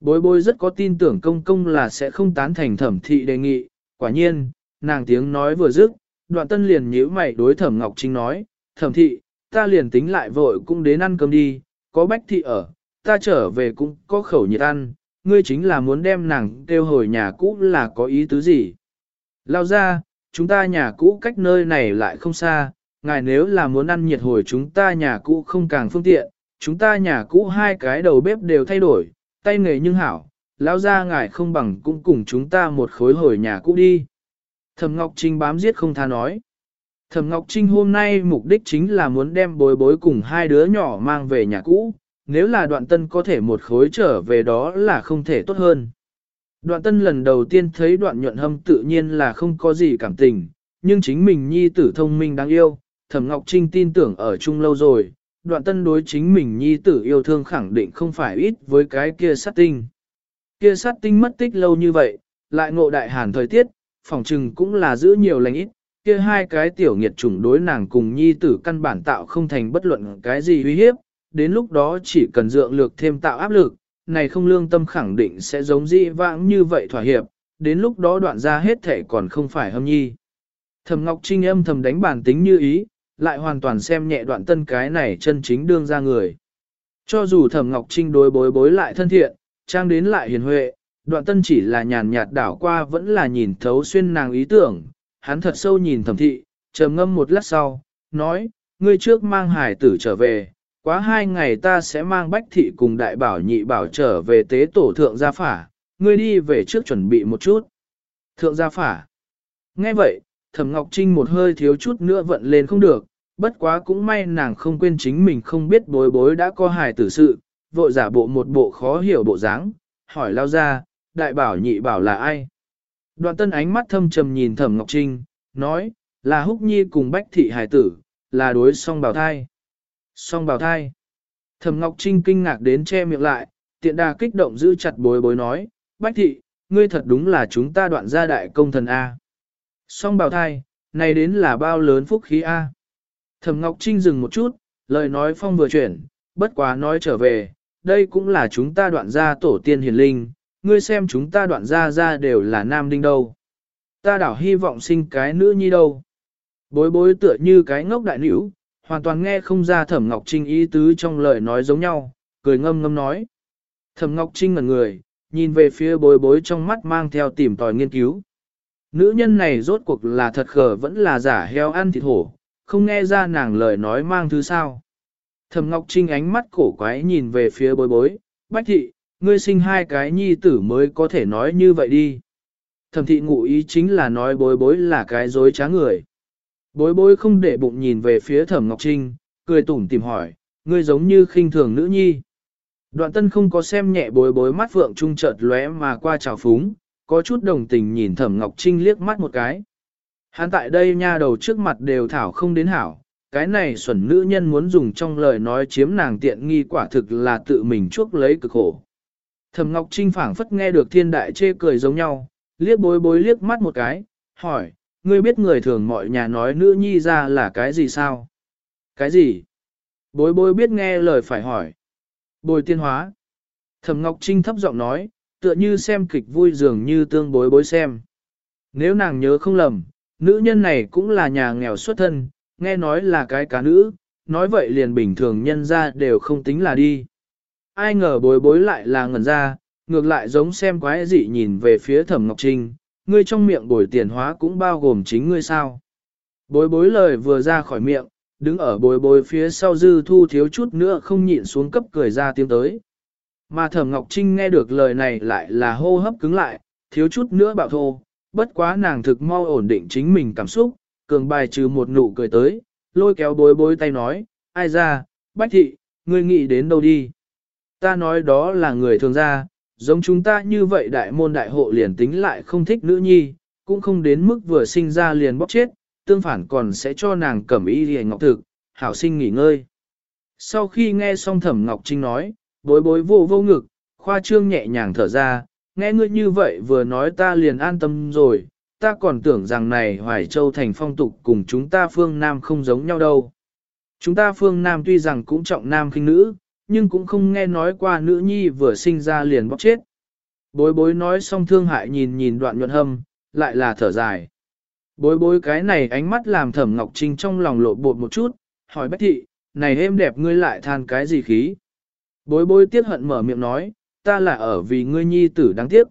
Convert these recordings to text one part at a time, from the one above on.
Bối bối rất có tin tưởng công công là sẽ không tán thành thẩm thị đề nghị, quả nhiên, nàng tiếng nói vừa dứt, đoạn tân liền nhíu mày đối thẩm Ngọc Trinh nói, thẩm thị, ta liền tính lại vội cũng đến ăn cơm đi, có bách thị ở, ta trở về cũng có khẩu nhiệt ăn, ngươi chính là muốn đem nàng kêu hồi nhà cũ là có ý tứ gì. Lao ra, chúng ta nhà cũ cách nơi này lại không xa, ngài nếu là muốn ăn nhiệt hồi chúng ta nhà cũ không càng phương tiện, chúng ta nhà cũ hai cái đầu bếp đều thay đổi, tay nghề nhưng hảo, lão ra ngài không bằng cũng cùng chúng ta một khối hồi nhà cũ đi. Thẩm Ngọc Trinh bám giết không tha nói. Thẩm Ngọc Trinh hôm nay mục đích chính là muốn đem bối bối cùng hai đứa nhỏ mang về nhà cũ, nếu là đoạn tân có thể một khối trở về đó là không thể tốt hơn. Đoạn tân lần đầu tiên thấy đoạn nhuận hâm tự nhiên là không có gì cảm tình, nhưng chính mình nhi tử thông minh đáng yêu, Thẩm Ngọc Trinh tin tưởng ở chung lâu rồi, đoạn tân đối chính mình nhi tử yêu thương khẳng định không phải ít với cái kia sát tinh. Kia sát tinh mất tích lâu như vậy, lại ngộ đại hàn thời tiết, phòng trừng cũng là giữ nhiều lành ít, kia hai cái tiểu nghiệt chủng đối nàng cùng nhi tử căn bản tạo không thành bất luận cái gì uy hiếp, đến lúc đó chỉ cần dượng lược thêm tạo áp lực, này không lương tâm khẳng định sẽ giống dĩ vãng như vậy thỏa hiệp, đến lúc đó đoạn ra hết thể còn không phải hâm nhi. thầm Ngọc Trinh âm thầm đánh bản tính như ý, lại hoàn toàn xem nhẹ đoạn tân cái này chân chính đương ra người. Cho dù Thẩm Ngọc Trinh đối bối bối lại thân thiện, trang đến lại hiền huệ, đoạn tân chỉ là nhàn nhạt đảo qua vẫn là nhìn thấu xuyên nàng ý tưởng, hắn thật sâu nhìn thẩm thị, trầm ngâm một lát sau, nói, ngươi trước mang hải tử trở về, quá hai ngày ta sẽ mang bách thị cùng đại bảo nhị bảo trở về tế tổ thượng gia phả, ngươi đi về trước chuẩn bị một chút. Thượng gia phả. Nghe vậy, thẩm Ngọc Trinh một hơi thiếu chút nữa vận lên không được, bất quá cũng may nàng không quên chính mình không biết bối bối đã có hài tử sự, vội giả bộ một bộ khó hiểu bộ dáng, hỏi lao ra, đại bảo nhị bảo là ai? Đoạn tân ánh mắt thâm trầm nhìn thẩm Ngọc Trinh, nói, là húc nhi cùng bách thị hài tử, là đối song bào thai. Song bào thai. Thẩm Ngọc Trinh kinh ngạc đến che miệng lại, tiện đà kích động giữ chặt bối bối nói, bách thị, ngươi thật đúng là chúng ta đoạn gia đại công thần A. Song bào thai, này đến là bao lớn phúc khí A. Thẩm Ngọc Trinh dừng một chút, lời nói phong vừa chuyển, bất quá nói trở về, đây cũng là chúng ta đoạn gia tổ tiên hiền linh, ngươi xem chúng ta đoạn gia gia đều là nam đinh đâu. Ta đảo hy vọng sinh cái nữ nhi đâu. Bối bối tựa như cái ngốc đại nữ, hoàn toàn nghe không ra Thẩm Ngọc Trinh ý tứ trong lời nói giống nhau, cười ngâm ngâm nói. Thẩm Ngọc Trinh ngẩn người, nhìn về phía bối bối trong mắt mang theo tìm tòi nghiên cứu. Nữ nhân này rốt cuộc là thật khờ vẫn là giả heo ăn thịt hổ, không nghe ra nàng lời nói mang thứ sao. Thẩm Ngọc Trinh ánh mắt cổ quái nhìn về phía bối bối, bách thị, ngươi sinh hai cái nhi tử mới có thể nói như vậy đi. Thẩm thị ngụ ý chính là nói bối bối là cái dối trá người. Bối bối không để bụng nhìn về phía thẩm Ngọc Trinh, cười tủm tìm hỏi, ngươi giống như khinh thường nữ nhi. Đoạn tân không có xem nhẹ bối bối mắt phượng trung chợt lóe mà qua trào phúng, có chút đồng tình nhìn thẩm Ngọc Trinh liếc mắt một cái. Hắn tại đây nha đầu trước mặt đều thảo không đến hảo, cái này xuẩn nữ nhân muốn dùng trong lời nói chiếm nàng tiện nghi quả thực là tự mình chuốc lấy cực khổ. Thẩm Ngọc Trinh phảng phất nghe được thiên đại chê cười giống nhau, liếc bối bối liếc mắt một cái, hỏi, ngươi biết người thường mọi nhà nói nữ nhi ra là cái gì sao? Cái gì? Bối bối biết nghe lời phải hỏi. Bồi tiên hóa. Thẩm Ngọc Trinh thấp giọng nói, tựa như xem kịch vui dường như tương bối bối xem. Nếu nàng nhớ không lầm, nữ nhân này cũng là nhà nghèo xuất thân, nghe nói là cái cá nữ, nói vậy liền bình thường nhân ra đều không tính là đi. Ai ngờ bối bối lại là ngẩn ra, ngược lại giống xem quái dị nhìn về phía thẩm Ngọc Trinh, ngươi trong miệng bồi tiền hóa cũng bao gồm chính ngươi sao. Bối bối lời vừa ra khỏi miệng, đứng ở bối bối phía sau dư thu thiếu chút nữa không nhịn xuống cấp cười ra tiếng tới. Mà thẩm Ngọc Trinh nghe được lời này lại là hô hấp cứng lại, thiếu chút nữa bạo thô, bất quá nàng thực mau ổn định chính mình cảm xúc, cường bài trừ một nụ cười tới, lôi kéo bối bối tay nói, ai ra, bách thị, ngươi nghĩ đến đâu đi. Ta nói đó là người thường gia, giống chúng ta như vậy đại môn đại hộ liền tính lại không thích nữ nhi, cũng không đến mức vừa sinh ra liền bóc chết, tương phản còn sẽ cho nàng cẩm y liền ngọc thực, hảo sinh nghỉ ngơi. Sau khi nghe xong thẩm Ngọc Trinh nói, bối bối vô vô ngực, khoa trương nhẹ nhàng thở ra, nghe ngươi như vậy vừa nói ta liền an tâm rồi, ta còn tưởng rằng này Hoài Châu thành phong tục cùng chúng ta phương Nam không giống nhau đâu. Chúng ta phương Nam tuy rằng cũng trọng nam khinh nữ, nhưng cũng không nghe nói qua nữ nhi vừa sinh ra liền bóc chết. Bối bối nói xong thương hại nhìn nhìn đoạn nhuận hâm, lại là thở dài. Bối bối cái này ánh mắt làm thẩm Ngọc Trinh trong lòng lộ bột một chút, hỏi Bách Thị, này êm đẹp ngươi lại than cái gì khí? Bối bối tiếc hận mở miệng nói, ta là ở vì ngươi nhi tử đáng tiếc.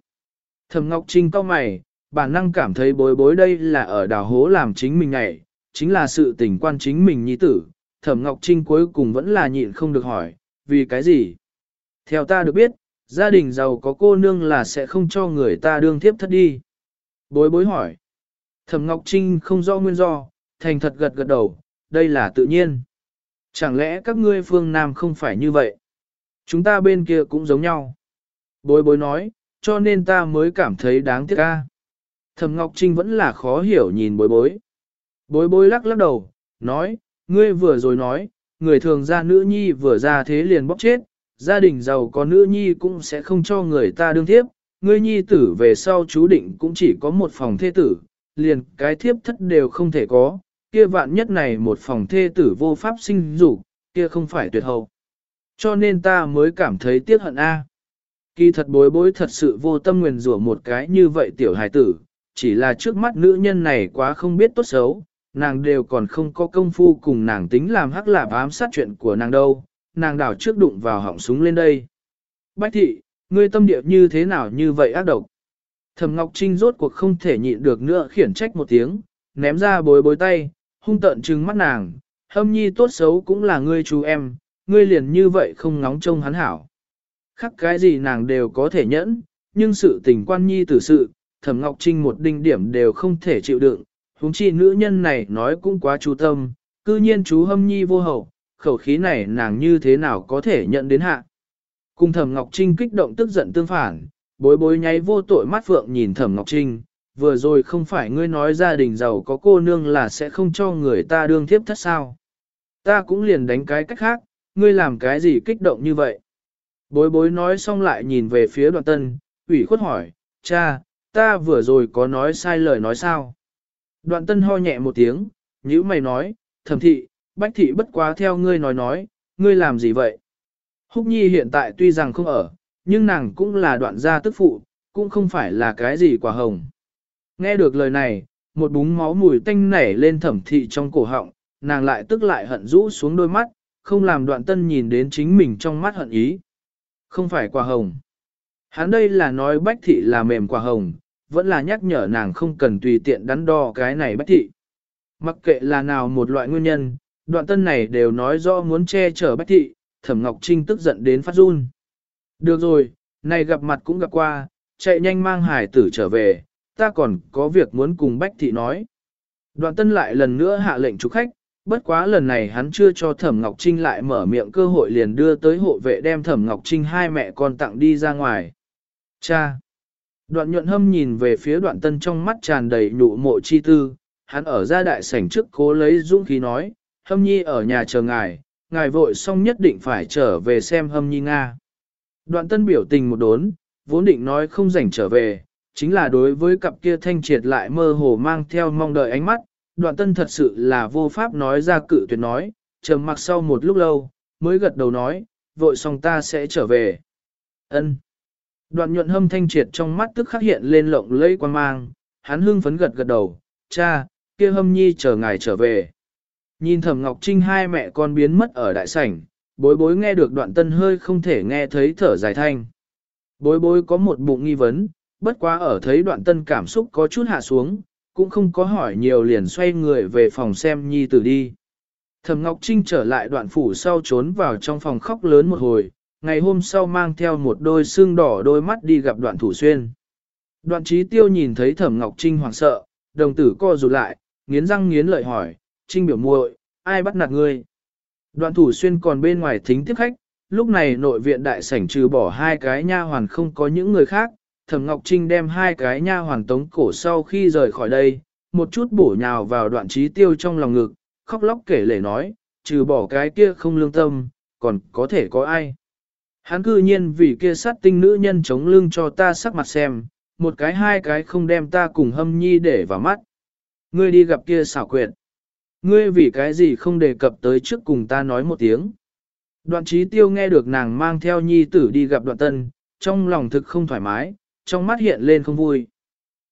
Thẩm Ngọc Trinh cau mày, bản năng cảm thấy bối bối đây là ở đào hố làm chính mình này, chính là sự tình quan chính mình nhi tử. Thẩm Ngọc Trinh cuối cùng vẫn là nhịn không được hỏi, vì cái gì? Theo ta được biết, gia đình giàu có cô nương là sẽ không cho người ta đương tiếp thất đi. Bối bối hỏi. Thẩm Ngọc Trinh không rõ nguyên do, thành thật gật gật đầu, đây là tự nhiên. Chẳng lẽ các ngươi phương Nam không phải như vậy? Chúng ta bên kia cũng giống nhau. Bối bối nói, cho nên ta mới cảm thấy đáng tiếc ca. Thẩm Ngọc Trinh vẫn là khó hiểu nhìn bối bối. Bối bối lắc lắc đầu, nói, ngươi vừa rồi nói, người thường ra nữ nhi vừa ra thế liền bóc chết, gia đình giàu có nữ nhi cũng sẽ không cho người ta đương thiếp, ngươi nhi tử về sau chú định cũng chỉ có một phòng thê tử, liền cái thiếp thất đều không thể có, kia vạn nhất này một phòng thê tử vô pháp sinh dục, kia không phải tuyệt hậu. Cho nên ta mới cảm thấy tiếc hận A. Kỳ thật bối bối thật sự vô tâm nguyền rủa một cái như vậy tiểu hài tử, chỉ là trước mắt nữ nhân này quá không biết tốt xấu, nàng đều còn không có công phu cùng nàng tính làm hắc lạp ám sát chuyện của nàng đâu, nàng đảo trước đụng vào họng súng lên đây. Bách thị, ngươi tâm địa như thế nào như vậy ác độc? Thẩm Ngọc Trinh rốt cuộc không thể nhịn được nữa khiển trách một tiếng, ném ra bối bối tay, hung tợn trừng mắt nàng, hâm nhi tốt xấu cũng là ngươi chú em, ngươi liền như vậy không ngóng trông hắn hảo. Khắc cái gì nàng đều có thể nhẫn, nhưng sự tình quan nhi tử sự, thẩm Ngọc Trinh một đinh điểm đều không thể chịu đựng, huống chi nữ nhân này nói cũng quá chú tâm, cư nhiên chú hâm nhi vô hậu, khẩu khí này nàng như thế nào có thể nhận đến hạ. Cùng thẩm Ngọc Trinh kích động tức giận tương phản, bối bối nháy vô tội mắt phượng nhìn thẩm Ngọc Trinh, vừa rồi không phải ngươi nói gia đình giàu có cô nương là sẽ không cho người ta đương thiếp thất sao. Ta cũng liền đánh cái cách khác, ngươi làm cái gì kích động như vậy. Bối bối nói xong lại nhìn về phía đoạn tân, ủy khuất hỏi, cha, ta vừa rồi có nói sai lời nói sao? Đoạn tân ho nhẹ một tiếng, nhữ mày nói, thẩm thị, bách thị bất quá theo ngươi nói nói, ngươi làm gì vậy? Húc nhi hiện tại tuy rằng không ở, nhưng nàng cũng là đoạn gia tức phụ, cũng không phải là cái gì quả hồng. Nghe được lời này, một búng máu mùi tanh nảy lên thẩm thị trong cổ họng, nàng lại tức lại hận rũ xuống đôi mắt, không làm đoạn tân nhìn đến chính mình trong mắt hận ý. Không phải quả hồng. Hắn đây là nói bách thị là mềm quả hồng, vẫn là nhắc nhở nàng không cần tùy tiện đắn đo cái này bách thị. Mặc kệ là nào một loại nguyên nhân, đoạn tân này đều nói do muốn che chở bách thị, thẩm ngọc trinh tức giận đến phát run. Được rồi, này gặp mặt cũng gặp qua, chạy nhanh mang hải tử trở về, ta còn có việc muốn cùng bách thị nói. Đoạn tân lại lần nữa hạ lệnh chủ khách, bất quá lần này hắn chưa cho Thẩm Ngọc Trinh lại mở miệng cơ hội liền đưa tới hộ vệ đem Thẩm Ngọc Trinh hai mẹ con tặng đi ra ngoài. Cha! Đoạn nhuận hâm nhìn về phía đoạn tân trong mắt tràn đầy nụ mộ chi tư, hắn ở ra đại sảnh trước cố lấy dũng khí nói, hâm nhi ở nhà chờ ngài, ngài vội xong nhất định phải trở về xem hâm nhi Nga. Đoạn tân biểu tình một đốn, vốn định nói không rảnh trở về, chính là đối với cặp kia thanh triệt lại mơ hồ mang theo mong đợi ánh mắt, đoạn tân thật sự là vô pháp nói ra cự tuyệt nói, trầm mặc sau một lúc lâu, mới gật đầu nói, vội xong ta sẽ trở về. ân Đoạn nhuận hâm thanh triệt trong mắt tức khắc hiện lên lộng lẫy quan mang, hắn hưng phấn gật gật đầu, cha, kia hâm nhi chờ ngài trở về. Nhìn thẩm Ngọc Trinh hai mẹ con biến mất ở đại sảnh, bối bối nghe được đoạn tân hơi không thể nghe thấy thở dài thanh. Bối bối có một bụng nghi vấn, bất quá ở thấy đoạn tân cảm xúc có chút hạ xuống, cũng không có hỏi nhiều liền xoay người về phòng xem nhi tử đi. Thẩm Ngọc Trinh trở lại đoạn phủ sau trốn vào trong phòng khóc lớn một hồi, ngày hôm sau mang theo một đôi xương đỏ đôi mắt đi gặp đoạn thủ xuyên. Đoạn trí tiêu nhìn thấy Thẩm Ngọc Trinh hoảng sợ, đồng tử co rụt lại, nghiến răng nghiến lợi hỏi, Trinh biểu muội, ai bắt nạt ngươi? Đoạn thủ xuyên còn bên ngoài thính tiếp khách, lúc này nội viện đại sảnh trừ bỏ hai cái nha hoàn không có những người khác, Thẩm Ngọc Trinh đem hai cái nha hoàn tống cổ sau khi rời khỏi đây, một chút bổ nhào vào đoạn trí tiêu trong lòng ngực, khóc lóc kể lể nói, trừ bỏ cái kia không lương tâm, còn có thể có ai. Hắn cư nhiên vì kia sát tinh nữ nhân chống lưng cho ta sắc mặt xem, một cái hai cái không đem ta cùng hâm nhi để vào mắt. Ngươi đi gặp kia xảo quyệt. Ngươi vì cái gì không đề cập tới trước cùng ta nói một tiếng. Đoạn trí tiêu nghe được nàng mang theo nhi tử đi gặp đoạn tân, trong lòng thực không thoải mái, trong mắt hiện lên không vui.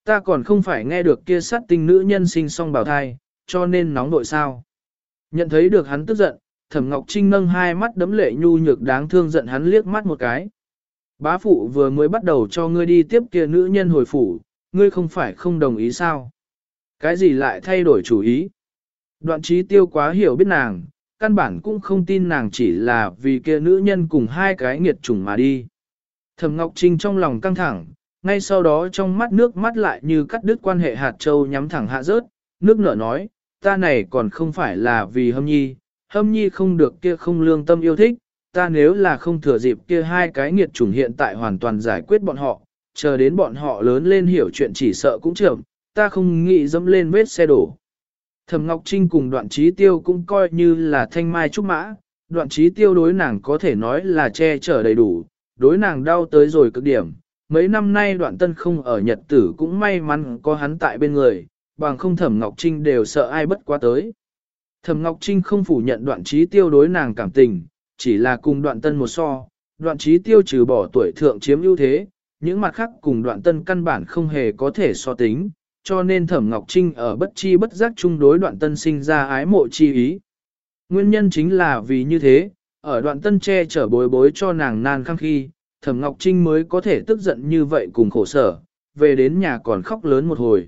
Ta còn không phải nghe được kia sát tinh nữ nhân sinh song bào thai, cho nên nóng nội sao. Nhận thấy được hắn tức giận, Thẩm Ngọc Trinh nâng hai mắt đấm lệ nhu nhược đáng thương giận hắn liếc mắt một cái. Bá phụ vừa mới bắt đầu cho ngươi đi tiếp kia nữ nhân hồi phủ, ngươi không phải không đồng ý sao? Cái gì lại thay đổi chủ ý? Đoạn trí tiêu quá hiểu biết nàng, căn bản cũng không tin nàng chỉ là vì kia nữ nhân cùng hai cái nghiệt chủng mà đi. Thẩm Ngọc Trinh trong lòng căng thẳng, ngay sau đó trong mắt nước mắt lại như cắt đứt quan hệ hạt châu nhắm thẳng hạ rớt, nước nở nói, ta này còn không phải là vì hâm nhi, hâm nhi không được kia không lương tâm yêu thích, ta nếu là không thừa dịp kia hai cái nghiệt chủng hiện tại hoàn toàn giải quyết bọn họ, chờ đến bọn họ lớn lên hiểu chuyện chỉ sợ cũng chậm, ta không nghĩ dẫm lên vết xe đổ. Thẩm Ngọc Trinh cùng đoạn trí tiêu cũng coi như là thanh mai trúc mã, đoạn trí tiêu đối nàng có thể nói là che chở đầy đủ, đối nàng đau tới rồi cực điểm. Mấy năm nay đoạn tân không ở Nhật tử cũng may mắn có hắn tại bên người, bằng không Thẩm Ngọc Trinh đều sợ ai bất quá tới. Thẩm Ngọc Trinh không phủ nhận đoạn trí tiêu đối nàng cảm tình, chỉ là cùng đoạn tân một so, đoạn trí tiêu trừ bỏ tuổi thượng chiếm ưu thế, những mặt khác cùng đoạn tân căn bản không hề có thể so tính, cho nên Thẩm Ngọc Trinh ở bất chi bất giác chung đối đoạn tân sinh ra ái mộ chi ý. Nguyên nhân chính là vì như thế, ở đoạn tân che chở bối bối cho nàng nan khăng khi, Thẩm Ngọc Trinh mới có thể tức giận như vậy cùng khổ sở, về đến nhà còn khóc lớn một hồi.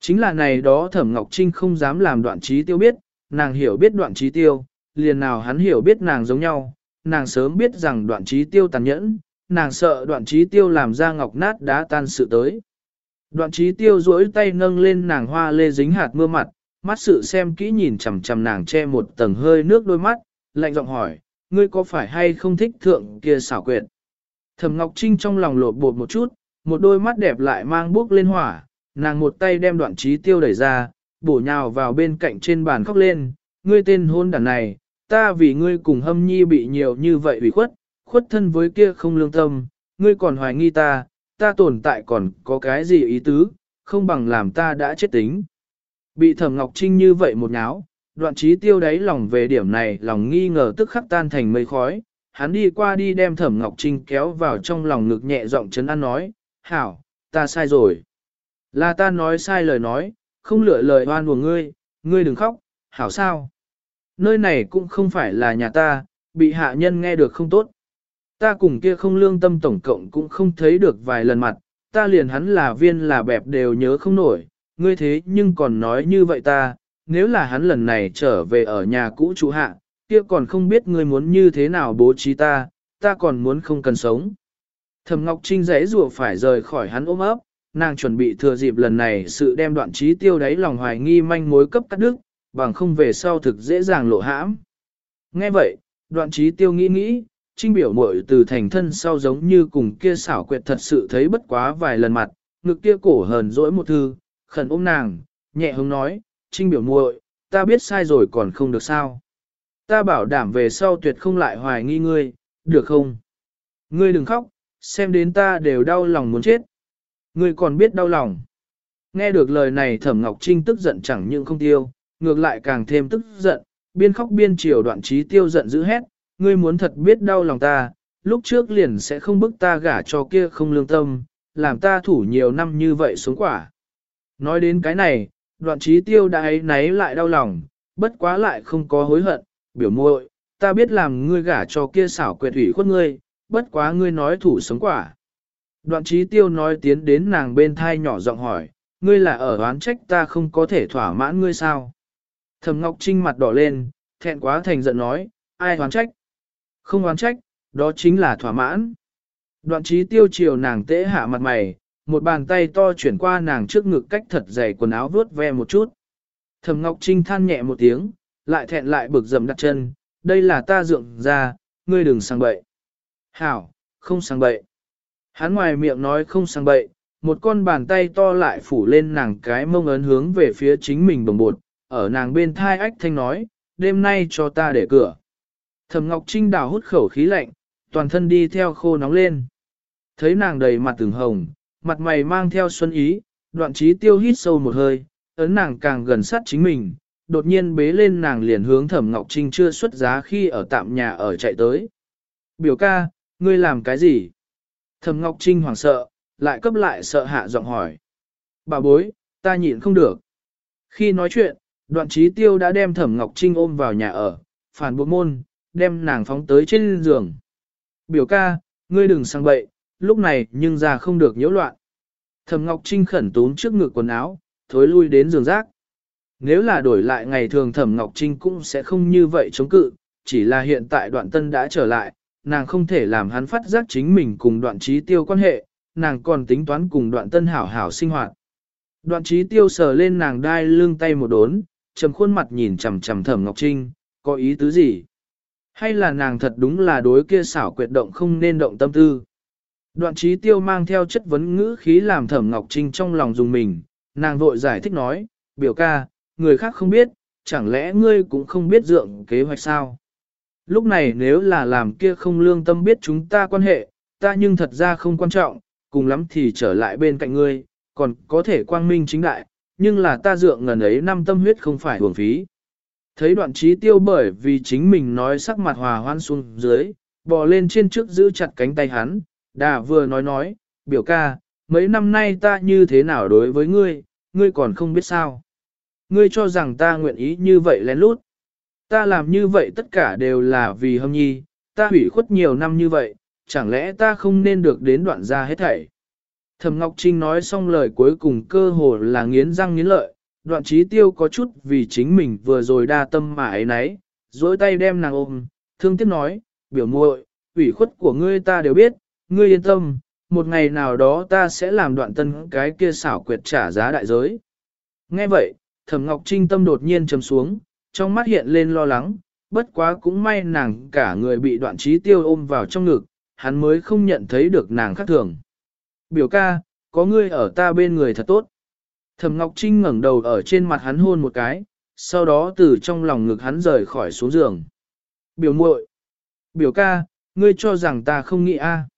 Chính là này đó Thẩm Ngọc Trinh không dám làm đoạn trí tiêu biết, nàng hiểu biết đoạn trí tiêu, liền nào hắn hiểu biết nàng giống nhau, nàng sớm biết rằng đoạn trí tiêu tàn nhẫn, nàng sợ đoạn trí tiêu làm ra ngọc nát đã tan sự tới. Đoạn trí tiêu duỗi tay nâng lên nàng hoa lê dính hạt mưa mặt, mắt sự xem kỹ nhìn chằm chằm nàng che một tầng hơi nước đôi mắt, lạnh giọng hỏi, ngươi có phải hay không thích thượng kia xảo quyệt? Thẩm Ngọc Trinh trong lòng lột bột một chút, một đôi mắt đẹp lại mang bước lên hỏa, nàng một tay đem đoạn trí tiêu đẩy ra, bổ nhào vào bên cạnh trên bàn khóc lên, ngươi tên hôn đàn này, ta vì ngươi cùng hâm nhi bị nhiều như vậy ủy khuất, khuất thân với kia không lương tâm, ngươi còn hoài nghi ta, ta tồn tại còn có cái gì ý tứ, không bằng làm ta đã chết tính. Bị thẩm ngọc trinh như vậy một nháo, đoạn trí tiêu đáy lòng về điểm này lòng nghi ngờ tức khắc tan thành mây khói, hắn đi qua đi đem thẩm ngọc trinh kéo vào trong lòng ngực nhẹ giọng chấn an nói, hảo, ta sai rồi. Là ta nói sai lời nói, không lựa lời oan của ngươi, ngươi đừng khóc, hảo sao. Nơi này cũng không phải là nhà ta, bị hạ nhân nghe được không tốt. Ta cùng kia không lương tâm tổng cộng cũng không thấy được vài lần mặt, ta liền hắn là viên là bẹp đều nhớ không nổi, ngươi thế nhưng còn nói như vậy ta, nếu là hắn lần này trở về ở nhà cũ chú hạ, kia còn không biết ngươi muốn như thế nào bố trí ta, ta còn muốn không cần sống. Thẩm Ngọc Trinh rẽ rùa phải rời khỏi hắn ôm ấp, nàng chuẩn bị thừa dịp lần này sự đem đoạn trí tiêu đáy lòng hoài nghi manh mối cấp cắt đứt, bằng không về sau thực dễ dàng lộ hãm. Nghe vậy, đoạn trí tiêu nghĩ nghĩ, trinh biểu muội từ thành thân sau giống như cùng kia xảo quyệt thật sự thấy bất quá vài lần mặt, ngực kia cổ hờn dỗi một thư, khẩn ôm nàng, nhẹ hứng nói, trinh biểu muội, ta biết sai rồi còn không được sao. Ta bảo đảm về sau tuyệt không lại hoài nghi ngươi, được không? Ngươi đừng khóc, xem đến ta đều đau lòng muốn chết. Ngươi còn biết đau lòng. Nghe được lời này thẩm Ngọc Trinh tức giận chẳng những không tiêu, ngược lại càng thêm tức giận, biên khóc biên chiều đoạn trí tiêu giận dữ hét, ngươi muốn thật biết đau lòng ta, lúc trước liền sẽ không bức ta gả cho kia không lương tâm, làm ta thủ nhiều năm như vậy xuống quả. Nói đến cái này, đoạn trí tiêu đã ấy náy lại đau lòng, bất quá lại không có hối hận, biểu muội, ta biết làm ngươi gả cho kia xảo quyệt ủy khuất ngươi, bất quá ngươi nói thủ sống quả. Đoạn trí tiêu nói tiến đến nàng bên thai nhỏ giọng hỏi, ngươi là ở oán trách ta không có thể thỏa mãn ngươi sao? Thẩm Ngọc Trinh mặt đỏ lên, thẹn quá thành giận nói, ai oán trách? Không oán trách, đó chính là thỏa mãn. Đoạn trí tiêu chiều nàng tễ hạ mặt mày, một bàn tay to chuyển qua nàng trước ngực cách thật dày quần áo vuốt ve một chút. Thẩm Ngọc Trinh than nhẹ một tiếng, lại thẹn lại bực dầm đặt chân, đây là ta dượng ra, ngươi đừng sang bậy. Hảo, không sang bậy. Hắn ngoài miệng nói không sang bậy, một con bàn tay to lại phủ lên nàng cái mông ấn hướng về phía chính mình bồng bột, ở nàng bên thai ách thanh nói, đêm nay cho ta để cửa. Thẩm Ngọc Trinh đào hút khẩu khí lạnh, toàn thân đi theo khô nóng lên. Thấy nàng đầy mặt từng hồng, mặt mày mang theo xuân ý, đoạn trí tiêu hít sâu một hơi, ấn nàng càng gần sát chính mình, đột nhiên bế lên nàng liền hướng Thẩm Ngọc Trinh chưa xuất giá khi ở tạm nhà ở chạy tới. Biểu ca, ngươi làm cái gì? Thẩm Ngọc Trinh hoảng sợ, lại cấp lại sợ hạ giọng hỏi. Bà bối, ta nhịn không được. Khi nói chuyện, đoạn trí tiêu đã đem thẩm Ngọc Trinh ôm vào nhà ở, phản buộc môn, đem nàng phóng tới trên giường. Biểu ca, ngươi đừng sang bậy, lúc này nhưng ra không được nhiễu loạn. Thẩm Ngọc Trinh khẩn tốn trước ngực quần áo, thối lui đến giường rác. Nếu là đổi lại ngày thường Thẩm Ngọc Trinh cũng sẽ không như vậy chống cự, chỉ là hiện tại đoạn tân đã trở lại, nàng không thể làm hắn phát giác chính mình cùng đoạn trí tiêu quan hệ, nàng còn tính toán cùng đoạn tân hảo hảo sinh hoạt. Đoạn trí tiêu sờ lên nàng đai lưng tay một đốn, trầm khuôn mặt nhìn chằm chằm thẩm Ngọc Trinh, có ý tứ gì? Hay là nàng thật đúng là đối kia xảo quyệt động không nên động tâm tư? Đoạn trí tiêu mang theo chất vấn ngữ khí làm thẩm Ngọc Trinh trong lòng dùng mình, nàng vội giải thích nói, biểu ca, người khác không biết, chẳng lẽ ngươi cũng không biết dượng kế hoạch sao? Lúc này nếu là làm kia không lương tâm biết chúng ta quan hệ, ta nhưng thật ra không quan trọng, cùng lắm thì trở lại bên cạnh ngươi, còn có thể quang minh chính đại, nhưng là ta dượng ngần ấy năm tâm huyết không phải hưởng phí. Thấy đoạn trí tiêu bởi vì chính mình nói sắc mặt hòa hoan xuống dưới, bò lên trên trước giữ chặt cánh tay hắn, đà vừa nói nói, biểu ca, mấy năm nay ta như thế nào đối với ngươi, ngươi còn không biết sao. Ngươi cho rằng ta nguyện ý như vậy lén lút. Ta làm như vậy tất cả đều là vì hâm nhi, ta hủy khuất nhiều năm như vậy, chẳng lẽ ta không nên được đến đoạn ra hết thảy. Thẩm Ngọc Trinh nói xong lời cuối cùng cơ hồ là nghiến răng nghiến lợi, đoạn trí tiêu có chút vì chính mình vừa rồi đa tâm mà ấy nấy, dối tay đem nàng ôm, thương tiếc nói, biểu muội, ủy khuất của ngươi ta đều biết, ngươi yên tâm, một ngày nào đó ta sẽ làm đoạn tân cái kia xảo quyệt trả giá đại giới. Nghe vậy, Thẩm Ngọc Trinh tâm đột nhiên trầm xuống, trong mắt hiện lên lo lắng, bất quá cũng may nàng cả người bị đoạn trí tiêu ôm vào trong ngực, hắn mới không nhận thấy được nàng khác thường. Biểu ca, có ngươi ở ta bên người thật tốt. Thẩm Ngọc Trinh ngẩng đầu ở trên mặt hắn hôn một cái, sau đó từ trong lòng ngực hắn rời khỏi xuống giường. Biểu muội, biểu ca, ngươi cho rằng ta không nghĩ a?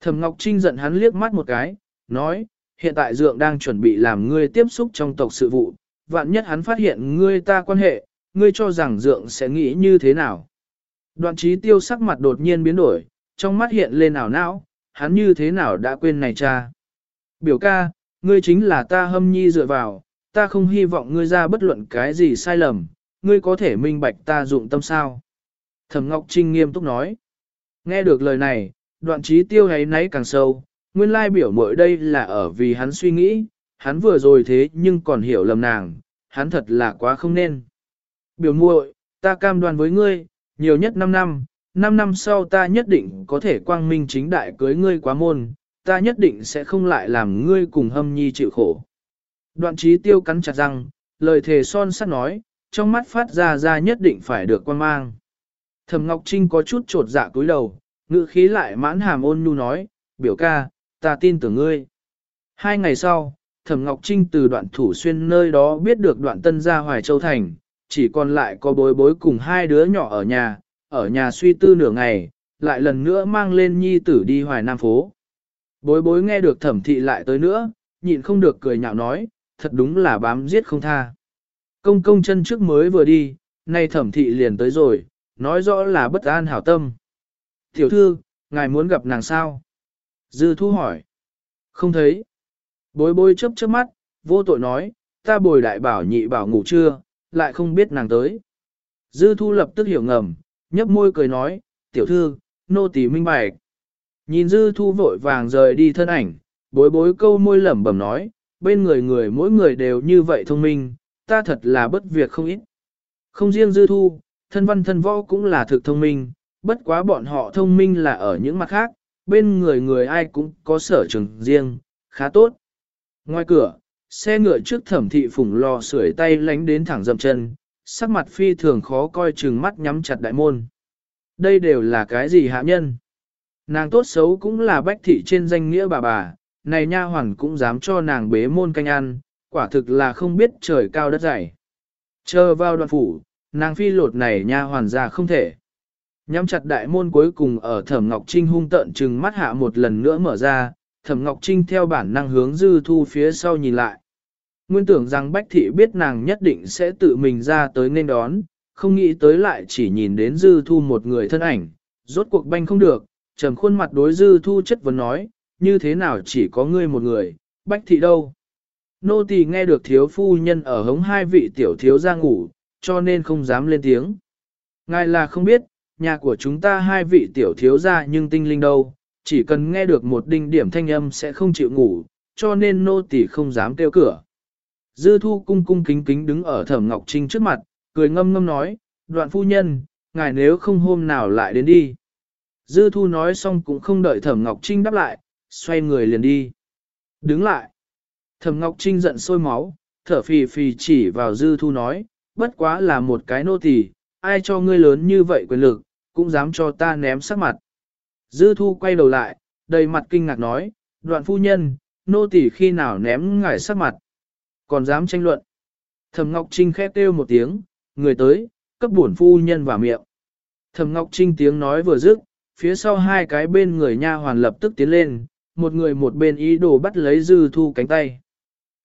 Thẩm Ngọc Trinh giận hắn liếc mắt một cái, nói, hiện tại dượng đang chuẩn bị làm ngươi tiếp xúc trong tộc sự vụ, vạn nhất hắn phát hiện ngươi ta quan hệ, ngươi cho rằng dượng sẽ nghĩ như thế nào. Đoạn trí tiêu sắc mặt đột nhiên biến đổi, trong mắt hiện lên ảo não, hắn như thế nào đã quên này cha. Biểu ca, ngươi chính là ta hâm nhi dựa vào, ta không hy vọng ngươi ra bất luận cái gì sai lầm, ngươi có thể minh bạch ta dụng tâm sao. Thẩm Ngọc Trinh nghiêm túc nói. Nghe được lời này, đoạn trí tiêu ấy nấy càng sâu, nguyên lai biểu mỗi đây là ở vì hắn suy nghĩ, hắn vừa rồi thế nhưng còn hiểu lầm nàng, hắn thật là quá không nên. Biểu muội, ta cam đoan với ngươi, nhiều nhất 5 năm, 5 năm sau ta nhất định có thể quang minh chính đại cưới ngươi quá môn, ta nhất định sẽ không lại làm ngươi cùng hâm nhi chịu khổ. Đoạn trí tiêu cắn chặt răng, lời thề son sắt nói, trong mắt phát ra ra nhất định phải được quan mang. Thẩm Ngọc Trinh có chút trột dạ cúi đầu, ngữ khí lại mãn hàm ôn nhu nói, biểu ca, ta tin tưởng ngươi. Hai ngày sau, Thẩm Ngọc Trinh từ đoạn thủ xuyên nơi đó biết được đoạn tân gia Hoài Châu Thành, chỉ còn lại có bối bối cùng hai đứa nhỏ ở nhà, ở nhà suy tư nửa ngày, lại lần nữa mang lên nhi tử đi Hoài Nam phố. Bối bối nghe được thẩm thị lại tới nữa, nhịn không được cười nhạo nói, thật đúng là bám giết không tha. Công công chân trước mới vừa đi, nay thẩm thị liền tới rồi, nói rõ là bất an hảo tâm. Tiểu thư, ngài muốn gặp nàng sao? Dư thu hỏi. Không thấy. Bối bối chớp chớp mắt, vô tội nói, ta bồi đại bảo nhị bảo ngủ trưa, lại không biết nàng tới. Dư thu lập tức hiểu ngầm, nhấp môi cười nói, tiểu thư, nô tỳ minh bạch. Nhìn dư thu vội vàng rời đi thân ảnh, bối bối câu môi lẩm bẩm nói, bên người người mỗi người đều như vậy thông minh, ta thật là bất việc không ít. Không riêng dư thu, thân văn thân võ cũng là thực thông minh, bất quá bọn họ thông minh là ở những mặt khác, bên người người ai cũng có sở trường riêng, khá tốt. Ngoài cửa, xe ngựa trước thẩm thị phủng lò sưởi tay lánh đến thẳng dầm chân, sắc mặt phi thường khó coi chừng mắt nhắm chặt đại môn. Đây đều là cái gì hạ nhân? Nàng tốt xấu cũng là bách thị trên danh nghĩa bà bà, này nha hoàn cũng dám cho nàng bế môn canh ăn, quả thực là không biết trời cao đất dày. Chờ vào đoạn phủ, nàng phi lột này nha hoàn ra không thể. Nhắm chặt đại môn cuối cùng ở thẩm Ngọc Trinh hung tận chừng mắt hạ một lần nữa mở ra, thẩm Ngọc Trinh theo bản năng hướng dư thu phía sau nhìn lại. Nguyên tưởng rằng Bách Thị biết nàng nhất định sẽ tự mình ra tới nên đón, không nghĩ tới lại chỉ nhìn đến dư thu một người thân ảnh, rốt cuộc banh không được, trầm khuôn mặt đối dư thu chất vấn nói, như thế nào chỉ có ngươi một người, bách thị đâu. Nô tỳ nghe được thiếu phu nhân ở hống hai vị tiểu thiếu ra ngủ, cho nên không dám lên tiếng. Ngài là không biết, nhà của chúng ta hai vị tiểu thiếu ra nhưng tinh linh đâu, chỉ cần nghe được một đinh điểm thanh âm sẽ không chịu ngủ, cho nên nô tỳ không dám kêu cửa. Dư thu cung cung kính kính đứng ở thẩm Ngọc Trinh trước mặt, cười ngâm ngâm nói, đoạn phu nhân, ngài nếu không hôm nào lại đến đi. Dư thu nói xong cũng không đợi thẩm Ngọc Trinh đáp lại, xoay người liền đi. Đứng lại. Thẩm Ngọc Trinh giận sôi máu, thở phì phì chỉ vào dư thu nói, bất quá là một cái nô tỳ, ai cho ngươi lớn như vậy quyền lực, cũng dám cho ta ném sắc mặt. Dư thu quay đầu lại, đầy mặt kinh ngạc nói, đoạn phu nhân, nô tỳ khi nào ném ngải sắc mặt, còn dám tranh luận. Thẩm Ngọc Trinh khép kêu một tiếng, người tới, cấp bổn phu nhân vào miệng. Thẩm Ngọc Trinh tiếng nói vừa dứt, phía sau hai cái bên người nha hoàn lập tức tiến lên, một người một bên ý đồ bắt lấy dư thu cánh tay.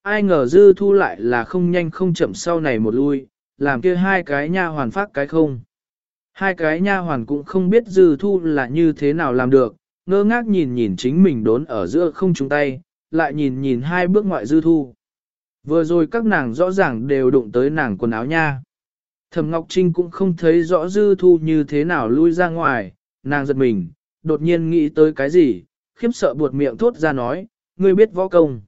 Ai ngờ dư thu lại là không nhanh không chậm sau này một lui, làm kia hai cái nha hoàn phát cái không. Hai cái nha hoàn cũng không biết dư thu là như thế nào làm được, ngơ ngác nhìn nhìn chính mình đốn ở giữa không chung tay, lại nhìn nhìn hai bước ngoại dư thu. Vừa rồi các nàng rõ ràng đều đụng tới nàng quần áo nha. Thẩm Ngọc Trinh cũng không thấy rõ dư thu như thế nào lui ra ngoài, nàng giật mình, đột nhiên nghĩ tới cái gì, khiếp sợ buột miệng thốt ra nói, ngươi biết võ công.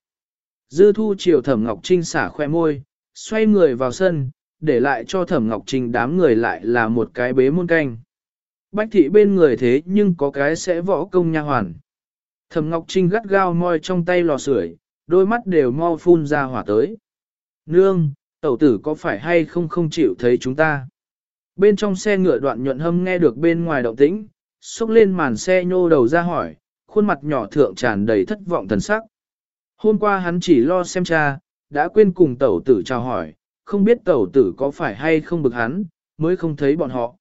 Dư thu chiều Thẩm Ngọc Trinh xả khoe môi, xoay người vào sân, để lại cho Thẩm Ngọc Trinh đám người lại là một cái bế muôn canh. Bách thị bên người thế nhưng có cái sẽ võ công nha hoàn. Thẩm Ngọc Trinh gắt gao moi trong tay lò sưởi, đôi mắt đều mau phun ra hỏa tới. Nương, tẩu tử có phải hay không không chịu thấy chúng ta? Bên trong xe ngựa đoạn nhuận hâm nghe được bên ngoài động tĩnh, xúc lên màn xe nhô đầu ra hỏi, khuôn mặt nhỏ thượng tràn đầy thất vọng thần sắc. Hôm qua hắn chỉ lo xem cha, đã quên cùng tẩu tử chào hỏi, không biết tẩu tử có phải hay không bực hắn, mới không thấy bọn họ.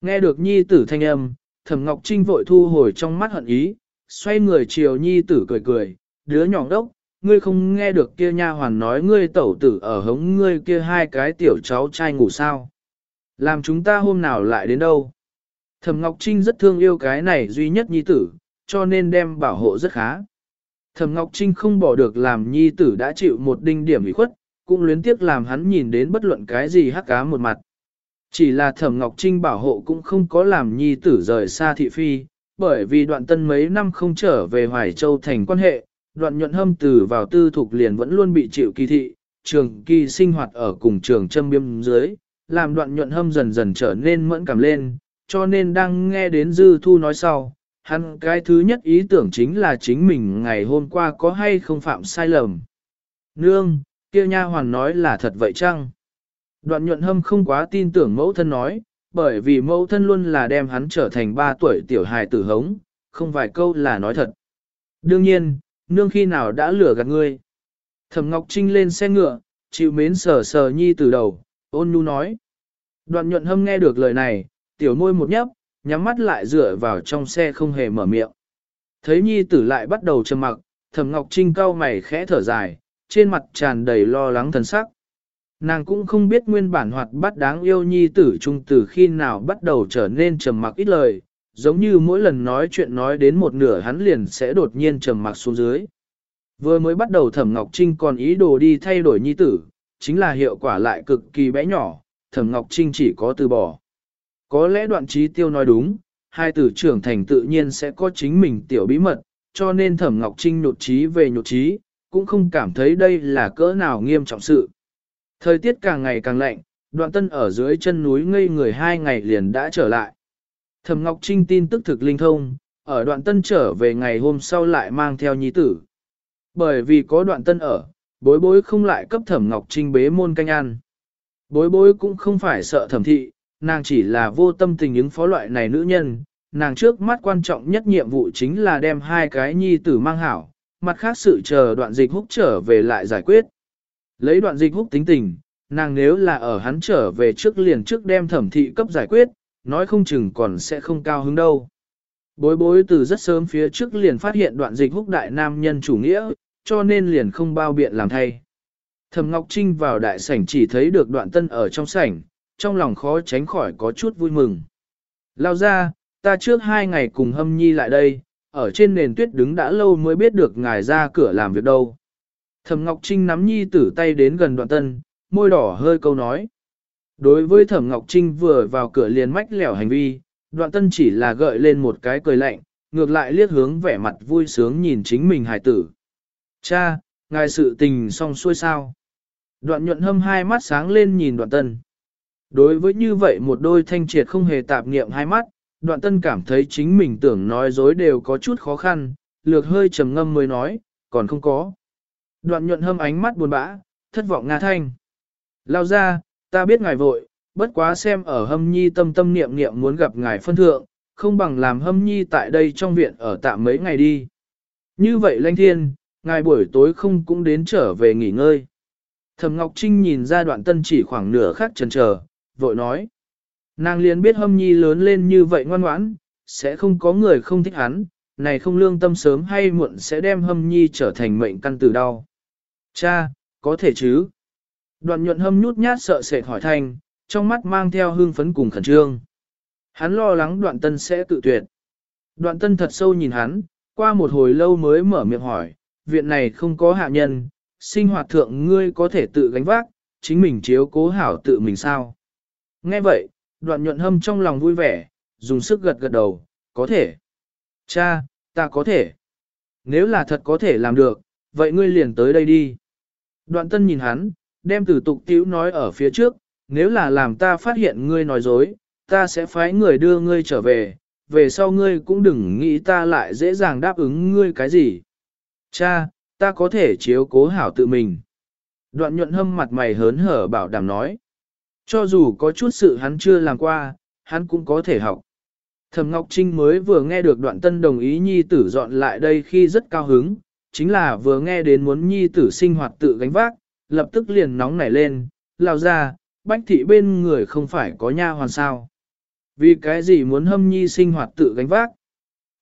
Nghe được nhi tử thanh âm, thẩm ngọc trinh vội thu hồi trong mắt hận ý, xoay người chiều nhi tử cười cười, đứa nhỏ đốc, ngươi không nghe được kia nha hoàn nói ngươi tẩu tử ở hống ngươi kia hai cái tiểu cháu trai ngủ sao. Làm chúng ta hôm nào lại đến đâu. Thẩm Ngọc Trinh rất thương yêu cái này duy nhất nhi tử, cho nên đem bảo hộ rất khá. Thẩm Ngọc Trinh không bỏ được làm nhi tử đã chịu một đinh điểm ủy khuất, cũng luyến tiếc làm hắn nhìn đến bất luận cái gì hắc cá một mặt. Chỉ là Thẩm Ngọc Trinh bảo hộ cũng không có làm nhi tử rời xa thị phi, bởi vì đoạn tân mấy năm không trở về Hoài Châu thành quan hệ, đoạn nhuận hâm từ vào tư thục liền vẫn luôn bị chịu kỳ thị, trường kỳ sinh hoạt ở cùng trường châm biêm dưới, làm đoạn nhuận hâm dần dần trở nên mẫn cảm lên, cho nên đang nghe đến dư thu nói sau, hắn cái thứ nhất ý tưởng chính là chính mình ngày hôm qua có hay không phạm sai lầm. Nương, kia nha hoàn nói là thật vậy chăng? Đoạn nhuận hâm không quá tin tưởng mẫu thân nói, bởi vì mẫu thân luôn là đem hắn trở thành ba tuổi tiểu hài tử hống, không vài câu là nói thật. Đương nhiên, nương khi nào đã lừa gạt ngươi. Thẩm Ngọc Trinh lên xe ngựa, chịu mến sờ sờ nhi từ đầu, ôn nhu nói. Đoạn nhuận hâm nghe được lời này, tiểu môi một nhấp, nhắm mắt lại dựa vào trong xe không hề mở miệng. Thấy nhi tử lại bắt đầu trầm mặc, thẩm Ngọc Trinh cau mày khẽ thở dài, trên mặt tràn đầy lo lắng thần sắc. Nàng cũng không biết nguyên bản hoạt bát đáng yêu nhi tử trung từ khi nào bắt đầu trở nên trầm mặc ít lời, giống như mỗi lần nói chuyện nói đến một nửa hắn liền sẽ đột nhiên trầm mặc xuống dưới. Vừa mới bắt đầu Thẩm Ngọc Trinh còn ý đồ đi thay đổi nhi tử, chính là hiệu quả lại cực kỳ bé nhỏ, Thẩm Ngọc Trinh chỉ có từ bỏ. Có lẽ đoạn trí tiêu nói đúng, hai tử trưởng thành tự nhiên sẽ có chính mình tiểu bí mật, cho nên Thẩm Ngọc Trinh nhột trí về nhột trí, cũng không cảm thấy đây là cỡ nào nghiêm trọng sự. Thời tiết càng ngày càng lạnh, đoạn tân ở dưới chân núi ngây người hai ngày liền đã trở lại. Thẩm Ngọc Trinh tin tức thực linh thông, ở đoạn tân trở về ngày hôm sau lại mang theo nhi tử. Bởi vì có đoạn tân ở, bối bối không lại cấp thẩm Ngọc Trinh bế môn canh ăn. Bối bối cũng không phải sợ thẩm thị, nàng chỉ là vô tâm tình ứng phó loại này nữ nhân, nàng trước mắt quan trọng nhất nhiệm vụ chính là đem hai cái nhi tử mang hảo, mặt khác sự chờ đoạn dịch húc trở về lại giải quyết. Lấy đoạn dịch húc tính tình, nàng nếu là ở hắn trở về trước liền trước đem thẩm thị cấp giải quyết, nói không chừng còn sẽ không cao hứng đâu. Bối bối từ rất sớm phía trước liền phát hiện đoạn dịch húc đại nam nhân chủ nghĩa, cho nên liền không bao biện làm thay. Thẩm Ngọc Trinh vào đại sảnh chỉ thấy được đoạn tân ở trong sảnh, trong lòng khó tránh khỏi có chút vui mừng. Lao ra, ta trước hai ngày cùng hâm nhi lại đây, ở trên nền tuyết đứng đã lâu mới biết được ngài ra cửa làm việc đâu. Thẩm Ngọc Trinh nắm nhi tử tay đến gần đoạn tân, môi đỏ hơi câu nói. Đối với Thẩm Ngọc Trinh vừa vào cửa liền mách lẻo hành vi, đoạn tân chỉ là gợi lên một cái cười lạnh, ngược lại liếc hướng vẻ mặt vui sướng nhìn chính mình hài tử. Cha, ngài sự tình xong xuôi sao? Đoạn nhuận hâm hai mắt sáng lên nhìn đoạn tân. Đối với như vậy một đôi thanh triệt không hề tạp niệm hai mắt, đoạn tân cảm thấy chính mình tưởng nói dối đều có chút khó khăn, lược hơi trầm ngâm mới nói, còn không có. Đoạn nhuận hâm ánh mắt buồn bã, thất vọng nga thanh. Lao ra, ta biết ngài vội, bất quá xem ở hâm nhi tâm tâm niệm niệm muốn gặp ngài phân thượng, không bằng làm hâm nhi tại đây trong viện ở tạm mấy ngày đi. Như vậy lanh thiên, ngài buổi tối không cũng đến trở về nghỉ ngơi. Thẩm Ngọc Trinh nhìn ra đoạn tân chỉ khoảng nửa khắc chần chờ, vội nói. Nàng liền biết hâm nhi lớn lên như vậy ngoan ngoãn, sẽ không có người không thích hắn, này không lương tâm sớm hay muộn sẽ đem hâm nhi trở thành mệnh căn tử đau. Cha, có thể chứ? Đoạn nhuận hâm nhút nhát sợ sệt hỏi thành, trong mắt mang theo hương phấn cùng khẩn trương. Hắn lo lắng đoạn tân sẽ tự tuyệt. Đoạn tân thật sâu nhìn hắn, qua một hồi lâu mới mở miệng hỏi, viện này không có hạ nhân, sinh hoạt thượng ngươi có thể tự gánh vác, chính mình chiếu cố hảo tự mình sao. Nghe vậy, đoạn nhuận hâm trong lòng vui vẻ, dùng sức gật gật đầu, có thể. Cha, ta có thể. Nếu là thật có thể làm được, vậy ngươi liền tới đây đi. Đoạn tân nhìn hắn, đem từ tục tiểu nói ở phía trước, nếu là làm ta phát hiện ngươi nói dối, ta sẽ phái người đưa ngươi trở về, về sau ngươi cũng đừng nghĩ ta lại dễ dàng đáp ứng ngươi cái gì. Cha, ta có thể chiếu cố hảo tự mình. Đoạn nhuận hâm mặt mày hớn hở bảo đảm nói. Cho dù có chút sự hắn chưa làm qua, hắn cũng có thể học. Thẩm Ngọc Trinh mới vừa nghe được đoạn tân đồng ý nhi tử dọn lại đây khi rất cao hứng, chính là vừa nghe đến muốn nhi tử sinh hoạt tự gánh vác, lập tức liền nóng nảy lên, lao ra, bách thị bên người không phải có nha hoàn sao. Vì cái gì muốn hâm nhi sinh hoạt tự gánh vác?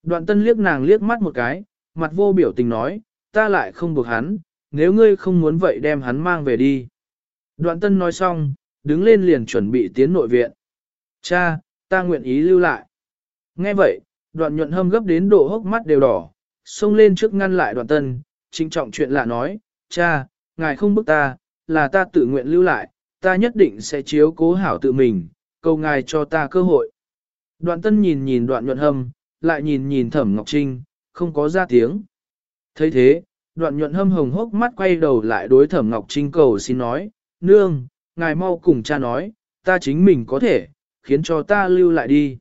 Đoạn tân liếc nàng liếc mắt một cái, mặt vô biểu tình nói, ta lại không buộc hắn, nếu ngươi không muốn vậy đem hắn mang về đi. Đoạn tân nói xong, đứng lên liền chuẩn bị tiến nội viện. Cha, ta nguyện ý lưu lại. Nghe vậy, đoạn nhuận hâm gấp đến độ hốc mắt đều đỏ, xông lên trước ngăn lại đoạn tân, trinh trọng chuyện lạ nói, cha, ngài không bức ta, là ta tự nguyện lưu lại, ta nhất định sẽ chiếu cố hảo tự mình, cầu ngài cho ta cơ hội. Đoạn tân nhìn nhìn đoạn nhuận hâm, lại nhìn nhìn thẩm ngọc trinh, không có ra tiếng. thấy thế, đoạn nhuận hâm hồng hốc mắt quay đầu lại đối thẩm ngọc trinh cầu xin nói, nương, ngài mau cùng cha nói, ta chính mình có thể, khiến cho ta lưu lại đi.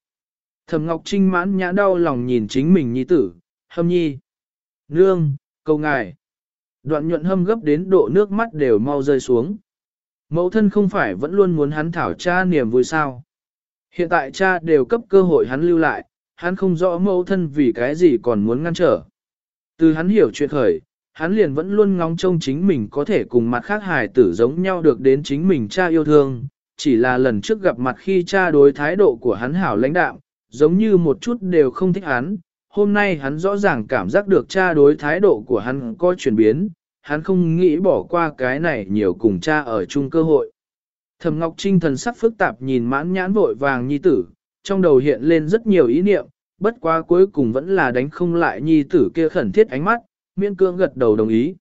Thẩm ngọc trinh mãn nhã đau lòng nhìn chính mình nhi tử, hâm nhi. Nương, cầu ngài. Đoạn nhuận hâm gấp đến độ nước mắt đều mau rơi xuống. Mẫu thân không phải vẫn luôn muốn hắn thảo cha niềm vui sao. Hiện tại cha đều cấp cơ hội hắn lưu lại, hắn không rõ mẫu thân vì cái gì còn muốn ngăn trở. Từ hắn hiểu chuyện khởi, hắn liền vẫn luôn ngóng trông chính mình có thể cùng mặt khác hài tử giống nhau được đến chính mình cha yêu thương, chỉ là lần trước gặp mặt khi cha đối thái độ của hắn hảo lãnh đạm, giống như một chút đều không thích hắn, hôm nay hắn rõ ràng cảm giác được cha đối thái độ của hắn có chuyển biến, hắn không nghĩ bỏ qua cái này nhiều cùng cha ở chung cơ hội. Thẩm Ngọc Trinh thần sắc phức tạp nhìn mãn nhãn vội vàng nhi tử, trong đầu hiện lên rất nhiều ý niệm, bất quá cuối cùng vẫn là đánh không lại nhi tử kia khẩn thiết ánh mắt, miễn cương gật đầu đồng ý.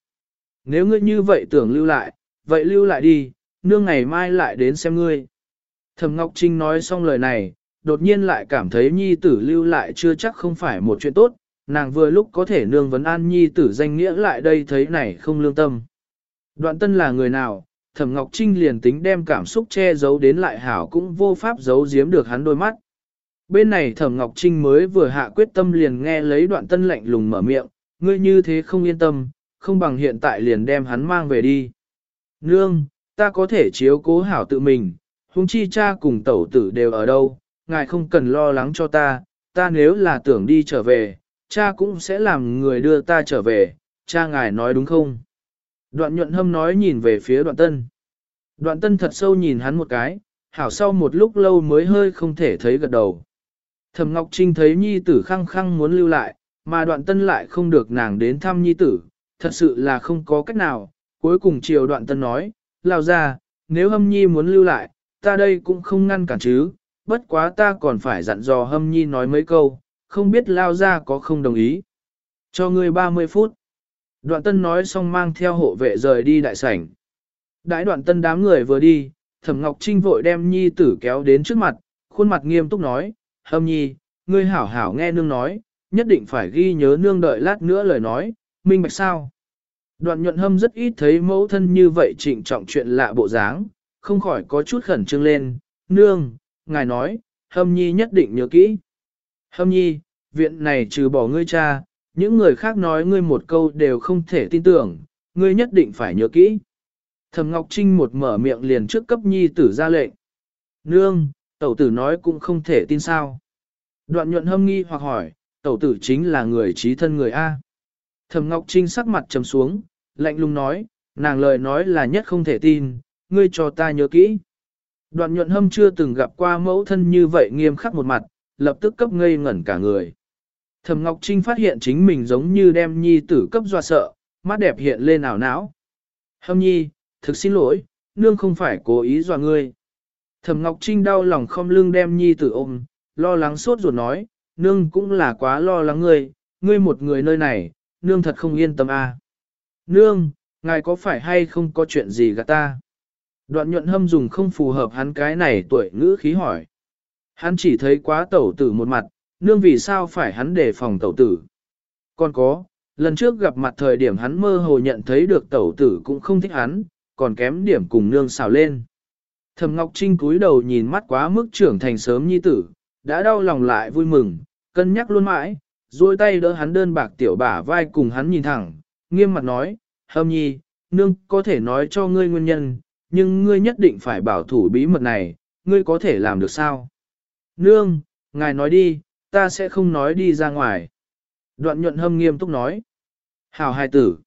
Nếu ngươi như vậy tưởng lưu lại, vậy lưu lại đi, nương ngày mai lại đến xem ngươi. Thẩm Ngọc Trinh nói xong lời này, đột nhiên lại cảm thấy nhi tử lưu lại chưa chắc không phải một chuyện tốt, nàng vừa lúc có thể nương vấn an nhi tử danh nghĩa lại đây thấy này không lương tâm. Đoạn tân là người nào, thẩm ngọc trinh liền tính đem cảm xúc che giấu đến lại hảo cũng vô pháp giấu giếm được hắn đôi mắt. Bên này thẩm ngọc trinh mới vừa hạ quyết tâm liền nghe lấy đoạn tân lạnh lùng mở miệng, ngươi như thế không yên tâm, không bằng hiện tại liền đem hắn mang về đi. Nương, ta có thể chiếu cố hảo tự mình, huống chi cha cùng tẩu tử đều ở đâu, ngài không cần lo lắng cho ta, ta nếu là tưởng đi trở về, cha cũng sẽ làm người đưa ta trở về, cha ngài nói đúng không? Đoạn nhuận hâm nói nhìn về phía đoạn tân. Đoạn tân thật sâu nhìn hắn một cái, hảo sau một lúc lâu mới hơi không thể thấy gật đầu. Thẩm Ngọc Trinh thấy nhi tử khăng khăng muốn lưu lại, mà đoạn tân lại không được nàng đến thăm nhi tử, thật sự là không có cách nào. Cuối cùng chiều đoạn tân nói, lao ra, nếu hâm nhi muốn lưu lại, ta đây cũng không ngăn cản chứ, bất quá ta còn phải dặn dò hâm nhi nói mấy câu, không biết lao ra có không đồng ý. Cho ngươi 30 phút. Đoạn tân nói xong mang theo hộ vệ rời đi đại sảnh. Đãi đoạn tân đám người vừa đi, thẩm ngọc trinh vội đem nhi tử kéo đến trước mặt, khuôn mặt nghiêm túc nói, hâm nhi, ngươi hảo hảo nghe nương nói, nhất định phải ghi nhớ nương đợi lát nữa lời nói, minh bạch sao. Đoạn nhuận hâm rất ít thấy mẫu thân như vậy trịnh trọng chuyện lạ bộ dáng, không khỏi có chút khẩn trương lên, nương, ngài nói, hâm nhi nhất định nhớ kỹ. Hâm nhi, viện này trừ bỏ ngươi cha, những người khác nói ngươi một câu đều không thể tin tưởng, ngươi nhất định phải nhớ kỹ. Thẩm Ngọc Trinh một mở miệng liền trước cấp nhi tử ra lệnh. Nương, tẩu tử nói cũng không thể tin sao. Đoạn nhuận hâm nghi hoặc hỏi, tẩu tử chính là người trí thân người A. Thẩm Ngọc Trinh sắc mặt trầm xuống, lạnh lùng nói, nàng lời nói là nhất không thể tin, ngươi cho ta nhớ kỹ. Đoạn nhuận hâm chưa từng gặp qua mẫu thân như vậy nghiêm khắc một mặt, lập tức cấp ngây ngẩn cả người. Thẩm Ngọc Trinh phát hiện chính mình giống như đem nhi tử cấp doa sợ, mắt đẹp hiện lên ảo não. Hâm nhi, thực xin lỗi, nương không phải cố ý dọa ngươi. Thẩm Ngọc Trinh đau lòng không lưng đem nhi tử ôm, lo lắng sốt ruột nói, nương cũng là quá lo lắng ngươi, ngươi một người nơi này, nương thật không yên tâm à. Nương, ngài có phải hay không có chuyện gì gạt ta? Đoạn nhuận hâm dùng không phù hợp hắn cái này tuổi ngữ khí hỏi. Hắn chỉ thấy quá tẩu tử một mặt, nương vì sao phải hắn đề phòng tẩu tử. Còn có, lần trước gặp mặt thời điểm hắn mơ hồ nhận thấy được tẩu tử cũng không thích hắn, còn kém điểm cùng nương xào lên. Thầm Ngọc Trinh cúi đầu nhìn mắt quá mức trưởng thành sớm nhi tử, đã đau lòng lại vui mừng, cân nhắc luôn mãi, duỗi tay đỡ hắn đơn bạc tiểu bả vai cùng hắn nhìn thẳng, nghiêm mặt nói, hâm nhi, nương có thể nói cho ngươi nguyên nhân, nhưng ngươi nhất định phải bảo thủ bí mật này, ngươi có thể làm được sao? Nương, ngài nói đi, ta sẽ không nói đi ra ngoài. Đoạn nhuận hâm nghiêm túc nói. Hào hài tử.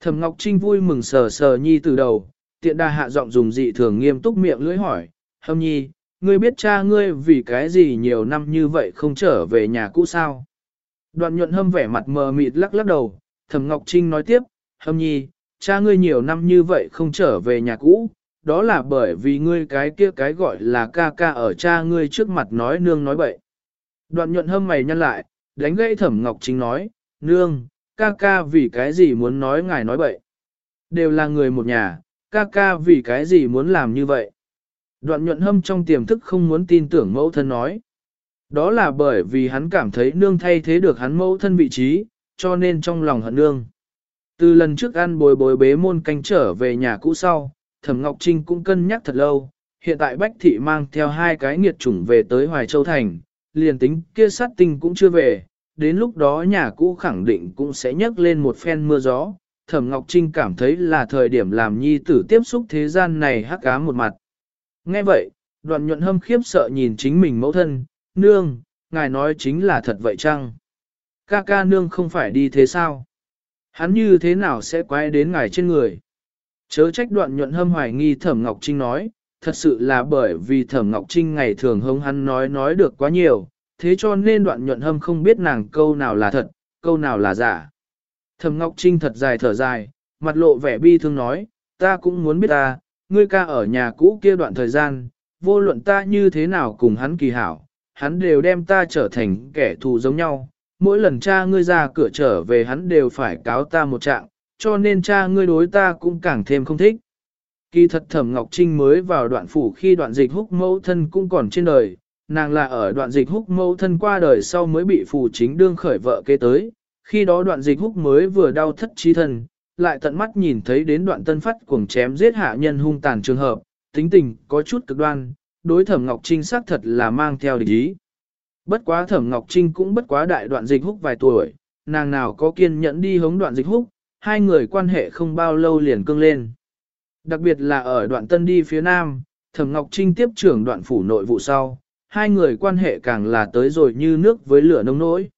Thẩm Ngọc Trinh vui mừng sờ sờ nhi từ đầu, tiện đà hạ giọng dùng dị thường nghiêm túc miệng lưỡi hỏi, hâm nhi, ngươi biết cha ngươi vì cái gì nhiều năm như vậy không trở về nhà cũ sao? Đoạn nhuận hâm vẻ mặt mờ mịt lắc lắc đầu, Thẩm Ngọc Trinh nói tiếp, hâm nhi, cha ngươi nhiều năm như vậy không trở về nhà cũ, đó là bởi vì ngươi cái kia cái gọi là ca ca ở cha ngươi trước mặt nói nương nói bậy. Đoạn nhuận hâm mày nhăn lại, đánh gãy Thẩm Ngọc Trinh nói, nương, ca ca vì cái gì muốn nói ngài nói bậy. Đều là người một nhà, ca ca vì cái gì muốn làm như vậy. Đoạn nhuận hâm trong tiềm thức không muốn tin tưởng mẫu thân nói. Đó là bởi vì hắn cảm thấy nương thay thế được hắn mẫu thân vị trí, cho nên trong lòng hận nương. Từ lần trước ăn bồi bồi bế môn canh trở về nhà cũ sau, Thẩm Ngọc Trinh cũng cân nhắc thật lâu, hiện tại Bách Thị mang theo hai cái nghiệt chủng về tới Hoài Châu Thành, liền tính kia sát tinh cũng chưa về, đến lúc đó nhà cũ khẳng định cũng sẽ nhấc lên một phen mưa gió. Thẩm Ngọc Trinh cảm thấy là thời điểm làm nhi tử tiếp xúc thế gian này hắc cá một mặt. Nghe vậy, đoạn nhuận hâm khiếp sợ nhìn chính mình mẫu thân, nương, ngài nói chính là thật vậy chăng? Ca ca nương không phải đi thế sao? Hắn như thế nào sẽ quay đến ngài trên người? Chớ trách đoạn nhuận hâm hoài nghi Thẩm Ngọc Trinh nói, thật sự là bởi vì Thẩm Ngọc Trinh ngày thường hống hắn nói nói được quá nhiều, thế cho nên đoạn nhuận hâm không biết nàng câu nào là thật, câu nào là giả. Thẩm Ngọc Trinh thật dài thở dài, mặt lộ vẻ bi thương nói, ta cũng muốn biết ta, ngươi ca ở nhà cũ kia đoạn thời gian, vô luận ta như thế nào cùng hắn kỳ hảo, hắn đều đem ta trở thành kẻ thù giống nhau. Mỗi lần cha ngươi ra cửa trở về hắn đều phải cáo ta một trạng, cho nên cha ngươi đối ta cũng càng thêm không thích. Kỳ thật thẩm Ngọc Trinh mới vào đoạn phủ khi đoạn dịch húc mẫu thân cũng còn trên đời, nàng là ở đoạn dịch húc mẫu thân qua đời sau mới bị phù chính đương khởi vợ kế tới, khi đó đoạn dịch húc mới vừa đau thất trí thân, lại tận mắt nhìn thấy đến đoạn tân phát cuồng chém giết hạ nhân hung tàn trường hợp, tính tình có chút cực đoan, đối thẩm Ngọc Trinh xác thật là mang theo địch ý. Bất quá thẩm Ngọc Trinh cũng bất quá đại đoạn dịch húc vài tuổi, nàng nào có kiên nhẫn đi hống đoạn dịch húc, hai người quan hệ không bao lâu liền cương lên. Đặc biệt là ở đoạn tân đi phía nam, thẩm Ngọc Trinh tiếp trưởng đoạn phủ nội vụ sau, hai người quan hệ càng là tới rồi như nước với lửa nông nỗi.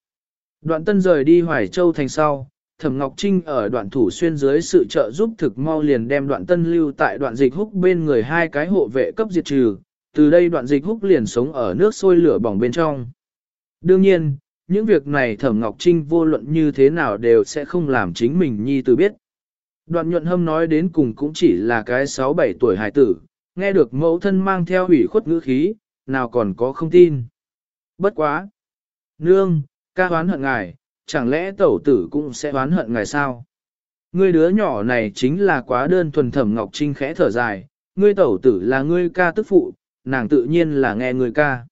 Đoạn tân rời đi Hoài Châu thành sau, Thẩm Ngọc Trinh ở đoạn thủ xuyên dưới sự trợ giúp thực mau liền đem đoạn tân lưu tại đoạn dịch húc bên người hai cái hộ vệ cấp diệt trừ, từ đây đoạn dịch húc liền sống ở nước sôi lửa bỏng bên trong. Đương nhiên, những việc này Thẩm Ngọc Trinh vô luận như thế nào đều sẽ không làm chính mình nhi từ biết. Đoạn nhuận hâm nói đến cùng cũng chỉ là cái 6-7 tuổi hài tử, nghe được mẫu thân mang theo ủy khuất ngữ khí, nào còn có không tin. Bất quá. Nương, ca hoán hận ngài, chẳng lẽ tẩu tử cũng sẽ oán hận ngài sao? Ngươi đứa nhỏ này chính là quá đơn thuần thẩm Ngọc Trinh khẽ thở dài, ngươi tẩu tử là ngươi ca tức phụ, nàng tự nhiên là nghe ngươi ca.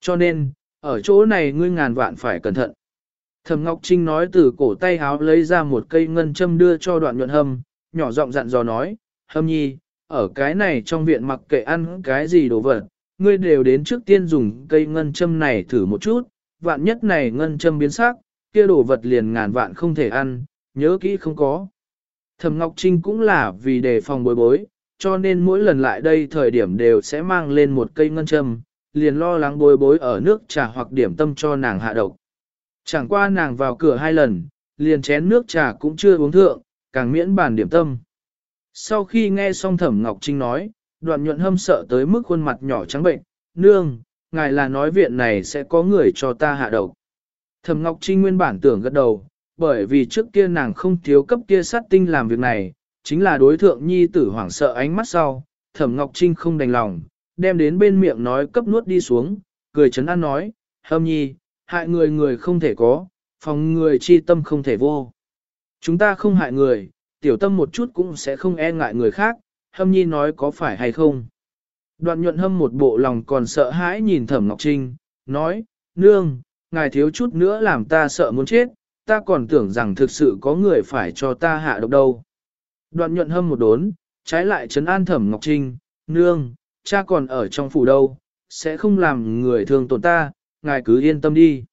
Cho nên, ở chỗ này ngươi ngàn vạn phải cẩn thận. Thẩm Ngọc Trinh nói từ cổ tay háo lấy ra một cây ngân châm đưa cho đoạn nhuận hâm, nhỏ giọng dặn dò nói, hâm nhi, ở cái này trong viện mặc kệ ăn cái gì đồ vật, ngươi đều đến trước tiên dùng cây ngân châm này thử một chút, vạn nhất này ngân châm biến sắc, kia đồ vật liền ngàn vạn không thể ăn, nhớ kỹ không có. Thẩm Ngọc Trinh cũng là vì đề phòng bối bối, cho nên mỗi lần lại đây thời điểm đều sẽ mang lên một cây ngân châm, liền lo lắng bối bối ở nước trà hoặc điểm tâm cho nàng hạ độc. Chẳng qua nàng vào cửa hai lần, liền chén nước trà cũng chưa uống thượng, càng miễn bản điểm tâm. Sau khi nghe xong Thẩm Ngọc Trinh nói, đoạn nhuận hâm sợ tới mức khuôn mặt nhỏ trắng bệnh, nương, ngài là nói viện này sẽ có người cho ta hạ độc. Thẩm Ngọc Trinh nguyên bản tưởng gật đầu, bởi vì trước kia nàng không thiếu cấp kia sát tinh làm việc này, chính là đối thượng nhi tử hoảng sợ ánh mắt sau, Thẩm Ngọc Trinh không đành lòng, đem đến bên miệng nói cấp nuốt đi xuống, cười chấn an nói, hâm nhi, hại người người không thể có, phòng người chi tâm không thể vô. Chúng ta không hại người, tiểu tâm một chút cũng sẽ không e ngại người khác, hâm nhi nói có phải hay không. Đoạn nhuận hâm một bộ lòng còn sợ hãi nhìn thẩm Ngọc Trinh, nói, nương, ngài thiếu chút nữa làm ta sợ muốn chết, ta còn tưởng rằng thực sự có người phải cho ta hạ độc đâu. Đoạn nhuận hâm một đốn, trái lại trấn an thẩm Ngọc Trinh, nương, cha còn ở trong phủ đâu, sẽ không làm người thương tổn ta, ngài cứ yên tâm đi.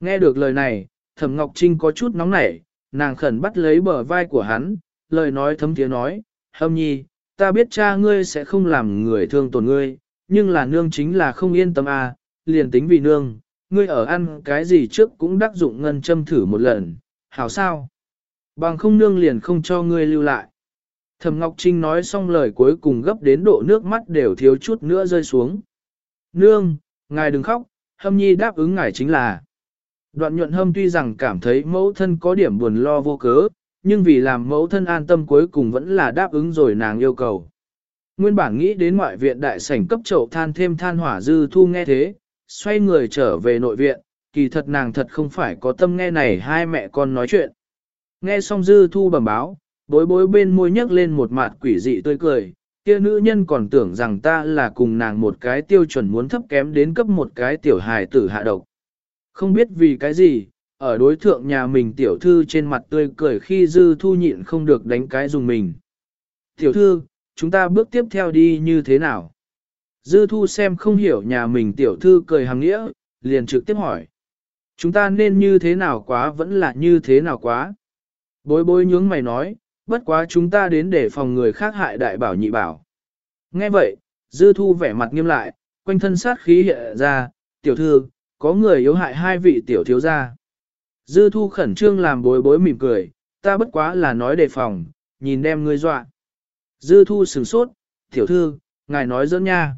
Nghe được lời này, thẩm Ngọc Trinh có chút nóng nảy, nàng khẩn bắt lấy bờ vai của hắn, lời nói thấm tiếng nói, hâm nhi, ta biết cha ngươi sẽ không làm người thương tổn ngươi, nhưng là nương chính là không yên tâm à, liền tính vì nương, ngươi ở ăn cái gì trước cũng đắc dụng ngân châm thử một lần, hảo sao? Bằng không nương liền không cho ngươi lưu lại. Thẩm Ngọc Trinh nói xong lời cuối cùng gấp đến độ nước mắt đều thiếu chút nữa rơi xuống. Nương, ngài đừng khóc, hâm nhi đáp ứng ngài chính là. Đoạn nhuận hâm tuy rằng cảm thấy mẫu thân có điểm buồn lo vô cớ, nhưng vì làm mẫu thân an tâm cuối cùng vẫn là đáp ứng rồi nàng yêu cầu. Nguyên bản nghĩ đến ngoại viện đại sảnh cấp chậu than thêm than hỏa dư thu nghe thế, xoay người trở về nội viện, kỳ thật nàng thật không phải có tâm nghe này hai mẹ con nói chuyện. Nghe xong dư thu bẩm báo, bối bối bên môi nhấc lên một mặt quỷ dị tươi cười, kia nữ nhân còn tưởng rằng ta là cùng nàng một cái tiêu chuẩn muốn thấp kém đến cấp một cái tiểu hài tử hạ độc. Không biết vì cái gì, ở đối thượng nhà mình tiểu thư trên mặt tươi cười khi dư thu nhịn không được đánh cái dùng mình. Tiểu thư, chúng ta bước tiếp theo đi như thế nào? Dư thu xem không hiểu nhà mình tiểu thư cười hàng nghĩa, liền trực tiếp hỏi. Chúng ta nên như thế nào quá vẫn là như thế nào quá? Bối bối nhướng mày nói, bất quá chúng ta đến để phòng người khác hại đại bảo nhị bảo. Nghe vậy, dư thu vẻ mặt nghiêm lại, quanh thân sát khí hiện ra, tiểu thư, có người yếu hại hai vị tiểu thiếu gia. Dư thu khẩn trương làm bối bối mỉm cười, ta bất quá là nói đề phòng, nhìn đem ngươi dọa. Dư thu sửng sốt, tiểu thư, ngài nói dẫn nha.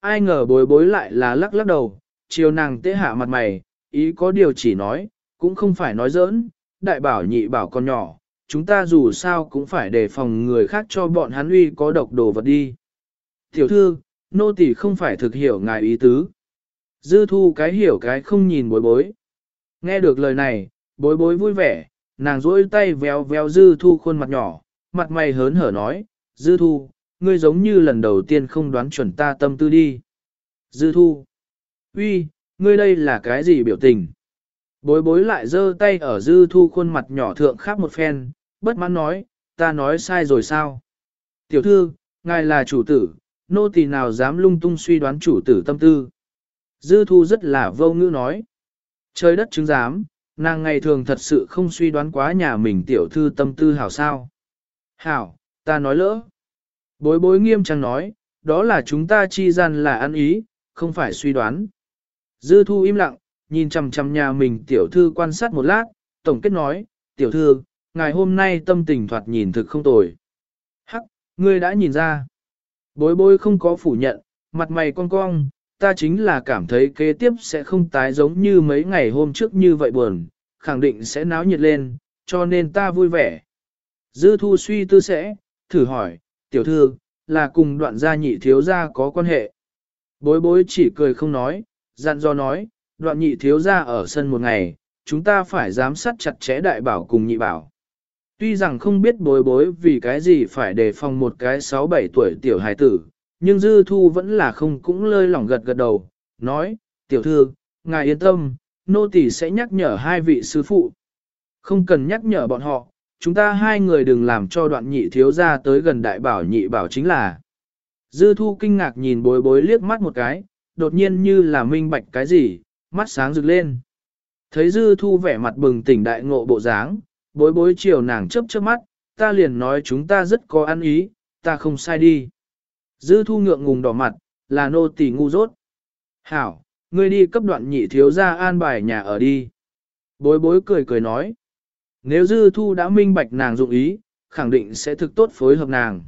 Ai ngờ bối bối lại là lắc lắc đầu, chiều nàng tế hạ mặt mày, ý có điều chỉ nói, cũng không phải nói giỡn, đại bảo nhị bảo con nhỏ, chúng ta dù sao cũng phải đề phòng người khác cho bọn hắn uy có độc đồ vật đi. Tiểu thư, nô tỳ không phải thực hiểu ngài ý tứ. Dư thu cái hiểu cái không nhìn bối bối. Nghe được lời này, bối bối vui vẻ, nàng rỗi tay véo véo dư thu khuôn mặt nhỏ, mặt mày hớn hở nói, dư thu, ngươi giống như lần đầu tiên không đoán chuẩn ta tâm tư đi. Dư thu, uy, ngươi đây là cái gì biểu tình? Bối bối lại giơ tay ở dư thu khuôn mặt nhỏ thượng khắp một phen, bất mãn nói, ta nói sai rồi sao? Tiểu thư, ngài là chủ tử, nô tỳ nào dám lung tung suy đoán chủ tử tâm tư? Dư thu rất là vô ngữ nói. Trời đất chứng giám, nàng ngày thường thật sự không suy đoán quá nhà mình tiểu thư tâm tư hảo sao. Hảo, ta nói lỡ. Bối bối nghiêm trang nói, đó là chúng ta chi gian là ăn ý, không phải suy đoán. Dư thu im lặng, nhìn chằm chằm nhà mình tiểu thư quan sát một lát, tổng kết nói, tiểu thư, ngày hôm nay tâm tình thoạt nhìn thực không tồi. Hắc, ngươi đã nhìn ra. Bối bối không có phủ nhận, mặt mày cong cong, ta chính là cảm thấy kế tiếp sẽ không tái giống như mấy ngày hôm trước như vậy buồn, khẳng định sẽ náo nhiệt lên, cho nên ta vui vẻ. Dư thu suy tư sẽ, thử hỏi, tiểu thư, là cùng đoạn gia nhị thiếu gia có quan hệ. Bối bối chỉ cười không nói, dặn do nói, đoạn nhị thiếu gia ở sân một ngày, chúng ta phải giám sát chặt chẽ đại bảo cùng nhị bảo. Tuy rằng không biết bối bối vì cái gì phải đề phòng một cái 6-7 tuổi tiểu hài tử, nhưng dư thu vẫn là không cũng lơi lỏng gật gật đầu, nói, tiểu thư, ngài yên tâm, nô tỳ sẽ nhắc nhở hai vị sư phụ. Không cần nhắc nhở bọn họ, chúng ta hai người đừng làm cho đoạn nhị thiếu ra tới gần đại bảo nhị bảo chính là. Dư thu kinh ngạc nhìn bối bối liếc mắt một cái, đột nhiên như là minh bạch cái gì, mắt sáng rực lên. Thấy dư thu vẻ mặt bừng tỉnh đại ngộ bộ dáng, bối bối chiều nàng chớp chớp mắt, ta liền nói chúng ta rất có ăn ý, ta không sai đi. Dư thu ngượng ngùng đỏ mặt, là nô tỳ ngu dốt. Hảo, ngươi đi cấp đoạn nhị thiếu ra an bài nhà ở đi. Bối bối cười cười nói. Nếu dư thu đã minh bạch nàng dụng ý, khẳng định sẽ thực tốt phối hợp nàng.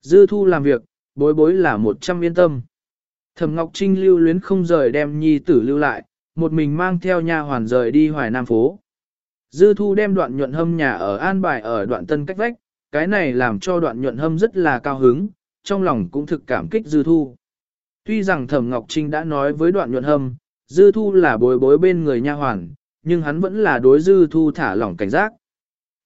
Dư thu làm việc, bối bối là một trăm yên tâm. Thẩm Ngọc Trinh lưu luyến không rời đem nhi tử lưu lại, một mình mang theo nha hoàn rời đi hoài nam phố. Dư thu đem đoạn nhuận hâm nhà ở an bài ở đoạn tân cách vách, cái này làm cho đoạn nhuận hâm rất là cao hứng, trong lòng cũng thực cảm kích dư thu. Tuy rằng Thẩm Ngọc Trinh đã nói với đoạn nhuận hâm, dư thu là bối bối bên người nha hoàn, nhưng hắn vẫn là đối dư thu thả lỏng cảnh giác.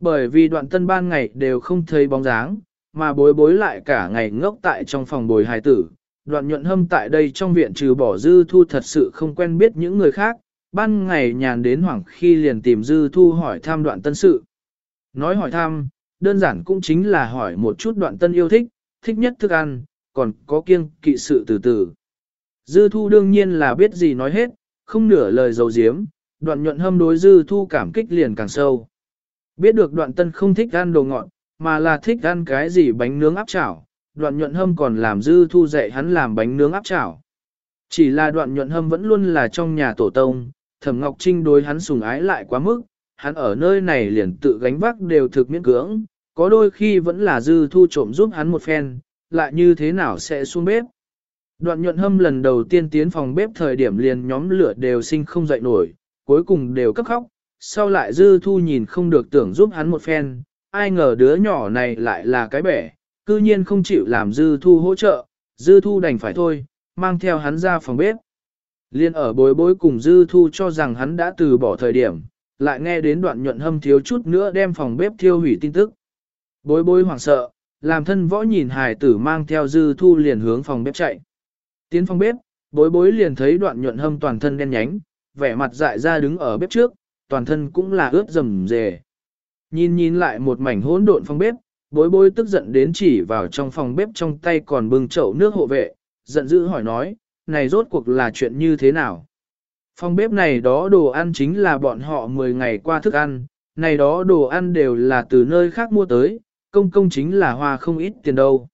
Bởi vì đoạn tân ban ngày đều không thấy bóng dáng, mà bối bối lại cả ngày ngốc tại trong phòng bồi hài tử. Đoạn nhuận hâm tại đây trong viện trừ bỏ dư thu thật sự không quen biết những người khác, ban ngày nhàn đến hoảng khi liền tìm dư thu hỏi thăm đoạn tân sự. Nói hỏi thăm, đơn giản cũng chính là hỏi một chút đoạn tân yêu thích, thích nhất thức ăn, còn có kiêng kỵ sự từ từ. Dư thu đương nhiên là biết gì nói hết, không nửa lời dầu diếm, đoạn nhuận hâm đối dư thu cảm kích liền càng sâu. Biết được đoạn tân không thích ăn đồ ngọt, mà là thích ăn cái gì bánh nướng áp chảo, đoạn nhuận hâm còn làm dư thu dạy hắn làm bánh nướng áp chảo. Chỉ là đoạn nhuận hâm vẫn luôn là trong nhà tổ tông, thẩm ngọc trinh đối hắn sùng ái lại quá mức, hắn ở nơi này liền tự gánh vác đều thực miễn cưỡng, có đôi khi vẫn là dư thu trộm giúp hắn một phen, lại như thế nào sẽ xuống bếp. Đoạn nhuận hâm lần đầu tiên tiến phòng bếp thời điểm liền nhóm lửa đều sinh không dậy nổi, cuối cùng đều cấp khóc, sau lại dư thu nhìn không được tưởng giúp hắn một phen, ai ngờ đứa nhỏ này lại là cái bẻ, cư nhiên không chịu làm dư thu hỗ trợ, dư thu đành phải thôi, mang theo hắn ra phòng bếp. Liên ở bối bối cùng dư thu cho rằng hắn đã từ bỏ thời điểm, lại nghe đến đoạn nhuận hâm thiếu chút nữa đem phòng bếp thiêu hủy tin tức. Bối bối hoảng sợ, làm thân võ nhìn hài tử mang theo dư thu liền hướng phòng bếp chạy. Tiến phòng bếp, bối bối liền thấy đoạn nhuận hâm toàn thân đen nhánh, vẻ mặt dại ra đứng ở bếp trước, toàn thân cũng là ướt rầm rề. Nhìn nhìn lại một mảnh hỗn độn phòng bếp, bối bối tức giận đến chỉ vào trong phòng bếp trong tay còn bưng chậu nước hộ vệ, giận dữ hỏi nói, này rốt cuộc là chuyện như thế nào? Phòng bếp này đó đồ ăn chính là bọn họ 10 ngày qua thức ăn, này đó đồ ăn đều là từ nơi khác mua tới, công công chính là hoa không ít tiền đâu.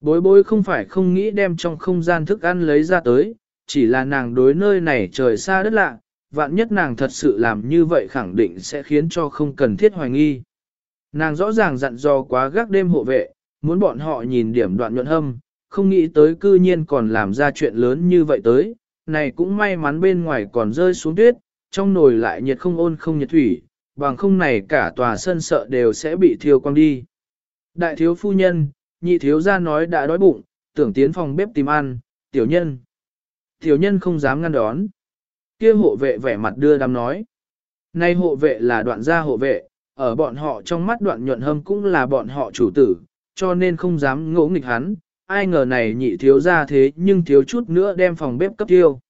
Bối bối không phải không nghĩ đem trong không gian thức ăn lấy ra tới, chỉ là nàng đối nơi này trời xa đất lạ, vạn nhất nàng thật sự làm như vậy khẳng định sẽ khiến cho không cần thiết hoài nghi. Nàng rõ ràng dặn dò quá gác đêm hộ vệ, muốn bọn họ nhìn điểm đoạn nhuận hâm, không nghĩ tới cư nhiên còn làm ra chuyện lớn như vậy tới, này cũng may mắn bên ngoài còn rơi xuống tuyết, trong nồi lại nhiệt không ôn không nhiệt thủy, bằng không này cả tòa sân sợ đều sẽ bị thiêu quang đi. Đại thiếu phu nhân, nhị thiếu gia nói đã đói bụng, tưởng tiến phòng bếp tìm ăn, tiểu nhân. Tiểu nhân không dám ngăn đón. Kia hộ vệ vẻ mặt đưa đám nói. Nay hộ vệ là đoạn gia hộ vệ, ở bọn họ trong mắt đoạn nhuận hâm cũng là bọn họ chủ tử, cho nên không dám ngỗ nghịch hắn. Ai ngờ này nhị thiếu ra thế nhưng thiếu chút nữa đem phòng bếp cấp tiêu.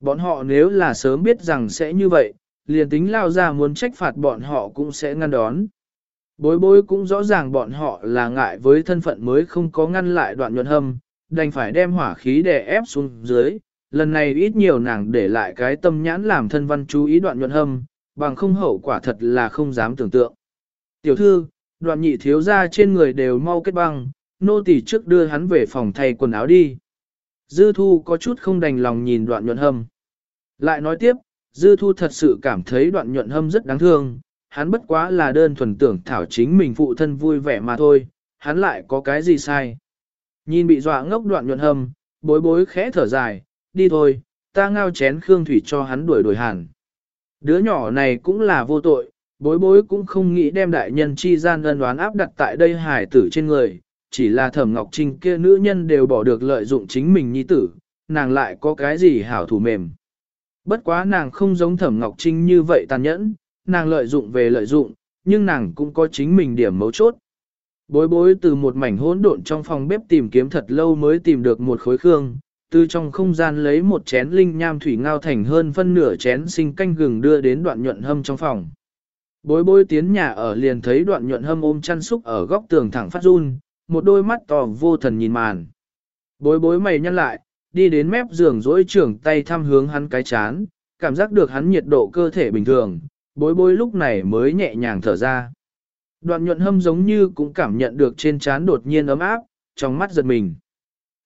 Bọn họ nếu là sớm biết rằng sẽ như vậy, liền tính lao ra muốn trách phạt bọn họ cũng sẽ ngăn đón. Bối bối cũng rõ ràng bọn họ là ngại với thân phận mới không có ngăn lại đoạn nhuận hâm, đành phải đem hỏa khí để ép xuống dưới, lần này ít nhiều nàng để lại cái tâm nhãn làm thân văn chú ý đoạn nhuận hâm, bằng không hậu quả thật là không dám tưởng tượng. Tiểu thư, đoạn nhị thiếu ra trên người đều mau kết băng, nô tỳ trước đưa hắn về phòng thay quần áo đi. Dư thu có chút không đành lòng nhìn đoạn nhuận hâm. Lại nói tiếp, dư thu thật sự cảm thấy đoạn nhuận hâm rất đáng thương, hắn bất quá là đơn thuần tưởng thảo chính mình phụ thân vui vẻ mà thôi, hắn lại có cái gì sai. Nhìn bị dọa ngốc đoạn nhuận hâm, bối bối khẽ thở dài, đi thôi, ta ngao chén khương thủy cho hắn đuổi đuổi hẳn. Đứa nhỏ này cũng là vô tội, bối bối cũng không nghĩ đem đại nhân chi gian ân đoán áp đặt tại đây hải tử trên người, chỉ là thẩm ngọc trinh kia nữ nhân đều bỏ được lợi dụng chính mình nhi tử, nàng lại có cái gì hảo thủ mềm. Bất quá nàng không giống thẩm Ngọc Trinh như vậy tàn nhẫn, nàng lợi dụng về lợi dụng, nhưng nàng cũng có chính mình điểm mấu chốt. Bối bối từ một mảnh hỗn độn trong phòng bếp tìm kiếm thật lâu mới tìm được một khối khương, từ trong không gian lấy một chén linh nham thủy ngao thành hơn phân nửa chén sinh canh gừng đưa đến đoạn nhuận hâm trong phòng. Bối bối tiến nhà ở liền thấy đoạn nhuận hâm ôm chăn súc ở góc tường thẳng phát run, một đôi mắt to vô thần nhìn màn. Bối bối mày nhăn lại, đi đến mép giường dỗi trưởng tay thăm hướng hắn cái chán, cảm giác được hắn nhiệt độ cơ thể bình thường, bối bối lúc này mới nhẹ nhàng thở ra. Đoạn nhuận hâm giống như cũng cảm nhận được trên chán đột nhiên ấm áp, trong mắt giật mình.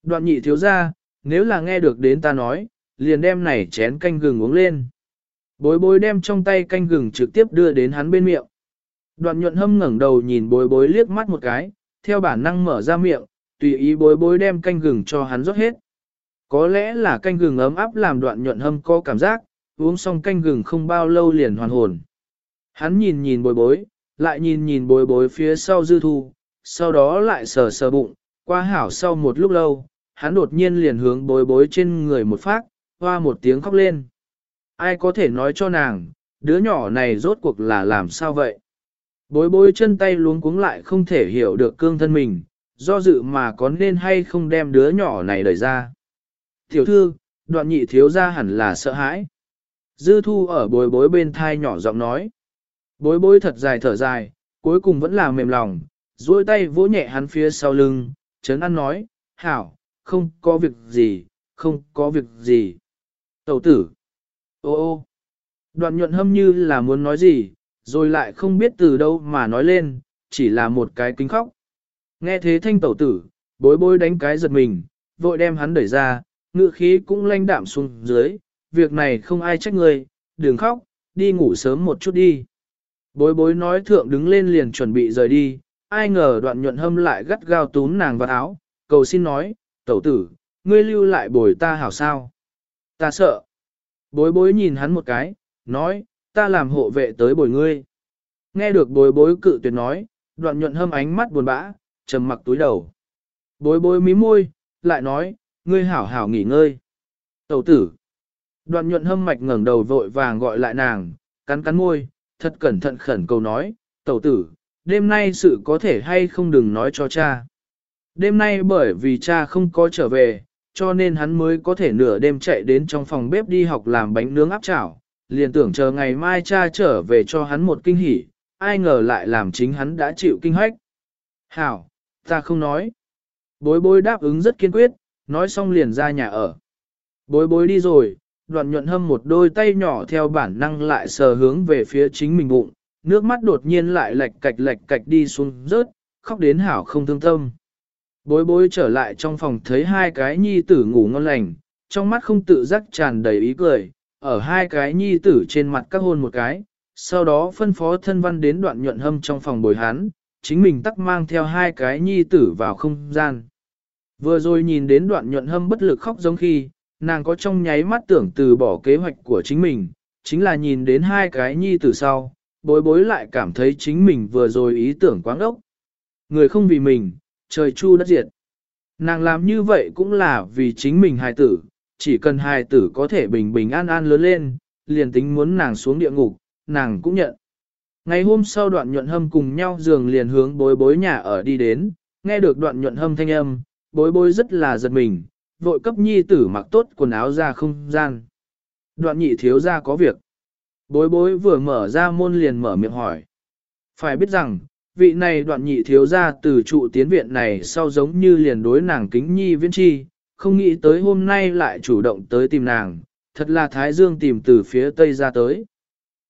Đoạn nhị thiếu ra, nếu là nghe được đến ta nói, liền đem này chén canh gừng uống lên. Bối bối đem trong tay canh gừng trực tiếp đưa đến hắn bên miệng. Đoạn nhuận hâm ngẩng đầu nhìn bối bối liếc mắt một cái, theo bản năng mở ra miệng, tùy ý bối bối đem canh gừng cho hắn rót hết. Có lẽ là canh gừng ấm áp làm đoạn nhuận hâm có cảm giác, uống xong canh gừng không bao lâu liền hoàn hồn. Hắn nhìn nhìn bối bối, lại nhìn nhìn bối bối phía sau dư thu, sau đó lại sờ sờ bụng, qua hảo sau một lúc lâu, hắn đột nhiên liền hướng bối bối trên người một phát, hoa một tiếng khóc lên. Ai có thể nói cho nàng, đứa nhỏ này rốt cuộc là làm sao vậy? Bối bối chân tay luống cuống lại không thể hiểu được cương thân mình, do dự mà có nên hay không đem đứa nhỏ này đẩy ra. Tiểu thư, đoạn nhị thiếu ra hẳn là sợ hãi. Dư thu ở bối bối bên thai nhỏ giọng nói. Bối bối thật dài thở dài, cuối cùng vẫn là mềm lòng, duỗi tay vỗ nhẹ hắn phía sau lưng, chấn ăn nói, hảo, không có việc gì, không có việc gì. Tẩu tử. Ô ô. Đoạn nhuận hâm như là muốn nói gì, rồi lại không biết từ đâu mà nói lên, chỉ là một cái kính khóc. Nghe thế thanh tẩu tử, bối bối đánh cái giật mình, vội đem hắn đẩy ra, ngự khí cũng lanh đạm xuống dưới, việc này không ai trách người, đừng khóc, đi ngủ sớm một chút đi. Bối bối nói thượng đứng lên liền chuẩn bị rời đi, ai ngờ đoạn nhuận hâm lại gắt gao túm nàng vào áo, cầu xin nói, tẩu tử, ngươi lưu lại bồi ta hảo sao. Ta sợ. Bối bối nhìn hắn một cái, nói, ta làm hộ vệ tới bồi ngươi. Nghe được bối bối cự tuyệt nói, đoạn nhuận hâm ánh mắt buồn bã, trầm mặc túi đầu. Bối bối mí môi, lại nói, ngươi hảo hảo nghỉ ngơi. Tẩu tử. Đoạn nhuận hâm mạch ngẩng đầu vội vàng gọi lại nàng, cắn cắn môi, thật cẩn thận khẩn cầu nói, tẩu tử, đêm nay sự có thể hay không đừng nói cho cha. Đêm nay bởi vì cha không có trở về, cho nên hắn mới có thể nửa đêm chạy đến trong phòng bếp đi học làm bánh nướng áp chảo, liền tưởng chờ ngày mai cha trở về cho hắn một kinh hỉ, ai ngờ lại làm chính hắn đã chịu kinh hách. Hảo, ta không nói. Bối bối đáp ứng rất kiên quyết, nói xong liền ra nhà ở. Bối bối đi rồi, đoạn nhuận hâm một đôi tay nhỏ theo bản năng lại sờ hướng về phía chính mình bụng, nước mắt đột nhiên lại lệch cạch lệch cạch đi xuống rớt, khóc đến hảo không thương tâm. Bối bối trở lại trong phòng thấy hai cái nhi tử ngủ ngon lành, trong mắt không tự giác tràn đầy ý cười, ở hai cái nhi tử trên mặt các hôn một cái, sau đó phân phó thân văn đến đoạn nhuận hâm trong phòng bồi hán chính mình tắc mang theo hai cái nhi tử vào không gian. Vừa rồi nhìn đến đoạn nhuận hâm bất lực khóc giống khi, nàng có trong nháy mắt tưởng từ bỏ kế hoạch của chính mình, chính là nhìn đến hai cái nhi tử sau, bối bối lại cảm thấy chính mình vừa rồi ý tưởng quáng ốc. Người không vì mình, trời chu đất diệt. Nàng làm như vậy cũng là vì chính mình hài tử, chỉ cần hài tử có thể bình bình an an lớn lên, liền tính muốn nàng xuống địa ngục, nàng cũng nhận. Ngày hôm sau đoạn nhuận hâm cùng nhau giường liền hướng bối bối nhà ở đi đến, nghe được đoạn nhuận hâm thanh âm, bối bối rất là giật mình, vội cấp nhi tử mặc tốt quần áo ra không gian. Đoạn nhị thiếu ra có việc. Bối bối vừa mở ra môn liền mở miệng hỏi. Phải biết rằng, vị này đoạn nhị thiếu ra từ trụ tiến viện này sau giống như liền đối nàng kính nhi viên chi, không nghĩ tới hôm nay lại chủ động tới tìm nàng, thật là Thái Dương tìm từ phía Tây ra tới.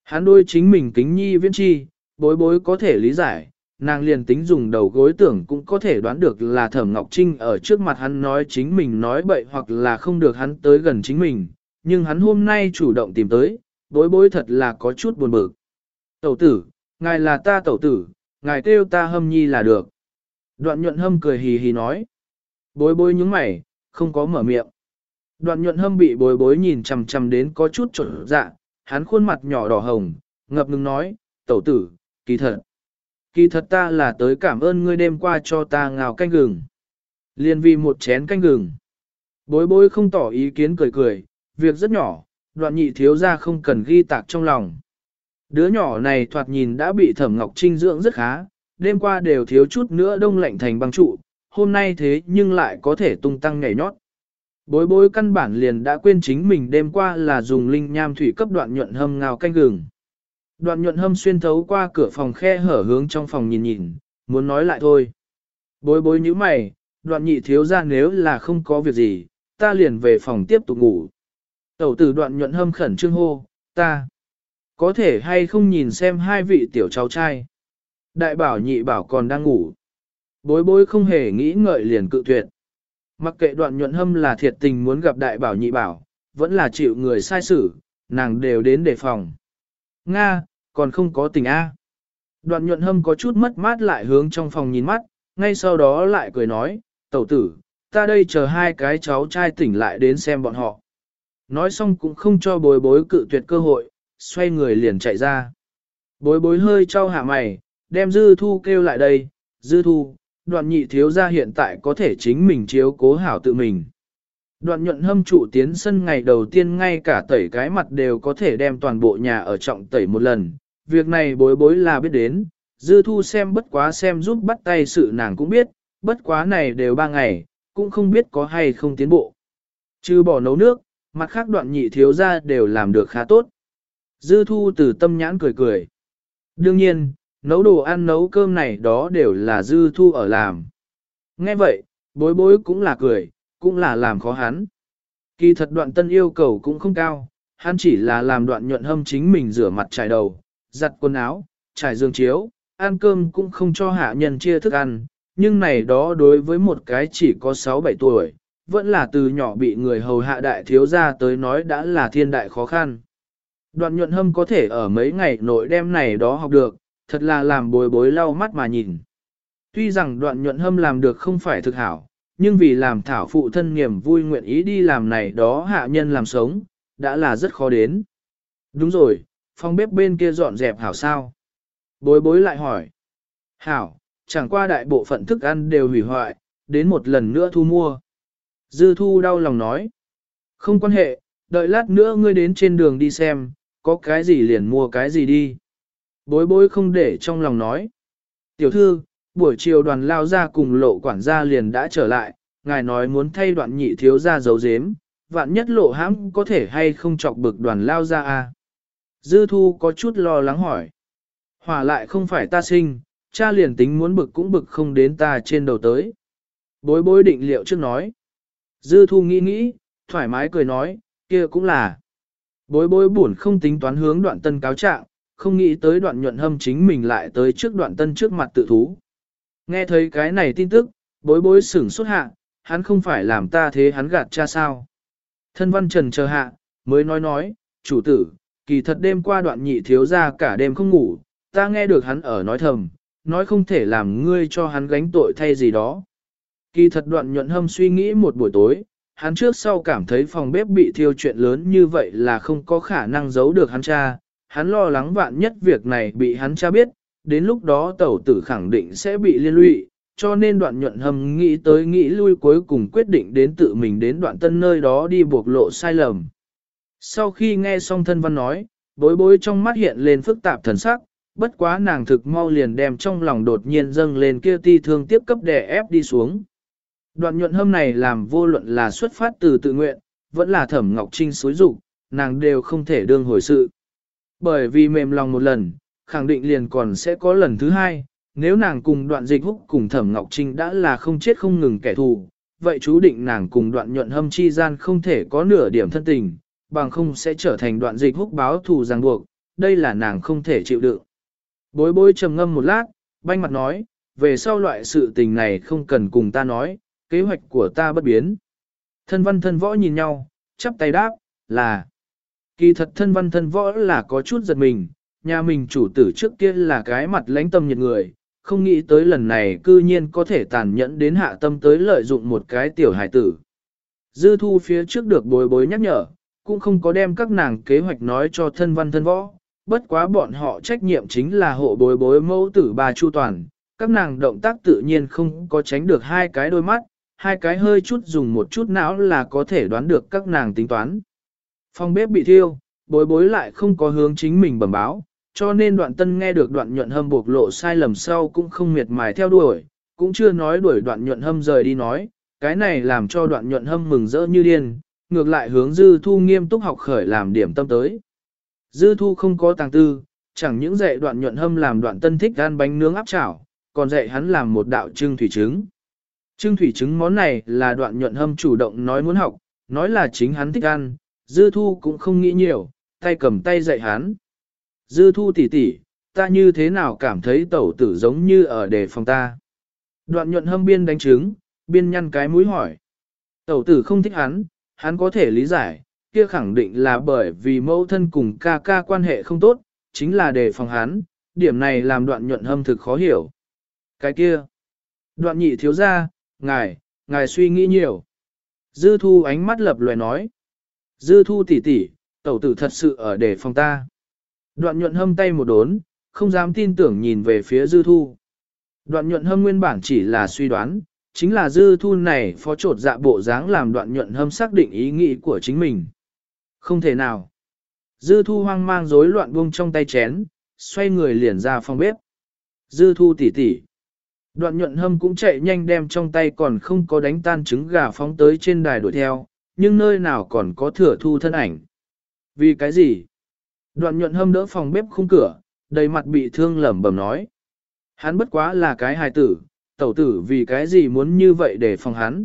Hắn đôi chính mình kính nhi viên chi, bối bối có thể lý giải, nàng liền tính dùng đầu gối tưởng cũng có thể đoán được là Thẩm Ngọc Trinh ở trước mặt hắn nói chính mình nói bậy hoặc là không được hắn tới gần chính mình, nhưng hắn hôm nay chủ động tìm tới, bối bối thật là có chút buồn bực. Tẩu tử, ngài là ta tẩu tử, ngài kêu ta hâm nhi là được. Đoạn nhuận hâm cười hì hì nói. Bối bối nhúng mày, không có mở miệng. Đoạn nhuận hâm bị bối bối nhìn chằm chằm đến có chút trộn dạ, hắn khuôn mặt nhỏ đỏ hồng, ngập ngừng nói, tẩu tử, kỳ thật. Kỳ thật ta là tới cảm ơn ngươi đêm qua cho ta ngào canh gừng. Liên vì một chén canh gừng. Bối bối không tỏ ý kiến cười cười, việc rất nhỏ, đoạn nhị thiếu ra không cần ghi tạc trong lòng. Đứa nhỏ này thoạt nhìn đã bị thẩm ngọc trinh dưỡng rất khá, đêm qua đều thiếu chút nữa đông lạnh thành băng trụ, hôm nay thế nhưng lại có thể tung tăng nhảy nhót. Bối bối căn bản liền đã quên chính mình đêm qua là dùng linh nham thủy cấp đoạn nhuận hâm ngào canh gừng. Đoạn nhuận hâm xuyên thấu qua cửa phòng khe hở hướng trong phòng nhìn nhìn, muốn nói lại thôi. Bối bối như mày, đoạn nhị thiếu ra nếu là không có việc gì, ta liền về phòng tiếp tục ngủ. Tẩu tử đoạn nhuận hâm khẩn trương hô, ta có thể hay không nhìn xem hai vị tiểu cháu trai. Đại bảo nhị bảo còn đang ngủ. Bối bối không hề nghĩ ngợi liền cự tuyệt. Mặc kệ đoạn nhuận hâm là thiệt tình muốn gặp đại bảo nhị bảo, vẫn là chịu người sai xử, nàng đều đến đề phòng. Nga, còn không có tình A. Đoạn nhuận hâm có chút mất mát lại hướng trong phòng nhìn mắt, ngay sau đó lại cười nói, tẩu tử, ta đây chờ hai cái cháu trai tỉnh lại đến xem bọn họ. Nói xong cũng không cho bối bối cự tuyệt cơ hội, xoay người liền chạy ra. Bối bối hơi trao hạ mày, đem dư thu kêu lại đây, dư thu, đoạn nhị thiếu ra hiện tại có thể chính mình chiếu cố hảo tự mình. Đoạn nhuận hâm trụ tiến sân ngày đầu tiên ngay cả tẩy cái mặt đều có thể đem toàn bộ nhà ở trọng tẩy một lần. Việc này bối bối là biết đến, dư thu xem bất quá xem giúp bắt tay sự nàng cũng biết, bất quá này đều ba ngày, cũng không biết có hay không tiến bộ. Chứ bỏ nấu nước, mặt khác đoạn nhị thiếu ra đều làm được khá tốt. Dư thu từ tâm nhãn cười cười. Đương nhiên, nấu đồ ăn nấu cơm này đó đều là dư thu ở làm. Nghe vậy, bối bối cũng là cười, cũng là làm khó hắn. Kỳ thật đoạn tân yêu cầu cũng không cao, hắn chỉ là làm đoạn nhuận hâm chính mình rửa mặt trải đầu, giặt quần áo, trải giường chiếu, ăn cơm cũng không cho hạ nhân chia thức ăn, nhưng này đó đối với một cái chỉ có 6-7 tuổi, vẫn là từ nhỏ bị người hầu hạ đại thiếu gia tới nói đã là thiên đại khó khăn. Đoạn nhuận hâm có thể ở mấy ngày nội đêm này đó học được, thật là làm bối bối lau mắt mà nhìn. Tuy rằng đoạn nhuận hâm làm được không phải thực hảo, nhưng vì làm thảo phụ thân niềm vui nguyện ý đi làm này đó hạ nhân làm sống, đã là rất khó đến. Đúng rồi, phòng bếp bên kia dọn dẹp hảo sao? Bối bối lại hỏi. Hảo, chẳng qua đại bộ phận thức ăn đều hủy hoại, đến một lần nữa thu mua. Dư thu đau lòng nói. Không quan hệ, đợi lát nữa ngươi đến trên đường đi xem, có cái gì liền mua cái gì đi. Bối bối không để trong lòng nói. Tiểu thư, buổi chiều đoàn lao ra cùng lộ quản gia liền đã trở lại, ngài nói muốn thay đoạn nhị thiếu ra dấu dếm, vạn nhất lộ hãm có thể hay không chọc bực đoàn lao ra à. Dư thu có chút lo lắng hỏi. Hỏa lại không phải ta sinh, cha liền tính muốn bực cũng bực không đến ta trên đầu tới. Bối bối định liệu trước nói. Dư thu nghĩ nghĩ, thoải mái cười nói, kia cũng là. Bối bối buồn không tính toán hướng đoạn tân cáo trạng, không nghĩ tới đoạn nhuận hâm chính mình lại tới trước đoạn tân trước mặt tự thú. Nghe thấy cái này tin tức, bối bối sửng xuất hạ, hắn không phải làm ta thế hắn gạt cha sao. Thân văn trần chờ hạ, mới nói nói, chủ tử, kỳ thật đêm qua đoạn nhị thiếu ra cả đêm không ngủ, ta nghe được hắn ở nói thầm, nói không thể làm ngươi cho hắn gánh tội thay gì đó. Kỳ thật đoạn nhuận hâm suy nghĩ một buổi tối, hắn trước sau cảm thấy phòng bếp bị thiêu chuyện lớn như vậy là không có khả năng giấu được hắn cha, hắn lo lắng vạn nhất việc này bị hắn cha biết, đến lúc đó tẩu tử khẳng định sẽ bị liên lụy, cho nên đoạn nhuận hâm nghĩ tới nghĩ lui cuối cùng quyết định đến tự mình đến đoạn tân nơi đó đi buộc lộ sai lầm. Sau khi nghe xong thân văn nói, bối bối trong mắt hiện lên phức tạp thần sắc, bất quá nàng thực mau liền đem trong lòng đột nhiên dâng lên kia ti thương tiếp cấp đè ép đi xuống. Đoạn nhuận hâm này làm vô luận là xuất phát từ tự nguyện, vẫn là thẩm ngọc trinh xối dục nàng đều không thể đương hồi sự. Bởi vì mềm lòng một lần, khẳng định liền còn sẽ có lần thứ hai, nếu nàng cùng đoạn dịch húc cùng thẩm ngọc trinh đã là không chết không ngừng kẻ thù, vậy chú định nàng cùng đoạn nhuận hâm chi gian không thể có nửa điểm thân tình, bằng không sẽ trở thành đoạn dịch húc báo thù ràng buộc, đây là nàng không thể chịu đựng. Bối bối trầm ngâm một lát, banh mặt nói, về sau loại sự tình này không cần cùng ta nói, kế hoạch của ta bất biến. Thân văn thân võ nhìn nhau, chắp tay đáp, là. Kỳ thật thân văn thân võ là có chút giật mình, nhà mình chủ tử trước kia là cái mặt lãnh tâm nhiệt người, không nghĩ tới lần này cư nhiên có thể tàn nhẫn đến hạ tâm tới lợi dụng một cái tiểu hải tử. Dư thu phía trước được bối bối nhắc nhở, cũng không có đem các nàng kế hoạch nói cho thân văn thân võ, bất quá bọn họ trách nhiệm chính là hộ bối bối mẫu tử bà chu toàn, các nàng động tác tự nhiên không có tránh được hai cái đôi mắt, hai cái hơi chút dùng một chút não là có thể đoán được các nàng tính toán. Phòng bếp bị thiêu, bối bối lại không có hướng chính mình bẩm báo, cho nên đoạn tân nghe được đoạn nhuận hâm buộc lộ sai lầm sau cũng không miệt mài theo đuổi, cũng chưa nói đuổi đoạn nhuận hâm rời đi nói, cái này làm cho đoạn nhuận hâm mừng rỡ như điên, ngược lại hướng dư thu nghiêm túc học khởi làm điểm tâm tới. Dư thu không có tàng tư, chẳng những dạy đoạn nhuận hâm làm đoạn tân thích gan bánh nướng áp chảo, còn dạy hắn làm một đạo trưng thủy trứng. Trưng thủy trứng món này là đoạn nhuận hâm chủ động nói muốn học, nói là chính hắn thích ăn, dư thu cũng không nghĩ nhiều, tay cầm tay dạy hắn. Dư thu tỉ tỉ, ta như thế nào cảm thấy tẩu tử giống như ở đề phòng ta. Đoạn nhuận hâm biên đánh trứng, biên nhăn cái mũi hỏi. Tẩu tử không thích hắn, hắn có thể lý giải, kia khẳng định là bởi vì mẫu thân cùng ca ca quan hệ không tốt, chính là đề phòng hắn, điểm này làm đoạn nhuận hâm thực khó hiểu. Cái kia, đoạn nhị thiếu ra, ngài, ngài suy nghĩ nhiều. Dư thu ánh mắt lập lòe nói. Dư thu tỉ tỉ, tẩu tử thật sự ở đề phòng ta. Đoạn nhuận hâm tay một đốn, không dám tin tưởng nhìn về phía dư thu. Đoạn nhuận hâm nguyên bản chỉ là suy đoán, chính là dư thu này phó trột dạ bộ dáng làm đoạn nhuận hâm xác định ý nghĩ của chính mình. Không thể nào. Dư thu hoang mang rối loạn buông trong tay chén, xoay người liền ra phòng bếp. Dư thu tỉ tỉ. Đoạn nhuận hâm cũng chạy nhanh đem trong tay còn không có đánh tan trứng gà phóng tới trên đài đuổi theo, nhưng nơi nào còn có thừa thu thân ảnh. Vì cái gì? Đoạn nhuận hâm đỡ phòng bếp khung cửa, đầy mặt bị thương lẩm bẩm nói. Hắn bất quá là cái hài tử, tẩu tử vì cái gì muốn như vậy để phòng hắn.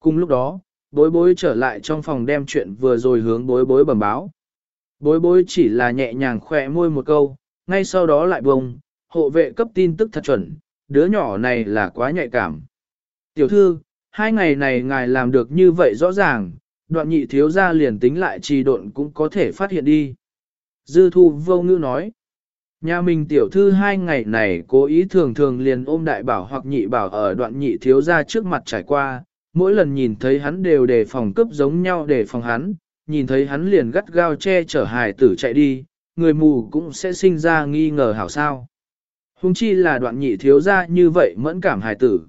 Cùng lúc đó, bối bối trở lại trong phòng đem chuyện vừa rồi hướng bối bối bẩm báo. Bối bối chỉ là nhẹ nhàng khỏe môi một câu, ngay sau đó lại bông, hộ vệ cấp tin tức thật chuẩn, đứa nhỏ này là quá nhạy cảm. Tiểu thư, hai ngày này ngài làm được như vậy rõ ràng, đoạn nhị thiếu ra liền tính lại trì độn cũng có thể phát hiện đi. Dư thu vô ngữ nói. Nhà mình tiểu thư hai ngày này cố ý thường thường liền ôm đại bảo hoặc nhị bảo ở đoạn nhị thiếu ra trước mặt trải qua, mỗi lần nhìn thấy hắn đều đề phòng cướp giống nhau để phòng hắn, nhìn thấy hắn liền gắt gao che chở hài tử chạy đi, người mù cũng sẽ sinh ra nghi ngờ hảo sao. Hùng chi là đoạn nhị thiếu ra như vậy mẫn cảm hài tử.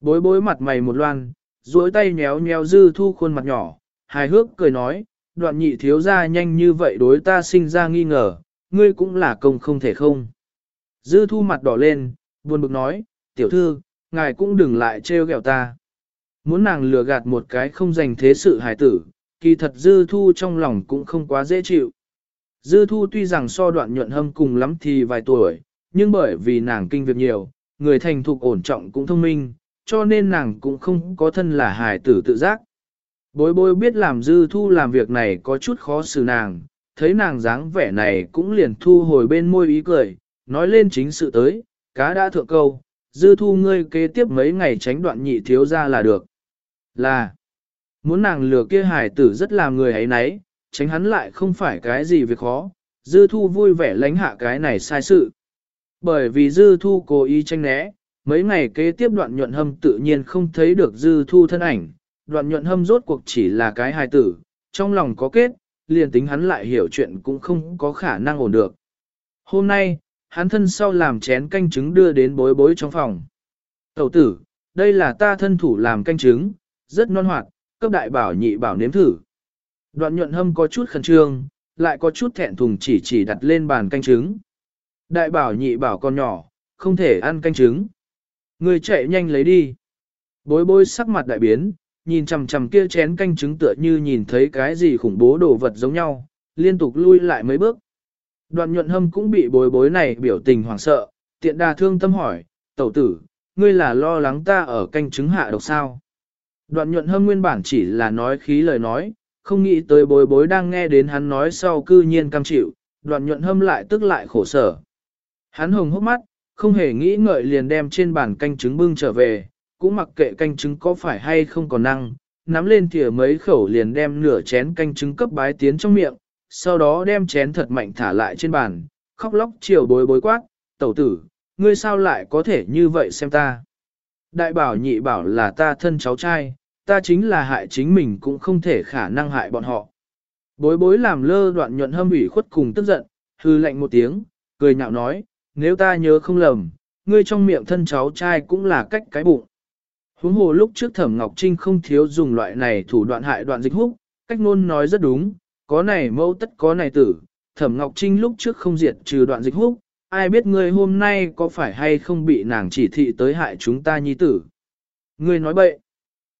Bối bối mặt mày một loan, duỗi tay nhéo nhéo dư thu khuôn mặt nhỏ, hài hước cười nói, đoạn nhị thiếu ra nhanh như vậy đối ta sinh ra nghi ngờ, ngươi cũng là công không thể không. Dư thu mặt đỏ lên, buồn bực nói, tiểu thư, ngài cũng đừng lại trêu ghẹo ta. Muốn nàng lừa gạt một cái không dành thế sự hài tử, kỳ thật dư thu trong lòng cũng không quá dễ chịu. Dư thu tuy rằng so đoạn nhuận hâm cùng lắm thì vài tuổi, nhưng bởi vì nàng kinh việc nhiều, người thành thục ổn trọng cũng thông minh, cho nên nàng cũng không có thân là hài tử tự giác. Bối bối biết làm dư thu làm việc này có chút khó xử nàng, thấy nàng dáng vẻ này cũng liền thu hồi bên môi ý cười, nói lên chính sự tới, cá đã thượng câu, dư thu ngươi kế tiếp mấy ngày tránh đoạn nhị thiếu ra là được. Là, muốn nàng lừa kia hài tử rất là người ấy nấy, tránh hắn lại không phải cái gì việc khó, dư thu vui vẻ lánh hạ cái này sai sự. Bởi vì dư thu cố ý tranh né, mấy ngày kế tiếp đoạn nhuận hâm tự nhiên không thấy được dư thu thân ảnh, đoạn nhuận hâm rốt cuộc chỉ là cái hài tử, trong lòng có kết, liền tính hắn lại hiểu chuyện cũng không có khả năng ổn được. Hôm nay, hắn thân sau làm chén canh trứng đưa đến bối bối trong phòng. Tẩu tử, đây là ta thân thủ làm canh trứng, rất non hoạt, cấp đại bảo nhị bảo nếm thử. Đoạn nhuận hâm có chút khẩn trương, lại có chút thẹn thùng chỉ chỉ đặt lên bàn canh trứng. Đại bảo nhị bảo con nhỏ, không thể ăn canh trứng. Người chạy nhanh lấy đi. Bối bối sắc mặt đại biến, nhìn chằm chằm kia chén canh trứng tựa như nhìn thấy cái gì khủng bố đồ vật giống nhau, liên tục lui lại mấy bước. Đoạn nhuận hâm cũng bị bối bối này biểu tình hoảng sợ, tiện đà thương tâm hỏi, tẩu tử, ngươi là lo lắng ta ở canh trứng hạ độc sao? Đoạn nhuận hâm nguyên bản chỉ là nói khí lời nói, không nghĩ tới bối bối đang nghe đến hắn nói sau cư nhiên cam chịu, đoạn nhuận hâm lại tức lại khổ sở. Hắn hồng hốc mắt, không hề nghĩ ngợi liền đem trên bàn canh trứng bưng trở về, cũng mặc kệ canh trứng có phải hay không còn năng, nắm lên thìa mấy khẩu liền đem nửa chén canh trứng cấp bái tiến trong miệng, sau đó đem chén thật mạnh thả lại trên bàn, khóc lóc chiều bối bối quát, tẩu tử, ngươi sao lại có thể như vậy xem ta. Đại bảo nhị bảo là ta thân cháu trai, ta chính là hại chính mình cũng không thể khả năng hại bọn họ. Bối bối làm lơ đoạn nhuận hâm ủy khuất cùng tức giận, hư lạnh một tiếng, cười nhạo nói, nếu ta nhớ không lầm, ngươi trong miệng thân cháu trai cũng là cách cái bụng. Huống hồ lúc trước Thẩm Ngọc Trinh không thiếu dùng loại này thủ đoạn hại đoạn dịch húc, cách ngôn nói rất đúng, có này mâu tất có này tử, thẩm Ngọc Trinh lúc trước không diệt trừ đoạn dịch húc, ai biết ngươi hôm nay có phải hay không bị nàng chỉ thị tới hại chúng ta nhi tử. Ngươi nói bậy.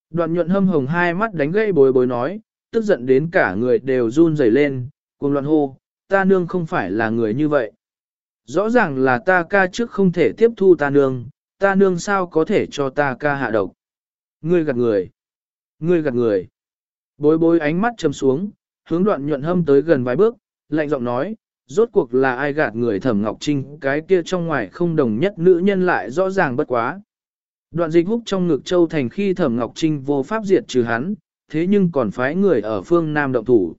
Đoạn nhuận hâm hồng hai mắt đánh gãy bối bối nói, tức giận đến cả người đều run rẩy lên, cùng loạn hô, ta nương không phải là người như vậy. Rõ ràng là ta ca trước không thể tiếp thu ta nương, ta nương sao có thể cho ta ca hạ độc. Ngươi gạt người. Ngươi gạt người. Bối bối ánh mắt chầm xuống, hướng đoạn nhuận hâm tới gần vài bước, lạnh giọng nói, rốt cuộc là ai gạt người thẩm ngọc trinh cái kia trong ngoài không đồng nhất nữ nhân lại rõ ràng bất quá. Đoạn dịch húc trong ngực châu thành khi thẩm ngọc trinh vô pháp diệt trừ hắn, thế nhưng còn phái người ở phương Nam động thủ.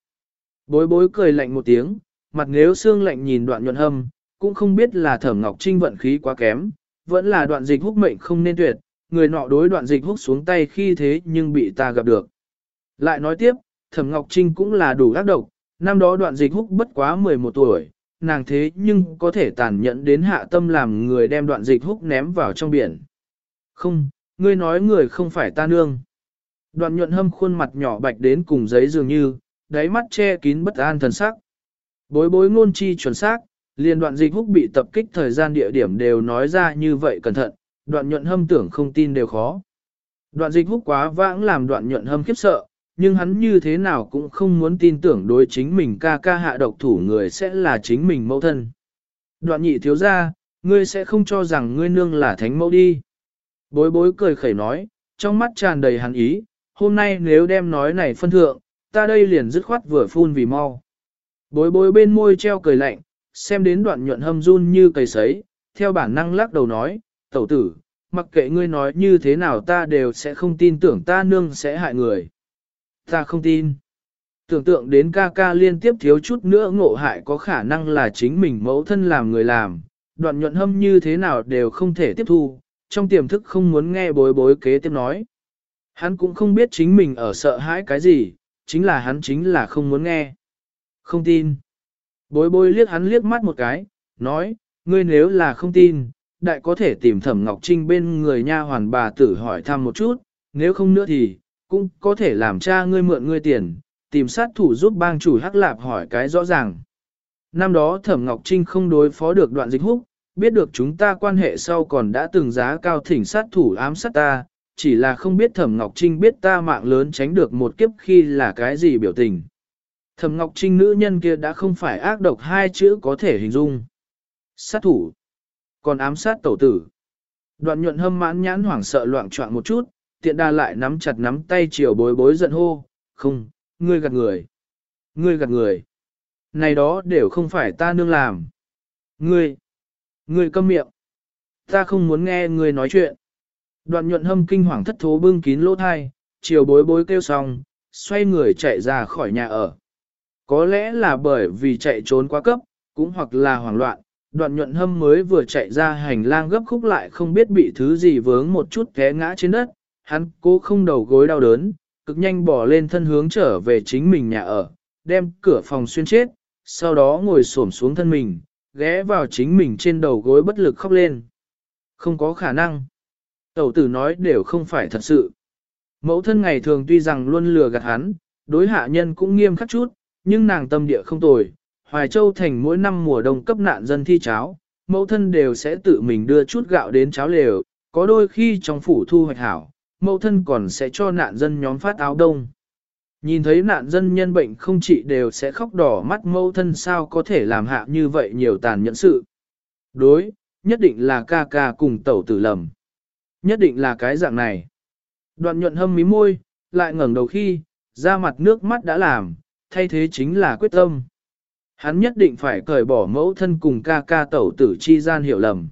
Bối bối cười lạnh một tiếng, mặt nếu xương lạnh nhìn đoạn nhuận hâm, cũng không biết là thẩm ngọc trinh vận khí quá kém, vẫn là đoạn dịch húc mệnh không nên tuyệt, người nọ đối đoạn dịch húc xuống tay khi thế nhưng bị ta gặp được. Lại nói tiếp, thẩm ngọc trinh cũng là đủ ác độc, năm đó đoạn dịch húc bất quá 11 tuổi, nàng thế nhưng có thể tàn nhẫn đến hạ tâm làm người đem đoạn dịch húc ném vào trong biển. Không, ngươi nói người không phải ta nương. Đoạn nhuận hâm khuôn mặt nhỏ bạch đến cùng giấy dường như, đáy mắt che kín bất an thần sắc. Bối bối ngôn chi chuẩn xác, liền đoạn dịch húc bị tập kích thời gian địa điểm đều nói ra như vậy cẩn thận, đoạn nhuận hâm tưởng không tin đều khó. Đoạn dịch húc quá vãng làm đoạn nhuận hâm khiếp sợ, nhưng hắn như thế nào cũng không muốn tin tưởng đối chính mình ca ca hạ độc thủ người sẽ là chính mình mẫu thân. Đoạn nhị thiếu ra, ngươi sẽ không cho rằng ngươi nương là thánh mẫu đi. Bối bối cười khẩy nói, trong mắt tràn đầy hắn ý, hôm nay nếu đem nói này phân thượng, ta đây liền dứt khoát vừa phun vì mau. Bối bối bên môi treo cười lạnh, xem đến đoạn nhuận hâm run như cầy sấy, theo bản năng lắc đầu nói, tẩu tử, mặc kệ ngươi nói như thế nào ta đều sẽ không tin tưởng ta nương sẽ hại người. Ta không tin. Tưởng tượng đến ca ca liên tiếp thiếu chút nữa ngộ hại có khả năng là chính mình mẫu thân làm người làm, đoạn nhuận hâm như thế nào đều không thể tiếp thu, trong tiềm thức không muốn nghe bối bối kế tiếp nói. Hắn cũng không biết chính mình ở sợ hãi cái gì, chính là hắn chính là không muốn nghe. Không tin. Bối bối liếc hắn liếc mắt một cái, nói, ngươi nếu là không tin, đại có thể tìm thẩm Ngọc Trinh bên người nha hoàn bà tử hỏi thăm một chút, nếu không nữa thì, cũng có thể làm cha ngươi mượn ngươi tiền, tìm sát thủ giúp bang chủ hắc lạp hỏi cái rõ ràng. Năm đó thẩm Ngọc Trinh không đối phó được đoạn dịch húc, biết được chúng ta quan hệ sau còn đã từng giá cao thỉnh sát thủ ám sát ta, chỉ là không biết thẩm Ngọc Trinh biết ta mạng lớn tránh được một kiếp khi là cái gì biểu tình. Thẩm Ngọc Trinh nữ nhân kia đã không phải ác độc hai chữ có thể hình dung. Sát thủ. Còn ám sát tẩu tử. Đoạn nhuận hâm mãn nhãn hoảng sợ loạn trọng một chút, tiện đa lại nắm chặt nắm tay chiều bối bối giận hô, không, ngươi gạt người. Ngươi gạt người. Này đó đều không phải ta nương làm. Ngươi. Ngươi câm miệng. Ta không muốn nghe ngươi nói chuyện. Đoạn nhuận hâm kinh hoàng thất thố bưng kín lỗ thai, chiều bối bối kêu xong, xoay người chạy ra khỏi nhà ở. Có lẽ là bởi vì chạy trốn quá cấp, cũng hoặc là hoảng loạn, đoạn nhuận hâm mới vừa chạy ra hành lang gấp khúc lại không biết bị thứ gì vướng một chút té ngã trên đất, hắn cố không đầu gối đau đớn, cực nhanh bỏ lên thân hướng trở về chính mình nhà ở, đem cửa phòng xuyên chết, sau đó ngồi xổm xuống thân mình, ghé vào chính mình trên đầu gối bất lực khóc lên. Không có khả năng. Tẩu tử nói đều không phải thật sự. Mẫu thân ngày thường tuy rằng luôn lừa gạt hắn, đối hạ nhân cũng nghiêm khắc chút, nhưng nàng tâm địa không tồi. Hoài Châu thành mỗi năm mùa đông cấp nạn dân thi cháo, mẫu thân đều sẽ tự mình đưa chút gạo đến cháo lều, có đôi khi trong phủ thu hoạch hảo, mẫu thân còn sẽ cho nạn dân nhóm phát áo đông. Nhìn thấy nạn dân nhân bệnh không trị đều sẽ khóc đỏ mắt mẫu thân sao có thể làm hạ như vậy nhiều tàn nhẫn sự. Đối, nhất định là ca ca cùng tẩu tử lầm. Nhất định là cái dạng này. Đoạn nhuận hâm mí môi, lại ngẩng đầu khi, ra mặt nước mắt đã làm, thay thế chính là quyết tâm. Hắn nhất định phải cởi bỏ mẫu thân cùng ca ca tẩu tử chi gian hiểu lầm.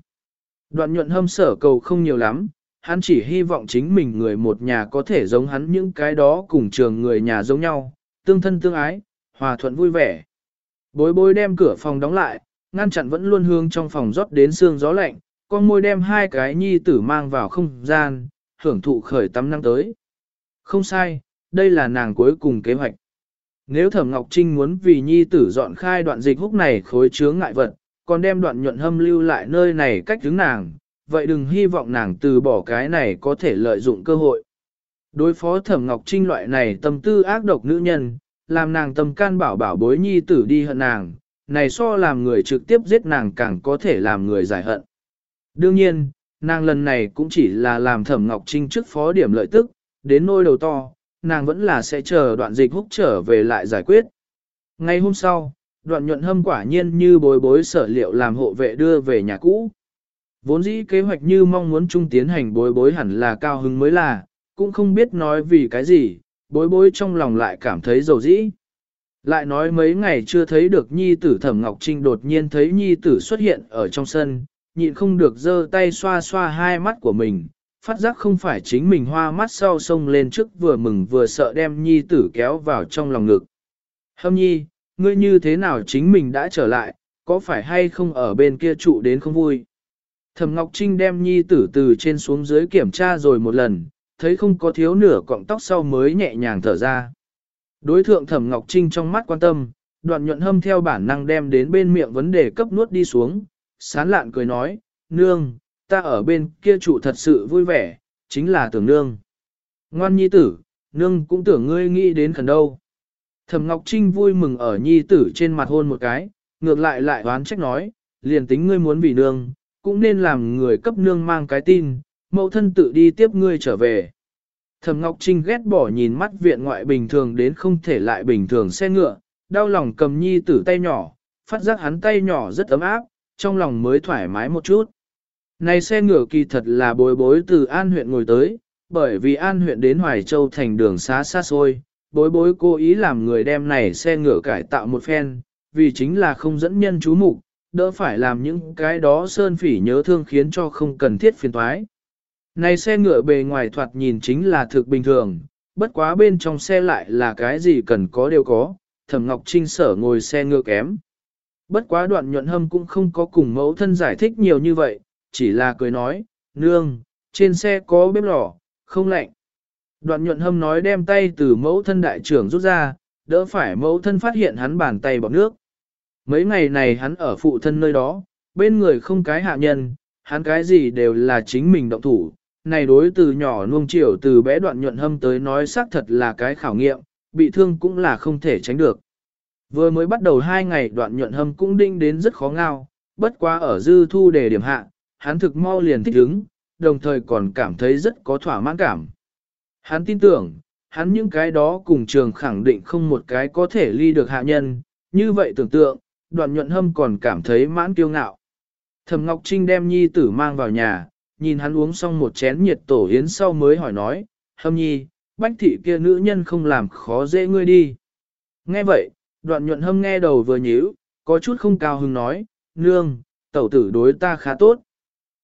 Đoạn nhuận hâm sở cầu không nhiều lắm, hắn chỉ hy vọng chính mình người một nhà có thể giống hắn những cái đó cùng trường người nhà giống nhau, tương thân tương ái, hòa thuận vui vẻ. Bối bối đem cửa phòng đóng lại, ngăn chặn vẫn luôn hướng trong phòng rót đến xương gió lạnh, con môi đem hai cái nhi tử mang vào không gian, hưởng thụ khởi tắm năng tới. Không sai, đây là nàng cuối cùng kế hoạch. Nếu Thẩm Ngọc Trinh muốn vì nhi tử dọn khai đoạn dịch húc này khối chướng ngại vật, còn đem đoạn nhuận hâm lưu lại nơi này cách đứng nàng, vậy đừng hy vọng nàng từ bỏ cái này có thể lợi dụng cơ hội. Đối phó Thẩm Ngọc Trinh loại này tâm tư ác độc nữ nhân, làm nàng tâm can bảo bảo bối nhi tử đi hận nàng, này so làm người trực tiếp giết nàng càng có thể làm người giải hận. Đương nhiên, nàng lần này cũng chỉ là làm thẩm Ngọc Trinh trước phó điểm lợi tức, đến nôi đầu to, nàng vẫn là sẽ chờ đoạn dịch húc trở về lại giải quyết. Ngay hôm sau, đoạn nhuận hâm quả nhiên như bối bối sở liệu làm hộ vệ đưa về nhà cũ. Vốn dĩ kế hoạch như mong muốn chung tiến hành bối bối hẳn là cao hứng mới là, cũng không biết nói vì cái gì, bối bối trong lòng lại cảm thấy dầu dĩ. Lại nói mấy ngày chưa thấy được nhi tử thẩm Ngọc Trinh đột nhiên thấy nhi tử xuất hiện ở trong sân, nhịn không được giơ tay xoa xoa hai mắt của mình, phát giác không phải chính mình hoa mắt sau sông lên trước vừa mừng vừa sợ đem nhi tử kéo vào trong lòng ngực. Hâm nhi, ngươi như thế nào chính mình đã trở lại, có phải hay không ở bên kia trụ đến không vui? Thẩm Ngọc Trinh đem nhi tử từ trên xuống dưới kiểm tra rồi một lần, thấy không có thiếu nửa cọng tóc sau mới nhẹ nhàng thở ra. Đối thượng Thẩm Ngọc Trinh trong mắt quan tâm, đoạn nhuận hâm theo bản năng đem đến bên miệng vấn đề cấp nuốt đi xuống, sán lạn cười nói, nương, ta ở bên kia trụ thật sự vui vẻ, chính là tưởng nương. Ngoan nhi tử, nương cũng tưởng ngươi nghĩ đến khẩn đâu. Thẩm Ngọc Trinh vui mừng ở nhi tử trên mặt hôn một cái, ngược lại lại oán trách nói, liền tính ngươi muốn vì nương, cũng nên làm người cấp nương mang cái tin, mẫu thân tự đi tiếp ngươi trở về. Thẩm Ngọc Trinh ghét bỏ nhìn mắt viện ngoại bình thường đến không thể lại bình thường xe ngựa, đau lòng cầm nhi tử tay nhỏ, phát giác hắn tay nhỏ rất ấm áp, trong lòng mới thoải mái một chút. Này xe ngựa kỳ thật là bối bối từ An huyện ngồi tới, bởi vì An huyện đến Hoài Châu thành đường xá xa xôi, bối bối cố ý làm người đem này xe ngựa cải tạo một phen, vì chính là không dẫn nhân chú mục, đỡ phải làm những cái đó sơn phỉ nhớ thương khiến cho không cần thiết phiền toái. Này xe ngựa bề ngoài thoạt nhìn chính là thực bình thường, bất quá bên trong xe lại là cái gì cần có đều có, thẩm ngọc trinh sở ngồi xe ngựa kém. Bất quá đoạn nhuận hâm cũng không có cùng mẫu thân giải thích nhiều như vậy, chỉ là cười nói, nương, trên xe có bếp lò, không lạnh. Đoạn nhuận hâm nói đem tay từ mẫu thân đại trưởng rút ra, đỡ phải mẫu thân phát hiện hắn bàn tay bọc nước. Mấy ngày này hắn ở phụ thân nơi đó, bên người không cái hạ nhân, hắn cái gì đều là chính mình động thủ. Này đối từ nhỏ nuông chiều từ bé đoạn nhuận hâm tới nói xác thật là cái khảo nghiệm, bị thương cũng là không thể tránh được. Vừa mới bắt đầu hai ngày đoạn nhuận hâm cũng đinh đến rất khó ngao, bất quá ở dư thu để điểm hạ, hắn thực mau liền thích ứng, đồng thời còn cảm thấy rất có thỏa mãn cảm. Hắn tin tưởng, hắn những cái đó cùng trường khẳng định không một cái có thể ly được hạ nhân, như vậy tưởng tượng, đoạn nhuận hâm còn cảm thấy mãn kiêu ngạo. Thẩm Ngọc Trinh đem nhi tử mang vào nhà, nhìn hắn uống xong một chén nhiệt tổ yến sau mới hỏi nói, hâm nhi, bách thị kia nữ nhân không làm khó dễ ngươi đi. Nghe vậy, đoạn nhuận hâm nghe đầu vừa nhíu, có chút không cao hứng nói, nương, tẩu tử đối ta khá tốt.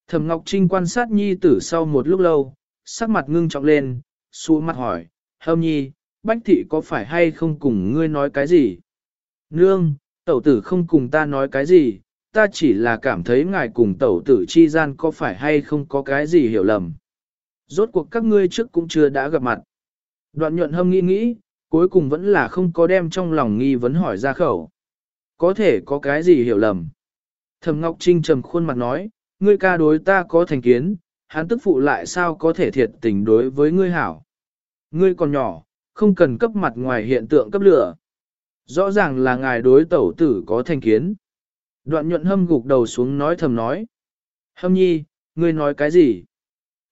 Thẩm Ngọc Trinh quan sát nhi tử sau một lúc lâu, sắc mặt ngưng trọng lên, xu mặt hỏi, hâm nhi, bách thị có phải hay không cùng ngươi nói cái gì? Nương, tẩu tử không cùng ta nói cái gì, ta chỉ là cảm thấy ngài cùng tẩu tử chi gian có phải hay không có cái gì hiểu lầm. Rốt cuộc các ngươi trước cũng chưa đã gặp mặt. Đoạn nhuận hâm nghĩ nghĩ, cuối cùng vẫn là không có đem trong lòng nghi vấn hỏi ra khẩu. Có thể có cái gì hiểu lầm. Thầm Ngọc Trinh trầm khuôn mặt nói, ngươi ca đối ta có thành kiến, hắn tức phụ lại sao có thể thiệt tình đối với ngươi hảo. Ngươi còn nhỏ, không cần cấp mặt ngoài hiện tượng cấp lửa. Rõ ràng là ngài đối tẩu tử có thành kiến. Đoạn nhuận hâm gục đầu xuống nói thầm nói. Hâm nhi, ngươi nói cái gì?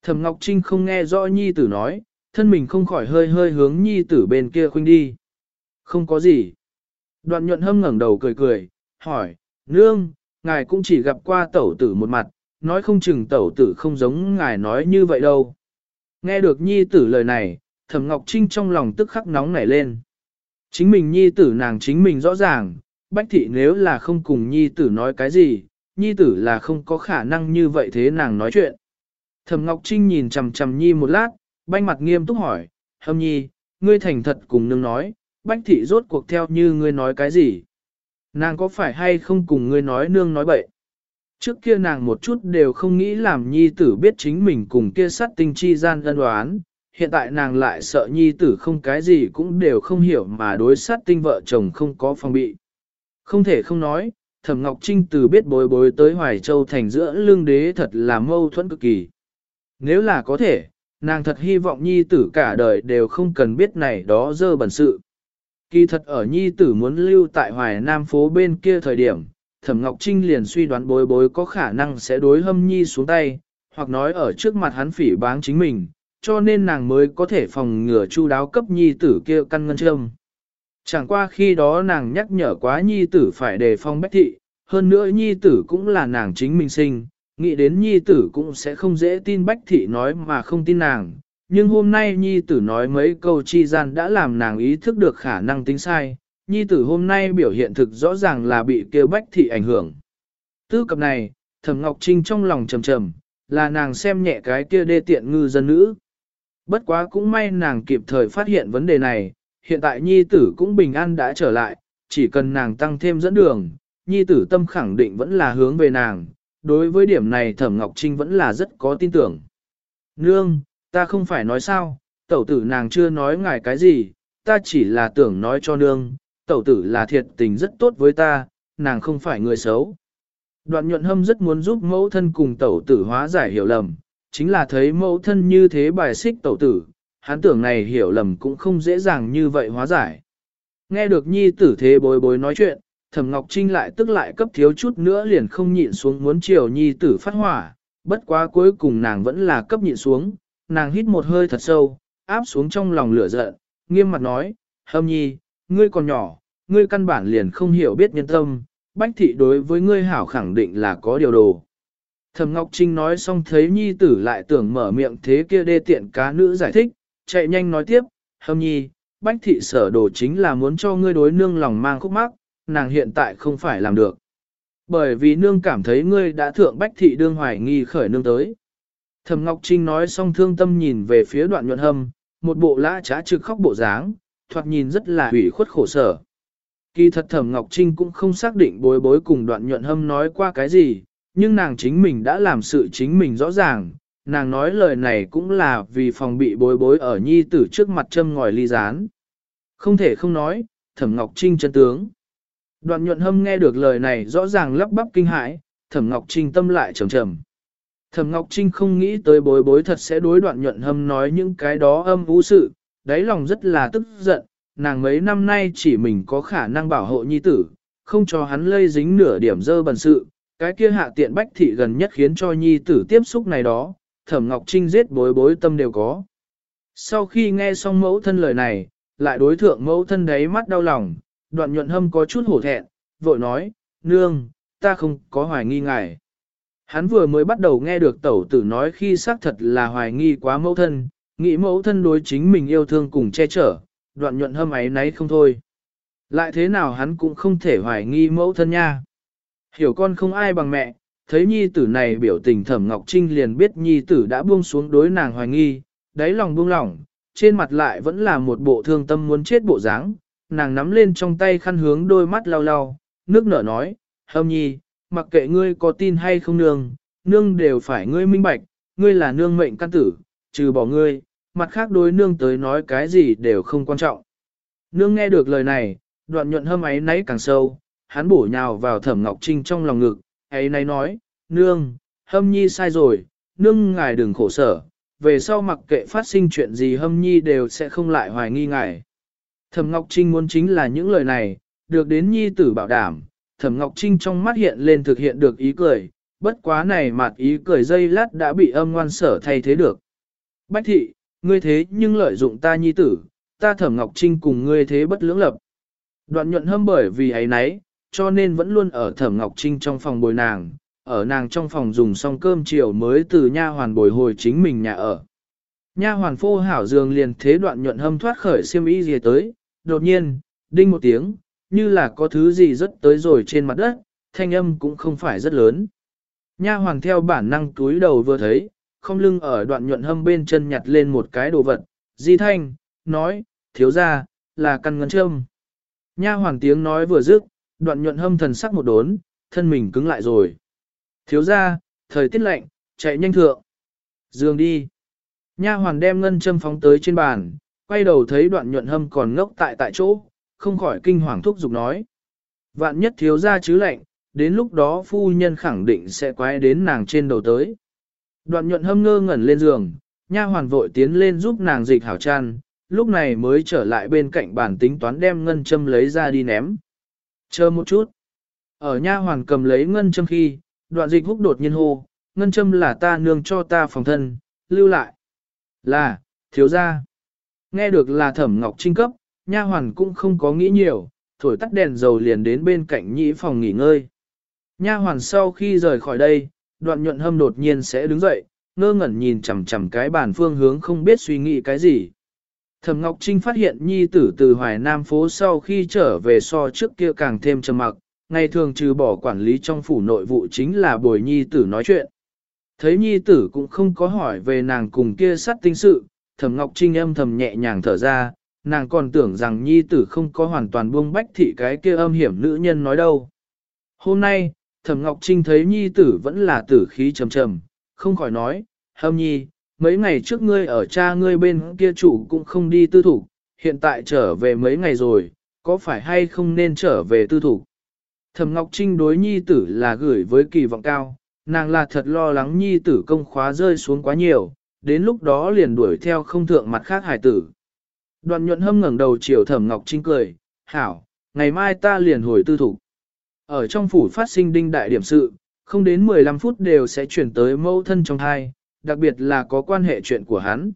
Thầm Ngọc Trinh không nghe rõ nhi tử nói, thân mình không khỏi hơi hơi hướng nhi tử bên kia khuynh đi. Không có gì. Đoạn nhuận hâm ngẩng đầu cười cười, hỏi, nương, ngài cũng chỉ gặp qua tẩu tử một mặt, nói không chừng tẩu tử không giống ngài nói như vậy đâu. Nghe được nhi tử lời này, thẩm Ngọc Trinh trong lòng tức khắc nóng nảy lên. Chính mình nhi tử nàng chính mình rõ ràng, bách thị nếu là không cùng nhi tử nói cái gì, nhi tử là không có khả năng như vậy thế nàng nói chuyện. Thẩm Ngọc Trinh nhìn chằm chằm nhi một lát, banh mặt nghiêm túc hỏi, hâm nhi, ngươi thành thật cùng nương nói, bách thị rốt cuộc theo như ngươi nói cái gì? Nàng có phải hay không cùng ngươi nói nương nói bậy? Trước kia nàng một chút đều không nghĩ làm nhi tử biết chính mình cùng kia sát tinh chi gian ân đoán, hiện tại nàng lại sợ nhi tử không cái gì cũng đều không hiểu mà đối sát tinh vợ chồng không có phòng bị. Không thể không nói, Thẩm Ngọc Trinh từ biết bối bối tới Hoài Châu thành giữa lương đế thật là mâu thuẫn cực kỳ. Nếu là có thể, nàng thật hy vọng nhi tử cả đời đều không cần biết này đó dơ bẩn sự. Kỳ thật ở nhi tử muốn lưu tại hoài nam phố bên kia thời điểm, Thẩm Ngọc Trinh liền suy đoán bối bối có khả năng sẽ đối hâm nhi xuống tay, hoặc nói ở trước mặt hắn phỉ báng chính mình, cho nên nàng mới có thể phòng ngừa chu đáo cấp nhi tử kia căn ngân châm. Chẳng qua khi đó nàng nhắc nhở quá nhi tử phải đề phòng bách thị, hơn nữa nhi tử cũng là nàng chính mình sinh, nghĩ đến nhi tử cũng sẽ không dễ tin bách thị nói mà không tin nàng. Nhưng hôm nay nhi tử nói mấy câu chi gian đã làm nàng ý thức được khả năng tính sai, nhi tử hôm nay biểu hiện thực rõ ràng là bị kêu bách thị ảnh hưởng. Tư cập này, thẩm Ngọc Trinh trong lòng trầm trầm, là nàng xem nhẹ cái kia đê tiện ngư dân nữ. Bất quá cũng may nàng kịp thời phát hiện vấn đề này, hiện tại nhi tử cũng bình an đã trở lại, chỉ cần nàng tăng thêm dẫn đường, nhi tử tâm khẳng định vẫn là hướng về nàng, đối với điểm này thẩm Ngọc Trinh vẫn là rất có tin tưởng. Nương, ta không phải nói sao, tẩu tử nàng chưa nói ngài cái gì, ta chỉ là tưởng nói cho nương, tẩu tử là thiệt tình rất tốt với ta, nàng không phải người xấu. Đoạn nhuận hâm rất muốn giúp mẫu thân cùng tẩu tử hóa giải hiểu lầm, chính là thấy mẫu thân như thế bài xích tẩu tử, hắn tưởng này hiểu lầm cũng không dễ dàng như vậy hóa giải. Nghe được nhi tử thế bối bối nói chuyện, thẩm Ngọc Trinh lại tức lại cấp thiếu chút nữa liền không nhịn xuống muốn chiều nhi tử phát hỏa, bất quá cuối cùng nàng vẫn là cấp nhịn xuống, nàng hít một hơi thật sâu, áp xuống trong lòng lửa giận, nghiêm mặt nói, hâm nhi, ngươi còn nhỏ, ngươi căn bản liền không hiểu biết nhân tâm, bách thị đối với ngươi hảo khẳng định là có điều đồ. Thẩm Ngọc Trinh nói xong thấy nhi tử lại tưởng mở miệng thế kia đê tiện cá nữ giải thích, chạy nhanh nói tiếp, hâm nhi, bách thị sở đồ chính là muốn cho ngươi đối nương lòng mang khúc mắc, nàng hiện tại không phải làm được. Bởi vì nương cảm thấy ngươi đã thượng bách thị đương hoài nghi khởi nương tới. Thẩm Ngọc Trinh nói xong thương tâm nhìn về phía đoạn nhuận hâm, một bộ lã trá trực khóc bộ dáng, thoạt nhìn rất là hủy khuất khổ sở. Kỳ thật Thẩm Ngọc Trinh cũng không xác định bối bối cùng đoạn nhuận hâm nói qua cái gì, nhưng nàng chính mình đã làm sự chính mình rõ ràng, nàng nói lời này cũng là vì phòng bị bối bối ở nhi tử trước mặt châm ngòi ly gián. Không thể không nói, Thẩm Ngọc Trinh chân tướng. Đoạn nhuận hâm nghe được lời này rõ ràng lắp bắp kinh hãi, Thẩm Ngọc Trinh tâm lại trầm trầm. Thẩm Ngọc Trinh không nghĩ tới bối bối thật sẽ đối đoạn nhuận hâm nói những cái đó âm vũ sự, đáy lòng rất là tức giận, nàng mấy năm nay chỉ mình có khả năng bảo hộ nhi tử, không cho hắn lây dính nửa điểm dơ bẩn sự, cái kia hạ tiện bách thị gần nhất khiến cho nhi tử tiếp xúc này đó, thẩm ngọc trinh giết bối bối tâm đều có. Sau khi nghe xong mẫu thân lời này, lại đối thượng mẫu thân đấy mắt đau lòng, đoạn nhuận hâm có chút hổ thẹn, vội nói, nương, ta không có hoài nghi ngài. Hắn vừa mới bắt đầu nghe được tẩu tử nói khi xác thật là hoài nghi quá mẫu thân, nghĩ mẫu thân đối chính mình yêu thương cùng che chở, đoạn nhuận hâm ấy nấy không thôi. Lại thế nào hắn cũng không thể hoài nghi mẫu thân nha. Hiểu con không ai bằng mẹ, thấy nhi tử này biểu tình thẩm Ngọc Trinh liền biết nhi tử đã buông xuống đối nàng hoài nghi, đáy lòng buông lỏng, trên mặt lại vẫn là một bộ thương tâm muốn chết bộ dáng. nàng nắm lên trong tay khăn hướng đôi mắt lau lau, nước nở nói, hâm nhi, mặc kệ ngươi có tin hay không nương, nương đều phải ngươi minh bạch, ngươi là nương mệnh căn tử, trừ bỏ ngươi, mặt khác đối nương tới nói cái gì đều không quan trọng. Nương nghe được lời này, đoạn nhuận hâm ấy nấy càng sâu, hắn bổ nhào vào thẩm ngọc trinh trong lòng ngực, ấy nấy nói, nương, hâm nhi sai rồi, nương ngài đừng khổ sở, về sau mặc kệ phát sinh chuyện gì hâm nhi đều sẽ không lại hoài nghi ngài. Thẩm Ngọc Trinh muốn chính là những lời này, được đến nhi tử bảo đảm, Thẩm Ngọc Trinh trong mắt hiện lên thực hiện được ý cười, bất quá này mặt ý cười dây lát đã bị âm ngoan sở thay thế được. Bách thị, ngươi thế nhưng lợi dụng ta nhi tử, ta Thẩm Ngọc Trinh cùng ngươi thế bất lưỡng lập. Đoạn nhuận hâm bởi vì ấy nấy, cho nên vẫn luôn ở Thẩm Ngọc Trinh trong phòng bồi nàng, ở nàng trong phòng dùng xong cơm chiều mới từ nha hoàn bồi hồi chính mình nhà ở. Nha hoàn phô hảo giường liền thế đoạn nhuận hâm thoát khởi xiêm y gì tới, đột nhiên, đinh một tiếng, như là có thứ gì rất tới rồi trên mặt đất, thanh âm cũng không phải rất lớn. Nha hoàn theo bản năng túi đầu vừa thấy, không lưng ở đoạn nhuận hâm bên chân nhặt lên một cái đồ vật, di thanh, nói, thiếu ra, là căn ngân châm. Nha Hoàng tiếng nói vừa dứt, đoạn nhuận hâm thần sắc một đốn, thân mình cứng lại rồi. Thiếu ra, thời tiết lạnh, chạy nhanh thượng. Dương đi. Nha hoàn đem ngân châm phóng tới trên bàn, quay đầu thấy đoạn nhuận hâm còn ngốc tại tại chỗ, không khỏi kinh hoàng thúc giục nói. Vạn nhất thiếu ra chứ lạnh, đến lúc đó phu nhân khẳng định sẽ quay đến nàng trên đầu tới. Đoạn nhuận hâm ngơ ngẩn lên giường, nha hoàn vội tiến lên giúp nàng dịch hảo chăn, lúc này mới trở lại bên cạnh bàn tính toán đem ngân châm lấy ra đi ném. Chờ một chút. Ở nha hoàn cầm lấy ngân châm khi, đoạn dịch húc đột nhiên hô, ngân châm là ta nương cho ta phòng thân, lưu lại. Là, thiếu gia. Nghe được là thẩm ngọc trinh cấp, nha hoàn cũng không có nghĩ nhiều, thổi tắt đèn dầu liền đến bên cạnh nhĩ phòng nghỉ ngơi. Nha hoàn sau khi rời khỏi đây, đoạn nhuận hâm đột nhiên sẽ đứng dậy, ngơ ngẩn nhìn chằm chằm cái bàn phương hướng không biết suy nghĩ cái gì. Thẩm Ngọc Trinh phát hiện nhi tử từ Hoài Nam phố sau khi trở về so trước kia càng thêm trầm mặc, ngày thường trừ bỏ quản lý trong phủ nội vụ chính là bồi nhi tử nói chuyện. Thấy nhi tử cũng không có hỏi về nàng cùng kia sát tinh sự, Thẩm Ngọc Trinh âm thầm nhẹ nhàng thở ra, nàng còn tưởng rằng nhi tử không có hoàn toàn buông bách thị cái kia âm hiểm nữ nhân nói đâu. Hôm nay, Thẩm Ngọc Trinh thấy nhi tử vẫn là tử khí trầm trầm, không khỏi nói, hâm nhi, mấy ngày trước ngươi ở cha ngươi bên kia chủ cũng không đi tư thủ, hiện tại trở về mấy ngày rồi, có phải hay không nên trở về tư thủ? Thẩm Ngọc Trinh đối nhi tử là gửi với kỳ vọng cao, nàng là thật lo lắng nhi tử công khóa rơi xuống quá nhiều, đến lúc đó liền đuổi theo không thượng mặt khác hải tử. Đoàn nhuận hâm ngẩng đầu chiều Thẩm Ngọc Trinh cười, hảo, ngày mai ta liền hồi tư thủ. Ở trong phủ phát sinh đinh đại điểm sự, không đến 15 phút đều sẽ chuyển tới mâu thân trong hai, đặc biệt là có quan hệ chuyện của hắn.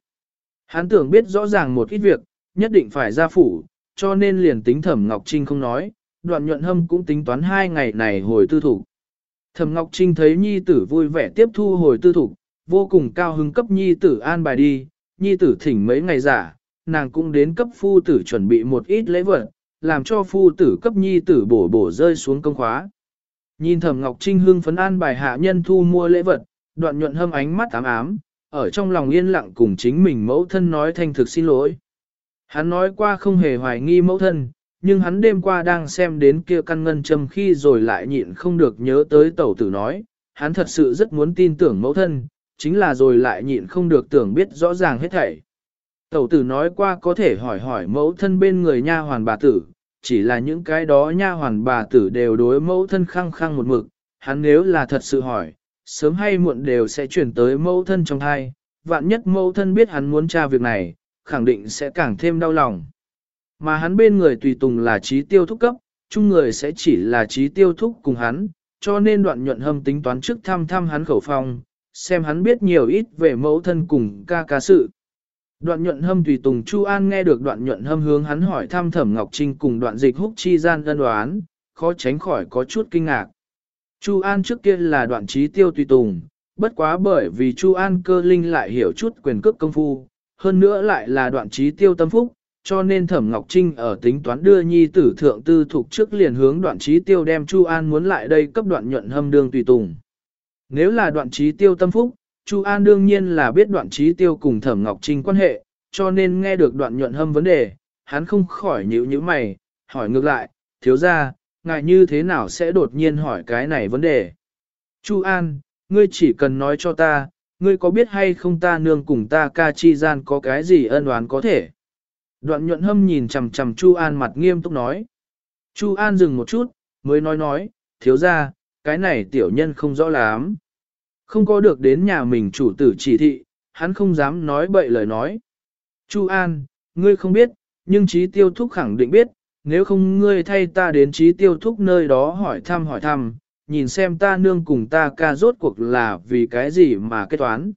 Hắn tưởng biết rõ ràng một ít việc, nhất định phải ra phủ, cho nên liền tính Thẩm Ngọc Trinh không nói, đoạn nhuận hâm cũng tính toán hai ngày này hồi tư thủ. Thẩm Ngọc Trinh thấy nhi tử vui vẻ tiếp thu hồi tư thủ, vô cùng cao hứng cấp nhi tử an bài đi, nhi tử thỉnh mấy ngày giả, nàng cũng đến cấp phu tử chuẩn bị một ít lễ vật, làm cho phu tử cấp nhi tử bổ bổ rơi xuống công khóa. Nhìn Thẩm Ngọc Trinh hưng phấn an bài hạ nhân thu mua lễ vật, đoạn nhuận hâm ánh mắt ám ám, ở trong lòng yên lặng cùng chính mình mẫu thân nói thanh thực xin lỗi. Hắn nói qua không hề hoài nghi mẫu thân, nhưng hắn đêm qua đang xem đến kia căn ngân châm khi rồi lại nhịn không được nhớ tới tẩu tử nói, hắn thật sự rất muốn tin tưởng mẫu thân, chính là rồi lại nhịn không được tưởng biết rõ ràng hết thảy. Tẩu tử nói qua có thể hỏi hỏi mẫu thân bên người nha hoàn bà tử, chỉ là những cái đó nha hoàn bà tử đều đối mẫu thân khăng khăng một mực, hắn nếu là thật sự hỏi, sớm hay muộn đều sẽ chuyển tới mẫu thân trong thai, vạn nhất mẫu thân biết hắn muốn tra việc này, khẳng định sẽ càng thêm đau lòng. Mà hắn bên người tùy tùng là trí tiêu thúc cấp, chung người sẽ chỉ là trí tiêu thúc cùng hắn, cho nên đoạn nhuận hâm tính toán trước thăm thăm hắn khẩu phong, xem hắn biết nhiều ít về mẫu thân cùng ca ca sự. Đoạn nhuận hâm tùy tùng Chu An nghe được đoạn nhuận hâm hướng hắn hỏi thăm thẩm Ngọc Trinh cùng đoạn dịch húc chi gian đơn đoán, khó tránh khỏi có chút kinh ngạc. Chu An trước kia là đoạn trí tiêu tùy tùng, bất quá bởi vì Chu An cơ linh lại hiểu chút quyền cước công phu, hơn nữa lại là đoạn trí tiêu tâm phúc, cho nên Thẩm Ngọc Trinh ở tính toán đưa nhi tử thượng tư thuộc trước liền hướng đoạn trí tiêu đem Chu An muốn lại đây cấp đoạn nhuận hâm đương tùy tùng. Nếu là đoạn trí tiêu tâm phúc, Chu An đương nhiên là biết đoạn trí tiêu cùng Thẩm Ngọc Trinh quan hệ, cho nên nghe được đoạn nhuận hâm vấn đề, hắn không khỏi nhíu nhíu mày, hỏi ngược lại, thiếu ra, ngài như thế nào sẽ đột nhiên hỏi cái này vấn đề. Chu An, ngươi chỉ cần nói cho ta, ngươi có biết hay không ta nương cùng ta ca chi gian có cái gì ân oán có thể. Đoạn nhuận hâm nhìn chằm chằm Chu An mặt nghiêm túc nói. Chu An dừng một chút, mới nói nói, thiếu ra, cái này tiểu nhân không rõ lắm. Không có được đến nhà mình chủ tử chỉ thị, hắn không dám nói bậy lời nói. Chu An, ngươi không biết, nhưng trí tiêu thúc khẳng định biết, nếu không ngươi thay ta đến trí tiêu thúc nơi đó hỏi thăm hỏi thăm, nhìn xem ta nương cùng ta ca rốt cuộc là vì cái gì mà kết toán.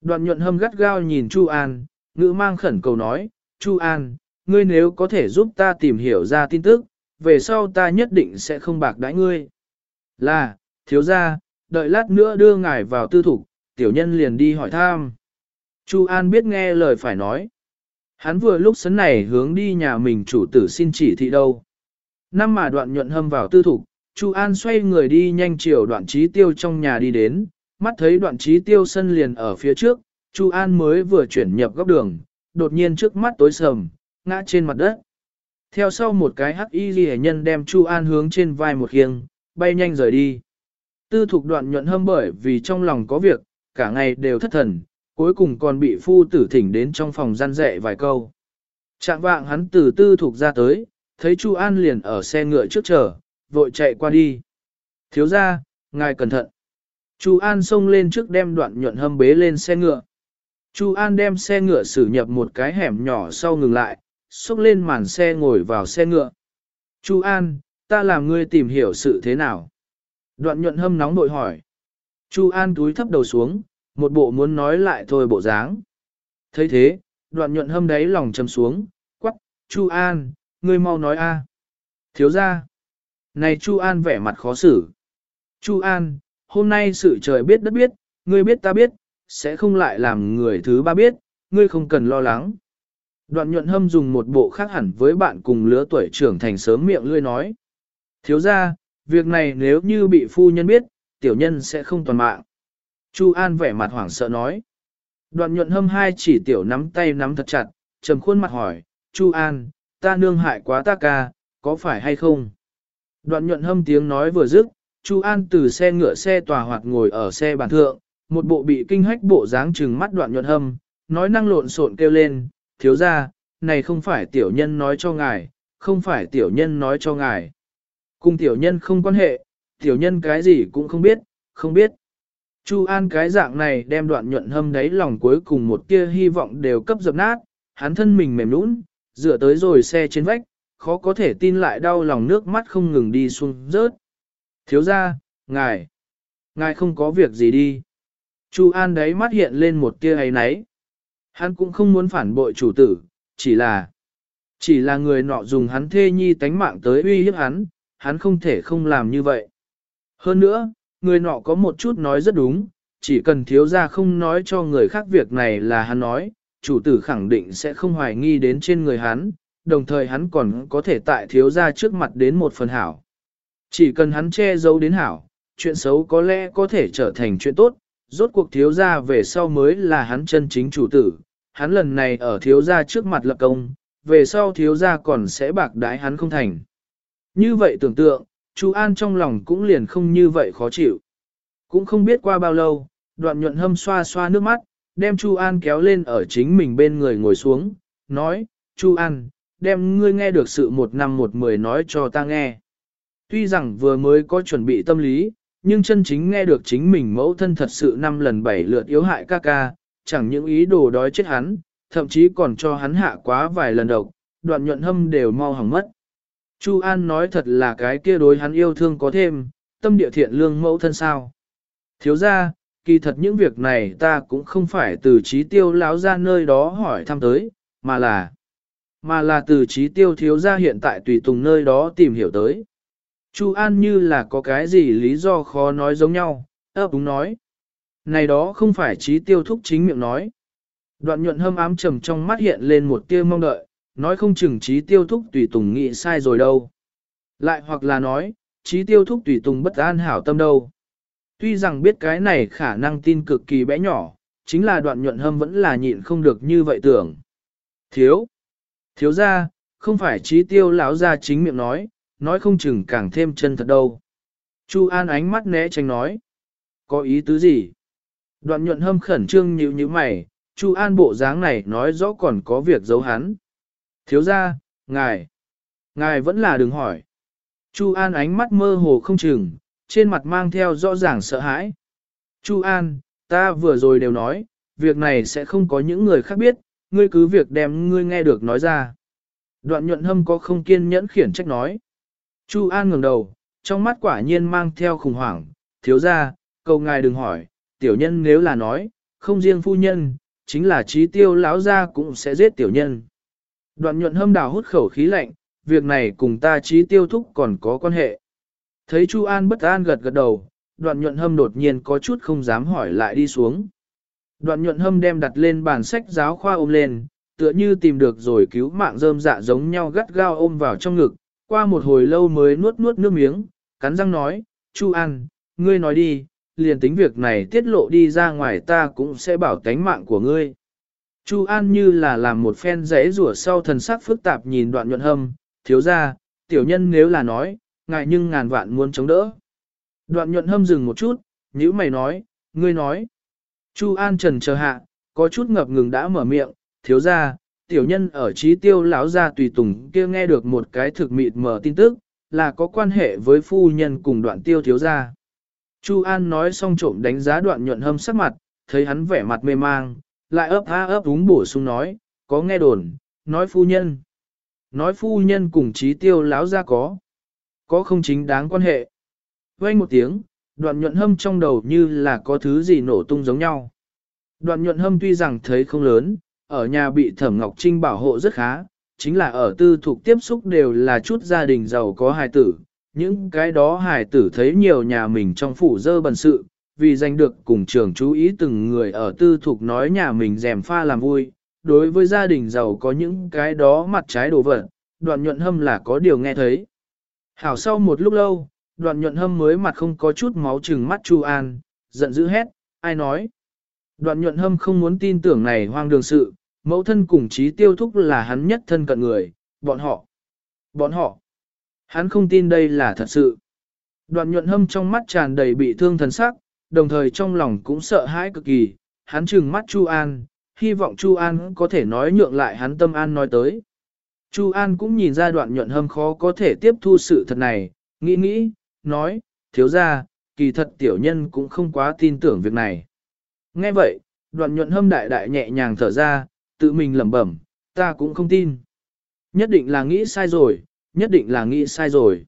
Đoạn nhuận hâm gắt gao nhìn Chu An, ngữ mang khẩn cầu nói, Chu An, ngươi nếu có thể giúp ta tìm hiểu ra tin tức, về sau ta nhất định sẽ không bạc đãi ngươi. Là, thiếu gia, đợi lát nữa đưa ngài vào tư thủ, tiểu nhân liền đi hỏi thăm. Chu An biết nghe lời phải nói. Hắn vừa lúc sấn này hướng đi nhà mình chủ tử xin chỉ thị đâu. Năm mà đoạn nhuận hâm vào tư thục, Chu An xoay người đi nhanh chiều đoạn trí tiêu trong nhà đi đến, mắt thấy đoạn trí tiêu sân liền ở phía trước, Chu An mới vừa chuyển nhập góc đường, đột nhiên trước mắt tối sầm, ngã trên mặt đất. Theo sau một cái hắc y ghi nhân đem Chu An hướng trên vai một khiêng, bay nhanh rời đi. Tư thục đoạn nhuận hâm bởi vì trong lòng có việc, cả ngày đều thất thần, cuối cùng còn bị phu tử thỉnh đến trong phòng gian dạy vài câu. Trạng vạng hắn từ tư thuộc ra tới, thấy Chu An liền ở xe ngựa trước chờ, vội chạy qua đi. Thiếu ra, ngài cẩn thận. Chu An xông lên trước đem đoạn nhuận hâm bế lên xe ngựa. Chu An đem xe ngựa xử nhập một cái hẻm nhỏ sau ngừng lại, xúc lên màn xe ngồi vào xe ngựa. Chu An, ta làm ngươi tìm hiểu sự thế nào? Đoạn nhuận hâm nóng bội hỏi. Chu An túi thấp đầu xuống, một bộ muốn nói lại thôi bộ dáng. thấy thế, đoạn nhuận hâm đáy lòng chầm xuống, quắc, Chu An, ngươi mau nói a. Thiếu ra. Này Chu An vẻ mặt khó xử. Chu An, hôm nay sự trời biết đất biết, ngươi biết ta biết, sẽ không lại làm người thứ ba biết, ngươi không cần lo lắng. Đoạn nhuận hâm dùng một bộ khác hẳn với bạn cùng lứa tuổi trưởng thành sớm miệng lươi nói. Thiếu ra, việc này nếu như bị phu nhân biết, tiểu nhân sẽ không toàn mạng. Chu An vẻ mặt hoảng sợ nói. Đoạn nhuận hâm hai chỉ tiểu nắm tay nắm thật chặt, trầm khuôn mặt hỏi, Chu An, ta nương hại quá ta ca, có phải hay không? Đoạn nhuận hâm tiếng nói vừa dứt, Chu An từ xe ngựa xe tòa hoạt ngồi ở xe bàn thượng, một bộ bị kinh hách bộ dáng trừng mắt đoạn nhuận hâm, nói năng lộn xộn kêu lên, thiếu ra, này không phải tiểu nhân nói cho ngài, không phải tiểu nhân nói cho ngài. Cùng tiểu nhân không quan hệ, tiểu nhân cái gì cũng không biết, không biết. Chu An cái dạng này đem đoạn nhuận hâm đáy lòng cuối cùng một kia hy vọng đều cấp dập nát, hắn thân mình mềm nũng, dựa tới rồi xe trên vách, khó có thể tin lại đau lòng nước mắt không ngừng đi xuống rớt. Thiếu ra, ngài, ngài không có việc gì đi. Chu An đấy mắt hiện lên một tia ấy náy. Hắn cũng không muốn phản bội chủ tử, chỉ là, chỉ là người nọ dùng hắn thê nhi tánh mạng tới uy hiếp hắn, hắn không thể không làm như vậy. Hơn nữa, người nọ có một chút nói rất đúng, chỉ cần thiếu gia không nói cho người khác việc này là hắn nói, chủ tử khẳng định sẽ không hoài nghi đến trên người hắn, đồng thời hắn còn có thể tại thiếu gia trước mặt đến một phần hảo. Chỉ cần hắn che giấu đến hảo, chuyện xấu có lẽ có thể trở thành chuyện tốt, rốt cuộc thiếu gia về sau mới là hắn chân chính chủ tử. Hắn lần này ở thiếu gia trước mặt lập công, về sau thiếu gia còn sẽ bạc đái hắn không thành. Như vậy tưởng tượng, Chu An trong lòng cũng liền không như vậy khó chịu. Cũng không biết qua bao lâu, đoạn nhuận hâm xoa xoa nước mắt, đem Chu An kéo lên ở chính mình bên người ngồi xuống, nói, Chu An, đem ngươi nghe được sự một năm một mười nói cho ta nghe. Tuy rằng vừa mới có chuẩn bị tâm lý, nhưng chân chính nghe được chính mình mẫu thân thật sự năm lần bảy lượt yếu hại ca ca, chẳng những ý đồ đói chết hắn, thậm chí còn cho hắn hạ quá vài lần độc, đoạn nhuận hâm đều mau hỏng mất. Chu An nói thật là cái kia đối hắn yêu thương có thêm, tâm địa thiện lương mẫu thân sao. Thiếu ra, kỳ thật những việc này ta cũng không phải từ trí tiêu láo ra nơi đó hỏi thăm tới, mà là, mà là từ trí tiêu thiếu ra hiện tại tùy tùng nơi đó tìm hiểu tới. Chu An như là có cái gì lý do khó nói giống nhau, ấp đúng nói. Này đó không phải trí tiêu thúc chính miệng nói. Đoạn nhuận hâm ám trầm trong mắt hiện lên một tia mong đợi, nói không chừng trí tiêu thúc tùy tùng nghĩ sai rồi đâu. Lại hoặc là nói, trí tiêu thúc tùy tùng bất an hảo tâm đâu. Tuy rằng biết cái này khả năng tin cực kỳ bé nhỏ, chính là đoạn nhuận hâm vẫn là nhịn không được như vậy tưởng. Thiếu. Thiếu ra, không phải trí tiêu lão ra chính miệng nói, nói không chừng càng thêm chân thật đâu. Chu An ánh mắt né tránh nói. Có ý tứ gì? Đoạn nhuận hâm khẩn trương nhíu như mày, Chu An bộ dáng này nói rõ còn có việc giấu hắn. Thiếu ra, ngài, ngài vẫn là đừng hỏi. Chu An ánh mắt mơ hồ không chừng, trên mặt mang theo rõ ràng sợ hãi. Chu An, ta vừa rồi đều nói, việc này sẽ không có những người khác biết, ngươi cứ việc đem ngươi nghe được nói ra. Đoạn nhuận hâm có không kiên nhẫn khiển trách nói. Chu An ngẩng đầu, trong mắt quả nhiên mang theo khủng hoảng, thiếu ra, cầu ngài đừng hỏi, tiểu nhân nếu là nói, không riêng phu nhân, chính là trí tiêu lão ra cũng sẽ giết tiểu nhân. Đoạn nhuận hâm đào hút khẩu khí lạnh, việc này cùng ta trí tiêu thúc còn có quan hệ. Thấy Chu An bất an gật gật đầu, đoạn nhuận hâm đột nhiên có chút không dám hỏi lại đi xuống. Đoạn nhuận hâm đem đặt lên bàn sách giáo khoa ôm lên, tựa như tìm được rồi cứu mạng rơm dạ giống nhau gắt gao ôm vào trong ngực, qua một hồi lâu mới nuốt nuốt nước miếng, cắn răng nói, Chu An, ngươi nói đi, liền tính việc này tiết lộ đi ra ngoài ta cũng sẽ bảo tánh mạng của ngươi. Chu An như là làm một phen rẽ rủa sau thần sắc phức tạp nhìn đoạn nhuận hâm, thiếu ra, tiểu nhân nếu là nói, ngại nhưng ngàn vạn muốn chống đỡ. Đoạn nhuận hâm dừng một chút, nhữ mày nói, ngươi nói. Chu An trần chờ hạ, có chút ngập ngừng đã mở miệng, thiếu ra, tiểu nhân ở trí tiêu lão gia tùy tùng kia nghe được một cái thực mịt mở tin tức, là có quan hệ với phu nhân cùng đoạn tiêu thiếu gia. Chu An nói xong trộm đánh giá đoạn nhuận hâm sắc mặt, thấy hắn vẻ mặt mê mang, lại ấp a ấp úng bổ sung nói, có nghe đồn, nói phu nhân. Nói phu nhân cùng trí tiêu láo ra có. Có không chính đáng quan hệ. Quanh một tiếng, đoạn nhuận hâm trong đầu như là có thứ gì nổ tung giống nhau. Đoạn nhuận hâm tuy rằng thấy không lớn, ở nhà bị thẩm ngọc trinh bảo hộ rất khá, chính là ở tư thuộc tiếp xúc đều là chút gia đình giàu có hài tử. Những cái đó hài tử thấy nhiều nhà mình trong phủ dơ bẩn sự, vì giành được cùng trường chú ý từng người ở tư thuộc nói nhà mình dèm pha làm vui. Đối với gia đình giàu có những cái đó mặt trái đồ vật, đoạn nhuận hâm là có điều nghe thấy. Hảo sau một lúc lâu, đoạn nhuận hâm mới mặt không có chút máu trừng mắt Chu An, giận dữ hét, ai nói. Đoạn nhuận hâm không muốn tin tưởng này hoang đường sự, mẫu thân cùng trí tiêu thúc là hắn nhất thân cận người, bọn họ. Bọn họ. Hắn không tin đây là thật sự. Đoạn nhuận hâm trong mắt tràn đầy bị thương thần sắc, đồng thời trong lòng cũng sợ hãi cực kỳ, hắn trừng mắt Chu An, hy vọng Chu An có thể nói nhượng lại hắn tâm an nói tới. Chu An cũng nhìn ra đoạn nhuận hâm khó có thể tiếp thu sự thật này, nghĩ nghĩ, nói, thiếu ra, kỳ thật tiểu nhân cũng không quá tin tưởng việc này. Nghe vậy, đoạn nhuận hâm đại đại nhẹ nhàng thở ra, tự mình lẩm bẩm, ta cũng không tin. Nhất định là nghĩ sai rồi, nhất định là nghĩ sai rồi.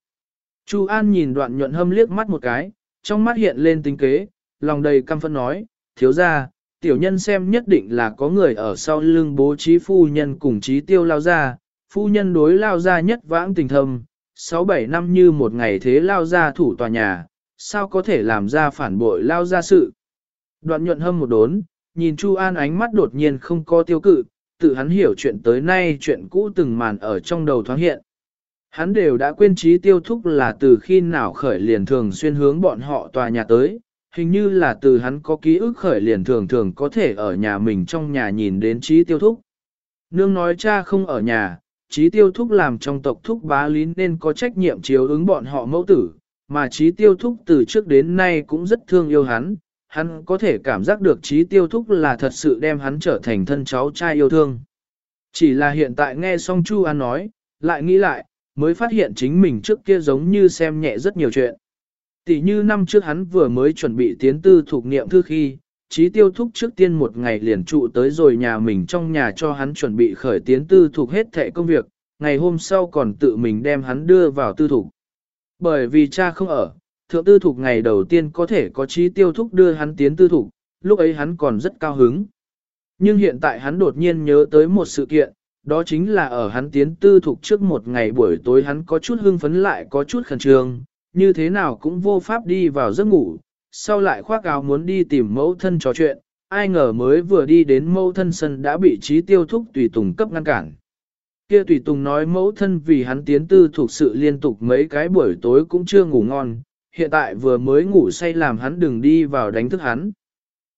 Chu An nhìn đoạn nhuận hâm liếc mắt một cái, trong mắt hiện lên tính kế, lòng đầy căm phẫn nói, thiếu ra, tiểu nhân xem nhất định là có người ở sau lưng bố trí phu nhân cùng trí tiêu lao ra, phu nhân đối lao ra nhất vãng tình thâm, 6-7 năm như một ngày thế lao ra thủ tòa nhà, sao có thể làm ra phản bội lao ra sự. Đoạn nhuận hâm một đốn, nhìn Chu An ánh mắt đột nhiên không có tiêu cự, tự hắn hiểu chuyện tới nay chuyện cũ từng màn ở trong đầu thoáng hiện. Hắn đều đã quên trí tiêu thúc là từ khi nào khởi liền thường xuyên hướng bọn họ tòa nhà tới, hình như là từ hắn có ký ức khởi liền thường thường có thể ở nhà mình trong nhà nhìn đến trí tiêu thúc. Nương nói cha không ở nhà, trí tiêu thúc làm trong tộc thúc bá lý nên có trách nhiệm chiếu ứng bọn họ mẫu tử, mà trí tiêu thúc từ trước đến nay cũng rất thương yêu hắn, hắn có thể cảm giác được trí tiêu thúc là thật sự đem hắn trở thành thân cháu trai yêu thương. Chỉ là hiện tại nghe xong Chu An nói, lại nghĩ lại, mới phát hiện chính mình trước kia giống như xem nhẹ rất nhiều chuyện. Tỷ như năm trước hắn vừa mới chuẩn bị tiến tư thuộc niệm thư khi, trí tiêu thúc trước tiên một ngày liền trụ tới rồi nhà mình trong nhà cho hắn chuẩn bị khởi tiến tư thuộc hết thệ công việc, ngày hôm sau còn tự mình đem hắn đưa vào tư thuộc. Bởi vì cha không ở, thượng tư thuộc ngày đầu tiên có thể có trí tiêu thúc đưa hắn tiến tư thuộc, lúc ấy hắn còn rất cao hứng. Nhưng hiện tại hắn đột nhiên nhớ tới một sự kiện, đó chính là ở hắn tiến tư thuộc trước một ngày buổi tối hắn có chút hưng phấn lại có chút khẩn trương, như thế nào cũng vô pháp đi vào giấc ngủ, sau lại khoác áo muốn đi tìm mẫu thân trò chuyện, ai ngờ mới vừa đi đến mẫu thân sân đã bị trí tiêu thúc tùy tùng cấp ngăn cản. Kia tùy tùng nói mẫu thân vì hắn tiến tư thuộc sự liên tục mấy cái buổi tối cũng chưa ngủ ngon, hiện tại vừa mới ngủ say làm hắn đừng đi vào đánh thức hắn.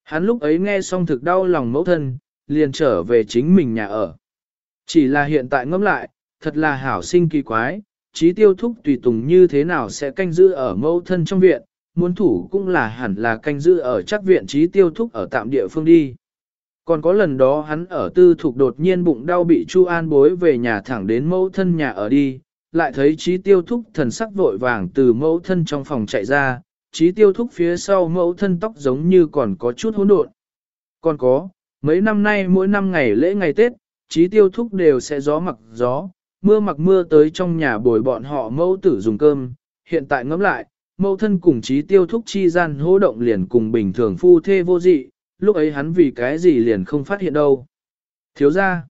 Hắn lúc ấy nghe xong thực đau lòng mẫu thân, liền trở về chính mình nhà ở. Chỉ là hiện tại ngẫm lại, thật là hảo sinh kỳ quái, trí tiêu thúc tùy tùng như thế nào sẽ canh giữ ở mẫu thân trong viện, muốn thủ cũng là hẳn là canh giữ ở chắc viện trí tiêu thúc ở tạm địa phương đi. Còn có lần đó hắn ở tư thục đột nhiên bụng đau bị Chu An bối về nhà thẳng đến mẫu thân nhà ở đi, lại thấy trí tiêu thúc thần sắc vội vàng từ mẫu thân trong phòng chạy ra, trí tiêu thúc phía sau mẫu thân tóc giống như còn có chút hỗn độn. Còn có, mấy năm nay mỗi năm ngày lễ ngày Tết, trí tiêu thúc đều sẽ gió mặc gió, mưa mặc mưa tới trong nhà bồi bọn họ mẫu tử dùng cơm, hiện tại ngẫm lại, mẫu thân cùng trí tiêu thúc chi gian hô động liền cùng bình thường phu thê vô dị, lúc ấy hắn vì cái gì liền không phát hiện đâu. Thiếu ra,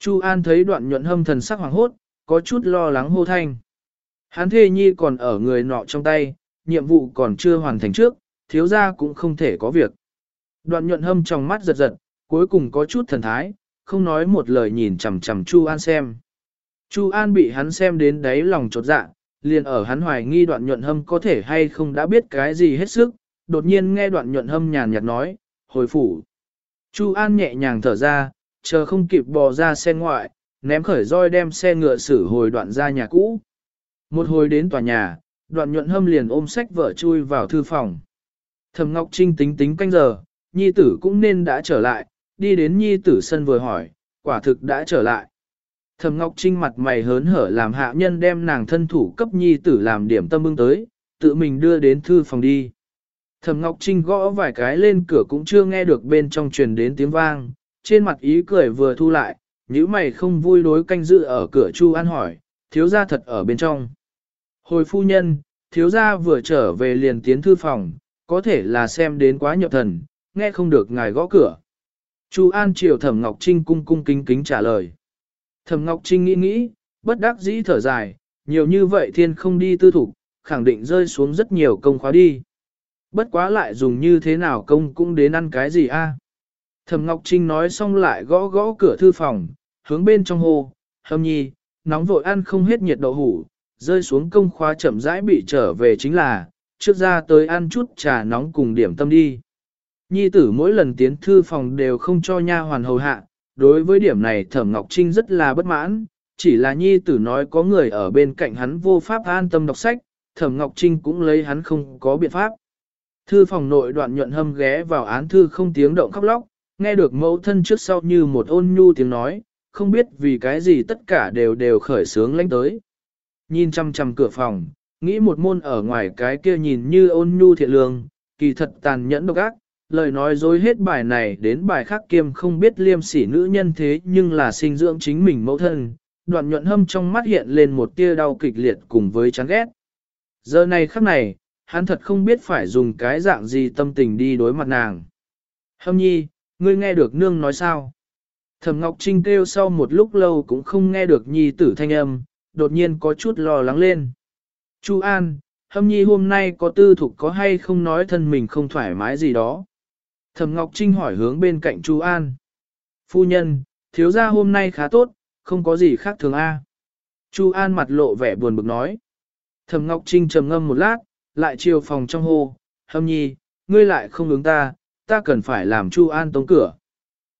Chu An thấy đoạn nhuận hâm thần sắc hoàng hốt, có chút lo lắng hô thanh. Hắn thê nhi còn ở người nọ trong tay, nhiệm vụ còn chưa hoàn thành trước, thiếu ra cũng không thể có việc. Đoạn nhuận hâm trong mắt giật giật, cuối cùng có chút thần thái, không nói một lời nhìn chằm chằm Chu An xem. Chu An bị hắn xem đến đáy lòng chột dạ, liền ở hắn hoài nghi đoạn nhuận hâm có thể hay không đã biết cái gì hết sức, đột nhiên nghe đoạn nhuận hâm nhàn nhạt nói, hồi phủ. Chu An nhẹ nhàng thở ra, chờ không kịp bò ra xe ngoại, ném khởi roi đem xe ngựa xử hồi đoạn ra nhà cũ. Một hồi đến tòa nhà, đoạn nhuận hâm liền ôm sách vợ chui vào thư phòng. Thẩm Ngọc Trinh tính tính canh giờ, nhi tử cũng nên đã trở lại, đi đến nhi tử sân vừa hỏi, quả thực đã trở lại. Thẩm Ngọc Trinh mặt mày hớn hở làm hạ nhân đem nàng thân thủ cấp nhi tử làm điểm tâm ưng tới, tự mình đưa đến thư phòng đi. Thẩm Ngọc Trinh gõ vài cái lên cửa cũng chưa nghe được bên trong truyền đến tiếng vang, trên mặt ý cười vừa thu lại, nếu mày không vui đối canh dự ở cửa Chu An hỏi, thiếu gia thật ở bên trong. Hồi phu nhân, thiếu gia vừa trở về liền tiến thư phòng, có thể là xem đến quá nhập thần, nghe không được ngài gõ cửa. Chu An triều Thẩm Ngọc Trinh cung cung kính kính trả lời. Thẩm Ngọc Trinh nghĩ nghĩ, bất đắc dĩ thở dài, nhiều như vậy thiên không đi tư thủ, khẳng định rơi xuống rất nhiều công khóa đi. Bất quá lại dùng như thế nào công cũng đến ăn cái gì a? Thẩm Ngọc Trinh nói xong lại gõ gõ cửa thư phòng, hướng bên trong hồ, hâm nhi, nóng vội ăn không hết nhiệt đậu hủ, rơi xuống công khóa chậm rãi bị trở về chính là, trước ra tới ăn chút trà nóng cùng điểm tâm đi. Nhi tử mỗi lần tiến thư phòng đều không cho nha hoàn hầu hạ, đối với điểm này Thẩm Ngọc Trinh rất là bất mãn, chỉ là nhi tử nói có người ở bên cạnh hắn vô pháp an tâm đọc sách, Thẩm Ngọc Trinh cũng lấy hắn không có biện pháp. Thư phòng nội đoạn nhuận hâm ghé vào án thư không tiếng động khóc lóc, nghe được mẫu thân trước sau như một ôn nhu tiếng nói, không biết vì cái gì tất cả đều đều khởi sướng lánh tới. Nhìn chăm chăm cửa phòng, nghĩ một môn ở ngoài cái kia nhìn như ôn nhu thiện lương, kỳ thật tàn nhẫn độc ác, lời nói dối hết bài này đến bài khác kiêm không biết liêm sỉ nữ nhân thế nhưng là sinh dưỡng chính mình mẫu thân, đoạn nhuận hâm trong mắt hiện lên một tia đau kịch liệt cùng với chán ghét. Giờ này khắc này, hắn thật không biết phải dùng cái dạng gì tâm tình đi đối mặt nàng. Hâm nhi, ngươi nghe được nương nói sao? Thẩm Ngọc Trinh kêu sau một lúc lâu cũng không nghe được nhi tử thanh âm, đột nhiên có chút lo lắng lên. Chu An, hâm nhi hôm nay có tư thục có hay không nói thân mình không thoải mái gì đó? Thẩm Ngọc Trinh hỏi hướng bên cạnh Chu An. Phu nhân, thiếu gia hôm nay khá tốt, không có gì khác thường a. Chu An mặt lộ vẻ buồn bực nói. Thẩm Ngọc Trinh trầm ngâm một lát, lại chiều phòng trong hô, hâm nhi, ngươi lại không ứng ta, ta cần phải làm Chu An tống cửa.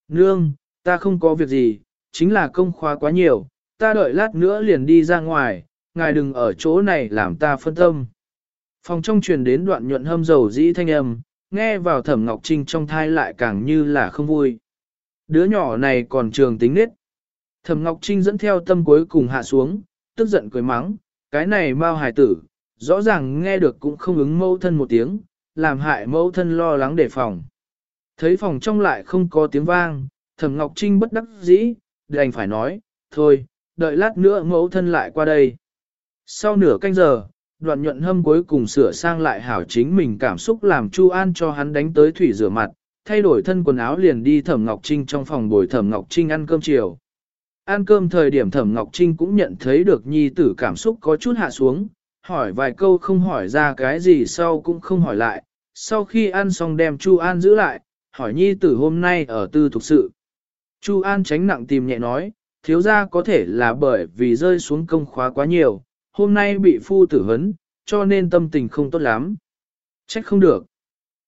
Nương, ta không có việc gì, chính là công khóa quá nhiều, ta đợi lát nữa liền đi ra ngoài, ngài đừng ở chỗ này làm ta phân tâm. Phòng trong truyền đến đoạn nhuận hâm dầu dĩ thanh âm, nghe vào thẩm Ngọc Trinh trong thai lại càng như là không vui. Đứa nhỏ này còn trường tính nết. Thẩm Ngọc Trinh dẫn theo tâm cuối cùng hạ xuống, tức giận cười mắng, cái này mau hài tử, rõ ràng nghe được cũng không ứng mâu thân một tiếng, làm hại mâu thân lo lắng đề phòng. Thấy phòng trong lại không có tiếng vang, Thẩm Ngọc Trinh bất đắc dĩ, đành phải nói, thôi, đợi lát nữa mẫu thân lại qua đây. Sau nửa canh giờ, đoạn nhuận hâm cuối cùng sửa sang lại hảo chính mình cảm xúc làm Chu An cho hắn đánh tới thủy rửa mặt, thay đổi thân quần áo liền đi Thẩm Ngọc Trinh trong phòng bồi Thẩm Ngọc Trinh ăn cơm chiều. Ăn cơm thời điểm Thẩm Ngọc Trinh cũng nhận thấy được nhi tử cảm xúc có chút hạ xuống, hỏi vài câu không hỏi ra cái gì sau cũng không hỏi lại. Sau khi ăn xong đem Chu An giữ lại, hỏi nhi tử hôm nay ở tư thuộc sự. Chu An tránh nặng tìm nhẹ nói, thiếu ra có thể là bởi vì rơi xuống công khóa quá nhiều, hôm nay bị phu tử hấn, cho nên tâm tình không tốt lắm. Trách không được.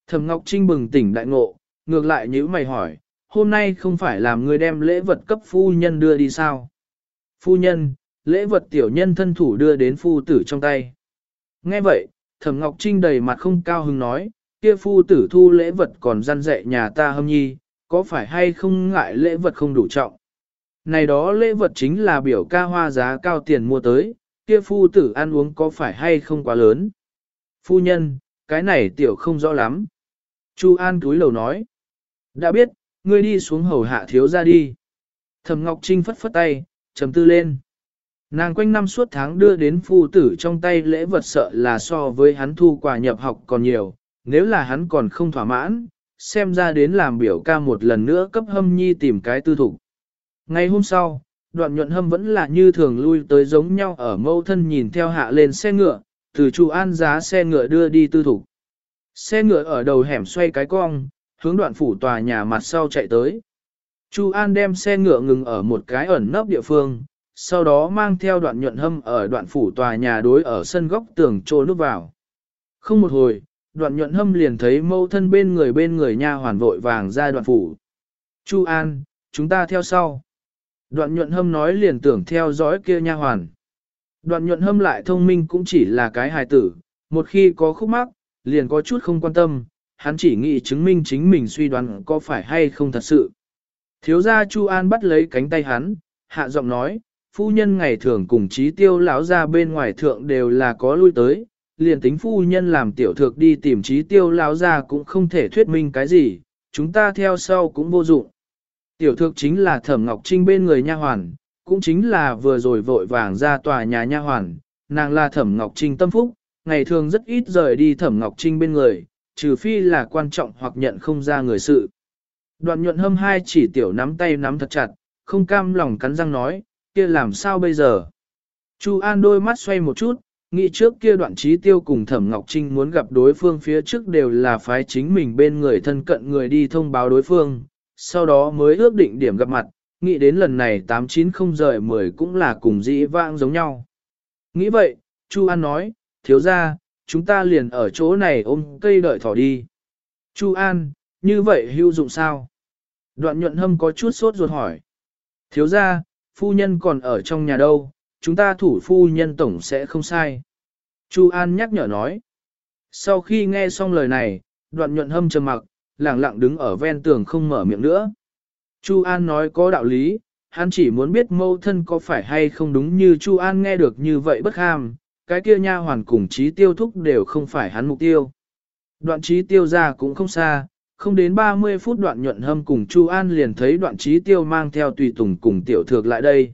Thẩm Ngọc Trinh bừng tỉnh đại ngộ, ngược lại nhữ mày hỏi, hôm nay không phải làm người đem lễ vật cấp phu nhân đưa đi sao? Phu nhân, lễ vật tiểu nhân thân thủ đưa đến phu tử trong tay. Nghe vậy, Thẩm Ngọc Trinh đầy mặt không cao hứng nói, kia phu tử thu lễ vật còn gian dạy nhà ta hâm nhi, có phải hay không ngại lễ vật không đủ trọng? Này đó lễ vật chính là biểu ca hoa giá cao tiền mua tới, kia phu tử ăn uống có phải hay không quá lớn? Phu nhân, cái này tiểu không rõ lắm. Chu An túi lầu nói. Đã biết, ngươi đi xuống hầu hạ thiếu ra đi. Thẩm Ngọc Trinh phất phất tay, trầm tư lên. Nàng quanh năm suốt tháng đưa đến phu tử trong tay lễ vật sợ là so với hắn thu quà nhập học còn nhiều, nếu là hắn còn không thỏa mãn, xem ra đến làm biểu ca một lần nữa cấp hâm nhi tìm cái tư thủ. Ngày hôm sau, đoạn nhuận hâm vẫn là như thường lui tới giống nhau ở mâu thân nhìn theo hạ lên xe ngựa, từ Chu An giá xe ngựa đưa đi tư thủ. Xe ngựa ở đầu hẻm xoay cái cong, hướng đoạn phủ tòa nhà mặt sau chạy tới. Chu An đem xe ngựa ngừng ở một cái ẩn nấp địa phương, sau đó mang theo đoạn nhuận hâm ở đoạn phủ tòa nhà đối ở sân góc tường trô núp vào. Không một hồi, đoạn nhuận hâm liền thấy mâu thân bên người bên người nha hoàn vội vàng ra đoạn phủ. Chu An, chúng ta theo sau. Đoạn nhuận hâm nói liền tưởng theo dõi kia nha hoàn. Đoạn nhuận hâm lại thông minh cũng chỉ là cái hài tử, một khi có khúc mắc, liền có chút không quan tâm, hắn chỉ nghĩ chứng minh chính mình suy đoán có phải hay không thật sự. Thiếu gia Chu An bắt lấy cánh tay hắn, hạ giọng nói, phu nhân ngày thường cùng trí tiêu lão ra bên ngoài thượng đều là có lui tới, liền tính phu nhân làm tiểu thược đi tìm trí tiêu lão ra cũng không thể thuyết minh cái gì, chúng ta theo sau cũng vô dụng. Tiểu thược chính là thẩm ngọc trinh bên người nha hoàn, cũng chính là vừa rồi vội vàng ra tòa nhà nha hoàn, nàng là thẩm ngọc trinh tâm phúc, ngày thường rất ít rời đi thẩm ngọc trinh bên người, trừ phi là quan trọng hoặc nhận không ra người sự. Đoạn nhuận hâm hai chỉ tiểu nắm tay nắm thật chặt, không cam lòng cắn răng nói, kia làm sao bây giờ? Chu An đôi mắt xoay một chút, nghĩ trước kia đoạn trí tiêu cùng Thẩm Ngọc Trinh muốn gặp đối phương phía trước đều là phái chính mình bên người thân cận người đi thông báo đối phương, sau đó mới ước định điểm gặp mặt, nghĩ đến lần này 890 rời 10 cũng là cùng dĩ vãng giống nhau. Nghĩ vậy, Chu An nói, thiếu ra, chúng ta liền ở chỗ này ôm cây đợi thỏ đi. Chu An, như vậy hữu dụng sao? Đoạn nhuận hâm có chút sốt ruột hỏi. Thiếu ra, phu nhân còn ở trong nhà đâu, chúng ta thủ phu nhân tổng sẽ không sai. Chu An nhắc nhở nói. Sau khi nghe xong lời này, đoạn nhuận hâm trầm mặc, lẳng lặng đứng ở ven tường không mở miệng nữa. Chu An nói có đạo lý, hắn chỉ muốn biết mâu thân có phải hay không đúng như Chu An nghe được như vậy bất ham, cái kia nha hoàn cùng trí tiêu thúc đều không phải hắn mục tiêu. Đoạn trí tiêu ra cũng không xa, không đến 30 phút đoạn nhuận hâm cùng Chu An liền thấy đoạn trí tiêu mang theo tùy tùng cùng tiểu thược lại đây.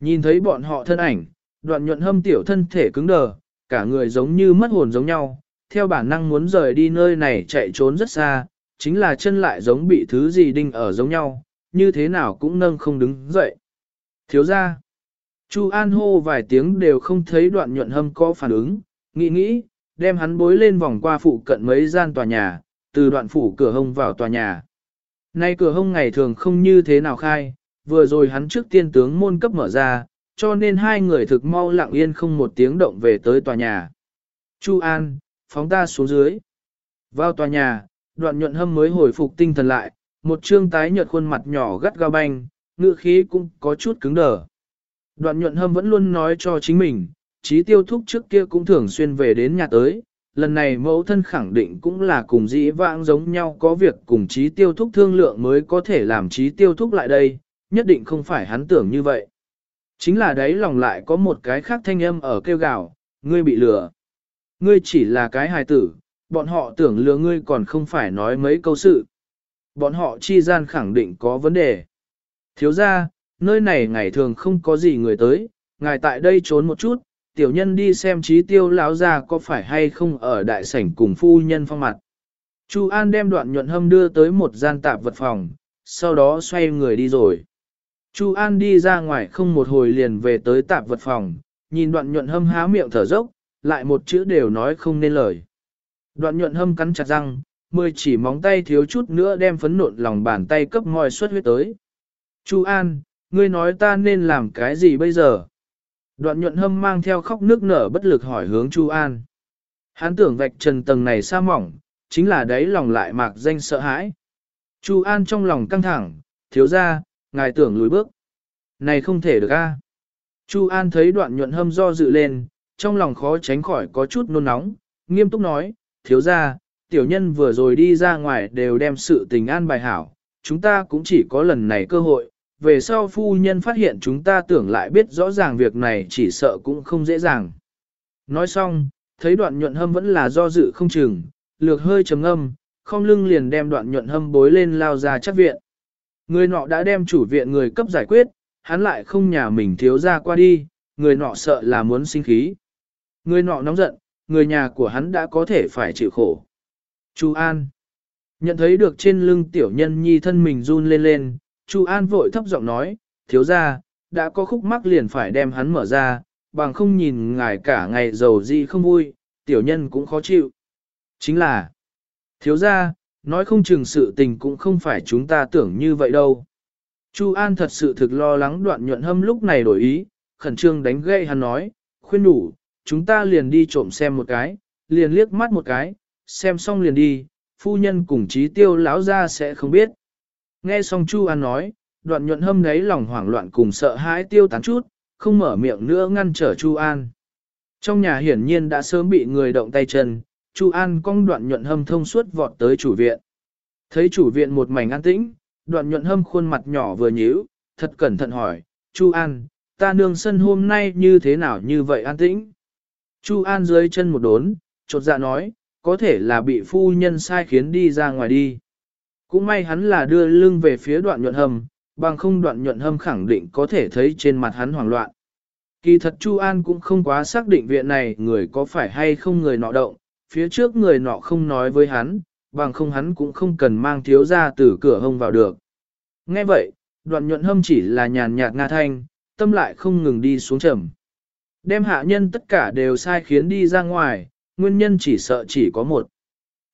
Nhìn thấy bọn họ thân ảnh, đoạn nhuận hâm tiểu thân thể cứng đờ, cả người giống như mất hồn giống nhau, theo bản năng muốn rời đi nơi này chạy trốn rất xa, chính là chân lại giống bị thứ gì đinh ở giống nhau, như thế nào cũng nâng không đứng dậy. Thiếu ra, Chu An hô vài tiếng đều không thấy đoạn nhuận hâm có phản ứng, nghĩ nghĩ, đem hắn bối lên vòng qua phụ cận mấy gian tòa nhà, từ đoạn phủ cửa hông vào tòa nhà. Nay cửa hông ngày thường không như thế nào khai, vừa rồi hắn trước tiên tướng môn cấp mở ra, cho nên hai người thực mau lặng yên không một tiếng động về tới tòa nhà. Chu An, phóng ta xuống dưới. Vào tòa nhà, đoạn nhuận hâm mới hồi phục tinh thần lại, một trương tái nhợt khuôn mặt nhỏ gắt gao banh, ngựa khí cũng có chút cứng đờ. Đoạn nhuận hâm vẫn luôn nói cho chính mình, trí tiêu thúc trước kia cũng thường xuyên về đến nhà tới, lần này mẫu thân khẳng định cũng là cùng dĩ vãng giống nhau có việc cùng trí tiêu thúc thương lượng mới có thể làm trí tiêu thúc lại đây, nhất định không phải hắn tưởng như vậy. Chính là đấy lòng lại có một cái khác thanh âm ở kêu gào, ngươi bị lừa. Ngươi chỉ là cái hài tử, bọn họ tưởng lừa ngươi còn không phải nói mấy câu sự. Bọn họ chi gian khẳng định có vấn đề. Thiếu ra, nơi này ngày thường không có gì người tới, ngài tại đây trốn một chút, tiểu nhân đi xem trí tiêu lão ra có phải hay không ở đại sảnh cùng phu nhân phong mặt. Chu An đem đoạn nhuận hâm đưa tới một gian tạp vật phòng, sau đó xoay người đi rồi. Chu An đi ra ngoài không một hồi liền về tới tạp vật phòng, nhìn đoạn nhuận hâm há miệng thở dốc, lại một chữ đều nói không nên lời. Đoạn nhuận hâm cắn chặt răng, mười chỉ móng tay thiếu chút nữa đem phấn nộn lòng bàn tay cấp ngòi suất huyết tới. Chu An, ngươi nói ta nên làm cái gì bây giờ? Đoạn nhuận hâm mang theo khóc nước nở bất lực hỏi hướng Chu An. Hắn tưởng vạch trần tầng này xa mỏng, chính là đấy lòng lại mạc danh sợ hãi. Chu An trong lòng căng thẳng, thiếu ra, ngài tưởng lùi bước. Này không thể được a. Chu An thấy đoạn nhuận hâm do dự lên, trong lòng khó tránh khỏi có chút nôn nóng, nghiêm túc nói, thiếu ra, tiểu nhân vừa rồi đi ra ngoài đều đem sự tình an bài hảo, chúng ta cũng chỉ có lần này cơ hội, về sau phu nhân phát hiện chúng ta tưởng lại biết rõ ràng việc này chỉ sợ cũng không dễ dàng. Nói xong, thấy đoạn nhuận hâm vẫn là do dự không chừng, lược hơi trầm âm, không lưng liền đem đoạn nhuận hâm bối lên lao ra chắc viện. Người nọ đã đem chủ viện người cấp giải quyết, hắn lại không nhà mình thiếu ra qua đi, người nọ sợ là muốn sinh khí. Người nọ nóng giận, người nhà của hắn đã có thể phải chịu khổ. Chu An Nhận thấy được trên lưng tiểu nhân nhi thân mình run lên lên, Chu An vội thấp giọng nói, thiếu ra, đã có khúc mắc liền phải đem hắn mở ra, bằng không nhìn ngài cả ngày giàu gì không vui, tiểu nhân cũng khó chịu. Chính là, thiếu ra, nói không chừng sự tình cũng không phải chúng ta tưởng như vậy đâu. Chu An thật sự thực lo lắng đoạn nhuận hâm lúc này đổi ý, khẩn trương đánh gây hắn nói, khuyên đủ, chúng ta liền đi trộm xem một cái, liền liếc mắt một cái, xem xong liền đi, phu nhân cùng trí tiêu lão ra sẽ không biết. Nghe xong Chu An nói, đoạn nhuận hâm đấy lòng hoảng loạn cùng sợ hãi tiêu tán chút, không mở miệng nữa ngăn trở Chu An. Trong nhà hiển nhiên đã sớm bị người động tay chân, Chu An cong đoạn nhuận hâm thông suốt vọt tới chủ viện. Thấy chủ viện một mảnh an tĩnh, đoạn nhuận hâm khuôn mặt nhỏ vừa nhíu, thật cẩn thận hỏi, Chu An, ta nương sân hôm nay như thế nào như vậy an tĩnh? Chu An dưới chân một đốn, chột dạ nói, có thể là bị phu nhân sai khiến đi ra ngoài đi. Cũng may hắn là đưa lưng về phía đoạn nhuận hầm, bằng không đoạn nhuận hâm khẳng định có thể thấy trên mặt hắn hoảng loạn. Kỳ thật Chu An cũng không quá xác định viện này người có phải hay không người nọ động, phía trước người nọ không nói với hắn, bằng không hắn cũng không cần mang thiếu ra từ cửa hông vào được. Nghe vậy, đoạn nhuận hâm chỉ là nhàn nhạt nga thanh, tâm lại không ngừng đi xuống trầm. Đem hạ nhân tất cả đều sai khiến đi ra ngoài, nguyên nhân chỉ sợ chỉ có một.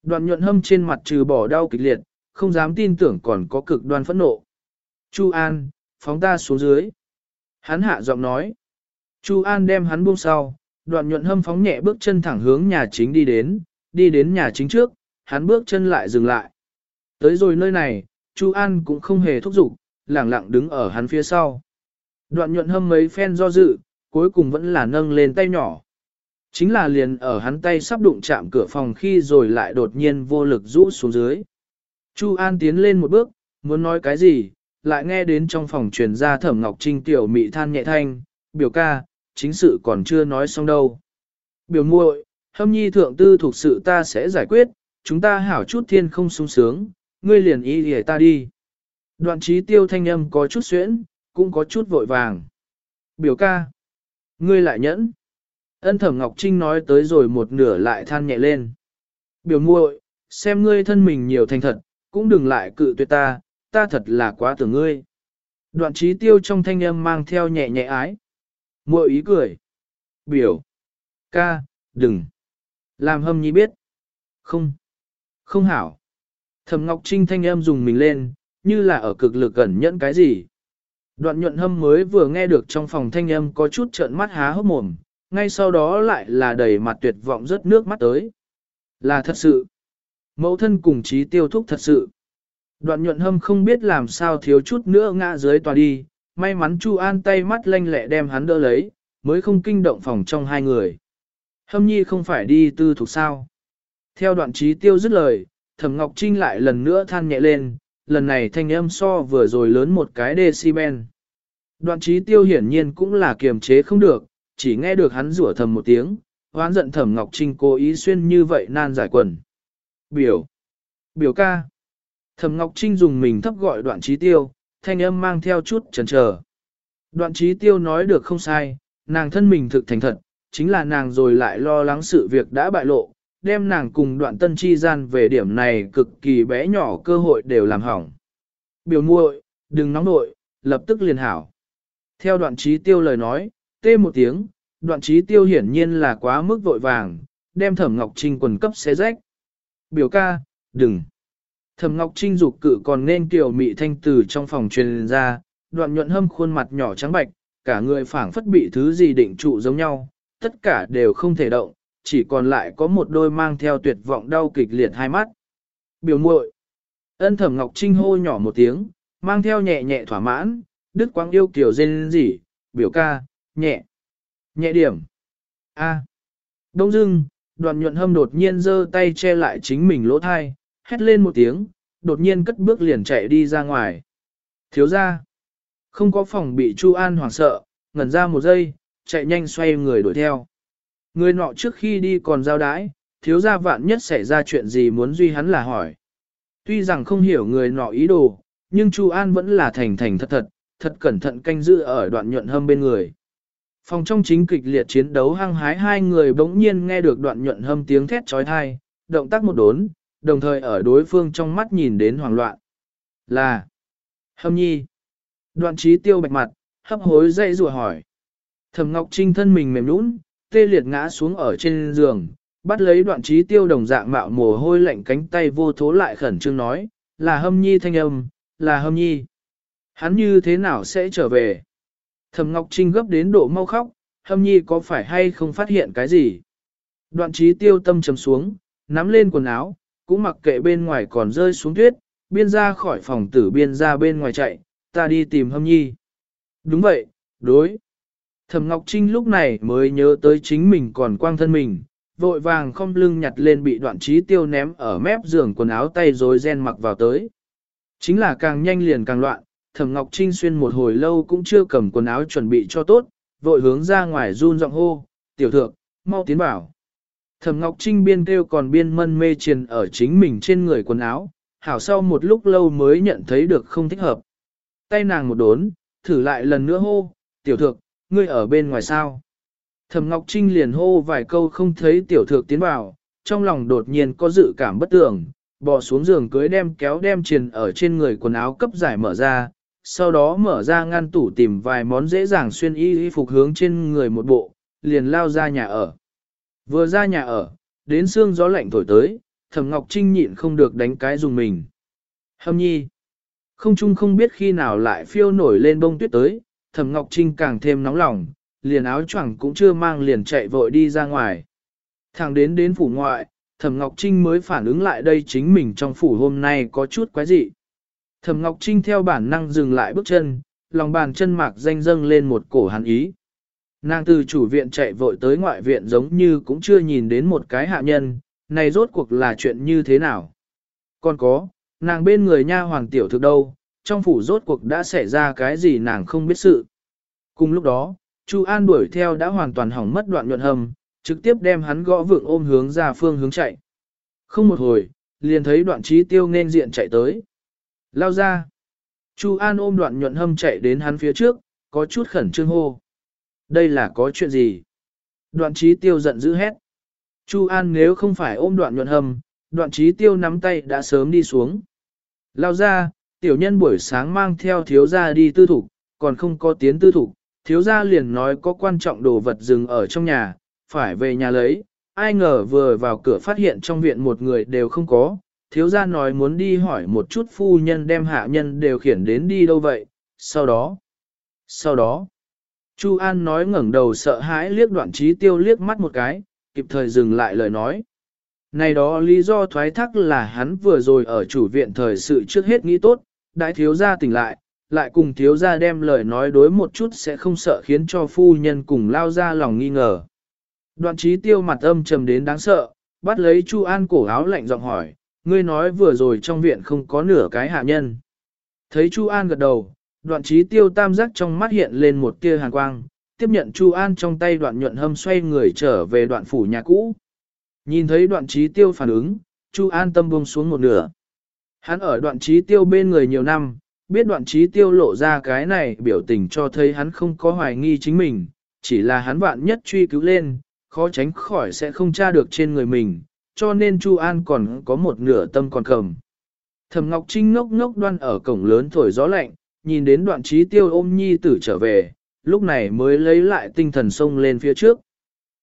Đoạn nhuận hâm trên mặt trừ bỏ đau kịch liệt, không dám tin tưởng còn có cực đoan phẫn nộ. Chu An, phóng ta xuống dưới. Hắn hạ giọng nói. Chu An đem hắn buông sau, đoạn nhuận hâm phóng nhẹ bước chân thẳng hướng nhà chính đi đến, đi đến nhà chính trước, hắn bước chân lại dừng lại. Tới rồi nơi này, Chu An cũng không hề thúc giục, lẳng lặng đứng ở hắn phía sau. Đoạn nhuận hâm mấy phen do dự, cuối cùng vẫn là nâng lên tay nhỏ. Chính là liền ở hắn tay sắp đụng chạm cửa phòng khi rồi lại đột nhiên vô lực rũ xuống dưới. Chu An tiến lên một bước, muốn nói cái gì, lại nghe đến trong phòng truyền ra thẩm ngọc trinh tiểu mị than nhẹ thanh, biểu ca, chính sự còn chưa nói xong đâu. Biểu muội, hâm nhi thượng tư thuộc sự ta sẽ giải quyết, chúng ta hảo chút thiên không sung sướng, ngươi liền ý để ta đi. Đoạn trí tiêu thanh âm có chút xuyễn, cũng có chút vội vàng. Biểu ca, ngươi lại nhẫn. Ân thẩm Ngọc Trinh nói tới rồi một nửa lại than nhẹ lên. Biểu muội, xem ngươi thân mình nhiều thành thật, cũng đừng lại cự tuyệt ta, ta thật là quá tưởng ngươi. Đoạn trí tiêu trong thanh âm mang theo nhẹ nhẹ ái. Muội ý cười. Biểu. Ca, đừng. Làm hâm nhi biết. Không. Không hảo. Thẩm Ngọc Trinh thanh âm dùng mình lên, như là ở cực lực gần nhẫn cái gì. Đoạn nhuận hâm mới vừa nghe được trong phòng thanh âm có chút trợn mắt há hốc mồm, ngay sau đó lại là đầy mặt tuyệt vọng rất nước mắt tới. Là thật sự. Mẫu thân cùng trí tiêu thúc thật sự. Đoạn nhuận hâm không biết làm sao thiếu chút nữa ngã dưới tòa đi, may mắn Chu An tay mắt lanh lẹ đem hắn đỡ lấy, mới không kinh động phòng trong hai người. Hâm nhi không phải đi tư thuộc sao. Theo đoạn trí tiêu dứt lời, Thẩm Ngọc Trinh lại lần nữa than nhẹ lên, lần này thanh âm so vừa rồi lớn một cái decibel. Đoạn trí tiêu hiển nhiên cũng là kiềm chế không được, chỉ nghe được hắn rủa thầm một tiếng, hoán giận Thẩm Ngọc Trinh cố ý xuyên như vậy nan giải quần. Biểu. Biểu ca. Thẩm Ngọc Trinh dùng mình thấp gọi đoạn trí tiêu, thanh âm mang theo chút chần chờ. Đoạn trí tiêu nói được không sai, nàng thân mình thực thành thật, chính là nàng rồi lại lo lắng sự việc đã bại lộ, đem nàng cùng đoạn tân chi gian về điểm này cực kỳ bé nhỏ cơ hội đều làm hỏng. Biểu muội, đừng nóng nội, lập tức liền hảo. Theo đoạn trí tiêu lời nói, tê một tiếng, đoạn trí tiêu hiển nhiên là quá mức vội vàng, đem thẩm ngọc trinh quần cấp xé rách. Biểu ca, đừng. Thẩm Ngọc Trinh dục cự còn nên tiểu mị thanh từ trong phòng truyền ra, đoạn nhuận hâm khuôn mặt nhỏ trắng bạch, cả người phảng phất bị thứ gì định trụ giống nhau, tất cả đều không thể động, chỉ còn lại có một đôi mang theo tuyệt vọng đau kịch liệt hai mắt. Biểu muội. Ân Thẩm Ngọc Trinh hô nhỏ một tiếng, mang theo nhẹ nhẹ thỏa mãn, đứt quang yêu kiểu dên gì, biểu ca, nhẹ, nhẹ điểm. A. Đông dưng, đoàn nhuận hâm đột nhiên giơ tay che lại chính mình lỗ thai, hét lên một tiếng, đột nhiên cất bước liền chạy đi ra ngoài. Thiếu ra, không có phòng bị Chu An hoảng sợ, ngẩn ra một giây, chạy nhanh xoay người đuổi theo. Người nọ trước khi đi còn giao đái, thiếu gia vạn nhất xảy ra chuyện gì muốn duy hắn là hỏi. Tuy rằng không hiểu người nọ ý đồ, nhưng Chu An vẫn là thành thành thật thật, thật cẩn thận canh giữ ở đoạn nhuận hâm bên người. Phòng trong chính kịch liệt chiến đấu hăng hái hai người bỗng nhiên nghe được đoạn nhuận hâm tiếng thét trói thai, động tác một đốn, đồng thời ở đối phương trong mắt nhìn đến hoảng loạn. Là Hâm nhi. Đoạn trí tiêu bạch mặt, hấp hối dây rùa hỏi. Thẩm Ngọc Trinh thân mình mềm nũng, tê liệt ngã xuống ở trên giường, bắt lấy đoạn trí tiêu đồng dạng mạo mồ hôi lạnh cánh tay vô thố lại khẩn trương nói, là hâm nhi thanh âm, là hâm nhi. Hắn như thế nào sẽ trở về? Thẩm Ngọc Trinh gấp đến độ mau khóc, hâm nhi có phải hay không phát hiện cái gì? Đoạn trí tiêu tâm trầm xuống, nắm lên quần áo, cũng mặc kệ bên ngoài còn rơi xuống tuyết, biên ra khỏi phòng tử biên ra bên ngoài chạy, ta đi tìm hâm nhi. Đúng vậy, đối. Thẩm Ngọc Trinh lúc này mới nhớ tới chính mình còn quang thân mình, vội vàng không lưng nhặt lên bị đoạn trí tiêu ném ở mép giường quần áo tay rồi gen mặc vào tới. Chính là càng nhanh liền càng loạn, Thẩm Ngọc Trinh xuyên một hồi lâu cũng chưa cầm quần áo chuẩn bị cho tốt, vội hướng ra ngoài run giọng hô, tiểu thượng, mau tiến bảo. Thẩm Ngọc Trinh biên kêu còn biên mân mê triền ở chính mình trên người quần áo, hảo sau một lúc lâu mới nhận thấy được không thích hợp. Tay nàng một đốn, thử lại lần nữa hô, tiểu thượng ngươi ở bên ngoài sao. Thẩm Ngọc Trinh liền hô vài câu không thấy tiểu thược tiến vào, trong lòng đột nhiên có dự cảm bất tưởng, bò xuống giường cưới đem kéo đem triền ở trên người quần áo cấp giải mở ra, sau đó mở ra ngăn tủ tìm vài món dễ dàng xuyên y y phục hướng trên người một bộ, liền lao ra nhà ở. Vừa ra nhà ở, đến xương gió lạnh thổi tới, Thẩm Ngọc Trinh nhịn không được đánh cái dùng mình. Hâm nhi. Không chung không biết khi nào lại phiêu nổi lên bông tuyết tới, Thẩm Ngọc Trinh càng thêm nóng lòng, liền áo choàng cũng chưa mang liền chạy vội đi ra ngoài. Thẳng đến đến phủ ngoại, Thẩm Ngọc Trinh mới phản ứng lại đây chính mình trong phủ hôm nay có chút quái dị. Thẩm Ngọc Trinh theo bản năng dừng lại bước chân, lòng bàn chân mạc danh dâng lên một cổ hắn ý. Nàng từ chủ viện chạy vội tới ngoại viện giống như cũng chưa nhìn đến một cái hạ nhân, này rốt cuộc là chuyện như thế nào. Còn có, nàng bên người nha hoàng tiểu thực đâu, trong phủ rốt cuộc đã xảy ra cái gì nàng không biết sự. Cùng lúc đó, Chu An đuổi theo đã hoàn toàn hỏng mất đoạn nhuận hầm, trực tiếp đem hắn gõ vượng ôm hướng ra phương hướng chạy. Không một hồi, liền thấy đoạn trí tiêu nên diện chạy tới. Lao ra. Chu An ôm đoạn nhuận hâm chạy đến hắn phía trước, có chút khẩn trương hô. Đây là có chuyện gì? Đoạn trí tiêu giận dữ hét. Chu An nếu không phải ôm đoạn nhuận hâm, đoạn trí tiêu nắm tay đã sớm đi xuống. Lao ra, tiểu nhân buổi sáng mang theo thiếu gia đi tư thủ, còn không có tiến tư thủ, thiếu gia liền nói có quan trọng đồ vật dừng ở trong nhà, phải về nhà lấy, ai ngờ vừa vào cửa phát hiện trong viện một người đều không có, thiếu gia nói muốn đi hỏi một chút phu nhân đem hạ nhân đều khiển đến đi đâu vậy, sau đó, sau đó, Chu An nói ngẩng đầu sợ hãi liếc đoạn trí tiêu liếc mắt một cái, kịp thời dừng lại lời nói. Này đó lý do thoái thác là hắn vừa rồi ở chủ viện thời sự trước hết nghĩ tốt, đại thiếu gia tỉnh lại, lại cùng thiếu gia đem lời nói đối một chút sẽ không sợ khiến cho phu nhân cùng lao ra lòng nghi ngờ. Đoạn trí tiêu mặt âm trầm đến đáng sợ, bắt lấy Chu An cổ áo lạnh giọng hỏi, ngươi nói vừa rồi trong viện không có nửa cái hạ nhân. Thấy Chu An gật đầu, đoạn trí tiêu tam giác trong mắt hiện lên một tia hàn quang, tiếp nhận Chu An trong tay đoạn nhuận hâm xoay người trở về đoạn phủ nhà cũ. Nhìn thấy đoạn trí tiêu phản ứng, Chu An tâm buông xuống một nửa. Hắn ở đoạn trí tiêu bên người nhiều năm, biết đoạn trí tiêu lộ ra cái này biểu tình cho thấy hắn không có hoài nghi chính mình, chỉ là hắn vạn nhất truy cứu lên, khó tránh khỏi sẽ không tra được trên người mình, cho nên Chu An còn có một nửa tâm còn cầm. Thẩm Ngọc Trinh ngốc ngốc đoan ở cổng lớn thổi gió lạnh, nhìn đến đoạn trí tiêu ôm nhi tử trở về, lúc này mới lấy lại tinh thần sông lên phía trước.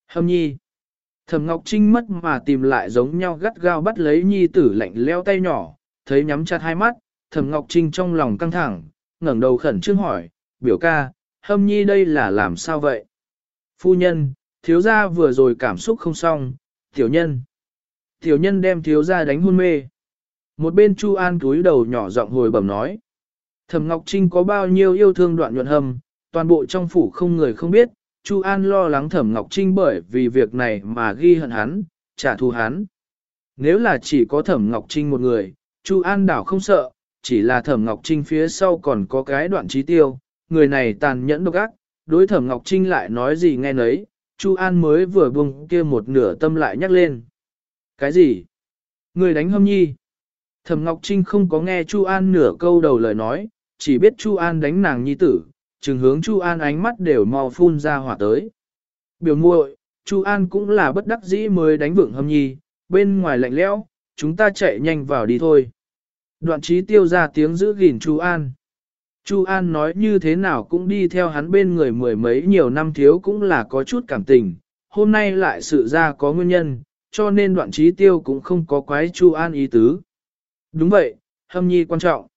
Hâm nhi. Thẩm Ngọc Trinh mất mà tìm lại giống nhau gắt gao bắt lấy nhi tử lạnh leo tay nhỏ, thấy nhắm chặt hai mắt, Thẩm Ngọc Trinh trong lòng căng thẳng, ngẩng đầu khẩn trương hỏi, biểu ca, hâm nhi đây là làm sao vậy? Phu nhân, thiếu gia vừa rồi cảm xúc không xong, tiểu nhân. Tiểu nhân đem thiếu gia đánh hôn mê. Một bên Chu An cúi đầu nhỏ giọng hồi bẩm nói. Thẩm Ngọc Trinh có bao nhiêu yêu thương đoạn nhuận hầm, toàn bộ trong phủ không người không biết, Chu An lo lắng Thẩm Ngọc Trinh bởi vì việc này mà ghi hận hắn, trả thù hắn. Nếu là chỉ có Thẩm Ngọc Trinh một người, Chu An đảo không sợ, chỉ là Thẩm Ngọc Trinh phía sau còn có cái đoạn trí tiêu, người này tàn nhẫn độc ác, đối Thẩm Ngọc Trinh lại nói gì nghe nấy, Chu An mới vừa buông kia một nửa tâm lại nhắc lên. Cái gì? Người đánh hâm nhi? Thẩm Ngọc Trinh không có nghe Chu An nửa câu đầu lời nói, chỉ biết Chu An đánh nàng nhi tử, chừng hướng Chu An ánh mắt đều mau phun ra hỏa tới. Biểu muội, Chu An cũng là bất đắc dĩ mới đánh vượng hâm nhi, bên ngoài lạnh lẽo, chúng ta chạy nhanh vào đi thôi. Đoạn trí tiêu ra tiếng giữ gìn Chu An. Chu An nói như thế nào cũng đi theo hắn bên người mười mấy nhiều năm thiếu cũng là có chút cảm tình, hôm nay lại sự ra có nguyên nhân, cho nên đoạn trí tiêu cũng không có quái Chu An ý tứ. Đúng vậy, hâm nhi quan trọng.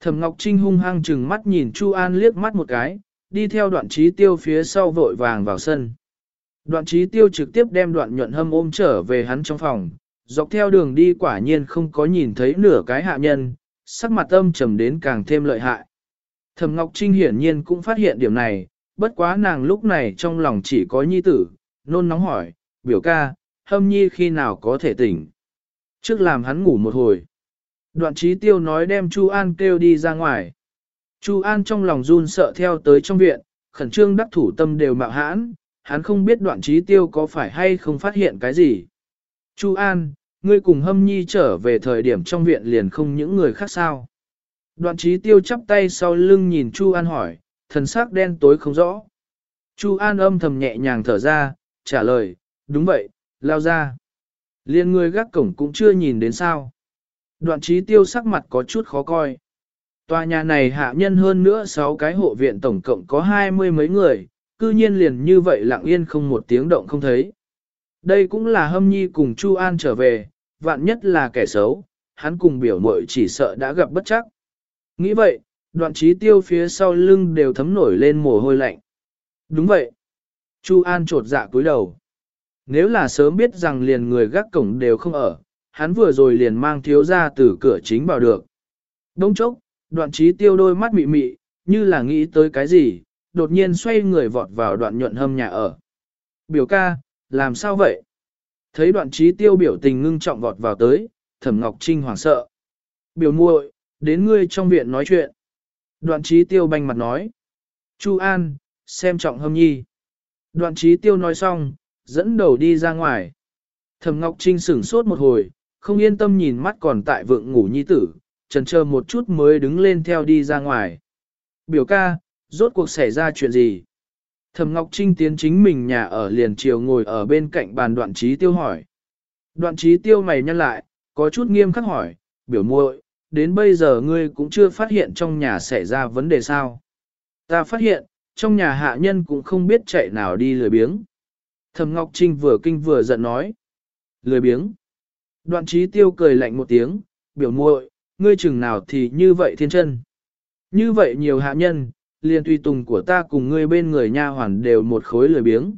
Thẩm Ngọc Trinh hung hăng chừng mắt nhìn Chu An liếc mắt một cái, đi theo đoạn trí tiêu phía sau vội vàng vào sân. Đoạn trí tiêu trực tiếp đem đoạn nhuận hâm ôm trở về hắn trong phòng, dọc theo đường đi quả nhiên không có nhìn thấy nửa cái hạ nhân, sắc mặt âm trầm đến càng thêm lợi hại. Thẩm Ngọc Trinh hiển nhiên cũng phát hiện điểm này, bất quá nàng lúc này trong lòng chỉ có nhi tử, nôn nóng hỏi, biểu ca, hâm nhi khi nào có thể tỉnh. Trước làm hắn ngủ một hồi. Đoạn trí tiêu nói đem Chu An kêu đi ra ngoài. Chu An trong lòng run sợ theo tới trong viện, khẩn trương đắc thủ tâm đều mạo hãn, hắn không biết đoạn trí tiêu có phải hay không phát hiện cái gì. Chu An, ngươi cùng hâm nhi trở về thời điểm trong viện liền không những người khác sao. Đoạn trí tiêu chắp tay sau lưng nhìn Chu An hỏi, thần sắc đen tối không rõ. Chu An âm thầm nhẹ nhàng thở ra, trả lời, đúng vậy, lao ra. Liên người gác cổng cũng chưa nhìn đến sao. Đoạn trí tiêu sắc mặt có chút khó coi. Tòa nhà này hạ nhân hơn nữa 6 cái hộ viện tổng cộng có hai mươi mấy người, cư nhiên liền như vậy lặng yên không một tiếng động không thấy. Đây cũng là hâm nhi cùng Chu An trở về, vạn nhất là kẻ xấu, hắn cùng biểu muội chỉ sợ đã gặp bất chắc. Nghĩ vậy, đoạn trí tiêu phía sau lưng đều thấm nổi lên mồ hôi lạnh. Đúng vậy. Chu An trột dạ cúi đầu. Nếu là sớm biết rằng liền người gác cổng đều không ở, hắn vừa rồi liền mang thiếu ra từ cửa chính vào được. Đông chốc, đoạn trí tiêu đôi mắt mị mị, như là nghĩ tới cái gì, đột nhiên xoay người vọt vào đoạn nhuận hâm nhà ở. Biểu ca, làm sao vậy? Thấy đoạn trí tiêu biểu tình ngưng trọng vọt vào tới, thẩm ngọc trinh hoảng sợ. Biểu muội, đến ngươi trong viện nói chuyện. Đoạn trí tiêu banh mặt nói. Chu An, xem trọng hâm nhi. Đoạn trí tiêu nói xong, dẫn đầu đi ra ngoài. Thẩm Ngọc Trinh sửng sốt một hồi, không yên tâm nhìn mắt còn tại vượng ngủ nhi tử, trần chờ một chút mới đứng lên theo đi ra ngoài. Biểu ca, rốt cuộc xảy ra chuyện gì? Thẩm Ngọc Trinh tiến chính mình nhà ở liền chiều ngồi ở bên cạnh bàn đoạn trí tiêu hỏi. Đoạn trí tiêu mày nhăn lại, có chút nghiêm khắc hỏi, biểu muội, đến bây giờ ngươi cũng chưa phát hiện trong nhà xảy ra vấn đề sao. Ta phát hiện, trong nhà hạ nhân cũng không biết chạy nào đi lười biếng. Thẩm Ngọc Trinh vừa kinh vừa giận nói. Lười biếng. Đoạn trí tiêu cười lạnh một tiếng, biểu muội, ngươi chừng nào thì như vậy thiên chân. Như vậy nhiều hạ nhân, liền tùy tùng của ta cùng ngươi bên người nha hoàn đều một khối lười biếng.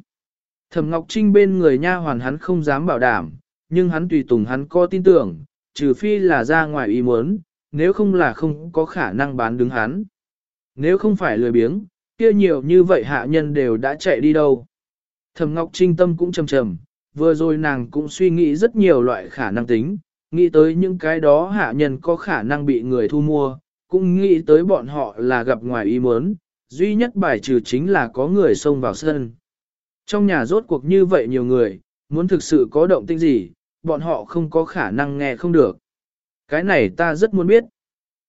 Thẩm Ngọc Trinh bên người nha hoàn hắn không dám bảo đảm, nhưng hắn tùy tùng hắn có tin tưởng, trừ phi là ra ngoài ý muốn, nếu không là không có khả năng bán đứng hắn. Nếu không phải lười biếng, kia nhiều như vậy hạ nhân đều đã chạy đi đâu. Thẩm Ngọc Trinh tâm cũng trầm trầm, vừa rồi nàng cũng suy nghĩ rất nhiều loại khả năng tính, nghĩ tới những cái đó hạ nhân có khả năng bị người thu mua, cũng nghĩ tới bọn họ là gặp ngoài ý muốn, duy nhất bài trừ chính là có người xông vào sân. Trong nhà rốt cuộc như vậy nhiều người, muốn thực sự có động tĩnh gì, bọn họ không có khả năng nghe không được. Cái này ta rất muốn biết.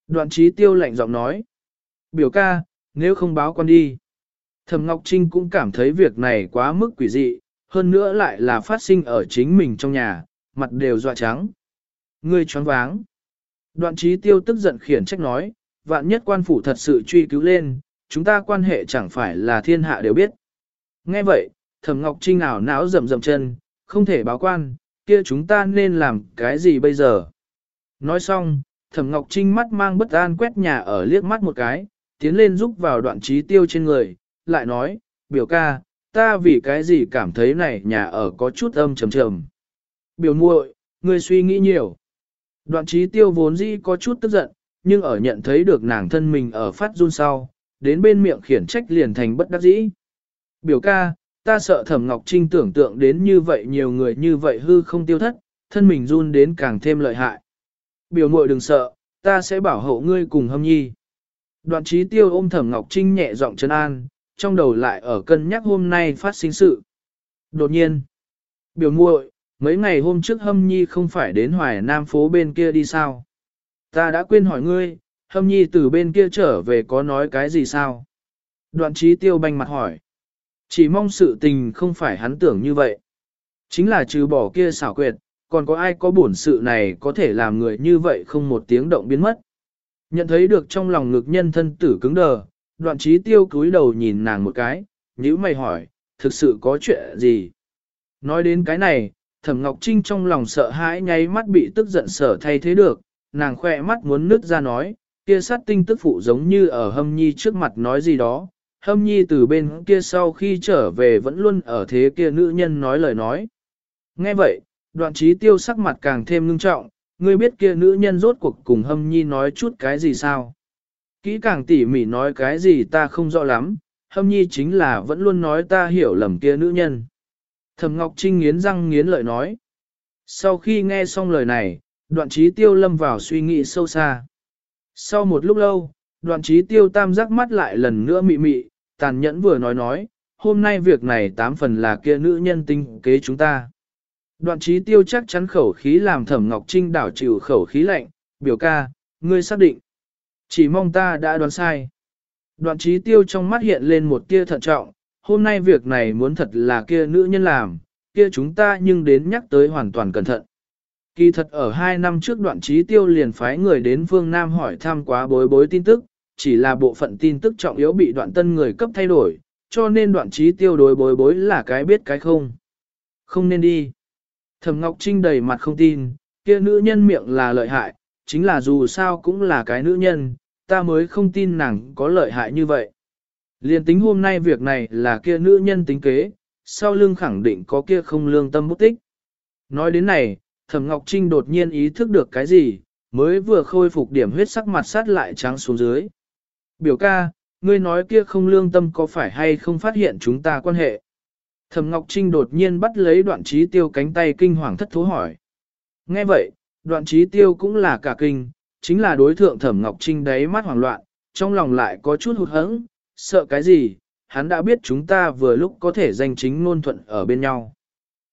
Đoạn trí tiêu lạnh giọng nói. Biểu ca, nếu không báo con đi. Thẩm Ngọc Trinh cũng cảm thấy việc này quá mức quỷ dị, hơn nữa lại là phát sinh ở chính mình trong nhà, mặt đều dọa trắng. Ngươi choáng váng. Đoạn trí tiêu tức giận khiển trách nói, vạn nhất quan phủ thật sự truy cứu lên, chúng ta quan hệ chẳng phải là thiên hạ đều biết. Nghe vậy, Thẩm Ngọc Trinh ảo não rầm rầm chân, không thể báo quan, kia chúng ta nên làm cái gì bây giờ? Nói xong, Thẩm Ngọc Trinh mắt mang bất an quét nhà ở liếc mắt một cái, tiến lên giúp vào đoạn trí tiêu trên người, lại nói, biểu ca, ta vì cái gì cảm thấy này nhà ở có chút âm trầm trầm. Biểu muội, ngươi suy nghĩ nhiều. Đoạn trí tiêu vốn dĩ có chút tức giận, nhưng ở nhận thấy được nàng thân mình ở phát run sau, đến bên miệng khiển trách liền thành bất đắc dĩ. Biểu ca, ta sợ thẩm ngọc trinh tưởng tượng đến như vậy nhiều người như vậy hư không tiêu thất, thân mình run đến càng thêm lợi hại. Biểu muội đừng sợ, ta sẽ bảo hộ ngươi cùng hâm nhi. Đoạn trí tiêu ôm thẩm ngọc trinh nhẹ giọng chân an, trong đầu lại ở cân nhắc hôm nay phát sinh sự. Đột nhiên, biểu muội, mấy ngày hôm trước hâm nhi không phải đến hoài nam phố bên kia đi sao? Ta đã quên hỏi ngươi, hâm nhi từ bên kia trở về có nói cái gì sao? Đoạn trí tiêu banh mặt hỏi. Chỉ mong sự tình không phải hắn tưởng như vậy. Chính là trừ bỏ kia xảo quyệt, còn có ai có bổn sự này có thể làm người như vậy không một tiếng động biến mất. Nhận thấy được trong lòng ngực nhân thân tử cứng đờ, đoạn trí tiêu cúi đầu nhìn nàng một cái, nhữ mày hỏi, thực sự có chuyện gì? Nói đến cái này, thẩm ngọc trinh trong lòng sợ hãi nháy mắt bị tức giận sở thay thế được, nàng khoe mắt muốn nứt ra nói, kia sát tinh tức phụ giống như ở hâm nhi trước mặt nói gì đó, hâm nhi từ bên kia sau khi trở về vẫn luôn ở thế kia nữ nhân nói lời nói. Nghe vậy, đoạn trí tiêu sắc mặt càng thêm ngưng trọng, ngươi biết kia nữ nhân rốt cuộc cùng hâm nhi nói chút cái gì sao? Kỹ càng tỉ mỉ nói cái gì ta không rõ lắm, hâm nhi chính là vẫn luôn nói ta hiểu lầm kia nữ nhân. Thẩm Ngọc Trinh nghiến răng nghiến lợi nói. Sau khi nghe xong lời này, đoạn trí tiêu lâm vào suy nghĩ sâu xa. Sau một lúc lâu, đoạn trí tiêu tam giác mắt lại lần nữa mị mị, tàn nhẫn vừa nói nói, hôm nay việc này tám phần là kia nữ nhân tinh kế chúng ta. Đoạn trí tiêu chắc chắn khẩu khí làm thẩm Ngọc Trinh đảo chịu khẩu khí lạnh, biểu ca, ngươi xác định. Chỉ mong ta đã đoán sai. Đoạn trí tiêu trong mắt hiện lên một tia thận trọng, hôm nay việc này muốn thật là kia nữ nhân làm, kia chúng ta nhưng đến nhắc tới hoàn toàn cẩn thận. Kỳ thật ở hai năm trước đoạn trí tiêu liền phái người đến phương Nam hỏi thăm quá bối bối tin tức, chỉ là bộ phận tin tức trọng yếu bị đoạn tân người cấp thay đổi, cho nên đoạn trí tiêu đối bối bối là cái biết cái không. Không nên đi. Thẩm Ngọc Trinh đầy mặt không tin, kia nữ nhân miệng là lợi hại, chính là dù sao cũng là cái nữ nhân, ta mới không tin nàng có lợi hại như vậy. Liên tính hôm nay việc này là kia nữ nhân tính kế, sau lưng khẳng định có kia không lương tâm bút tích. Nói đến này, Thẩm Ngọc Trinh đột nhiên ý thức được cái gì, mới vừa khôi phục điểm huyết sắc mặt sát lại trắng xuống dưới. Biểu ca, ngươi nói kia không lương tâm có phải hay không phát hiện chúng ta quan hệ. Thẩm Ngọc Trinh đột nhiên bắt lấy đoạn trí tiêu cánh tay kinh hoàng thất thú hỏi. Nghe vậy, đoạn trí tiêu cũng là cả kinh, chính là đối thượng Thẩm Ngọc Trinh đấy mắt hoảng loạn, trong lòng lại có chút hụt hẫng, sợ cái gì, hắn đã biết chúng ta vừa lúc có thể danh chính ngôn thuận ở bên nhau.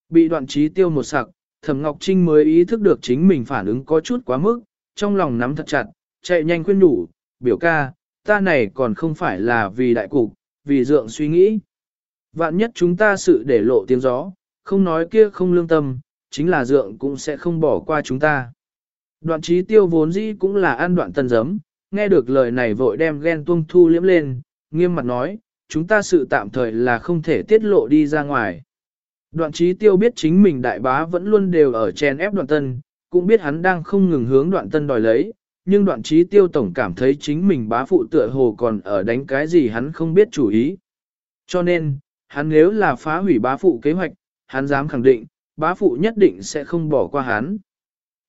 Bị đoạn trí tiêu một sặc, Thẩm Ngọc Trinh mới ý thức được chính mình phản ứng có chút quá mức, trong lòng nắm thật chặt, chạy nhanh khuyên nhủ, biểu ca, ta này còn không phải là vì đại cục, vì dượng suy nghĩ. Vạn nhất chúng ta sự để lộ tiếng gió, không nói kia không lương tâm, chính là dượng cũng sẽ không bỏ qua chúng ta. Đoạn trí tiêu vốn dĩ cũng là ăn đoạn tân giấm, nghe được lời này vội đem ghen tuông thu liếm lên, nghiêm mặt nói, chúng ta sự tạm thời là không thể tiết lộ đi ra ngoài. Đoạn trí tiêu biết chính mình đại bá vẫn luôn đều ở chen ép đoạn tân, cũng biết hắn đang không ngừng hướng đoạn tân đòi lấy, nhưng đoạn trí tiêu tổng cảm thấy chính mình bá phụ tựa hồ còn ở đánh cái gì hắn không biết chủ ý. Cho nên, hắn nếu là phá hủy bá phụ kế hoạch, hắn dám khẳng định, bá phụ nhất định sẽ không bỏ qua hắn.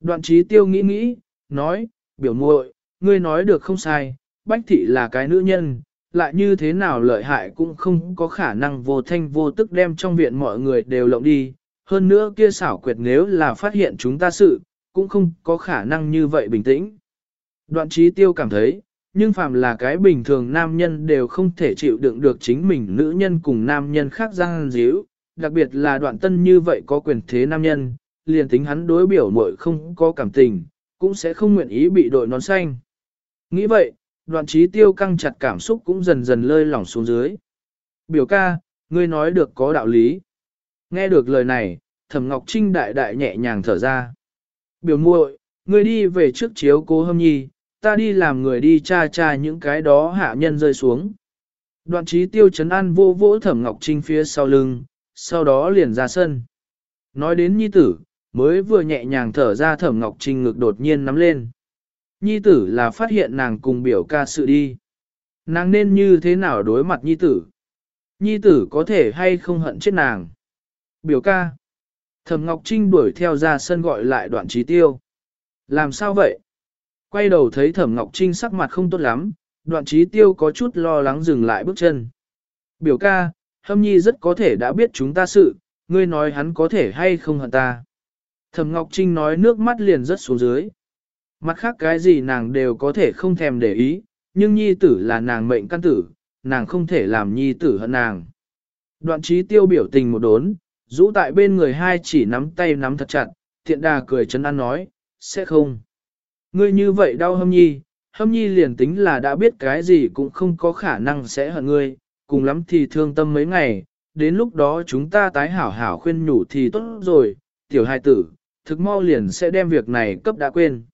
Đoạn trí tiêu nghĩ nghĩ, nói, biểu muội, ngươi nói được không sai, bách thị là cái nữ nhân, lại như thế nào lợi hại cũng không có khả năng vô thanh vô tức đem trong viện mọi người đều lộng đi. Hơn nữa kia xảo quyệt nếu là phát hiện chúng ta sự, cũng không có khả năng như vậy bình tĩnh. Đoạn trí tiêu cảm thấy, nhưng phàm là cái bình thường nam nhân đều không thể chịu đựng được chính mình nữ nhân cùng nam nhân khác giang díu, đặc biệt là đoạn tân như vậy có quyền thế nam nhân, liền tính hắn đối biểu muội không có cảm tình, cũng sẽ không nguyện ý bị đội nón xanh. Nghĩ vậy, đoạn trí tiêu căng chặt cảm xúc cũng dần dần lơi lỏng xuống dưới. Biểu ca, ngươi nói được có đạo lý. Nghe được lời này, thẩm ngọc trinh đại đại nhẹ nhàng thở ra. Biểu muội, ngươi đi về trước chiếu cố hâm nhi, ta đi làm người đi tra tra những cái đó hạ nhân rơi xuống. Đoạn trí tiêu chấn an vô vỗ thẩm ngọc trinh phía sau lưng, sau đó liền ra sân. Nói đến nhi tử, mới vừa nhẹ nhàng thở ra thẩm ngọc trinh ngực đột nhiên nắm lên. Nhi tử là phát hiện nàng cùng biểu ca sự đi. Nàng nên như thế nào đối mặt nhi tử? Nhi tử có thể hay không hận chết nàng? Biểu ca. Thẩm Ngọc Trinh đuổi theo ra sân gọi lại đoạn trí tiêu. Làm sao vậy? Quay đầu thấy Thẩm Ngọc Trinh sắc mặt không tốt lắm, đoạn trí tiêu có chút lo lắng dừng lại bước chân. Biểu ca, Hâm Nhi rất có thể đã biết chúng ta sự, ngươi nói hắn có thể hay không hận ta. Thẩm Ngọc Trinh nói nước mắt liền rất xuống dưới. Mặt khác cái gì nàng đều có thể không thèm để ý, nhưng nhi tử là nàng mệnh căn tử, nàng không thể làm nhi tử hận nàng. Đoạn trí tiêu biểu tình một đốn, rũ tại bên người hai chỉ nắm tay nắm thật chặt, thiện đà cười chấn an nói, sẽ không. Ngươi như vậy đau hâm nhi, hâm nhi liền tính là đã biết cái gì cũng không có khả năng sẽ hận ngươi, cùng lắm thì thương tâm mấy ngày, đến lúc đó chúng ta tái hảo hảo khuyên nhủ thì tốt rồi, tiểu hai tử, thực mau liền sẽ đem việc này cấp đã quên.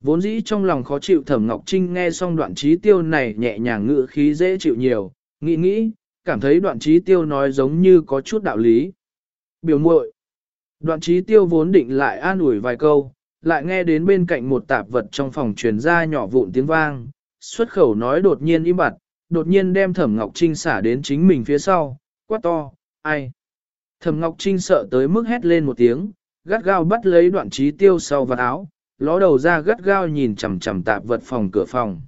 Vốn dĩ trong lòng khó chịu thẩm Ngọc Trinh nghe xong đoạn trí tiêu này nhẹ nhàng ngữ khí dễ chịu nhiều, nghĩ nghĩ, cảm thấy đoạn trí tiêu nói giống như có chút đạo lý. Biểu muội Đoạn trí tiêu vốn định lại an ủi vài câu, lại nghe đến bên cạnh một tạp vật trong phòng truyền ra nhỏ vụn tiếng vang, xuất khẩu nói đột nhiên im bặt, đột nhiên đem Thẩm Ngọc Trinh xả đến chính mình phía sau, quát to, ai? Thẩm Ngọc Trinh sợ tới mức hét lên một tiếng, gắt gao bắt lấy đoạn trí tiêu sau vật áo, ló đầu ra gắt gao nhìn chằm chằm tạp vật phòng cửa phòng.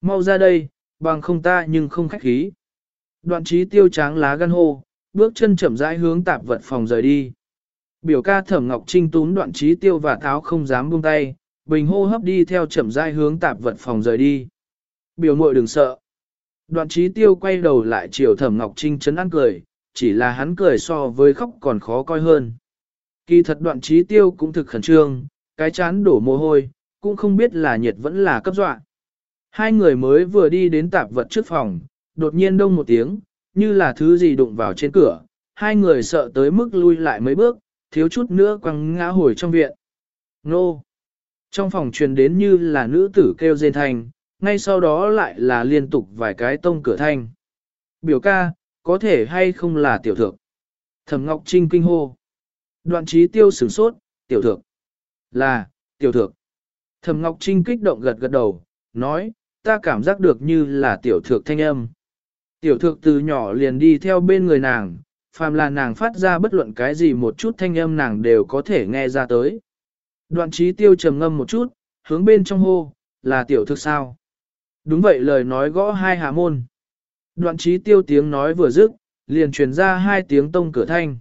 Mau ra đây, bằng không ta nhưng không khách khí. Đoạn trí tiêu tráng lá gan hô, bước chân chậm rãi hướng tạp vật phòng rời đi. Biểu ca thẩm ngọc trinh tún đoạn trí tiêu và tháo không dám buông tay, bình hô hấp đi theo chậm rãi hướng tạp vật phòng rời đi. Biểu muội đừng sợ. Đoạn trí tiêu quay đầu lại chiều thẩm Ngọc Trinh chấn ăn cười, chỉ là hắn cười so với khóc còn khó coi hơn. Kỳ thật đoạn trí tiêu cũng thực khẩn trương, cái chán đổ mồ hôi, cũng không biết là nhiệt vẫn là cấp dọa. Hai người mới vừa đi đến tạp vật trước phòng, đột nhiên đông một tiếng, như là thứ gì đụng vào trên cửa, hai người sợ tới mức lui lại mấy bước, thiếu chút nữa quăng ngã hồi trong viện. Nô! Trong phòng truyền đến như là nữ tử kêu rên thanh, ngay sau đó lại là liên tục vài cái tông cửa thanh. Biểu ca, có thể hay không là tiểu thượng? Thẩm Ngọc Trinh kinh hô. Đoạn trí tiêu sửng sốt, tiểu thượng. Là, tiểu Thược. Thẩm Ngọc Trinh kích động gật gật đầu, nói, ta cảm giác được như là tiểu Thược thanh âm. Tiểu Thược từ nhỏ liền đi theo bên người nàng, phàm là nàng phát ra bất luận cái gì một chút thanh âm nàng đều có thể nghe ra tới. Đoạn trí tiêu trầm ngâm một chút, hướng bên trong hô, là tiểu thực sao? Đúng vậy lời nói gõ hai hạ môn. Đoạn trí tiêu tiếng nói vừa dứt, liền truyền ra hai tiếng tông cửa thanh.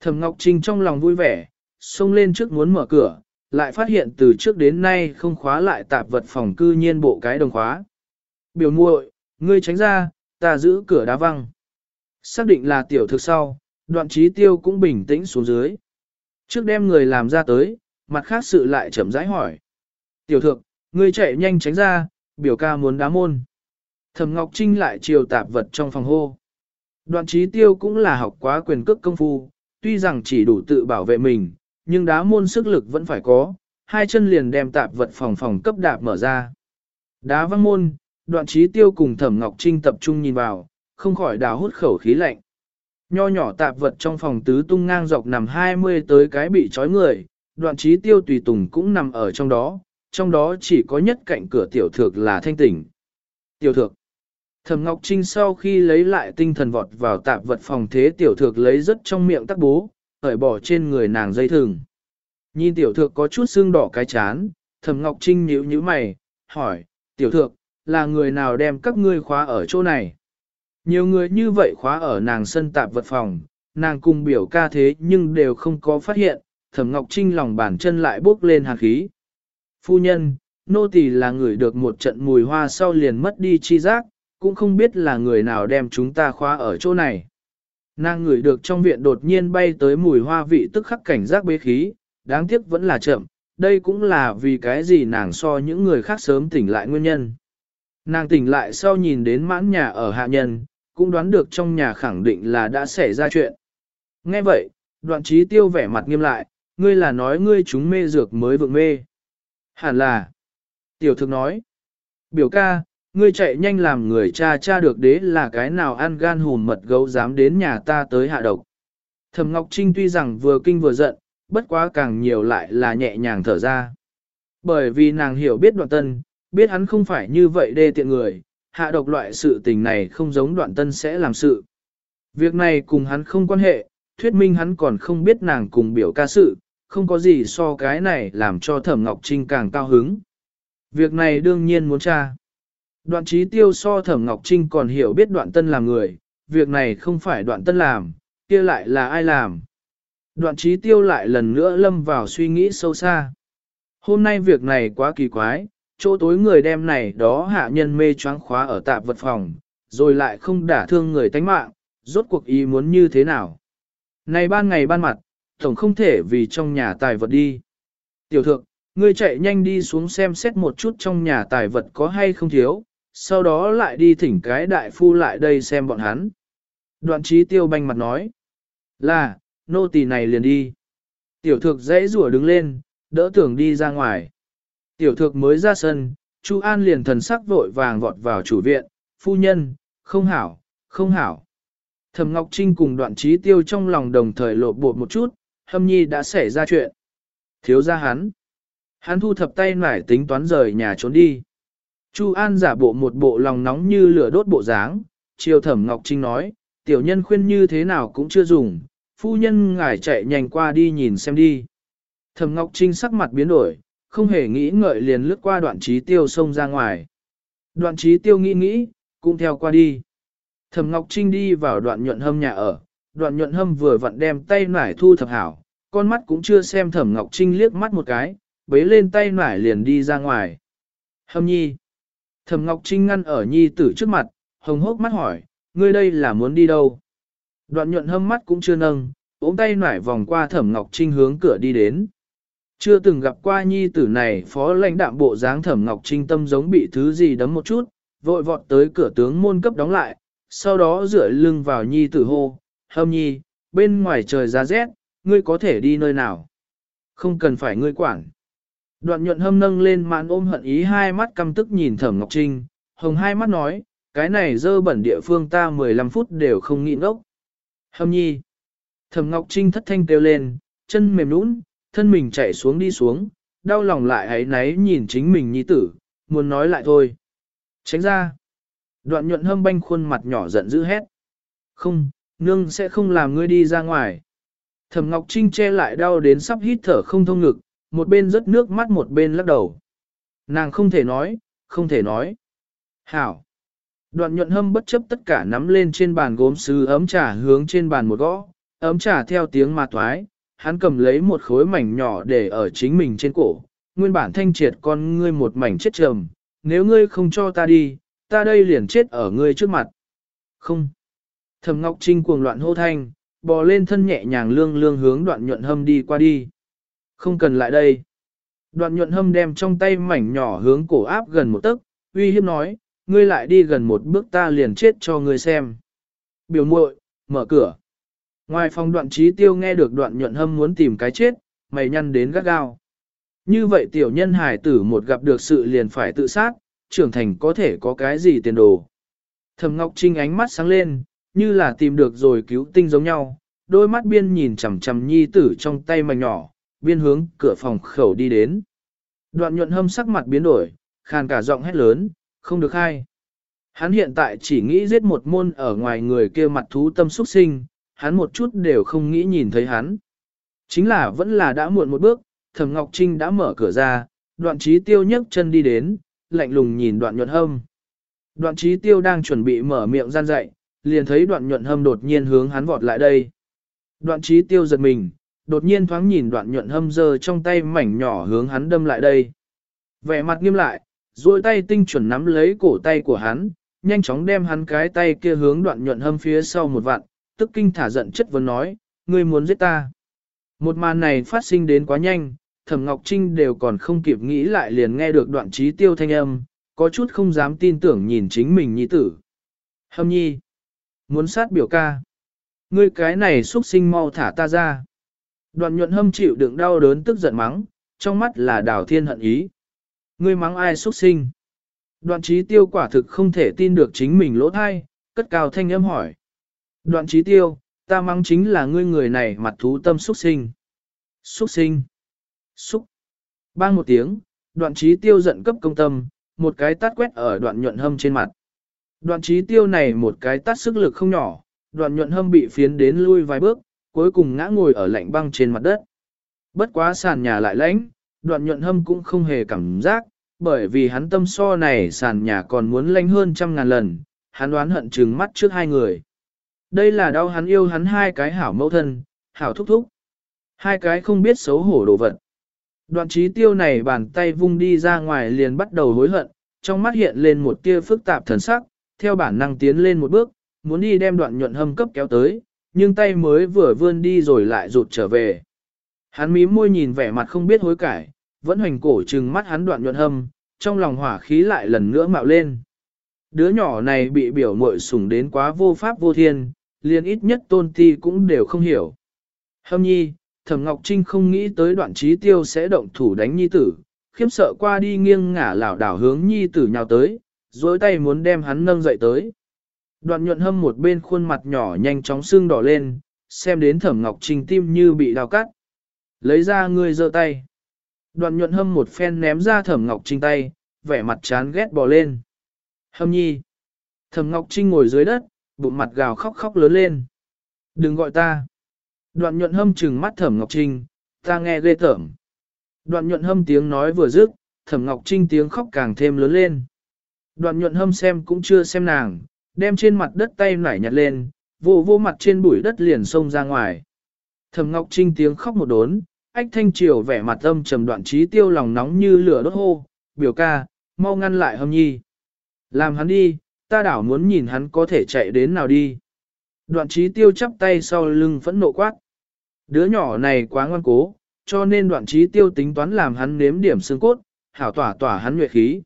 Thẩm Ngọc Trinh trong lòng vui vẻ, xông lên trước muốn mở cửa, lại phát hiện từ trước đến nay không khóa lại tạp vật phòng cư nhiên bộ cái đồng khóa. Biểu muội, ngươi tránh ra, ta giữ cửa đá văng. Xác định là tiểu thực sau, đoạn trí tiêu cũng bình tĩnh xuống dưới. Trước đem người làm ra tới, mặt khác sự lại chậm rãi hỏi. Tiểu thực, ngươi chạy nhanh tránh ra, biểu ca muốn đá môn. Thẩm Ngọc Trinh lại chiều tạp vật trong phòng hô. Đoạn trí tiêu cũng là học quá quyền cước công phu, tuy rằng chỉ đủ tự bảo vệ mình, nhưng đá môn sức lực vẫn phải có, hai chân liền đem tạp vật phòng phòng cấp đạp mở ra. Đá văng môn, đoạn trí tiêu cùng Thẩm Ngọc Trinh tập trung nhìn vào, không khỏi đào hút khẩu khí lạnh. Nho nhỏ tạp vật trong phòng tứ tung ngang dọc nằm 20 tới cái bị trói người, đoạn trí tiêu tùy tùng cũng nằm ở trong đó, trong đó chỉ có nhất cạnh cửa tiểu thược là thanh tỉnh. Tiểu thược. Thẩm Ngọc Trinh sau khi lấy lại tinh thần vọt vào tạp vật phòng thế tiểu thược lấy rất trong miệng tắc bố, hởi bỏ trên người nàng dây thừng. Nhìn tiểu thược có chút xương đỏ cái chán, Thẩm Ngọc Trinh nhíu nhíu mày, hỏi, tiểu thược, là người nào đem các ngươi khóa ở chỗ này? Nhiều người như vậy khóa ở nàng sân tạp vật phòng, nàng cùng biểu ca thế nhưng đều không có phát hiện, Thẩm Ngọc Trinh lòng bàn chân lại bốc lên hàn khí. Phu nhân, nô tỳ là người được một trận mùi hoa sau liền mất đi chi giác, cũng không biết là người nào đem chúng ta khóa ở chỗ này. Nàng ngửi được trong viện đột nhiên bay tới mùi hoa vị tức khắc cảnh giác bế khí, đáng tiếc vẫn là chậm, đây cũng là vì cái gì nàng so những người khác sớm tỉnh lại nguyên nhân. Nàng tỉnh lại sau nhìn đến mãn nhà ở hạ nhân, cũng đoán được trong nhà khẳng định là đã xảy ra chuyện. Nghe vậy, đoạn trí tiêu vẻ mặt nghiêm lại, ngươi là nói ngươi chúng mê dược mới vượng mê. Hẳn là. Tiểu thực nói. Biểu ca, ngươi chạy nhanh làm người cha cha được đế là cái nào ăn gan hùn mật gấu dám đến nhà ta tới hạ độc. Thẩm Ngọc Trinh tuy rằng vừa kinh vừa giận, bất quá càng nhiều lại là nhẹ nhàng thở ra. Bởi vì nàng hiểu biết đoạn tân, biết hắn không phải như vậy đê tiện người, hạ độc loại sự tình này không giống đoạn tân sẽ làm sự. Việc này cùng hắn không quan hệ, thuyết minh hắn còn không biết nàng cùng biểu ca sự, không có gì so cái này làm cho Thẩm Ngọc Trinh càng cao hứng. Việc này đương nhiên muốn tra. Đoạn trí tiêu so Thẩm Ngọc Trinh còn hiểu biết đoạn tân làm người, việc này không phải đoạn tân làm, kia lại là ai làm. Đoạn trí tiêu lại lần nữa lâm vào suy nghĩ sâu xa. Hôm nay việc này quá kỳ quái, chỗ tối người đem này đó hạ nhân mê choáng khóa ở tạp vật phòng, rồi lại không đả thương người tánh mạng, rốt cuộc ý muốn như thế nào. Này ban ngày ban mặt, tổng không thể vì trong nhà tài vật đi. Tiểu thượng, ngươi chạy nhanh đi xuống xem xét một chút trong nhà tài vật có hay không thiếu, sau đó lại đi thỉnh cái đại phu lại đây xem bọn hắn. Đoạn trí tiêu banh mặt nói, là, nô tỳ này liền đi. Tiểu thược dãy rủa đứng lên, đỡ tưởng đi ra ngoài. Tiểu thược mới ra sân, Chu An liền thần sắc vội vàng vọt vào chủ viện, phu nhân, không hảo, không hảo. Thẩm Ngọc Trinh cùng đoạn trí tiêu trong lòng đồng thời lộ bột một chút, hâm nhi đã xảy ra chuyện. Thiếu ra hắn. Hắn thu thập tay nải tính toán rời nhà trốn đi. Chu An giả bộ một bộ lòng nóng như lửa đốt bộ dáng, chiều thẩm Ngọc Trinh nói, tiểu nhân khuyên như thế nào cũng chưa dùng, phu nhân ngài chạy nhanh qua đi nhìn xem đi. Thẩm Ngọc Trinh sắc mặt biến đổi, không hề nghĩ ngợi liền lướt qua đoạn trí tiêu xông ra ngoài. Đoạn trí tiêu nghĩ nghĩ, cũng theo qua đi. Thẩm Ngọc Trinh đi vào đoạn nhuận hâm nhà ở, đoạn nhuận hâm vừa vặn đem tay nải thu thập hảo, con mắt cũng chưa xem Thẩm Ngọc Trinh liếc mắt một cái, bế lên tay nải liền đi ra ngoài. Hâm nhi. Thẩm Ngọc Trinh ngăn ở nhi tử trước mặt, hồng hốc mắt hỏi, ngươi đây là muốn đi đâu? Đoạn nhuận hâm mắt cũng chưa nâng, ôm tay nải vòng qua thẩm ngọc trinh hướng cửa đi đến. Chưa từng gặp qua nhi tử này phó lãnh đạm bộ dáng thẩm ngọc trinh tâm giống bị thứ gì đấm một chút, vội vọt tới cửa tướng môn cấp đóng lại, sau đó dựa lưng vào nhi tử hô, hâm nhi, bên ngoài trời ra rét, ngươi có thể đi nơi nào? Không cần phải ngươi quản. Đoạn nhuận hâm nâng lên màn ôm hận ý hai mắt căm tức nhìn thẩm ngọc trinh, hồng hai mắt nói, cái này dơ bẩn địa phương ta 15 phút đều không nghĩ ngốc. Hâm nhi. Thẩm ngọc trinh thất thanh kêu lên, chân mềm nũng, thân mình chạy xuống đi xuống, đau lòng lại ấy náy nhìn chính mình nhi tử, muốn nói lại thôi. Tránh ra. Đoạn nhuận hâm banh khuôn mặt nhỏ giận dữ hét. Không, nương sẽ không làm ngươi đi ra ngoài. Thẩm Ngọc Trinh che lại đau đến sắp hít thở không thông ngực, một bên rớt nước mắt một bên lắc đầu. Nàng không thể nói, không thể nói. Hảo. Đoạn nhuận hâm bất chấp tất cả nắm lên trên bàn gốm sứ ấm trà hướng trên bàn một gõ, ấm trà theo tiếng mà thoái, hắn cầm lấy một khối mảnh nhỏ để ở chính mình trên cổ, nguyên bản thanh triệt con ngươi một mảnh chết trầm, nếu ngươi không cho ta đi, ta đây liền chết ở ngươi trước mặt. Không. Thẩm Ngọc Trinh cuồng loạn hô thanh, bò lên thân nhẹ nhàng lương lương hướng đoạn nhuận hâm đi qua đi. Không cần lại đây. Đoạn nhuận hâm đem trong tay mảnh nhỏ hướng cổ áp gần một tấc, uy hiếp nói, ngươi lại đi gần một bước ta liền chết cho ngươi xem. Biểu muội, mở cửa. Ngoài phòng đoạn trí tiêu nghe được đoạn nhuận hâm muốn tìm cái chết, mày nhăn đến gắt gao. Như vậy tiểu nhân hải tử một gặp được sự liền phải tự sát, trưởng thành có thể có cái gì tiền đồ. Thẩm Ngọc Trinh ánh mắt sáng lên, như là tìm được rồi cứu tinh giống nhau, đôi mắt biên nhìn chằm chằm nhi tử trong tay mảnh nhỏ, biên hướng cửa phòng khẩu đi đến. Đoạn nhuận hâm sắc mặt biến đổi, khàn cả giọng hét lớn, không được hay. Hắn hiện tại chỉ nghĩ giết một môn ở ngoài người kia mặt thú tâm xuất sinh, hắn một chút đều không nghĩ nhìn thấy hắn. Chính là vẫn là đã muộn một bước, Thẩm Ngọc Trinh đã mở cửa ra, đoạn trí tiêu nhấc chân đi đến, lạnh lùng nhìn đoạn nhuận hâm. Đoạn trí tiêu đang chuẩn bị mở miệng gian dạy, liền thấy đoạn nhuận hâm đột nhiên hướng hắn vọt lại đây. Đoạn trí tiêu giật mình, đột nhiên thoáng nhìn đoạn nhuận hâm dơ trong tay mảnh nhỏ hướng hắn đâm lại đây. Vẻ mặt nghiêm lại, duỗi tay tinh chuẩn nắm lấy cổ tay của hắn, nhanh chóng đem hắn cái tay kia hướng đoạn nhuận hâm phía sau một vạn, tức kinh thả giận chất vấn nói, ngươi muốn giết ta. Một màn này phát sinh đến quá nhanh, Thẩm Ngọc Trinh đều còn không kịp nghĩ lại liền nghe được đoạn trí tiêu thanh âm, có chút không dám tin tưởng nhìn chính mình nhi tử. Hâm nhi, muốn sát biểu ca. Ngươi cái này xuất sinh mau thả ta ra. Đoạn nhuận hâm chịu đựng đau đớn tức giận mắng, trong mắt là đào thiên hận ý. Ngươi mắng ai xuất sinh? Đoạn trí tiêu quả thực không thể tin được chính mình lỗ thai, cất cao thanh âm hỏi. Đoạn trí tiêu, ta mắng chính là ngươi người này mặt thú tâm xuất sinh. Xuất sinh. Xúc. Bang một tiếng, đoạn trí tiêu giận cấp công tâm, một cái tát quét ở đoạn nhuận hâm trên mặt. Đoạn trí tiêu này một cái tát sức lực không nhỏ, đoạn nhuận hâm bị phiến đến lui vài bước, cuối cùng ngã ngồi ở lạnh băng trên mặt đất. Bất quá sàn nhà lại lãnh, đoạn nhuận hâm cũng không hề cảm giác, bởi vì hắn tâm so này sàn nhà còn muốn lãnh hơn trăm ngàn lần, hắn đoán hận trừng mắt trước hai người. Đây là đau hắn yêu hắn hai cái hảo mẫu thân, hảo thúc thúc. Hai cái không biết xấu hổ đồ vật. Đoạn trí tiêu này bàn tay vung đi ra ngoài liền bắt đầu hối hận, trong mắt hiện lên một tia phức tạp thần sắc, theo bản năng tiến lên một bước, muốn đi đem đoạn nhuận hâm cấp kéo tới, nhưng tay mới vừa vươn đi rồi lại rụt trở về. Hắn mím môi nhìn vẻ mặt không biết hối cải, vẫn hoành cổ trừng mắt hắn đoạn nhuận hâm, trong lòng hỏa khí lại lần nữa mạo lên. Đứa nhỏ này bị biểu muội sủng đến quá vô pháp vô thiên, liền ít nhất tôn ti cũng đều không hiểu. Hâm nhi, Thẩm Ngọc Trinh không nghĩ tới đoạn trí tiêu sẽ động thủ đánh nhi tử, khiếp sợ qua đi nghiêng ngả lảo đảo hướng nhi tử nhào tới, dối tay muốn đem hắn nâng dậy tới. Đoạn nhuận hâm một bên khuôn mặt nhỏ nhanh chóng sưng đỏ lên, xem đến Thẩm Ngọc Trinh tim như bị đào cắt. Lấy ra người giơ tay. Đoạn nhuận hâm một phen ném ra Thẩm Ngọc Trinh tay, vẻ mặt chán ghét bò lên. Hâm nhi. Thẩm Ngọc Trinh ngồi dưới đất, bụng mặt gào khóc khóc lớn lên. Đừng gọi ta. Đoạn nhuận hâm trừng mắt thẩm Ngọc Trinh, ta nghe ghê tởm. Đoạn nhuận hâm tiếng nói vừa dứt, thẩm Ngọc Trinh tiếng khóc càng thêm lớn lên. Đoạn nhuận hâm xem cũng chưa xem nàng, đem trên mặt đất tay nải nhặt lên, vô vô mặt trên bụi đất liền xông ra ngoài. Thẩm Ngọc Trinh tiếng khóc một đốn, ách thanh triều vẻ mặt âm trầm đoạn trí tiêu lòng nóng như lửa đốt hô, biểu ca, mau ngăn lại hâm nhi. Làm hắn đi, ta đảo muốn nhìn hắn có thể chạy đến nào đi. Đoạn trí tiêu chắp tay sau lưng phẫn nộ quát. Đứa nhỏ này quá ngoan cố, cho nên đoạn trí tiêu tính toán làm hắn nếm điểm xương cốt, hảo tỏa tỏa hắn nhuệ khí.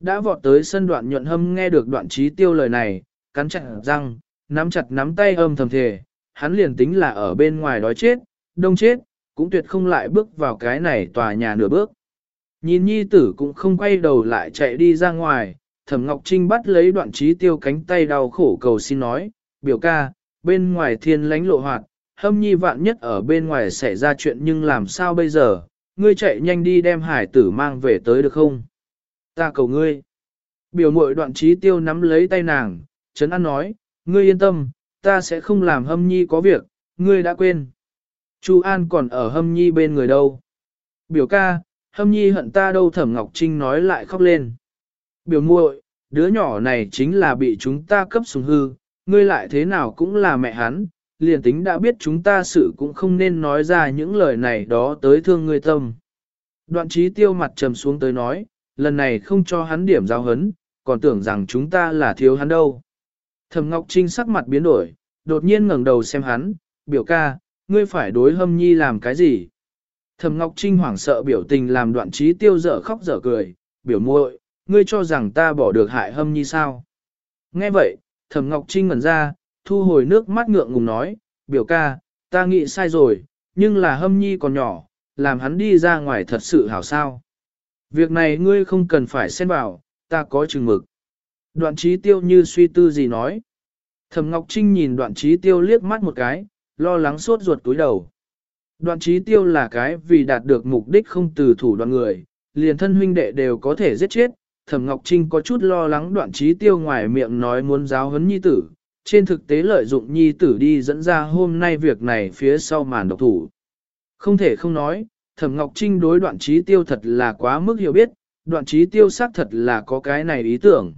Đã vọt tới sân đoạn nhuận hâm nghe được đoạn trí tiêu lời này, cắn chặt răng, nắm chặt nắm tay âm thầm thề, hắn liền tính là ở bên ngoài đói chết, đông chết, cũng tuyệt không lại bước vào cái này tòa nhà nửa bước. Nhìn nhi tử cũng không quay đầu lại chạy đi ra ngoài, thẩm Ngọc Trinh bắt lấy đoạn trí tiêu cánh tay đau khổ cầu xin nói, biểu ca, bên ngoài thiên lánh lộ hoạt, hâm nhi vạn nhất ở bên ngoài xảy ra chuyện nhưng làm sao bây giờ, ngươi chạy nhanh đi đem hải tử mang về tới được không? Ta cầu ngươi. Biểu mội đoạn trí tiêu nắm lấy tay nàng, Trấn An nói, ngươi yên tâm, ta sẽ không làm hâm nhi có việc, ngươi đã quên. Chu An còn ở hâm nhi bên người đâu. Biểu ca, hâm nhi hận ta đâu thẩm Ngọc Trinh nói lại khóc lên. Biểu muội, đứa nhỏ này chính là bị chúng ta cấp sùng hư, ngươi lại thế nào cũng là mẹ hắn, liền tính đã biết chúng ta sự cũng không nên nói ra những lời này đó tới thương ngươi tâm. Đoạn trí tiêu mặt trầm xuống tới nói, lần này không cho hắn điểm giao hấn, còn tưởng rằng chúng ta là thiếu hắn đâu. Thẩm Ngọc Trinh sắc mặt biến đổi, đột nhiên ngẩng đầu xem hắn, biểu ca, ngươi phải đối hâm nhi làm cái gì? Thẩm Ngọc Trinh hoảng sợ biểu tình làm đoạn trí tiêu dở khóc dở cười, biểu muội, ngươi cho rằng ta bỏ được hại hâm nhi sao? Nghe vậy, Thẩm Ngọc Trinh ngẩn ra, thu hồi nước mắt ngượng ngùng nói, biểu ca, ta nghĩ sai rồi, nhưng là hâm nhi còn nhỏ, làm hắn đi ra ngoài thật sự hảo sao. Việc này ngươi không cần phải xen vào, ta có chừng mực. Đoạn trí tiêu như suy tư gì nói. Thẩm Ngọc Trinh nhìn đoạn trí tiêu liếc mắt một cái, lo lắng suốt ruột túi đầu. Đoạn trí tiêu là cái vì đạt được mục đích không từ thủ đoạn người, liền thân huynh đệ đều có thể giết chết. Thẩm Ngọc Trinh có chút lo lắng đoạn trí tiêu ngoài miệng nói muốn giáo huấn nhi tử, trên thực tế lợi dụng nhi tử đi dẫn ra hôm nay việc này phía sau màn độc thủ. Không thể không nói, Thẩm Ngọc Trinh đối đoạn trí tiêu thật là quá mức hiểu biết, đoạn trí tiêu xác thật là có cái này ý tưởng.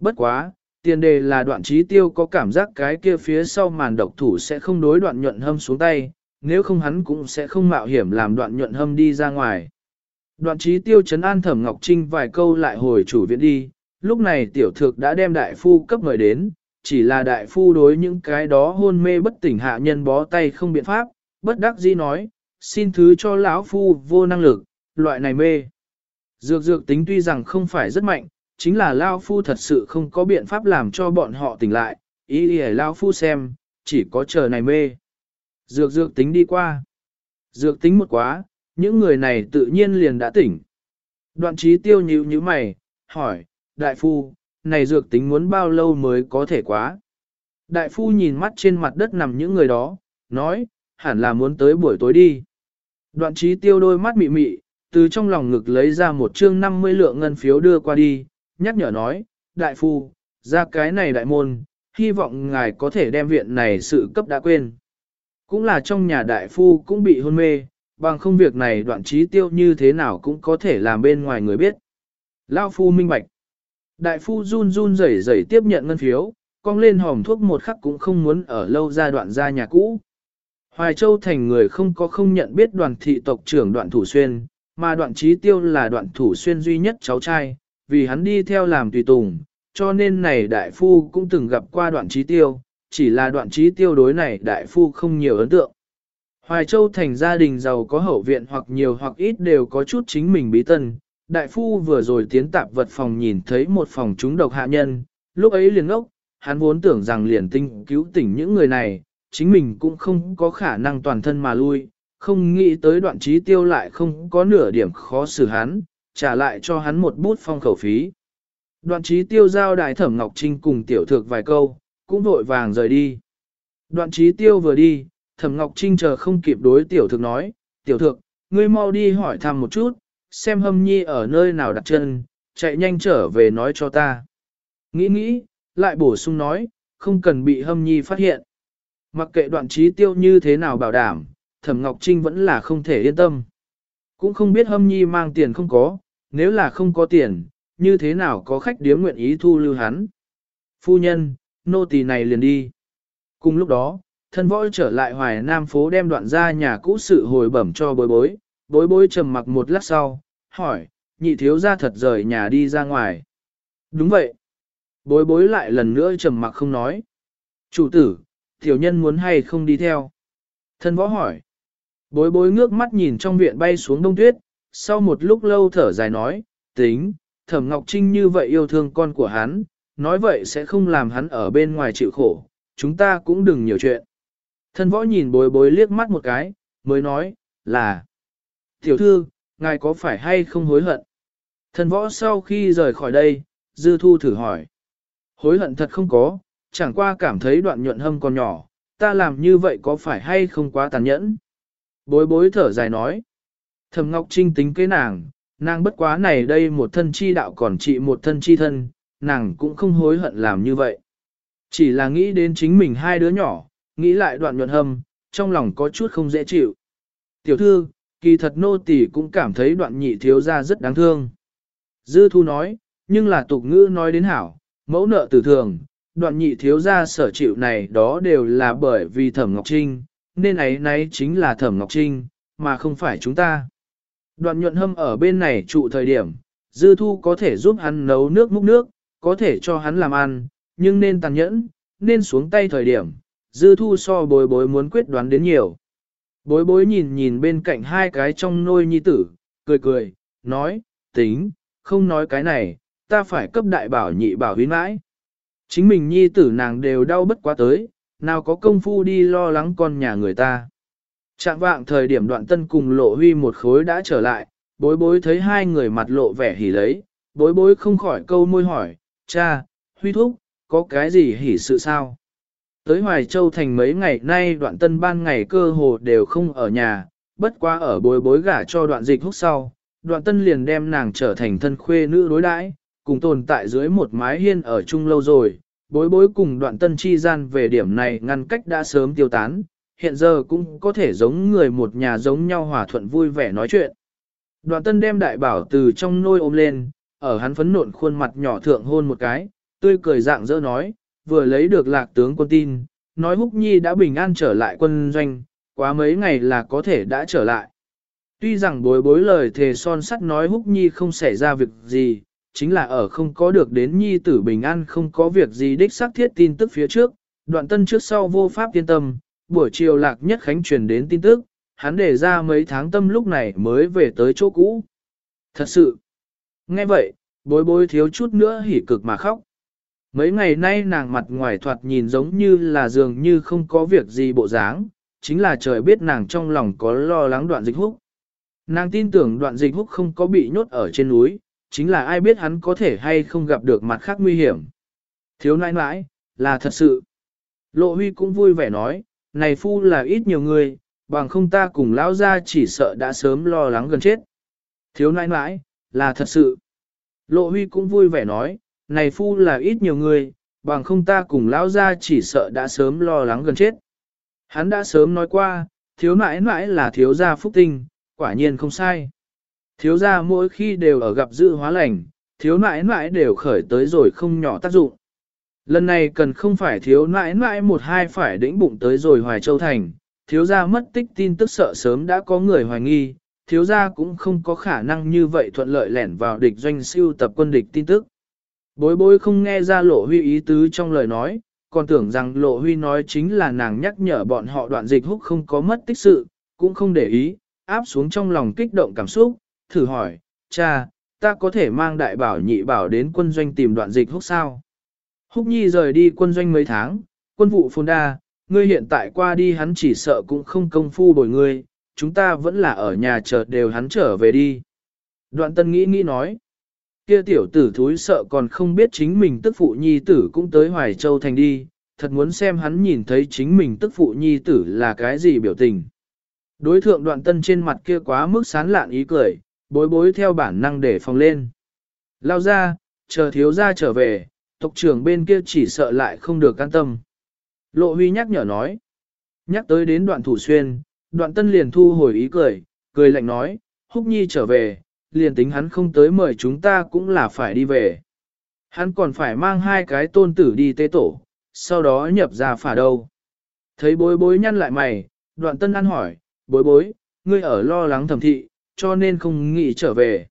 Bất quá, tiền đề là đoạn trí tiêu có cảm giác cái kia phía sau màn độc thủ sẽ không đối đoạn nhuận hâm xuống tay, nếu không hắn cũng sẽ không mạo hiểm làm đoạn nhuận hâm đi ra ngoài. Đoạn trí tiêu chấn an thẩm Ngọc Trinh vài câu lại hồi chủ viện đi, lúc này tiểu Thược đã đem đại phu cấp người đến, chỉ là đại phu đối những cái đó hôn mê bất tỉnh hạ nhân bó tay không biện pháp, bất đắc dĩ nói, xin thứ cho lão phu vô năng lực, loại này mê. Dược dược tính tuy rằng không phải rất mạnh, chính là lão Phu thật sự không có biện pháp làm cho bọn họ tỉnh lại, ý ý lão Phu xem, chỉ có chờ này mê. Dược dược tính đi qua. Dược tính một quá, những người này tự nhiên liền đã tỉnh. Đoạn trí tiêu nhíu như mày, hỏi, Đại Phu, này dược tính muốn bao lâu mới có thể quá? Đại Phu nhìn mắt trên mặt đất nằm những người đó, nói, hẳn là muốn tới buổi tối đi. Đoạn trí tiêu đôi mắt mị mị, từ trong lòng ngực lấy ra một chương 50 lượng ngân phiếu đưa qua đi, nhắc nhở nói, đại phu, ra cái này đại môn, hy vọng ngài có thể đem viện này sự cấp đã quên. Cũng là trong nhà đại phu cũng bị hôn mê, bằng không việc này đoạn trí tiêu như thế nào cũng có thể làm bên ngoài người biết. Lao phu minh bạch. Đại phu run run rẩy rẩy tiếp nhận ngân phiếu, cong lên hòm thuốc một khắc cũng không muốn ở lâu ra đoạn ra nhà cũ. Hoài Châu thành người không có không nhận biết đoàn thị tộc trưởng đoạn thủ xuyên, mà đoạn trí tiêu là đoạn thủ xuyên duy nhất cháu trai, vì hắn đi theo làm tùy tùng, cho nên này đại phu cũng từng gặp qua đoạn trí tiêu, chỉ là đoạn trí tiêu đối này đại phu không nhiều ấn tượng. Hoài Châu thành gia đình giàu có hậu viện hoặc nhiều hoặc ít đều có chút chính mình bí tân. Đại phu vừa rồi tiến tạp vật phòng nhìn thấy một phòng chúng độc hạ nhân, lúc ấy liền ngốc, hắn vốn tưởng rằng liền tinh cứu tỉnh những người này, chính mình cũng không có khả năng toàn thân mà lui, không nghĩ tới đoạn trí tiêu lại không có nửa điểm khó xử hắn, trả lại cho hắn một bút phong khẩu phí. Đoạn trí tiêu giao đại thẩm Ngọc Trinh cùng tiểu thược vài câu, cũng vội vàng rời đi. Đoạn trí tiêu vừa đi, thẩm Ngọc Trinh chờ không kịp đối tiểu thược nói, tiểu thược, ngươi mau đi hỏi thăm một chút, xem hâm nhi ở nơi nào đặt chân, chạy nhanh trở về nói cho ta. Nghĩ nghĩ, lại bổ sung nói, không cần bị hâm nhi phát hiện. Mặc kệ đoạn trí tiêu như thế nào bảo đảm, thẩm Ngọc Trinh vẫn là không thể yên tâm. Cũng không biết hâm nhi mang tiền không có, nếu là không có tiền, như thế nào có khách điếm nguyện ý thu lưu hắn. Phu nhân, nô tỳ này liền đi. Cùng lúc đó, thân võ trở lại hoài nam phố đem đoạn ra nhà cũ sự hồi bẩm cho bối bối, bối bối trầm mặc một lát sau, hỏi, nhị thiếu ra thật rời nhà đi ra ngoài. Đúng vậy. Bối bối lại lần nữa trầm mặc không nói. Chủ tử, tiểu nhân muốn hay không đi theo? Thân võ hỏi. Bối bối ngước mắt nhìn trong viện bay xuống đông tuyết, sau một lúc lâu thở dài nói, tính, thẩm Ngọc Trinh như vậy yêu thương con của hắn, nói vậy sẽ không làm hắn ở bên ngoài chịu khổ, chúng ta cũng đừng nhiều chuyện. Thân võ nhìn bối bối liếc mắt một cái, mới nói, là, tiểu thư, ngài có phải hay không hối hận? Thân võ sau khi rời khỏi đây, dư thu thử hỏi. Hối hận thật không có, chẳng qua cảm thấy đoạn nhuận hâm còn nhỏ, ta làm như vậy có phải hay không quá tàn nhẫn? Bối bối thở dài nói. Thầm Ngọc Trinh tính kế nàng, nàng bất quá này đây một thân chi đạo còn trị một thân chi thân, nàng cũng không hối hận làm như vậy. Chỉ là nghĩ đến chính mình hai đứa nhỏ, nghĩ lại đoạn nhuận hâm, trong lòng có chút không dễ chịu. Tiểu thư, kỳ thật nô tỳ cũng cảm thấy đoạn nhị thiếu ra rất đáng thương. Dư thu nói, nhưng là tục ngữ nói đến hảo, mẫu nợ tử thường, đoạn nhị thiếu gia sở chịu này đó đều là bởi vì thẩm Ngọc Trinh, nên ấy nấy chính là thẩm Ngọc Trinh, mà không phải chúng ta. Đoạn nhuận hâm ở bên này trụ thời điểm, dư thu có thể giúp hắn nấu nước múc nước, có thể cho hắn làm ăn, nhưng nên tàn nhẫn, nên xuống tay thời điểm, dư thu so bối bối muốn quyết đoán đến nhiều. Bối bối nhìn nhìn bên cạnh hai cái trong nôi nhi tử, cười cười, nói, tính, không nói cái này, ta phải cấp đại bảo nhị bảo huyến mãi. Chính mình nhi tử nàng đều đau bất quá tới, nào có công phu đi lo lắng con nhà người ta. Trạng vạng thời điểm đoạn tân cùng lộ huy một khối đã trở lại, bối bối thấy hai người mặt lộ vẻ hỉ lấy, bối bối không khỏi câu môi hỏi, cha, huy thúc, có cái gì hỉ sự sao? Tới Hoài Châu thành mấy ngày nay đoạn tân ban ngày cơ hồ đều không ở nhà, bất quá ở bối bối gả cho đoạn dịch húc sau, đoạn tân liền đem nàng trở thành thân khuê nữ đối đãi, cùng tồn tại dưới một mái hiên ở chung lâu rồi, bối bối cùng đoạn tân chi gian về điểm này ngăn cách đã sớm tiêu tán, hiện giờ cũng có thể giống người một nhà giống nhau hòa thuận vui vẻ nói chuyện. Đoạn tân đem đại bảo từ trong nôi ôm lên, ở hắn phấn nộn khuôn mặt nhỏ thượng hôn một cái, tươi cười dạng dỡ nói, vừa lấy được lạc tướng quân tin, nói Húc Nhi đã bình an trở lại quân doanh, quá mấy ngày là có thể đã trở lại. Tuy rằng bối bối lời thề son sắt nói Húc Nhi không xảy ra việc gì, chính là ở không có được đến Nhi tử bình an không có việc gì đích xác thiết tin tức phía trước, đoạn tân trước sau vô pháp yên tâm, buổi chiều lạc nhất khánh truyền đến tin tức, hắn để ra mấy tháng tâm lúc này mới về tới chỗ cũ. Thật sự, nghe vậy, bối bối thiếu chút nữa hỉ cực mà khóc. Mấy ngày nay nàng mặt ngoài thoạt nhìn giống như là dường như không có việc gì bộ dáng, chính là trời biết nàng trong lòng có lo lắng đoạn dịch húc. Nàng tin tưởng đoạn dịch húc không có bị nhốt ở trên núi, chính là ai biết hắn có thể hay không gặp được mặt khác nguy hiểm. Thiếu nãi nãi, là thật sự. Lộ huy cũng vui vẻ nói, này phu là ít nhiều người, bằng không ta cùng lão ra chỉ sợ đã sớm lo lắng gần chết. Thiếu nãi nãi, là thật sự. Lộ huy cũng vui vẻ nói, này phu là ít nhiều người, bằng không ta cùng lão ra chỉ sợ đã sớm lo lắng gần chết. Hắn đã sớm nói qua, thiếu nãi nãi là thiếu gia phúc tinh, quả nhiên không sai. Thiếu gia mỗi khi đều ở gặp dự hóa lành, thiếu nãi nãi đều khởi tới rồi không nhỏ tác dụng. Lần này cần không phải thiếu nãi nãi một hai phải đĩnh bụng tới rồi Hoài Châu Thành, thiếu gia mất tích tin tức sợ sớm đã có người hoài nghi, thiếu gia cũng không có khả năng như vậy thuận lợi lẻn vào địch doanh siêu tập quân địch tin tức. Bối bối không nghe ra lộ huy ý tứ trong lời nói, còn tưởng rằng lộ huy nói chính là nàng nhắc nhở bọn họ đoạn dịch húc không có mất tích sự, cũng không để ý, áp xuống trong lòng kích động cảm xúc, thử hỏi, cha, ta có thể mang đại bảo nhị bảo đến quân doanh tìm đoạn dịch húc sao? Húc nhi rời đi quân doanh mấy tháng, quân vụ phồn đa, ngươi hiện tại qua đi hắn chỉ sợ cũng không công phu bồi ngươi, chúng ta vẫn là ở nhà chờ đều hắn trở về đi. Đoạn tân nghĩ nghĩ nói, kia tiểu tử thúi sợ còn không biết chính mình tức phụ nhi tử cũng tới Hoài Châu Thành đi, thật muốn xem hắn nhìn thấy chính mình tức phụ nhi tử là cái gì biểu tình. Đối thượng đoạn tân trên mặt kia quá mức sán lạn ý cười, bối bối theo bản năng để phòng lên. Lao ra, chờ thiếu ra trở về, tộc trưởng bên kia chỉ sợ lại không được can tâm. Lộ huy nhắc nhở nói. Nhắc tới đến đoạn thủ xuyên, đoạn tân liền thu hồi ý cười, cười lạnh nói, húc nhi trở về, liền tính hắn không tới mời chúng ta cũng là phải đi về. Hắn còn phải mang hai cái tôn tử đi tế tổ, sau đó nhập ra phả đâu. Thấy bối bối nhăn lại mày, đoạn tân ăn hỏi, bối bối, ngươi ở lo lắng thẩm thị, cho nên không nghĩ trở về.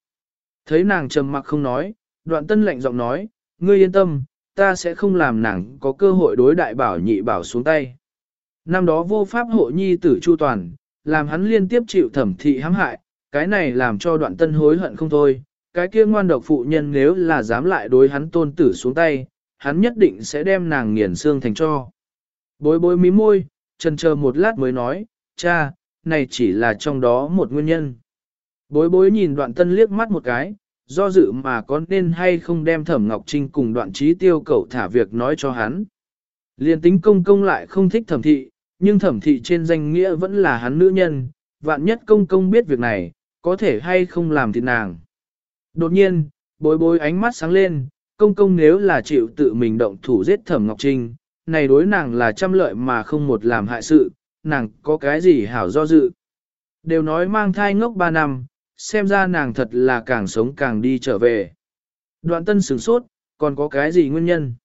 Thấy nàng trầm mặc không nói, đoạn tân lạnh giọng nói, ngươi yên tâm, ta sẽ không làm nàng có cơ hội đối đại bảo nhị bảo xuống tay. Năm đó vô pháp hộ nhi tử chu toàn, làm hắn liên tiếp chịu thẩm thị hãm hại, cái này làm cho đoạn tân hối hận không thôi, cái kia ngoan độc phụ nhân nếu là dám lại đối hắn tôn tử xuống tay, hắn nhất định sẽ đem nàng nghiền xương thành cho. Bối bối mí môi, trần chờ một lát mới nói, cha, này chỉ là trong đó một nguyên nhân. Bối bối nhìn đoạn tân liếc mắt một cái, do dự mà có nên hay không đem thẩm Ngọc Trinh cùng đoạn trí tiêu cầu thả việc nói cho hắn. Liên tính công công lại không thích thẩm thị, nhưng thẩm thị trên danh nghĩa vẫn là hắn nữ nhân, vạn nhất công công biết việc này, có thể hay không làm thịt nàng. Đột nhiên, bối bối ánh mắt sáng lên, công công nếu là chịu tự mình động thủ giết thẩm Ngọc Trinh, này đối nàng là trăm lợi mà không một làm hại sự, nàng có cái gì hảo do dự. Đều nói mang thai ngốc ba năm, xem ra nàng thật là càng sống càng đi trở về. Đoạn tân sửng sốt, còn có cái gì nguyên nhân?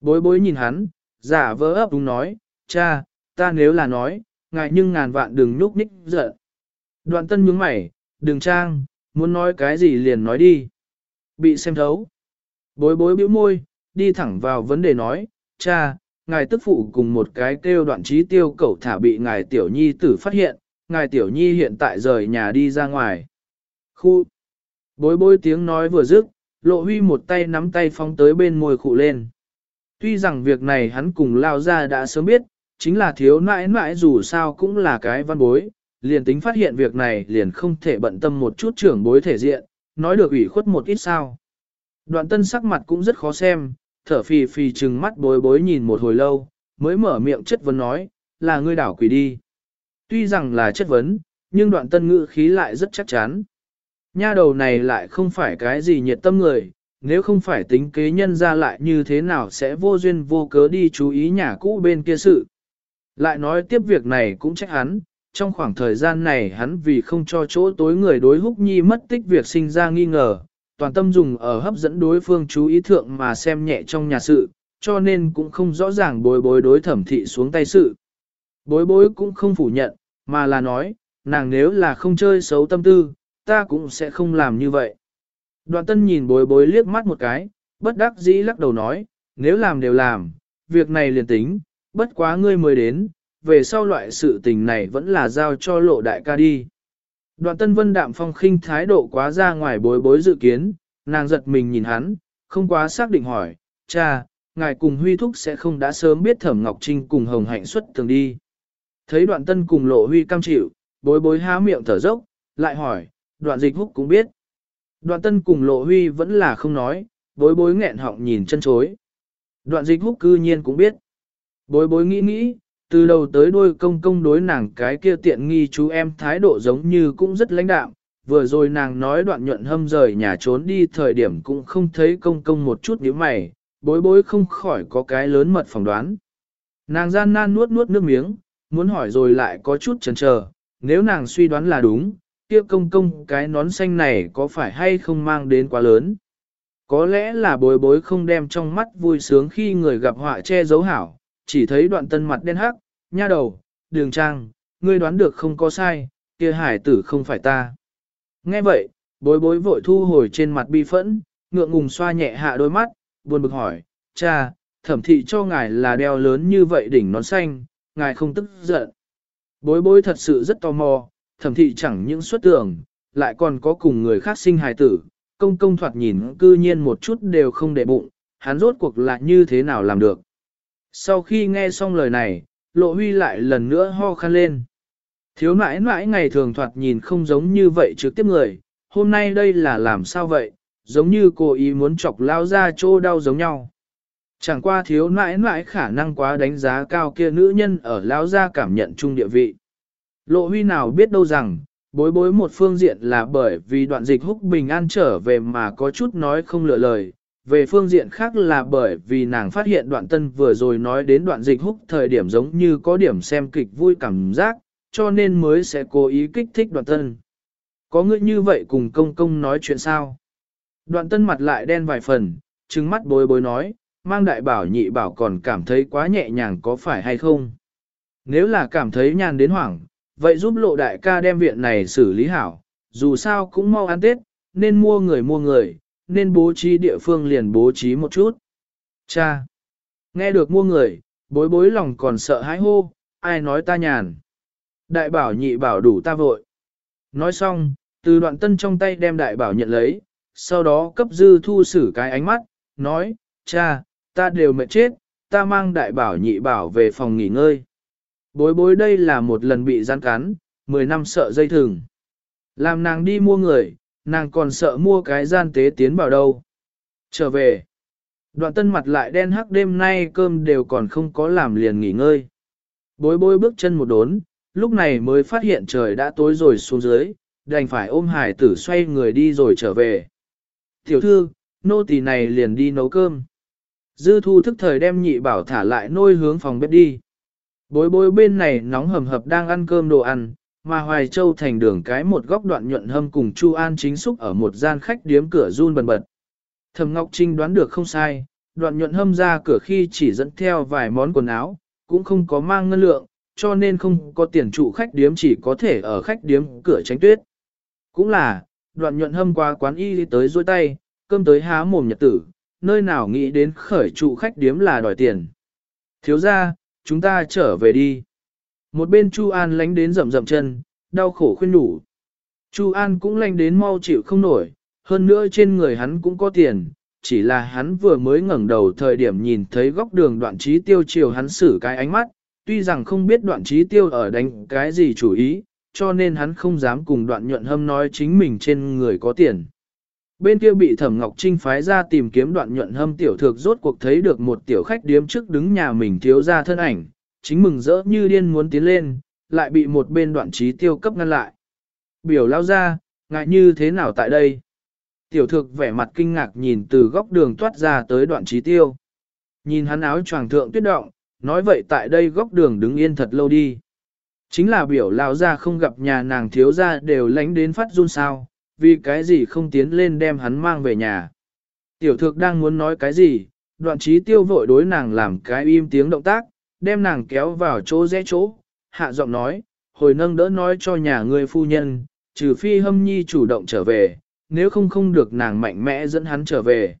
Bối bối nhìn hắn, giả vỡ ấp đúng nói, cha, ta nếu là nói, ngại nhưng ngàn vạn đừng nhúc nhích giận. Đoạn tân nhướng mày, đừng trang, muốn nói cái gì liền nói đi. Bị xem thấu. Bối bối bĩu môi, đi thẳng vào vấn đề nói, cha, ngài tức phụ cùng một cái kêu đoạn trí tiêu cẩu thả bị ngài tiểu nhi tử phát hiện, ngài tiểu nhi hiện tại rời nhà đi ra ngoài. Khu. Bối bối tiếng nói vừa dứt, lộ huy một tay nắm tay phóng tới bên môi khụ lên. Tuy rằng việc này hắn cùng lao ra đã sớm biết, chính là thiếu nãi nãi dù sao cũng là cái văn bối, liền tính phát hiện việc này liền không thể bận tâm một chút trưởng bối thể diện, nói được ủy khuất một ít sao. Đoạn tân sắc mặt cũng rất khó xem, thở phì phì trừng mắt bối bối nhìn một hồi lâu, mới mở miệng chất vấn nói, là ngươi đảo quỷ đi. Tuy rằng là chất vấn, nhưng đoạn tân ngữ khí lại rất chắc chắn. Nha đầu này lại không phải cái gì nhiệt tâm người, nếu không phải tính kế nhân ra lại như thế nào sẽ vô duyên vô cớ đi chú ý nhà cũ bên kia sự. Lại nói tiếp việc này cũng trách hắn, trong khoảng thời gian này hắn vì không cho chỗ tối người đối húc nhi mất tích việc sinh ra nghi ngờ, toàn tâm dùng ở hấp dẫn đối phương chú ý thượng mà xem nhẹ trong nhà sự, cho nên cũng không rõ ràng bối bối đối thẩm thị xuống tay sự. Bối bối cũng không phủ nhận, mà là nói, nàng nếu là không chơi xấu tâm tư, ta cũng sẽ không làm như vậy. Đoạn tân nhìn bối bối liếc mắt một cái, bất đắc dĩ lắc đầu nói, nếu làm đều làm, việc này liền tính, bất quá ngươi mới đến, về sau loại sự tình này vẫn là giao cho lộ đại ca đi. Đoạn tân vân đạm phong khinh thái độ quá ra ngoài bối bối dự kiến, nàng giật mình nhìn hắn, không quá xác định hỏi, cha, ngài cùng huy thúc sẽ không đã sớm biết thẩm ngọc trinh cùng hồng hạnh xuất thường đi. Thấy đoạn tân cùng lộ huy cam chịu, bối bối há miệng thở dốc, lại hỏi, đoạn dịch húc cũng biết. Đoạn tân cùng lộ huy vẫn là không nói, bối bối nghẹn họng nhìn chân chối. Đoạn dịch húc cư nhiên cũng biết. Bối bối nghĩ nghĩ, từ đầu tới đuôi công công đối nàng cái kia tiện nghi chú em thái độ giống như cũng rất lãnh đạm. Vừa rồi nàng nói đoạn nhuận hâm rời nhà trốn đi thời điểm cũng không thấy công công một chút nhíu mày, bối bối không khỏi có cái lớn mật phỏng đoán. Nàng gian nan nuốt nuốt nước miếng, muốn hỏi rồi lại có chút chần chờ, nếu nàng suy đoán là đúng, kia công công cái nón xanh này có phải hay không mang đến quá lớn. Có lẽ là bối bối không đem trong mắt vui sướng khi người gặp họa che giấu hảo, chỉ thấy đoạn tân mặt đen hắc, nha đầu, đường trang, ngươi đoán được không có sai, kia hải tử không phải ta. Nghe vậy, bối bối vội thu hồi trên mặt bi phẫn, ngượng ngùng xoa nhẹ hạ đôi mắt, buồn bực hỏi, cha, thẩm thị cho ngài là đeo lớn như vậy đỉnh nón xanh, ngài không tức giận. Bối bối thật sự rất tò mò, thẩm thị chẳng những xuất tưởng, lại còn có cùng người khác sinh hài tử, công công thoạt nhìn cư nhiên một chút đều không để bụng, hắn rốt cuộc lại như thế nào làm được. Sau khi nghe xong lời này, lộ huy lại lần nữa ho khăn lên. Thiếu nãi nãi ngày thường thoạt nhìn không giống như vậy trực tiếp người, hôm nay đây là làm sao vậy, giống như cô ý muốn chọc lao ra chỗ đau giống nhau. Chẳng qua thiếu nãi nãi khả năng quá đánh giá cao kia nữ nhân ở lao ra cảm nhận chung địa vị. Lộ huy nào biết đâu rằng, bối bối một phương diện là bởi vì đoạn dịch húc bình an trở về mà có chút nói không lựa lời, về phương diện khác là bởi vì nàng phát hiện đoạn tân vừa rồi nói đến đoạn dịch húc thời điểm giống như có điểm xem kịch vui cảm giác, cho nên mới sẽ cố ý kích thích đoạn tân. Có người như vậy cùng công công nói chuyện sao? Đoạn tân mặt lại đen vài phần, trừng mắt bối bối nói, mang đại bảo nhị bảo còn cảm thấy quá nhẹ nhàng có phải hay không? Nếu là cảm thấy nhàn đến hoảng, vậy giúp lộ đại ca đem viện này xử lý hảo, dù sao cũng mau ăn Tết, nên mua người mua người, nên bố trí địa phương liền bố trí một chút. Cha! Nghe được mua người, bối bối lòng còn sợ hãi hô, ai nói ta nhàn. Đại bảo nhị bảo đủ ta vội. Nói xong, từ đoạn tân trong tay đem đại bảo nhận lấy, sau đó cấp dư thu xử cái ánh mắt, nói, cha, ta đều mệt chết, ta mang đại bảo nhị bảo về phòng nghỉ ngơi. Bối bối đây là một lần bị gian cắn, 10 năm sợ dây thừng. Làm nàng đi mua người, nàng còn sợ mua cái gian tế tiến vào đâu. Trở về. Đoạn tân mặt lại đen hắc đêm nay cơm đều còn không có làm liền nghỉ ngơi. Bối bối bước chân một đốn, lúc này mới phát hiện trời đã tối rồi xuống dưới, đành phải ôm hải tử xoay người đi rồi trở về. Tiểu thư, nô tỳ này liền đi nấu cơm. Dư thu thức thời đem nhị bảo thả lại nôi hướng phòng bếp đi. Bối bối bên này nóng hầm hập đang ăn cơm đồ ăn, mà Hoài Châu thành đường cái một góc đoạn nhuận hâm cùng Chu An chính xúc ở một gian khách điếm cửa run bần bật. Thẩm Ngọc Trinh đoán được không sai, đoạn nhuận hâm ra cửa khi chỉ dẫn theo vài món quần áo, cũng không có mang ngân lượng, cho nên không có tiền trụ khách điếm chỉ có thể ở khách điếm cửa tránh tuyết. Cũng là, đoạn nhuận hâm qua quán y tới dôi tay, cơm tới há mồm nhật tử, nơi nào nghĩ đến khởi trụ khách điếm là đòi tiền. Thiếu ra, chúng ta trở về đi. Một bên Chu An lánh đến rậm rậm chân, đau khổ khuyên nhủ. Chu An cũng lánh đến mau chịu không nổi, hơn nữa trên người hắn cũng có tiền, chỉ là hắn vừa mới ngẩng đầu thời điểm nhìn thấy góc đường đoạn trí tiêu chiều hắn xử cái ánh mắt, tuy rằng không biết đoạn trí tiêu ở đánh cái gì chủ ý, cho nên hắn không dám cùng đoạn nhuận hâm nói chính mình trên người có tiền. Bên kia bị Thẩm Ngọc Trinh phái ra tìm kiếm đoạn nhuận hâm tiểu thược rốt cuộc thấy được một tiểu khách điếm trước đứng nhà mình thiếu ra thân ảnh, chính mừng rỡ như điên muốn tiến lên, lại bị một bên đoạn trí tiêu cấp ngăn lại. Biểu lao ra, ngại như thế nào tại đây? Tiểu thược vẻ mặt kinh ngạc nhìn từ góc đường toát ra tới đoạn trí tiêu. Nhìn hắn áo choàng thượng tuyết động, nói vậy tại đây góc đường đứng yên thật lâu đi. Chính là biểu lao ra không gặp nhà nàng thiếu ra đều lánh đến phát run sao, vì cái gì không tiến lên đem hắn mang về nhà. Tiểu thược đang muốn nói cái gì, đoạn trí tiêu vội đối nàng làm cái im tiếng động tác, đem nàng kéo vào chỗ rẽ chỗ, hạ giọng nói, hồi nâng đỡ nói cho nhà ngươi phu nhân, trừ phi hâm nhi chủ động trở về, nếu không không được nàng mạnh mẽ dẫn hắn trở về.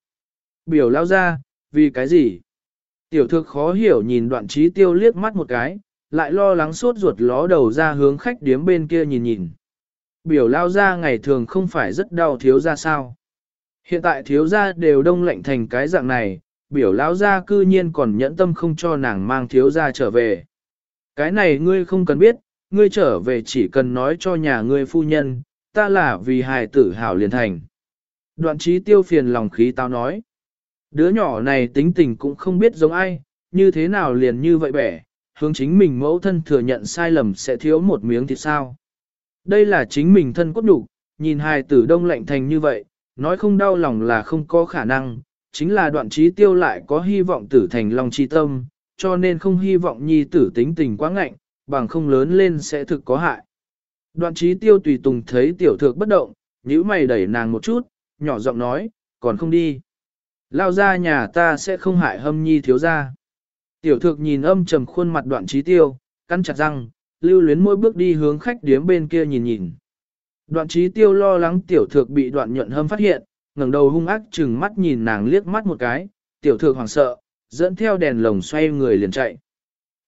Biểu lao ra, vì cái gì? Tiểu thược khó hiểu nhìn đoạn trí tiêu liếc mắt một cái, lại lo lắng suốt ruột ló đầu ra hướng khách điếm bên kia nhìn nhìn. Biểu lao ra ngày thường không phải rất đau thiếu ra sao. Hiện tại thiếu ra đều đông lạnh thành cái dạng này, biểu lão ra cư nhiên còn nhẫn tâm không cho nàng mang thiếu ra trở về. Cái này ngươi không cần biết, ngươi trở về chỉ cần nói cho nhà ngươi phu nhân, ta là vì hài tử hảo liền thành. Đoạn trí tiêu phiền lòng khí tao nói. Đứa nhỏ này tính tình cũng không biết giống ai, như thế nào liền như vậy bẻ, hướng chính mình mẫu thân thừa nhận sai lầm sẽ thiếu một miếng thịt sao. Đây là chính mình thân cốt đủ, nhìn hài tử đông lạnh thành như vậy, nói không đau lòng là không có khả năng, chính là đoạn trí tiêu lại có hy vọng tử thành lòng chi tâm, cho nên không hy vọng nhi tử tính tình quá ngạnh, bằng không lớn lên sẽ thực có hại. Đoạn trí tiêu tùy tùng thấy tiểu thược bất động, nhíu mày đẩy nàng một chút, nhỏ giọng nói, còn không đi. Lao ra nhà ta sẽ không hại hâm nhi thiếu ra. Tiểu thược nhìn âm trầm khuôn mặt đoạn trí tiêu, cắn chặt răng, lưu luyến mỗi bước đi hướng khách điếm bên kia nhìn nhìn. Đoạn trí tiêu lo lắng tiểu thược bị đoạn nhuận hâm phát hiện, ngẩng đầu hung ác chừng mắt nhìn nàng liếc mắt một cái, tiểu thược hoảng sợ, dẫn theo đèn lồng xoay người liền chạy.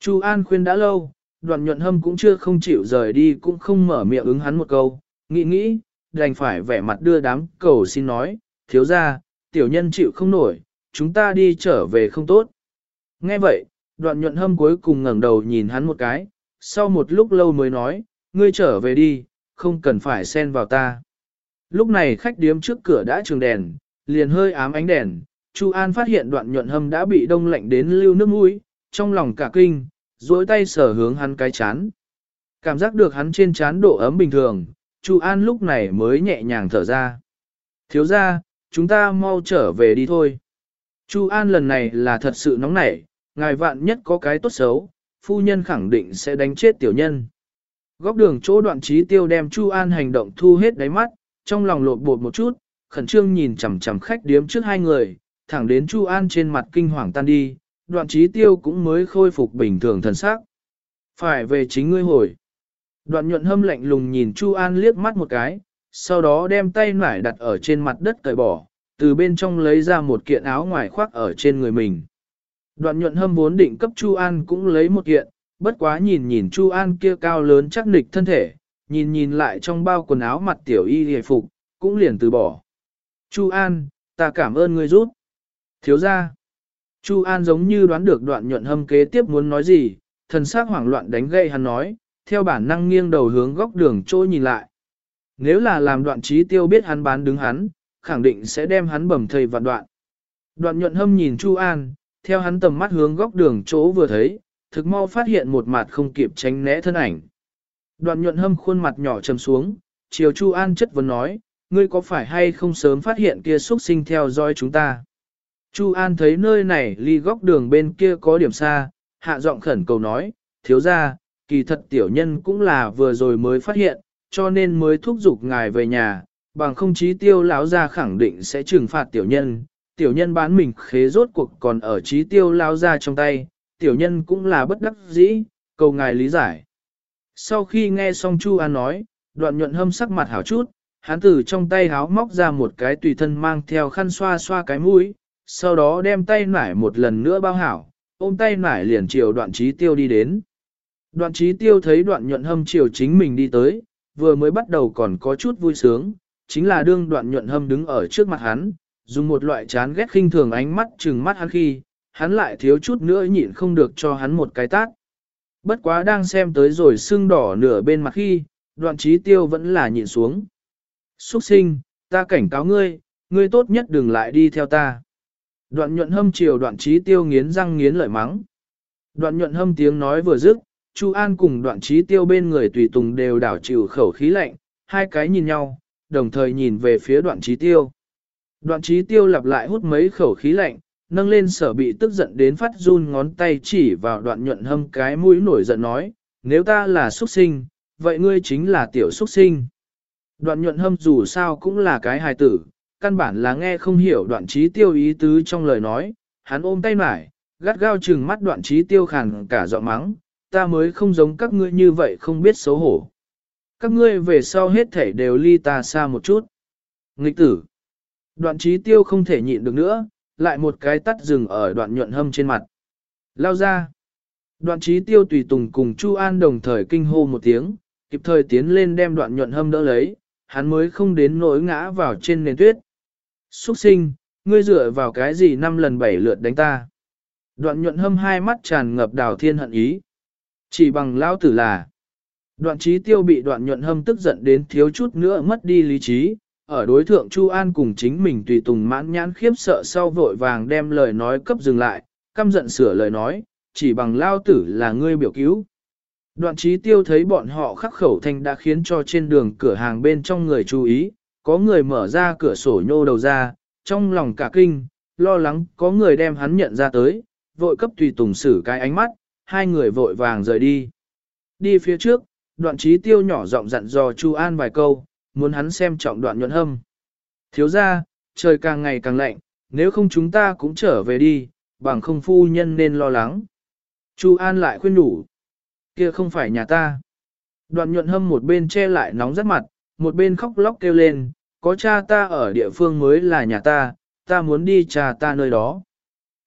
Chu An khuyên đã lâu, đoạn nhuận hâm cũng chưa không chịu rời đi cũng không mở miệng ứng hắn một câu, nghĩ nghĩ, đành phải vẻ mặt đưa đám cầu xin nói, thiếu ra, tiểu nhân chịu không nổi, chúng ta đi trở về không tốt. Nghe vậy, đoạn nhuận hâm cuối cùng ngẩng đầu nhìn hắn một cái, sau một lúc lâu mới nói, ngươi trở về đi, không cần phải xen vào ta. Lúc này khách điếm trước cửa đã trường đèn, liền hơi ám ánh đèn, Chu An phát hiện đoạn nhuận hâm đã bị đông lạnh đến lưu nước mũi, trong lòng cả kinh, duỗi tay sở hướng hắn cái chán. Cảm giác được hắn trên chán độ ấm bình thường, Chu An lúc này mới nhẹ nhàng thở ra. Thiếu ra, chúng ta mau trở về đi thôi. Chu An lần này là thật sự nóng nảy, ngài vạn nhất có cái tốt xấu, phu nhân khẳng định sẽ đánh chết tiểu nhân. Góc đường chỗ đoạn trí tiêu đem Chu An hành động thu hết đáy mắt, trong lòng lột bột một chút, khẩn trương nhìn chằm chằm khách điếm trước hai người, thẳng đến Chu An trên mặt kinh hoàng tan đi, đoạn trí tiêu cũng mới khôi phục bình thường thần sắc. Phải về chính ngươi hồi. Đoạn nhuận hâm lạnh lùng nhìn Chu An liếc mắt một cái, sau đó đem tay nải đặt ở trên mặt đất cởi bỏ, từ bên trong lấy ra một kiện áo ngoài khoác ở trên người mình. Đoạn nhuận hâm vốn định cấp Chu An cũng lấy một kiện, bất quá nhìn nhìn Chu An kia cao lớn chắc nịch thân thể, nhìn nhìn lại trong bao quần áo mặt tiểu y hề phục, cũng liền từ bỏ. Chu An, ta cảm ơn ngươi rút. Thiếu ra. Chu An giống như đoán được đoạn nhuận hâm kế tiếp muốn nói gì, thần sắc hoảng loạn đánh gậy hắn nói, theo bản năng nghiêng đầu hướng góc đường trôi nhìn lại. Nếu là làm đoạn trí tiêu biết hắn bán đứng hắn, khẳng định sẽ đem hắn bầm thầy vạn đoạn. Đoạn nhuận hâm nhìn Chu An, theo hắn tầm mắt hướng góc đường chỗ vừa thấy, thực mau phát hiện một mặt không kịp tránh né thân ảnh. Đoạn nhuận hâm khuôn mặt nhỏ trầm xuống, chiều Chu An chất vấn nói, ngươi có phải hay không sớm phát hiện kia xuất sinh theo dõi chúng ta? Chu An thấy nơi này ly góc đường bên kia có điểm xa, hạ giọng khẩn cầu nói, thiếu ra, kỳ thật tiểu nhân cũng là vừa rồi mới phát hiện, cho nên mới thúc giục ngài về nhà, bằng không chí tiêu lão ra khẳng định sẽ trừng phạt tiểu nhân. Tiểu nhân bán mình khế rốt cuộc còn ở trí tiêu lao ra trong tay, tiểu nhân cũng là bất đắc dĩ, cầu ngài lý giải. Sau khi nghe xong Chu An nói, đoạn nhuận hâm sắc mặt hảo chút, hắn từ trong tay háo móc ra một cái tùy thân mang theo khăn xoa xoa cái mũi, sau đó đem tay nải một lần nữa bao hảo, ôm tay nải liền chiều đoạn trí tiêu đi đến. Đoạn trí tiêu thấy đoạn nhuận hâm chiều chính mình đi tới, vừa mới bắt đầu còn có chút vui sướng, chính là đương đoạn nhuận hâm đứng ở trước mặt hắn, dùng một loại chán ghét khinh thường ánh mắt trừng mắt hắn khi, hắn lại thiếu chút nữa nhịn không được cho hắn một cái tát. Bất quá đang xem tới rồi sưng đỏ nửa bên mặt khi, đoạn trí tiêu vẫn là nhịn xuống. Xuất sinh, ta cảnh cáo ngươi, ngươi tốt nhất đừng lại đi theo ta. Đoạn nhuận hâm chiều đoạn trí tiêu nghiến răng nghiến lợi mắng. Đoạn nhuận hâm tiếng nói vừa dứt, Chu An cùng đoạn trí tiêu bên người tùy tùng đều đảo chịu khẩu khí lạnh, hai cái nhìn nhau, đồng thời nhìn về phía đoạn trí tiêu. Đoạn trí tiêu lặp lại hút mấy khẩu khí lạnh, nâng lên sở bị tức giận đến phát run ngón tay chỉ vào đoạn nhuận hâm cái mũi nổi giận nói, nếu ta là xuất sinh, vậy ngươi chính là tiểu xuất sinh. Đoạn nhuận hâm dù sao cũng là cái hài tử, căn bản là nghe không hiểu đoạn trí tiêu ý tứ trong lời nói, hắn ôm tay mải, gắt gao chừng mắt đoạn trí tiêu khàn cả giọng mắng, ta mới không giống các ngươi như vậy không biết xấu hổ. Các ngươi về sau hết thể đều ly ta xa một chút. Nghịch tử. Đoạn trí tiêu không thể nhịn được nữa, lại một cái tắt rừng ở đoạn nhuận hâm trên mặt. Lao ra. Đoạn trí tiêu tùy tùng cùng Chu An đồng thời kinh hô một tiếng, kịp thời tiến lên đem đoạn nhuận hâm đỡ lấy, hắn mới không đến nỗi ngã vào trên nền tuyết. Xuất sinh, ngươi dựa vào cái gì năm lần bảy lượt đánh ta. Đoạn nhuận hâm hai mắt tràn ngập đào thiên hận ý. Chỉ bằng lao tử là. Đoạn trí tiêu bị đoạn nhuận hâm tức giận đến thiếu chút nữa mất đi lý trí. Ở đối thượng Chu An cùng chính mình tùy tùng mãn nhãn khiếp sợ sau vội vàng đem lời nói cấp dừng lại, căm giận sửa lời nói, chỉ bằng lao tử là ngươi biểu cứu. Đoạn trí tiêu thấy bọn họ khắc khẩu thanh đã khiến cho trên đường cửa hàng bên trong người chú ý, có người mở ra cửa sổ nhô đầu ra, trong lòng cả kinh, lo lắng có người đem hắn nhận ra tới, vội cấp tùy tùng xử cái ánh mắt, hai người vội vàng rời đi. Đi phía trước, đoạn trí tiêu nhỏ giọng dặn dò Chu An vài câu, muốn hắn xem trọng đoạn nhuận hâm. Thiếu ra, trời càng ngày càng lạnh, nếu không chúng ta cũng trở về đi, bằng không phu nhân nên lo lắng. Chu An lại khuyên đủ. Kia không phải nhà ta. Đoạn nhuận hâm một bên che lại nóng rất mặt, một bên khóc lóc kêu lên, có cha ta ở địa phương mới là nhà ta, ta muốn đi cha ta nơi đó.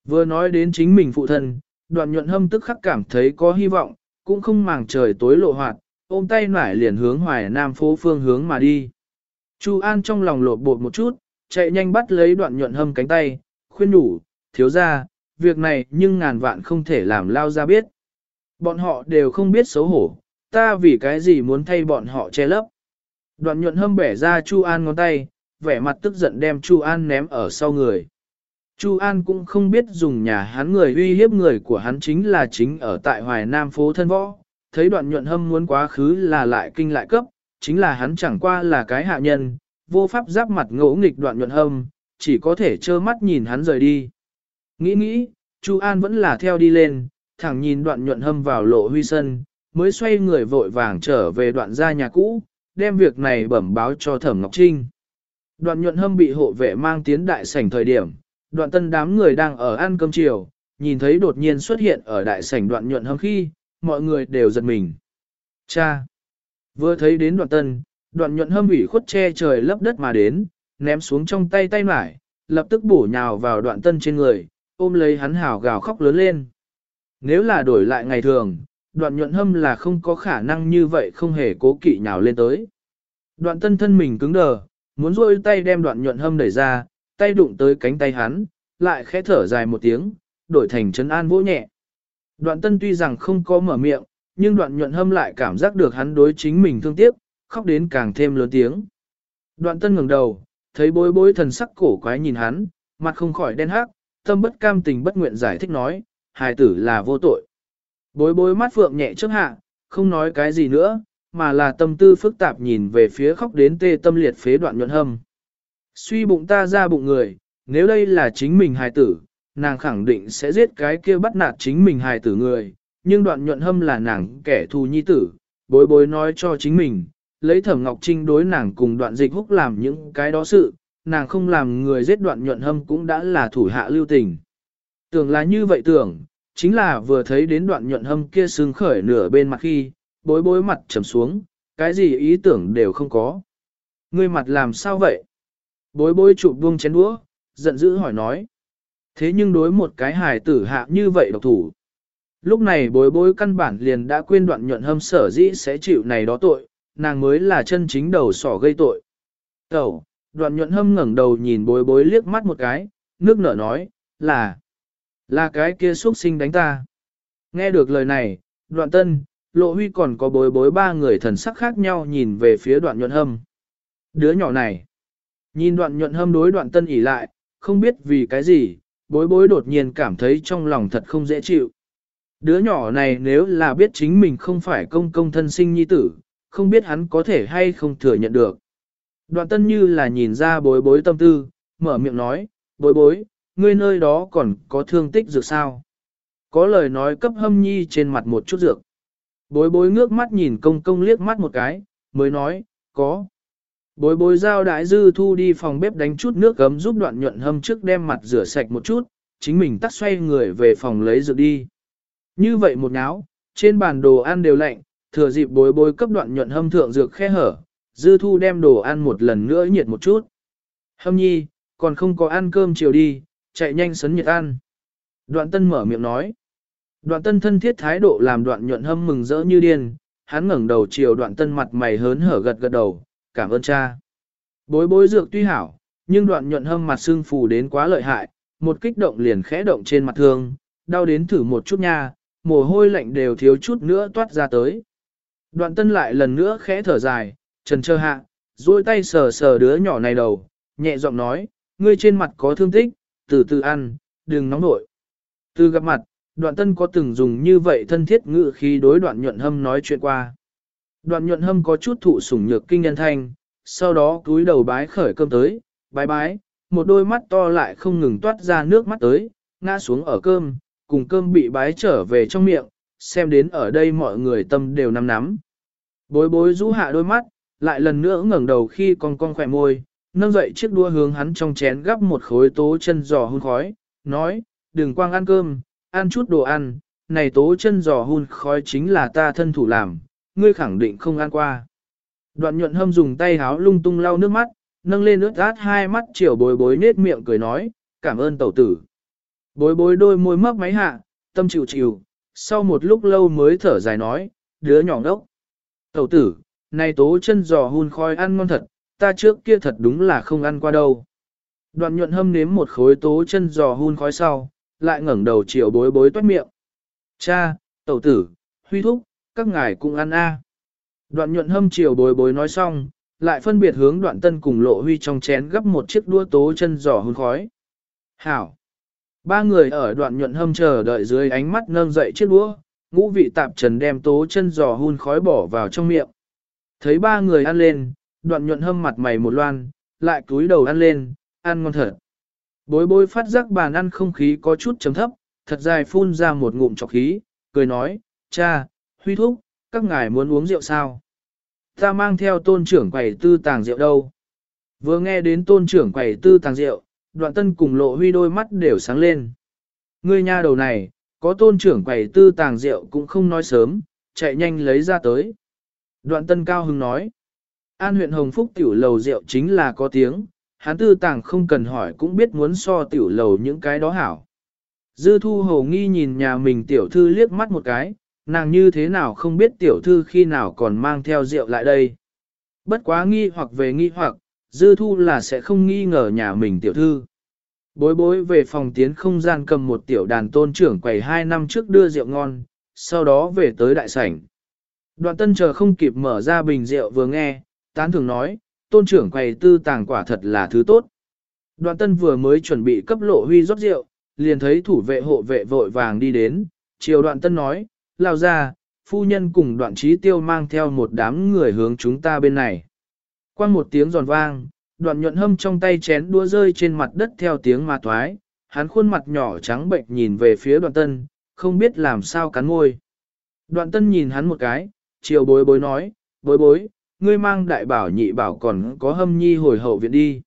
Vừa nói đến chính mình phụ thân, đoạn nhuận hâm tức khắc cảm thấy có hy vọng, cũng không màng trời tối lộ hoạt, ôm tay nải liền hướng hoài nam phố phương hướng mà đi. Chu An trong lòng lột bột một chút, chạy nhanh bắt lấy đoạn nhuận hâm cánh tay, khuyên đủ, thiếu ra, việc này nhưng ngàn vạn không thể làm lao ra biết. Bọn họ đều không biết xấu hổ, ta vì cái gì muốn thay bọn họ che lấp. Đoạn nhuận hâm bẻ ra Chu An ngón tay, vẻ mặt tức giận đem Chu An ném ở sau người. Chu An cũng không biết dùng nhà hắn người uy hiếp người của hắn chính là chính ở tại Hoài Nam phố thân võ. Thấy đoạn nhuận hâm muốn quá khứ là lại kinh lại cấp, chính là hắn chẳng qua là cái hạ nhân, vô pháp giáp mặt ngỗ nghịch đoạn nhuận hâm, chỉ có thể trơ mắt nhìn hắn rời đi. Nghĩ nghĩ, Chu An vẫn là theo đi lên, thẳng nhìn đoạn nhuận hâm vào lộ huy sân, mới xoay người vội vàng trở về đoạn gia nhà cũ, đem việc này bẩm báo cho Thẩm Ngọc Trinh. Đoạn nhuận hâm bị hộ vệ mang tiến đại sảnh thời điểm, đoạn tân đám người đang ở ăn cơm chiều, nhìn thấy đột nhiên xuất hiện ở đại sảnh đoạn nhuận hâm khi, mọi người đều giật mình. Cha! Vừa thấy đến đoạn tân, đoạn nhuận hâm ủy khuất che trời lấp đất mà đến, ném xuống trong tay tay mải, lập tức bổ nhào vào đoạn tân trên người, ôm lấy hắn hào gào khóc lớn lên. Nếu là đổi lại ngày thường, đoạn nhuận hâm là không có khả năng như vậy không hề cố kỵ nhào lên tới. Đoạn tân thân mình cứng đờ, muốn rôi tay đem đoạn nhuận hâm đẩy ra, tay đụng tới cánh tay hắn, lại khẽ thở dài một tiếng, đổi thành trấn an vỗ nhẹ. Đoạn tân tuy rằng không có mở miệng, nhưng đoạn nhuận hâm lại cảm giác được hắn đối chính mình thương tiếc, khóc đến càng thêm lớn tiếng. Đoạn tân ngẩng đầu, thấy bối bối thần sắc cổ quái nhìn hắn, mặt không khỏi đen hắc, tâm bất cam tình bất nguyện giải thích nói, hài tử là vô tội. Bối bối mắt phượng nhẹ trước hạ, không nói cái gì nữa, mà là tâm tư phức tạp nhìn về phía khóc đến tê tâm liệt phế đoạn nhuận hâm. Suy bụng ta ra bụng người, nếu đây là chính mình hài tử, nàng khẳng định sẽ giết cái kia bắt nạt chính mình hài tử người, nhưng đoạn nhuận hâm là nàng kẻ thù nhi tử, bối bối nói cho chính mình, lấy thẩm ngọc trinh đối nàng cùng đoạn dịch húc làm những cái đó sự, nàng không làm người giết đoạn nhuận hâm cũng đã là thủ hạ lưu tình. Tưởng là như vậy tưởng, chính là vừa thấy đến đoạn nhuận hâm kia sưng khởi nửa bên mặt khi, bối bối mặt trầm xuống, cái gì ý tưởng đều không có. Ngươi mặt làm sao vậy? Bối bối chụp buông chén đũa, giận dữ hỏi nói. Thế nhưng đối một cái hài tử hạ như vậy độc thủ. Lúc này bối bối căn bản liền đã quên đoạn nhuận hâm sở dĩ sẽ chịu này đó tội, nàng mới là chân chính đầu sỏ gây tội. Tẩu, đoạn nhuận hâm ngẩng đầu nhìn bối bối liếc mắt một cái, nước nở nói, là, là cái kia xuất sinh đánh ta. Nghe được lời này, đoạn tân, lộ huy còn có bối bối ba người thần sắc khác nhau nhìn về phía đoạn nhuận hâm. Đứa nhỏ này, nhìn đoạn nhuận hâm đối đoạn tân ỉ lại, không biết vì cái gì, bối bối đột nhiên cảm thấy trong lòng thật không dễ chịu. Đứa nhỏ này nếu là biết chính mình không phải công công thân sinh nhi tử, không biết hắn có thể hay không thừa nhận được. Đoạn tân như là nhìn ra bối bối tâm tư, mở miệng nói, bối bối, ngươi nơi đó còn có thương tích dược sao? Có lời nói cấp hâm nhi trên mặt một chút dược. Bối bối ngước mắt nhìn công công liếc mắt một cái, mới nói, có. Bối bối giao đại dư thu đi phòng bếp đánh chút nước gấm giúp đoạn nhuận hâm trước đem mặt rửa sạch một chút, chính mình tắt xoay người về phòng lấy dược đi. Như vậy một náo, trên bàn đồ ăn đều lạnh, thừa dịp bối bối cấp đoạn nhuận hâm thượng dược khe hở, dư thu đem đồ ăn một lần nữa nhiệt một chút. Hâm nhi, còn không có ăn cơm chiều đi, chạy nhanh sấn nhiệt ăn. Đoạn tân mở miệng nói. Đoạn tân thân thiết thái độ làm đoạn nhuận hâm mừng rỡ như điên, hắn ngẩng đầu chiều đoạn tân mặt mày hớn hở gật gật đầu, cảm ơn cha. Bối bối dược tuy hảo, nhưng đoạn nhuận hâm mặt xương phù đến quá lợi hại, một kích động liền khẽ động trên mặt thương, đau đến thử một chút nha, mồ hôi lạnh đều thiếu chút nữa toát ra tới. Đoạn tân lại lần nữa khẽ thở dài, trần trơ hạ, duỗi tay sờ sờ đứa nhỏ này đầu, nhẹ giọng nói, ngươi trên mặt có thương tích, từ từ ăn, đừng nóng nổi. Từ gặp mặt, đoạn tân có từng dùng như vậy thân thiết ngữ khi đối đoạn nhuận hâm nói chuyện qua. Đoạn nhuận hâm có chút thụ sủng nhược kinh nhân thanh, sau đó cúi đầu bái khởi cơm tới, bái bái, một đôi mắt to lại không ngừng toát ra nước mắt tới, ngã xuống ở cơm, cùng cơm bị bái trở về trong miệng, xem đến ở đây mọi người tâm đều nắm nắm. Bối bối rũ hạ đôi mắt, lại lần nữa ngẩng đầu khi con con khỏe môi, nâng dậy chiếc đua hướng hắn trong chén gắp một khối tố chân giò hun khói, nói, đừng quang ăn cơm, ăn chút đồ ăn, này tố chân giò hun khói chính là ta thân thủ làm, ngươi khẳng định không ăn qua. Đoạn nhuận hâm dùng tay háo lung tung lau nước mắt, nâng lên nước át hai mắt chiều bối bối nết miệng cười nói, cảm ơn tẩu tử. Bối bối đôi môi mấp máy hạ, tâm chịu chịu, sau một lúc lâu mới thở dài nói, đứa nhỏ đốc. Tẩu tử, này tố chân giò hun khói ăn ngon thật, ta trước kia thật đúng là không ăn qua đâu. Đoạn nhuận hâm nếm một khối tố chân giò hun khói sau, lại ngẩng đầu chiều bối bối toát miệng. Cha, tẩu tử, huy thúc, các ngài cũng ăn a. Đoạn nhuận hâm chiều bối bối nói xong, lại phân biệt hướng đoạn tân cùng lộ huy trong chén gấp một chiếc đua tố chân giò hun khói. Hảo! Ba người ở đoạn nhuận hâm chờ đợi dưới ánh mắt nâng dậy chiếc đũa, ngũ vị tạp trần đem tố chân giò hun khói bỏ vào trong miệng. Thấy ba người ăn lên, đoạn nhuận hâm mặt mày một loan, lại cúi đầu ăn lên, ăn ngon thật. Bối bối phát giác bàn ăn không khí có chút chấm thấp, thật dài phun ra một ngụm chọc khí, cười nói, cha, huy thúc, các ngài muốn uống rượu sao? Ta mang theo tôn trưởng quầy tư tàng rượu đâu? Vừa nghe đến tôn trưởng quầy tư tàng rượu, đoạn tân cùng lộ huy đôi mắt đều sáng lên. Ngươi nha đầu này, có tôn trưởng quầy tư tàng rượu cũng không nói sớm, chạy nhanh lấy ra tới. Đoạn tân cao hưng nói, An huyện Hồng Phúc tiểu lầu rượu chính là có tiếng, hắn tư tàng không cần hỏi cũng biết muốn so tiểu lầu những cái đó hảo. Dư thu hầu nghi nhìn nhà mình tiểu thư liếc mắt một cái, nàng như thế nào không biết tiểu thư khi nào còn mang theo rượu lại đây. Bất quá nghi hoặc về nghi hoặc, dư thu là sẽ không nghi ngờ nhà mình tiểu thư. Bối bối về phòng tiến không gian cầm một tiểu đàn tôn trưởng quầy hai năm trước đưa rượu ngon, sau đó về tới đại sảnh. Đoạn tân chờ không kịp mở ra bình rượu vừa nghe, tán thường nói, tôn trưởng quầy tư tàng quả thật là thứ tốt. Đoạn tân vừa mới chuẩn bị cấp lộ huy rót rượu, liền thấy thủ vệ hộ vệ vội vàng đi đến, chiều đoạn tân nói, lao ra, phu nhân cùng đoạn trí tiêu mang theo một đám người hướng chúng ta bên này. Qua một tiếng giòn vang, đoạn nhuận hâm trong tay chén đua rơi trên mặt đất theo tiếng mà thoái, hắn khuôn mặt nhỏ trắng bệnh nhìn về phía đoạn tân, không biết làm sao cắn môi. Đoạn tân nhìn hắn một cái, chiều bối bối nói, bối bối, ngươi mang đại bảo nhị bảo còn có hâm nhi hồi hậu viện đi.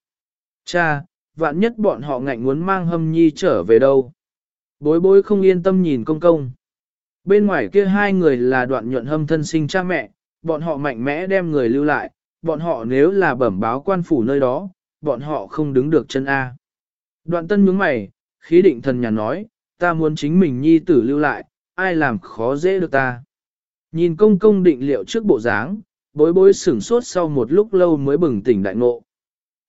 Cha, vạn nhất bọn họ ngạnh muốn mang hâm nhi trở về đâu. Bối bối không yên tâm nhìn công công. Bên ngoài kia hai người là đoạn nhuận hâm thân sinh cha mẹ, bọn họ mạnh mẽ đem người lưu lại, bọn họ nếu là bẩm báo quan phủ nơi đó, bọn họ không đứng được chân A. Đoạn tân nhướng mày, khí định thần nhà nói, ta muốn chính mình nhi tử lưu lại, ai làm khó dễ được ta. Nhìn công công định liệu trước bộ dáng, bối bối sửng sốt sau một lúc lâu mới bừng tỉnh đại ngộ.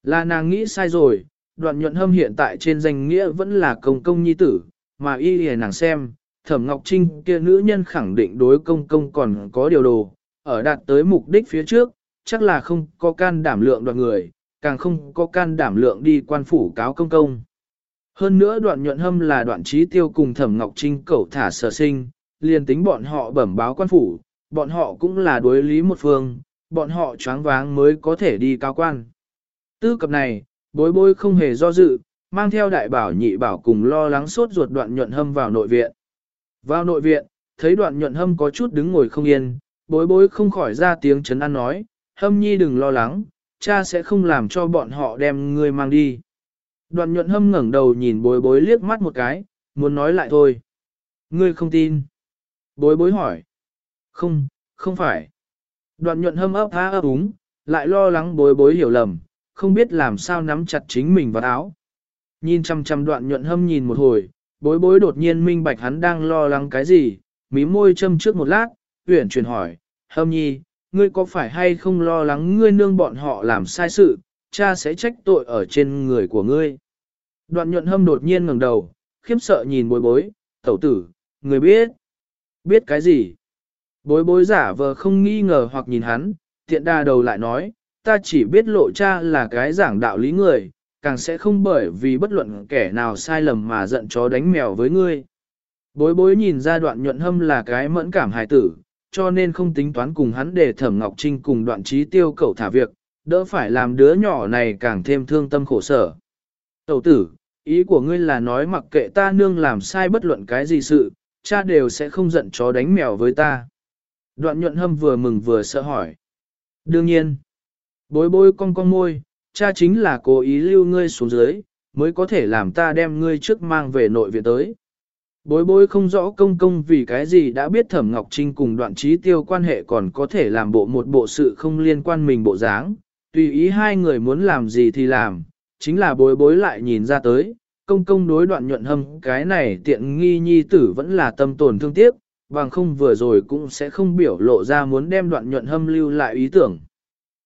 Là nàng nghĩ sai rồi, đoạn nhuận hâm hiện tại trên danh nghĩa vẫn là công công nhi tử, mà y lìa nàng xem, thẩm ngọc trinh kia nữ nhân khẳng định đối công công còn có điều đồ, ở đạt tới mục đích phía trước, chắc là không có can đảm lượng đoạn người, càng không có can đảm lượng đi quan phủ cáo công công. Hơn nữa đoạn nhuận hâm là đoạn trí tiêu cùng thẩm ngọc trinh cẩu thả sở sinh, liền tính bọn họ bẩm báo quan phủ, bọn họ cũng là đối lý một phương, bọn họ choáng váng mới có thể đi cao quan. Tư cập này, bối bối không hề do dự, mang theo đại bảo nhị bảo cùng lo lắng sốt ruột đoạn nhuận hâm vào nội viện. Vào nội viện, thấy đoạn nhuận hâm có chút đứng ngồi không yên, bối bối không khỏi ra tiếng chấn an nói, hâm nhi đừng lo lắng, cha sẽ không làm cho bọn họ đem ngươi mang đi. Đoạn nhuận hâm ngẩng đầu nhìn bối bối liếc mắt một cái, muốn nói lại thôi. Ngươi không tin. Bối bối hỏi. Không, không phải. Đoạn nhuận hâm ấp há ấp úng, lại lo lắng bối bối hiểu lầm, không biết làm sao nắm chặt chính mình vào áo. Nhìn chăm chăm đoạn nhuận hâm nhìn một hồi, bối bối đột nhiên minh bạch hắn đang lo lắng cái gì, mí môi châm trước một lát, uyển chuyển hỏi, hâm nhi, ngươi có phải hay không lo lắng ngươi nương bọn họ làm sai sự, cha sẽ trách tội ở trên người của ngươi. Đoạn nhuận hâm đột nhiên ngẩng đầu, khiếp sợ nhìn bối bối, tẩu tử, người biết. Biết cái gì? Bối bối giả vờ không nghi ngờ hoặc nhìn hắn, tiện đa đầu lại nói, ta chỉ biết lộ cha là cái giảng đạo lý người, càng sẽ không bởi vì bất luận kẻ nào sai lầm mà giận chó đánh mèo với ngươi. Bối bối nhìn ra đoạn nhuận hâm là cái mẫn cảm hài tử, cho nên không tính toán cùng hắn để thẩm Ngọc Trinh cùng đoạn trí tiêu cậu thả việc, đỡ phải làm đứa nhỏ này càng thêm thương tâm khổ sở. Tẩu tử, ý của ngươi là nói mặc kệ ta nương làm sai bất luận cái gì sự, cha đều sẽ không giận chó đánh mèo với ta. Đoạn nhuận hâm vừa mừng vừa sợ hỏi. Đương nhiên, bối bối cong cong môi, cha chính là cố ý lưu ngươi xuống dưới, mới có thể làm ta đem ngươi trước mang về nội viện tới. Bối bối không rõ công công vì cái gì đã biết Thẩm Ngọc Trinh cùng đoạn trí tiêu quan hệ còn có thể làm bộ một bộ sự không liên quan mình bộ dáng, tùy ý hai người muốn làm gì thì làm, chính là bối bối lại nhìn ra tới, công công đối đoạn nhuận hâm cái này tiện nghi nhi tử vẫn là tâm tổn thương tiếc, bằng không vừa rồi cũng sẽ không biểu lộ ra muốn đem đoạn nhuận hâm lưu lại ý tưởng.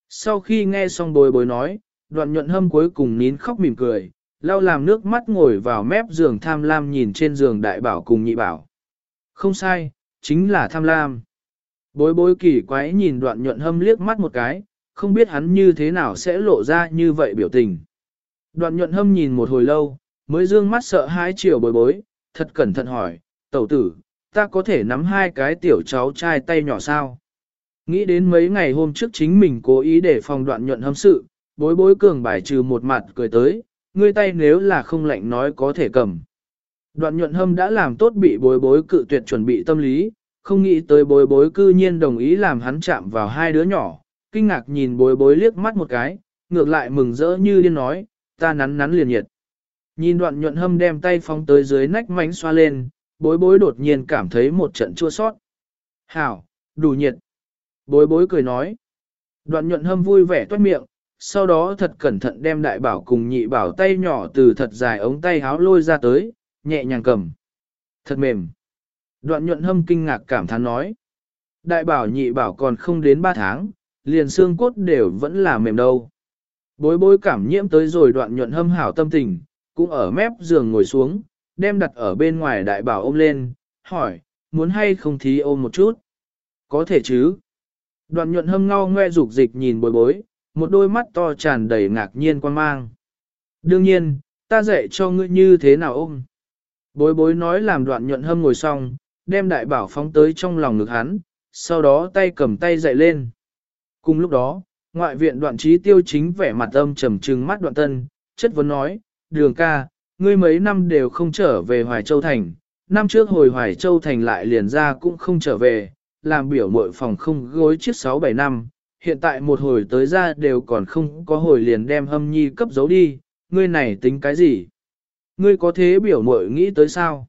Sau khi nghe xong bối bối nói, đoạn nhuận hâm cuối cùng nín khóc mỉm cười, lau làm nước mắt ngồi vào mép giường tham lam nhìn trên giường đại bảo cùng nhị bảo. Không sai, chính là tham lam. Bối bối kỳ quái nhìn đoạn nhuận hâm liếc mắt một cái, không biết hắn như thế nào sẽ lộ ra như vậy biểu tình. Đoạn nhuận hâm nhìn một hồi lâu, mới dương mắt sợ hãi chiều bối bối, thật cẩn thận hỏi, tẩu tử, ta có thể nắm hai cái tiểu cháu trai tay nhỏ sao? Nghĩ đến mấy ngày hôm trước chính mình cố ý để phòng đoạn nhuận hâm sự, bối bối cường bài trừ một mặt cười tới, ngươi tay nếu là không lạnh nói có thể cầm. Đoạn nhuận hâm đã làm tốt bị bối bối cự tuyệt chuẩn bị tâm lý, không nghĩ tới bối bối cư nhiên đồng ý làm hắn chạm vào hai đứa nhỏ, kinh ngạc nhìn bối bối liếc mắt một cái, ngược lại mừng rỡ như điên nói, ta nắn nắn liền nhiệt. Nhìn đoạn nhuận hâm đem tay phóng tới dưới nách mánh xoa lên, bối bối đột nhiên cảm thấy một trận chua sót. Hảo, đủ nhiệt. Bối bối cười nói. Đoạn nhuận hâm vui vẻ toát miệng, sau đó thật cẩn thận đem đại bảo cùng nhị bảo tay nhỏ từ thật dài ống tay háo lôi ra tới, nhẹ nhàng cầm. Thật mềm. Đoạn nhuận hâm kinh ngạc cảm thán nói. Đại bảo nhị bảo còn không đến 3 tháng, liền xương cốt đều vẫn là mềm đâu. Bối bối cảm nhiễm tới rồi đoạn nhuận hâm hảo tâm tình, cũng ở mép giường ngồi xuống, đem đặt ở bên ngoài đại bảo ôm lên, hỏi, muốn hay không thí ôm một chút? Có thể chứ? Đoạn nhuận hâm ngao ngoe dục dịch nhìn bối bối, một đôi mắt to tràn đầy ngạc nhiên quan mang. Đương nhiên, ta dạy cho ngươi như thế nào ôm. Bối bối nói làm đoạn nhuận hâm ngồi xong, đem đại bảo phóng tới trong lòng ngực hắn, sau đó tay cầm tay dậy lên. Cùng lúc đó, ngoại viện đoạn trí tiêu chính vẻ mặt âm trầm trừng mắt đoạn tân, chất vấn nói, đường ca, ngươi mấy năm đều không trở về Hoài Châu Thành, năm trước hồi Hoài Châu Thành lại liền ra cũng không trở về, làm biểu mội phòng không gối chiếc 6-7 năm, hiện tại một hồi tới ra đều còn không có hồi liền đem hâm nhi cấp giấu đi, ngươi này tính cái gì? Ngươi có thế biểu mội nghĩ tới sao?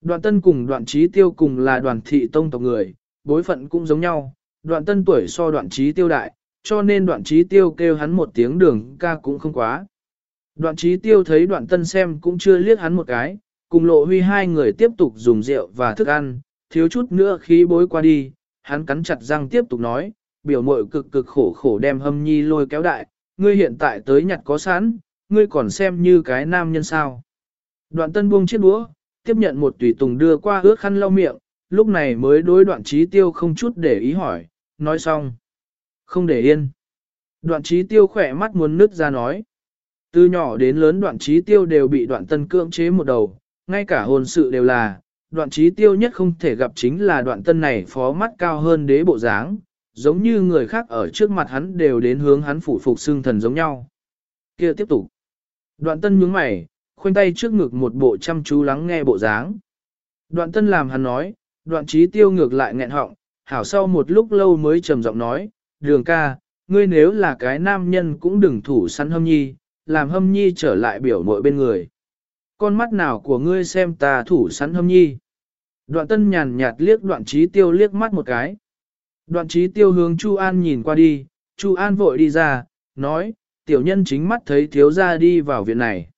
Đoạn tân cùng đoạn trí tiêu cùng là đoàn thị tông tộc người, bối phận cũng giống nhau, đoạn tân tuổi so đoạn trí tiêu đại, cho nên đoạn trí tiêu kêu hắn một tiếng đường ca cũng không quá. Đoạn trí tiêu thấy đoạn tân xem cũng chưa liếc hắn một cái, cùng lộ huy hai người tiếp tục dùng rượu và thức ăn, thiếu chút nữa khí bối qua đi, hắn cắn chặt răng tiếp tục nói, biểu mội cực cực khổ khổ đem hâm nhi lôi kéo đại, ngươi hiện tại tới nhặt có sẵn, ngươi còn xem như cái nam nhân sao. Đoạn tân buông chiếc đũa, tiếp nhận một tùy tùng đưa qua ướt khăn lau miệng, lúc này mới đối đoạn trí tiêu không chút để ý hỏi, nói xong. Không để yên. Đoạn trí tiêu khỏe mắt muốn nứt ra nói. Từ nhỏ đến lớn đoạn trí tiêu đều bị đoạn tân cưỡng chế một đầu, ngay cả hồn sự đều là, đoạn trí tiêu nhất không thể gặp chính là đoạn tân này phó mắt cao hơn đế bộ dáng, giống như người khác ở trước mặt hắn đều đến hướng hắn phủ phục xương thần giống nhau. kia tiếp tục. Đoạn tân nhướng mày, khoanh tay trước ngực một bộ chăm chú lắng nghe bộ dáng. Đoạn tân làm hắn nói, đoạn trí tiêu ngược lại nghẹn họng, hảo sau một lúc lâu mới trầm giọng nói, đường ca, ngươi nếu là cái nam nhân cũng đừng thủ săn hâm nhi, làm hâm nhi trở lại biểu mội bên người. Con mắt nào của ngươi xem ta thủ sắn hâm nhi. Đoạn tân nhàn nhạt liếc đoạn trí tiêu liếc mắt một cái. Đoạn trí tiêu hướng Chu An nhìn qua đi, Chu An vội đi ra, nói, tiểu nhân chính mắt thấy thiếu gia đi vào viện này.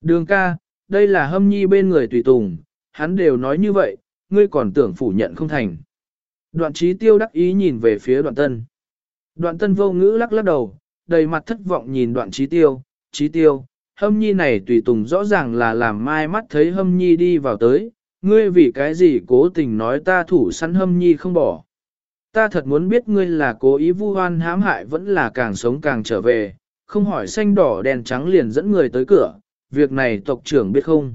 Đường ca, đây là hâm nhi bên người tùy tùng, hắn đều nói như vậy, ngươi còn tưởng phủ nhận không thành. Đoạn trí tiêu đắc ý nhìn về phía đoạn tân. Đoạn tân vô ngữ lắc lắc đầu, đầy mặt thất vọng nhìn đoạn trí tiêu, trí tiêu, hâm nhi này tùy tùng rõ ràng là làm mai mắt thấy hâm nhi đi vào tới, ngươi vì cái gì cố tình nói ta thủ săn hâm nhi không bỏ. Ta thật muốn biết ngươi là cố ý vu hoan hãm hại vẫn là càng sống càng trở về, không hỏi xanh đỏ đèn trắng liền dẫn người tới cửa, việc này tộc trưởng biết không.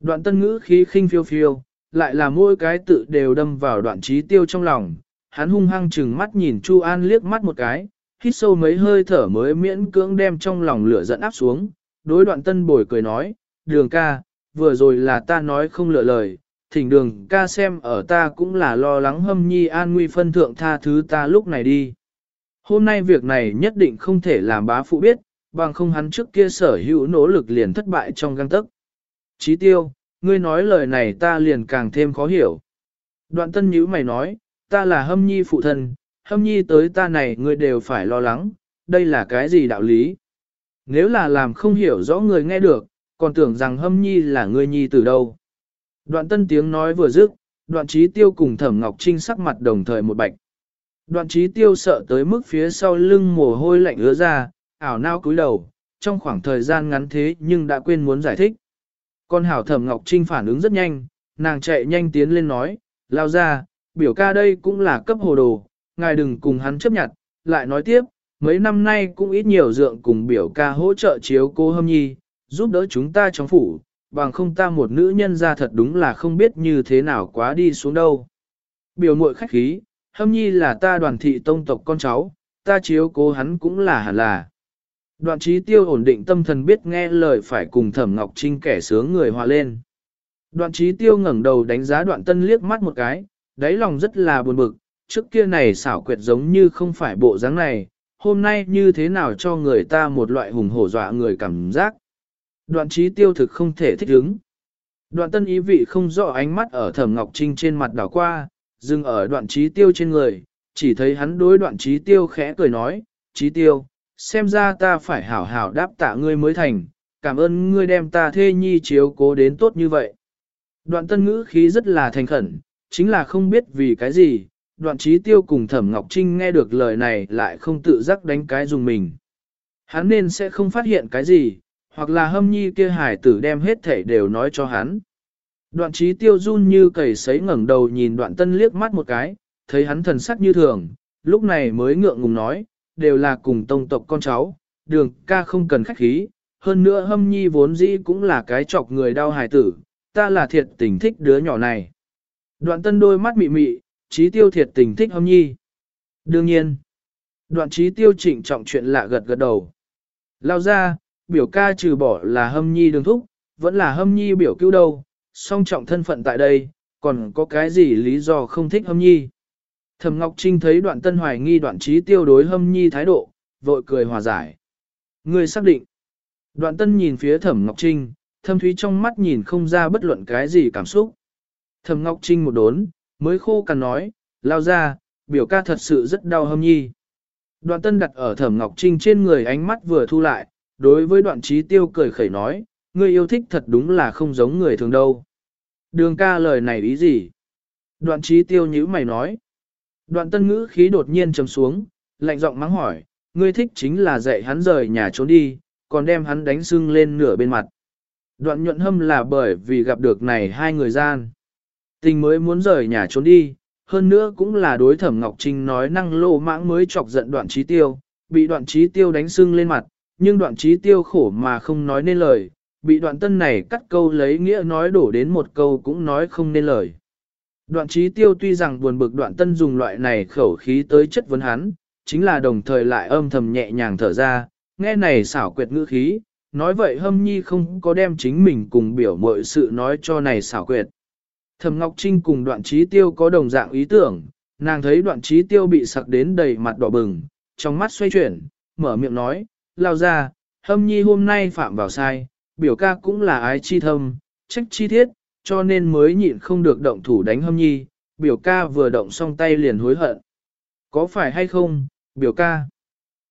Đoạn tân ngữ khí khinh phiêu phiêu, lại là mỗi cái tự đều đâm vào đoạn trí tiêu trong lòng, hắn hung hăng chừng mắt nhìn Chu An liếc mắt một cái, hít sâu mấy hơi thở mới miễn cưỡng đem trong lòng lửa giận áp xuống, đối đoạn tân bồi cười nói, đường ca, vừa rồi là ta nói không lựa lời, thỉnh đường ca xem ở ta cũng là lo lắng hâm nhi an nguy phân thượng tha thứ ta lúc này đi. Hôm nay việc này nhất định không thể làm bá phụ biết, bằng không hắn trước kia sở hữu nỗ lực liền thất bại trong găng tức. Chí tiêu, ngươi nói lời này ta liền càng thêm khó hiểu. Đoạn tân nhữ mày nói, ta là hâm nhi phụ thân, hâm nhi tới ta này ngươi đều phải lo lắng, đây là cái gì đạo lý? Nếu là làm không hiểu rõ người nghe được, còn tưởng rằng hâm nhi là ngươi nhi từ đâu. Đoạn tân tiếng nói vừa dứt, đoạn trí tiêu cùng thẩm ngọc trinh sắc mặt đồng thời một bạch. Đoạn trí tiêu sợ tới mức phía sau lưng mồ hôi lạnh ứa ra, ảo nao cúi đầu, trong khoảng thời gian ngắn thế nhưng đã quên muốn giải thích. Con hảo thẩm ngọc trinh phản ứng rất nhanh, nàng chạy nhanh tiến lên nói, lao ra, biểu ca đây cũng là cấp hồ đồ, ngài đừng cùng hắn chấp nhận, lại nói tiếp, mấy năm nay cũng ít nhiều dượng cùng biểu ca hỗ trợ chiếu cô hâm nhi, giúp đỡ chúng ta trong phủ, bằng không ta một nữ nhân ra thật đúng là không biết như thế nào quá đi xuống đâu. Biểu muội khách khí, hâm nhi là ta đoàn thị tông tộc con cháu, ta chiếu cố hắn cũng là hẳn là. Đoạn trí tiêu ổn định tâm thần biết nghe lời phải cùng thẩm ngọc trinh kẻ sướng người hòa lên. Đoạn trí tiêu ngẩng đầu đánh giá đoạn tân liếc mắt một cái, đáy lòng rất là buồn bực, trước kia này xảo quyệt giống như không phải bộ dáng này, hôm nay như thế nào cho người ta một loại hùng hổ dọa người cảm giác. Đoạn trí tiêu thực không thể thích ứng. Đoạn tân ý vị không rõ ánh mắt ở thẩm ngọc trinh trên mặt đảo qua, dừng ở đoạn trí tiêu trên người, chỉ thấy hắn đối đoạn trí tiêu khẽ cười nói, trí tiêu, Xem ra ta phải hảo hảo đáp tạ ngươi mới thành, cảm ơn ngươi đem ta thê nhi chiếu cố đến tốt như vậy. Đoạn tân ngữ khí rất là thành khẩn, chính là không biết vì cái gì, đoạn trí tiêu cùng thẩm Ngọc Trinh nghe được lời này lại không tự giác đánh cái dùng mình. Hắn nên sẽ không phát hiện cái gì, hoặc là hâm nhi kia hải tử đem hết thể đều nói cho hắn. Đoạn trí tiêu run như cầy sấy ngẩng đầu nhìn đoạn tân liếc mắt một cái, thấy hắn thần sắc như thường, lúc này mới ngượng ngùng nói, đều là cùng tông tộc con cháu, đường ca không cần khách khí, hơn nữa hâm nhi vốn dĩ cũng là cái chọc người đau hài tử, ta là thiệt tình thích đứa nhỏ này. Đoạn tân đôi mắt mị mị, trí tiêu thiệt tình thích hâm nhi. Đương nhiên, đoạn trí tiêu trịnh trọng chuyện lạ gật gật đầu. Lao ra, biểu ca trừ bỏ là hâm nhi đường thúc, vẫn là hâm nhi biểu cứu đâu, song trọng thân phận tại đây, còn có cái gì lý do không thích hâm nhi. Thẩm Ngọc Trinh thấy đoạn tân hoài nghi đoạn trí tiêu đối hâm nhi thái độ, vội cười hòa giải. Người xác định. Đoạn tân nhìn phía thẩm Ngọc Trinh, thâm thúy trong mắt nhìn không ra bất luận cái gì cảm xúc. Thẩm Ngọc Trinh một đốn, mới khô cằn nói, lao ra, biểu ca thật sự rất đau hâm nhi. Đoạn tân đặt ở thẩm Ngọc Trinh trên người ánh mắt vừa thu lại, đối với đoạn trí tiêu cười khẩy nói, ngươi yêu thích thật đúng là không giống người thường đâu. Đường ca lời này ý gì? Đoạn trí tiêu nhữ mày nói. Đoạn tân ngữ khí đột nhiên trầm xuống, lạnh giọng mắng hỏi, ngươi thích chính là dạy hắn rời nhà trốn đi, còn đem hắn đánh sưng lên nửa bên mặt. Đoạn nhuận hâm là bởi vì gặp được này hai người gian. Tình mới muốn rời nhà trốn đi, hơn nữa cũng là đối thẩm Ngọc Trinh nói năng lô mãng mới chọc giận đoạn trí tiêu, bị đoạn trí tiêu đánh sưng lên mặt, nhưng đoạn trí tiêu khổ mà không nói nên lời, bị đoạn tân này cắt câu lấy nghĩa nói đổ đến một câu cũng nói không nên lời. Đoạn trí tiêu tuy rằng buồn bực đoạn tân dùng loại này khẩu khí tới chất vấn hắn, chính là đồng thời lại âm thầm nhẹ nhàng thở ra, nghe này xảo quyệt ngữ khí, nói vậy hâm nhi không có đem chính mình cùng biểu mọi sự nói cho này xảo quyệt. Thẩm Ngọc Trinh cùng đoạn trí tiêu có đồng dạng ý tưởng, nàng thấy đoạn trí tiêu bị sặc đến đầy mặt đỏ bừng, trong mắt xoay chuyển, mở miệng nói, lao ra, hâm nhi hôm nay phạm vào sai, biểu ca cũng là ái chi thâm, trách chi thiết, cho nên mới nhịn không được động thủ đánh hâm nhi, biểu ca vừa động xong tay liền hối hận. Có phải hay không, biểu ca?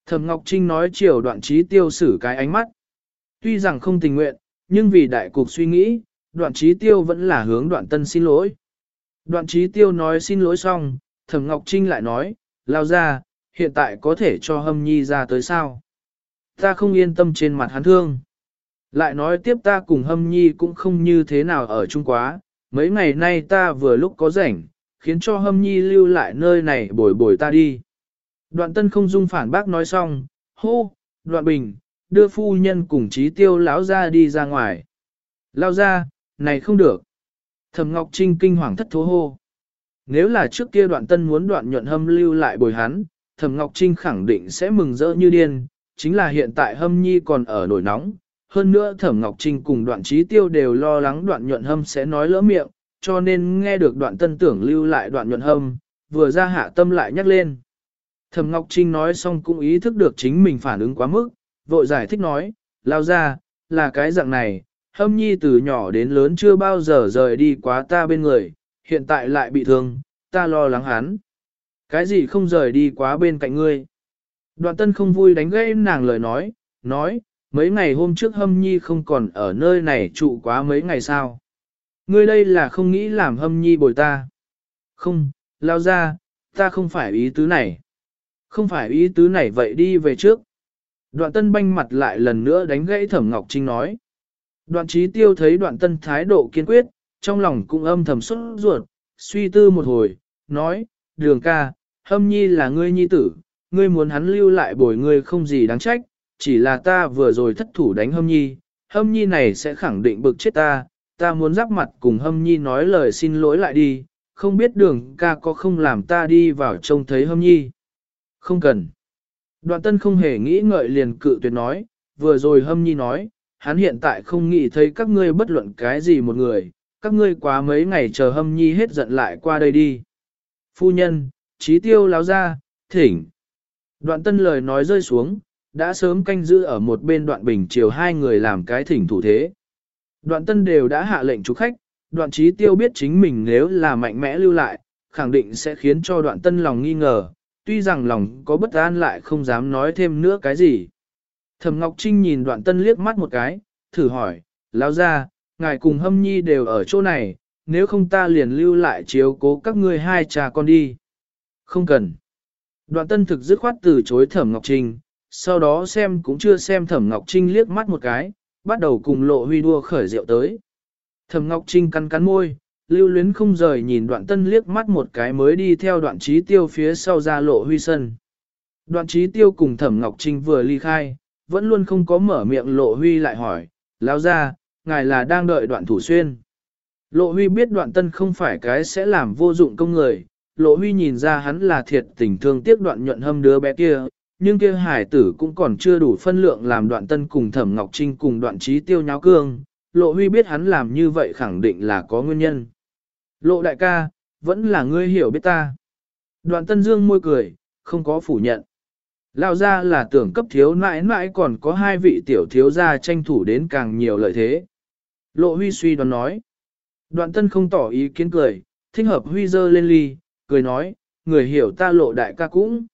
Thẩm Ngọc Trinh nói chiều đoạn trí tiêu xử cái ánh mắt. Tuy rằng không tình nguyện, nhưng vì đại cục suy nghĩ, đoạn trí tiêu vẫn là hướng đoạn tân xin lỗi. Đoạn trí tiêu nói xin lỗi xong, Thẩm Ngọc Trinh lại nói, lao ra, hiện tại có thể cho hâm nhi ra tới sao? Ta không yên tâm trên mặt hắn thương. Lại nói tiếp ta cùng hâm nhi cũng không như thế nào ở chung quá, mấy ngày nay ta vừa lúc có rảnh, khiến cho hâm nhi lưu lại nơi này bồi bồi ta đi. Đoạn tân không dung phản bác nói xong, hô, đoạn bình, đưa phu nhân cùng trí tiêu lão ra đi ra ngoài. Lao ra, này không được. Thẩm Ngọc Trinh kinh hoàng thất thố hô. Nếu là trước kia đoạn tân muốn đoạn nhuận hâm lưu lại bồi hắn, Thẩm Ngọc Trinh khẳng định sẽ mừng rỡ như điên, chính là hiện tại hâm nhi còn ở nổi nóng. Hơn nữa Thẩm Ngọc Trinh cùng đoạn trí tiêu đều lo lắng đoạn nhuận hâm sẽ nói lỡ miệng, cho nên nghe được đoạn tân tưởng lưu lại đoạn nhuận hâm, vừa ra hạ tâm lại nhắc lên. Thẩm Ngọc Trinh nói xong cũng ý thức được chính mình phản ứng quá mức, vội giải thích nói, lao ra, là cái dạng này, hâm nhi từ nhỏ đến lớn chưa bao giờ rời đi quá ta bên người, hiện tại lại bị thương, ta lo lắng hắn. Cái gì không rời đi quá bên cạnh ngươi? Đoạn tân không vui đánh gãy nàng lời nói, nói, mấy ngày hôm trước hâm nhi không còn ở nơi này trụ quá mấy ngày sao. Ngươi đây là không nghĩ làm hâm nhi bồi ta. Không, lao ra, ta không phải ý tứ này. Không phải ý tứ này vậy đi về trước. Đoạn tân banh mặt lại lần nữa đánh gãy thẩm Ngọc Trinh nói. Đoạn trí tiêu thấy đoạn tân thái độ kiên quyết, trong lòng cũng âm thầm xuất ruột, suy tư một hồi, nói, đường ca, hâm nhi là ngươi nhi tử, ngươi muốn hắn lưu lại bồi ngươi không gì đáng trách, chỉ là ta vừa rồi thất thủ đánh hâm nhi, hâm nhi này sẽ khẳng định bực chết ta, ta muốn giáp mặt cùng hâm nhi nói lời xin lỗi lại đi, không biết đường ca có không làm ta đi vào trông thấy hâm nhi. Không cần. Đoạn tân không hề nghĩ ngợi liền cự tuyệt nói, vừa rồi hâm nhi nói, hắn hiện tại không nghĩ thấy các ngươi bất luận cái gì một người, các ngươi quá mấy ngày chờ hâm nhi hết giận lại qua đây đi. Phu nhân, trí tiêu láo ra, thỉnh. Đoạn tân lời nói rơi xuống, đã sớm canh giữ ở một bên đoạn bình chiều hai người làm cái thỉnh thủ thế. Đoạn tân đều đã hạ lệnh chủ khách, đoạn trí tiêu biết chính mình nếu là mạnh mẽ lưu lại, khẳng định sẽ khiến cho đoạn tân lòng nghi ngờ, tuy rằng lòng có bất an lại không dám nói thêm nữa cái gì. Thẩm Ngọc Trinh nhìn đoạn tân liếc mắt một cái, thử hỏi, lao ra, ngài cùng hâm nhi đều ở chỗ này, nếu không ta liền lưu lại chiếu cố các ngươi hai cha con đi. Không cần. Đoạn tân thực dứt khoát từ chối Thẩm Ngọc Trinh, sau đó xem cũng chưa xem Thẩm Ngọc Trinh liếc mắt một cái, bắt đầu cùng lộ huy đua khởi rượu tới. Thẩm Ngọc Trinh cắn cắn môi, lưu luyến không rời nhìn đoạn tân liếc mắt một cái mới đi theo đoạn trí tiêu phía sau ra lộ huy sân. Đoạn trí tiêu cùng Thẩm Ngọc Trinh vừa ly khai, vẫn luôn không có mở miệng lộ huy lại hỏi, lao ra, ngài là đang đợi đoạn thủ xuyên. Lộ huy biết đoạn tân không phải cái sẽ làm vô dụng công người, lộ huy nhìn ra hắn là thiệt tình thương tiếc đoạn nhuận hâm đứa bé kia, nhưng kia hải tử cũng còn chưa đủ phân lượng làm đoạn tân cùng thẩm ngọc trinh cùng đoạn trí tiêu nháo cương, lộ huy biết hắn làm như vậy khẳng định là có nguyên nhân. Lộ đại ca, vẫn là ngươi hiểu biết ta. Đoạn tân dương môi cười, không có phủ nhận. Lao ra là tưởng cấp thiếu nãi nãi còn có hai vị tiểu thiếu gia tranh thủ đến càng nhiều lợi thế. Lộ huy suy đoán nói. Đoạn tân không tỏ ý kiến cười, thích hợp huy dơ lên ly, cười nói, người hiểu ta lộ đại ca cũng.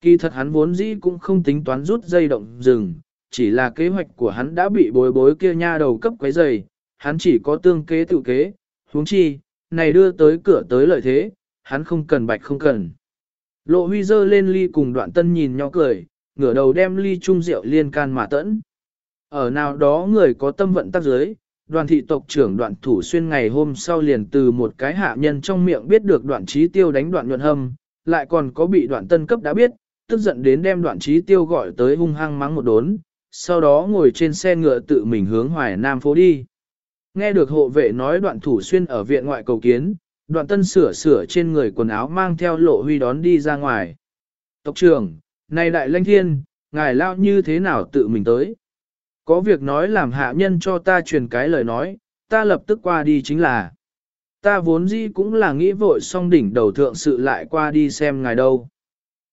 Kỳ thật hắn vốn dĩ cũng không tính toán rút dây động rừng, chỉ là kế hoạch của hắn đã bị bối bối kia nha đầu cấp quấy dày, hắn chỉ có tương kế tự kế, huống chi, này đưa tới cửa tới lợi thế, hắn không cần bạch không cần. Lộ huy dơ lên ly cùng đoạn tân nhìn nhau cười, ngửa đầu đem ly chung rượu liên can mà tẫn. Ở nào đó người có tâm vận tác giới, đoàn thị tộc trưởng đoạn thủ xuyên ngày hôm sau liền từ một cái hạ nhân trong miệng biết được đoạn trí tiêu đánh đoạn nhuận hâm, lại còn có bị đoạn tân cấp đã biết, tức giận đến đem đoạn trí tiêu gọi tới hung hăng mắng một đốn, sau đó ngồi trên xe ngựa tự mình hướng hoài nam phố đi. Nghe được hộ vệ nói đoạn thủ xuyên ở viện ngoại cầu kiến, đoạn tân sửa sửa trên người quần áo mang theo lộ huy đón đi ra ngoài. Tộc trưởng, này đại lãnh thiên, ngài lao như thế nào tự mình tới? Có việc nói làm hạ nhân cho ta truyền cái lời nói, ta lập tức qua đi chính là. Ta vốn dĩ cũng là nghĩ vội xong đỉnh đầu thượng sự lại qua đi xem ngài đâu.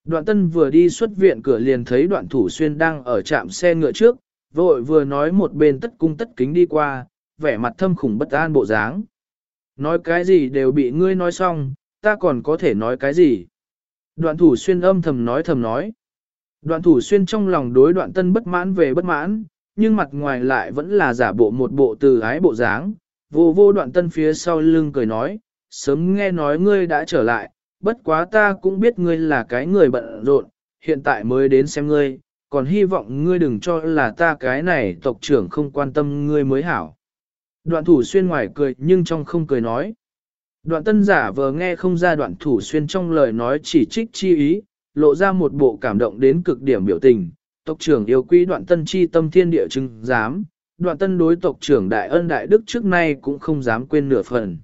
Đoạn tân vừa đi xuất viện cửa liền thấy đoạn thủ xuyên đang ở trạm xe ngựa trước, vội vừa nói một bên tất cung tất kính đi qua, vẻ mặt thâm khủng bất an bộ dáng. Nói cái gì đều bị ngươi nói xong, ta còn có thể nói cái gì. Đoạn thủ xuyên âm thầm nói thầm nói. Đoạn thủ xuyên trong lòng đối đoạn tân bất mãn về bất mãn, nhưng mặt ngoài lại vẫn là giả bộ một bộ từ ái bộ dáng. Vô vô đoạn tân phía sau lưng cười nói, sớm nghe nói ngươi đã trở lại, bất quá ta cũng biết ngươi là cái người bận rộn, hiện tại mới đến xem ngươi, còn hy vọng ngươi đừng cho là ta cái này tộc trưởng không quan tâm ngươi mới hảo. Đoạn thủ xuyên ngoài cười nhưng trong không cười nói. Đoạn tân giả vờ nghe không ra đoạn thủ xuyên trong lời nói chỉ trích chi ý, lộ ra một bộ cảm động đến cực điểm biểu tình. Tộc trưởng yêu quý đoạn tân chi tâm thiên địa chứng dám, đoạn tân đối tộc trưởng đại ân đại đức trước nay cũng không dám quên nửa phần.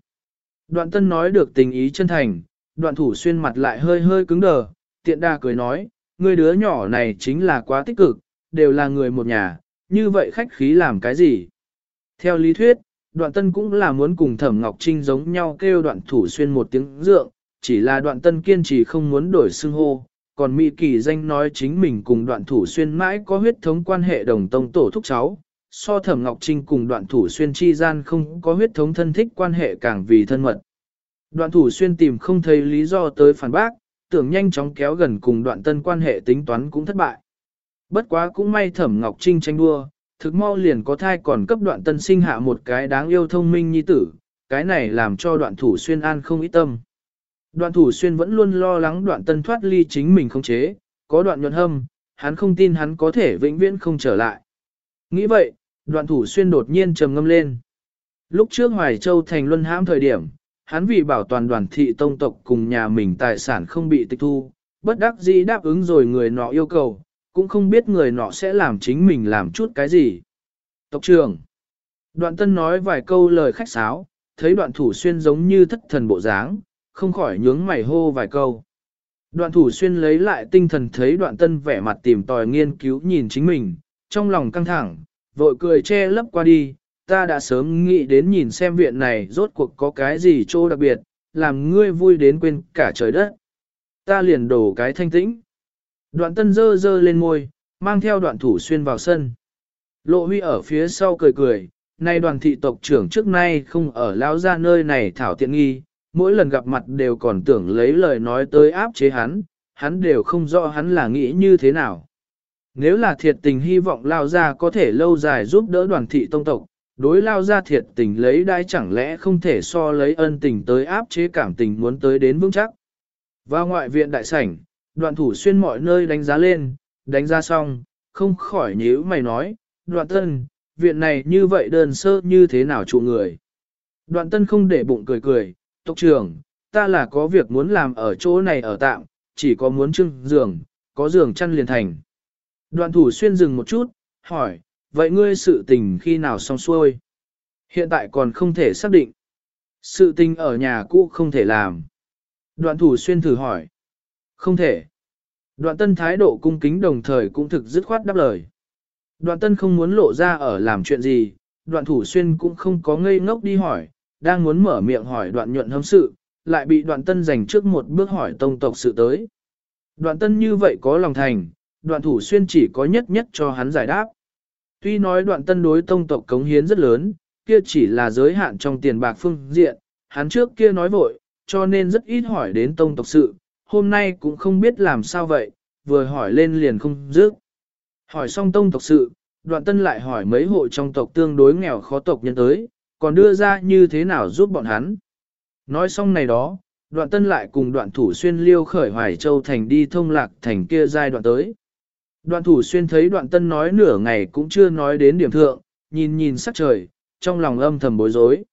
Đoạn tân nói được tình ý chân thành, đoạn thủ xuyên mặt lại hơi hơi cứng đờ, tiện đa cười nói, người đứa nhỏ này chính là quá tích cực, đều là người một nhà, như vậy khách khí làm cái gì? Theo lý thuyết, đoạn tân cũng là muốn cùng thẩm ngọc trinh giống nhau kêu đoạn thủ xuyên một tiếng dượng, chỉ là đoạn tân kiên trì không muốn đổi xưng hô, còn Mỹ kỳ danh nói chính mình cùng đoạn thủ xuyên mãi có huyết thống quan hệ đồng tông tổ thúc cháu, so thẩm ngọc trinh cùng đoạn thủ xuyên chi gian không có huyết thống thân thích quan hệ càng vì thân mật. Đoạn thủ xuyên tìm không thấy lý do tới phản bác, tưởng nhanh chóng kéo gần cùng đoạn tân quan hệ tính toán cũng thất bại. Bất quá cũng may thẩm Ngọc Trinh tranh đua, thực mau liền có thai còn cấp đoạn tân sinh hạ một cái đáng yêu thông minh nhi tử, cái này làm cho đoạn thủ xuyên an không ít tâm. Đoạn thủ xuyên vẫn luôn lo lắng đoạn tân thoát ly chính mình không chế, có đoạn nhuận hâm, hắn không tin hắn có thể vĩnh viễn không trở lại. Nghĩ vậy, đoạn thủ xuyên đột nhiên trầm ngâm lên. Lúc trước Hoài Châu thành luân hãm thời điểm, hắn vì bảo toàn đoàn thị tông tộc cùng nhà mình tài sản không bị tịch thu, bất đắc dĩ đáp ứng rồi người nọ yêu cầu, cũng không biết người nọ sẽ làm chính mình làm chút cái gì. Tộc trưởng Đoạn tân nói vài câu lời khách sáo, thấy đoạn thủ xuyên giống như thất thần bộ dáng, không khỏi nhướng mày hô vài câu. Đoạn thủ xuyên lấy lại tinh thần thấy đoạn tân vẻ mặt tìm tòi nghiên cứu nhìn chính mình, trong lòng căng thẳng, vội cười che lấp qua đi, ta đã sớm nghĩ đến nhìn xem viện này rốt cuộc có cái gì chỗ đặc biệt, làm ngươi vui đến quên cả trời đất. Ta liền đổ cái thanh tĩnh. Đoạn tân dơ dơ lên môi, mang theo đoạn thủ xuyên vào sân. Lộ huy ở phía sau cười cười, nay đoàn thị tộc trưởng trước nay không ở lao ra nơi này thảo tiện nghi, mỗi lần gặp mặt đều còn tưởng lấy lời nói tới áp chế hắn, hắn đều không rõ hắn là nghĩ như thế nào. Nếu là thiệt tình hy vọng lao Gia có thể lâu dài giúp đỡ đoàn thị tông tộc, đối lao Gia thiệt tình lấy đai chẳng lẽ không thể so lấy ân tình tới áp chế cảm tình muốn tới đến vững chắc. Vào ngoại viện đại sảnh, đoạn thủ xuyên mọi nơi đánh giá lên, đánh giá xong, không khỏi nhíu mày nói, đoạn tân, viện này như vậy đơn sơ như thế nào trụ người. Đoạn tân không để bụng cười cười, tộc trưởng, ta là có việc muốn làm ở chỗ này ở tạm, chỉ có muốn trưng giường, có giường chăn liền thành. Đoạn thủ xuyên dừng một chút, hỏi, vậy ngươi sự tình khi nào xong xuôi? Hiện tại còn không thể xác định. Sự tình ở nhà cũ không thể làm. Đoạn thủ xuyên thử hỏi. Không thể. Đoạn tân thái độ cung kính đồng thời cũng thực dứt khoát đáp lời. Đoạn tân không muốn lộ ra ở làm chuyện gì, đoạn thủ xuyên cũng không có ngây ngốc đi hỏi, đang muốn mở miệng hỏi đoạn nhuận hâm sự, lại bị đoạn tân giành trước một bước hỏi tông tộc sự tới. Đoạn tân như vậy có lòng thành, đoạn thủ xuyên chỉ có nhất nhất cho hắn giải đáp. Tuy nói đoạn tân đối tông tộc cống hiến rất lớn, kia chỉ là giới hạn trong tiền bạc phương diện, hắn trước kia nói vội, cho nên rất ít hỏi đến tông tộc sự, hôm nay cũng không biết làm sao vậy, vừa hỏi lên liền không dứt. Hỏi xong tông tộc sự, đoạn tân lại hỏi mấy hộ trong tộc tương đối nghèo khó tộc nhân tới, còn đưa ra như thế nào giúp bọn hắn. Nói xong này đó, đoạn tân lại cùng đoạn thủ xuyên liêu khởi hoài châu thành đi thông lạc thành kia giai đoạn tới. Đoạn thủ xuyên thấy đoạn tân nói nửa ngày cũng chưa nói đến điểm thượng, nhìn nhìn sắc trời, trong lòng âm thầm bối rối.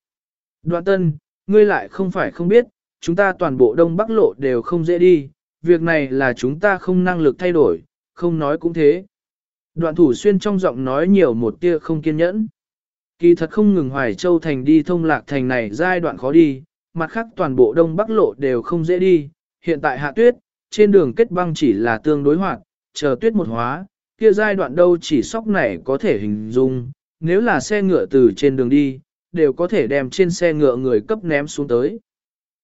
Đoạn tân, ngươi lại không phải không biết, chúng ta toàn bộ đông bắc lộ đều không dễ đi, việc này là chúng ta không năng lực thay đổi, không nói cũng thế. Đoạn thủ xuyên trong giọng nói nhiều một tia không kiên nhẫn. Kỳ thật không ngừng hoài châu thành đi thông lạc thành này giai đoạn khó đi, mặt khác toàn bộ đông bắc lộ đều không dễ đi, hiện tại hạ tuyết, trên đường kết băng chỉ là tương đối hoạt, chờ tuyết một hóa, kia giai đoạn đâu chỉ sóc này có thể hình dung, nếu là xe ngựa từ trên đường đi, đều có thể đem trên xe ngựa người cấp ném xuống tới.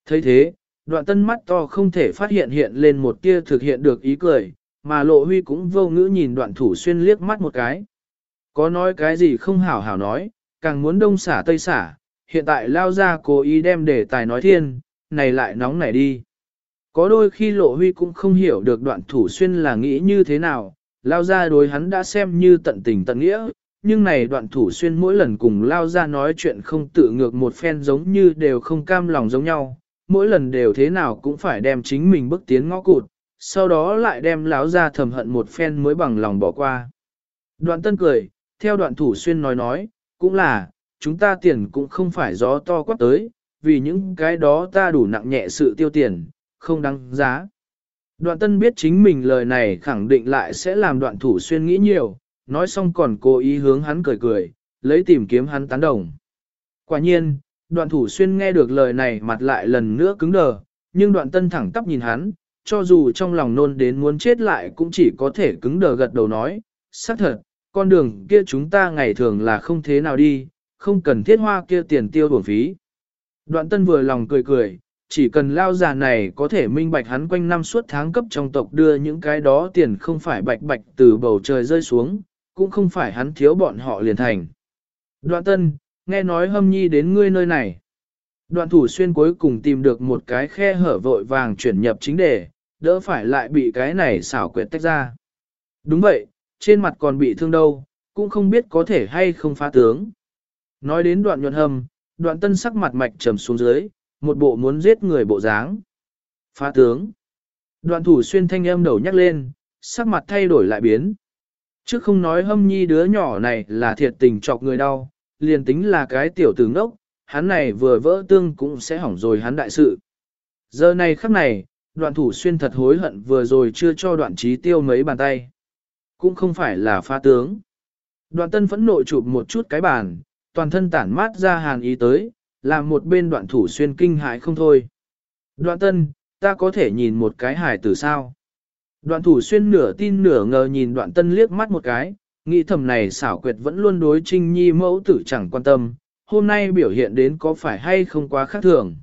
thấy thế, đoạn tân mắt to không thể phát hiện hiện lên một tia thực hiện được ý cười, mà lộ huy cũng vô ngữ nhìn đoạn thủ xuyên liếc mắt một cái. Có nói cái gì không hảo hảo nói, càng muốn đông xả tây xả, hiện tại lao ra cố ý đem đề tài nói thiên, này lại nóng nảy đi. Có đôi khi lộ huy cũng không hiểu được đoạn thủ xuyên là nghĩ như thế nào, lao ra đối hắn đã xem như tận tình tận nghĩa, nhưng này đoạn thủ xuyên mỗi lần cùng lao ra nói chuyện không tự ngược một phen giống như đều không cam lòng giống nhau, mỗi lần đều thế nào cũng phải đem chính mình bước tiến ngõ cụt, sau đó lại đem lão ra thầm hận một phen mới bằng lòng bỏ qua. Đoạn tân cười, theo đoạn thủ xuyên nói nói, cũng là, chúng ta tiền cũng không phải gió to quát tới, vì những cái đó ta đủ nặng nhẹ sự tiêu tiền, không đáng giá. Đoạn tân biết chính mình lời này khẳng định lại sẽ làm đoạn thủ xuyên nghĩ nhiều, nói xong còn cố ý hướng hắn cười cười, lấy tìm kiếm hắn tán đồng. Quả nhiên, đoạn thủ xuyên nghe được lời này mặt lại lần nữa cứng đờ, nhưng đoạn tân thẳng tắp nhìn hắn, cho dù trong lòng nôn đến muốn chết lại cũng chỉ có thể cứng đờ gật đầu nói, xác thật, con đường kia chúng ta ngày thường là không thế nào đi, không cần thiết hoa kia tiền tiêu bổng phí. Đoạn tân vừa lòng cười cười, chỉ cần lao già này có thể minh bạch hắn quanh năm suốt tháng cấp trong tộc đưa những cái đó tiền không phải bạch bạch từ bầu trời rơi xuống, cũng không phải hắn thiếu bọn họ liền thành. Đoạn tân, nghe nói hâm nhi đến ngươi nơi này. Đoạn thủ xuyên cuối cùng tìm được một cái khe hở vội vàng chuyển nhập chính đề, đỡ phải lại bị cái này xảo quyệt tách ra. Đúng vậy, trên mặt còn bị thương đâu, cũng không biết có thể hay không phá tướng. Nói đến đoạn nhuận hầm, đoạn tân sắc mặt mạch trầm xuống dưới, một bộ muốn giết người bộ dáng. Phá tướng. Đoạn thủ xuyên thanh âm đầu nhắc lên, sắc mặt thay đổi lại biến. Trước không nói hâm nhi đứa nhỏ này là thiệt tình chọc người đau, liền tính là cái tiểu tử ngốc, hắn này vừa vỡ tương cũng sẽ hỏng rồi hắn đại sự. Giờ này khắc này, đoạn thủ xuyên thật hối hận vừa rồi chưa cho đoạn trí tiêu mấy bàn tay. Cũng không phải là pha tướng. Đoạn tân phẫn nộ chụp một chút cái bàn, toàn thân tản mát ra hàn ý tới, làm một bên đoạn thủ xuyên kinh hại không thôi. Đoạn tân, ta có thể nhìn một cái hài tử sao? Đoạn thủ xuyên nửa tin nửa ngờ nhìn đoạn tân liếc mắt một cái, nghĩ thầm này xảo quyệt vẫn luôn đối trinh nhi mẫu tử chẳng quan tâm, hôm nay biểu hiện đến có phải hay không quá khác thường.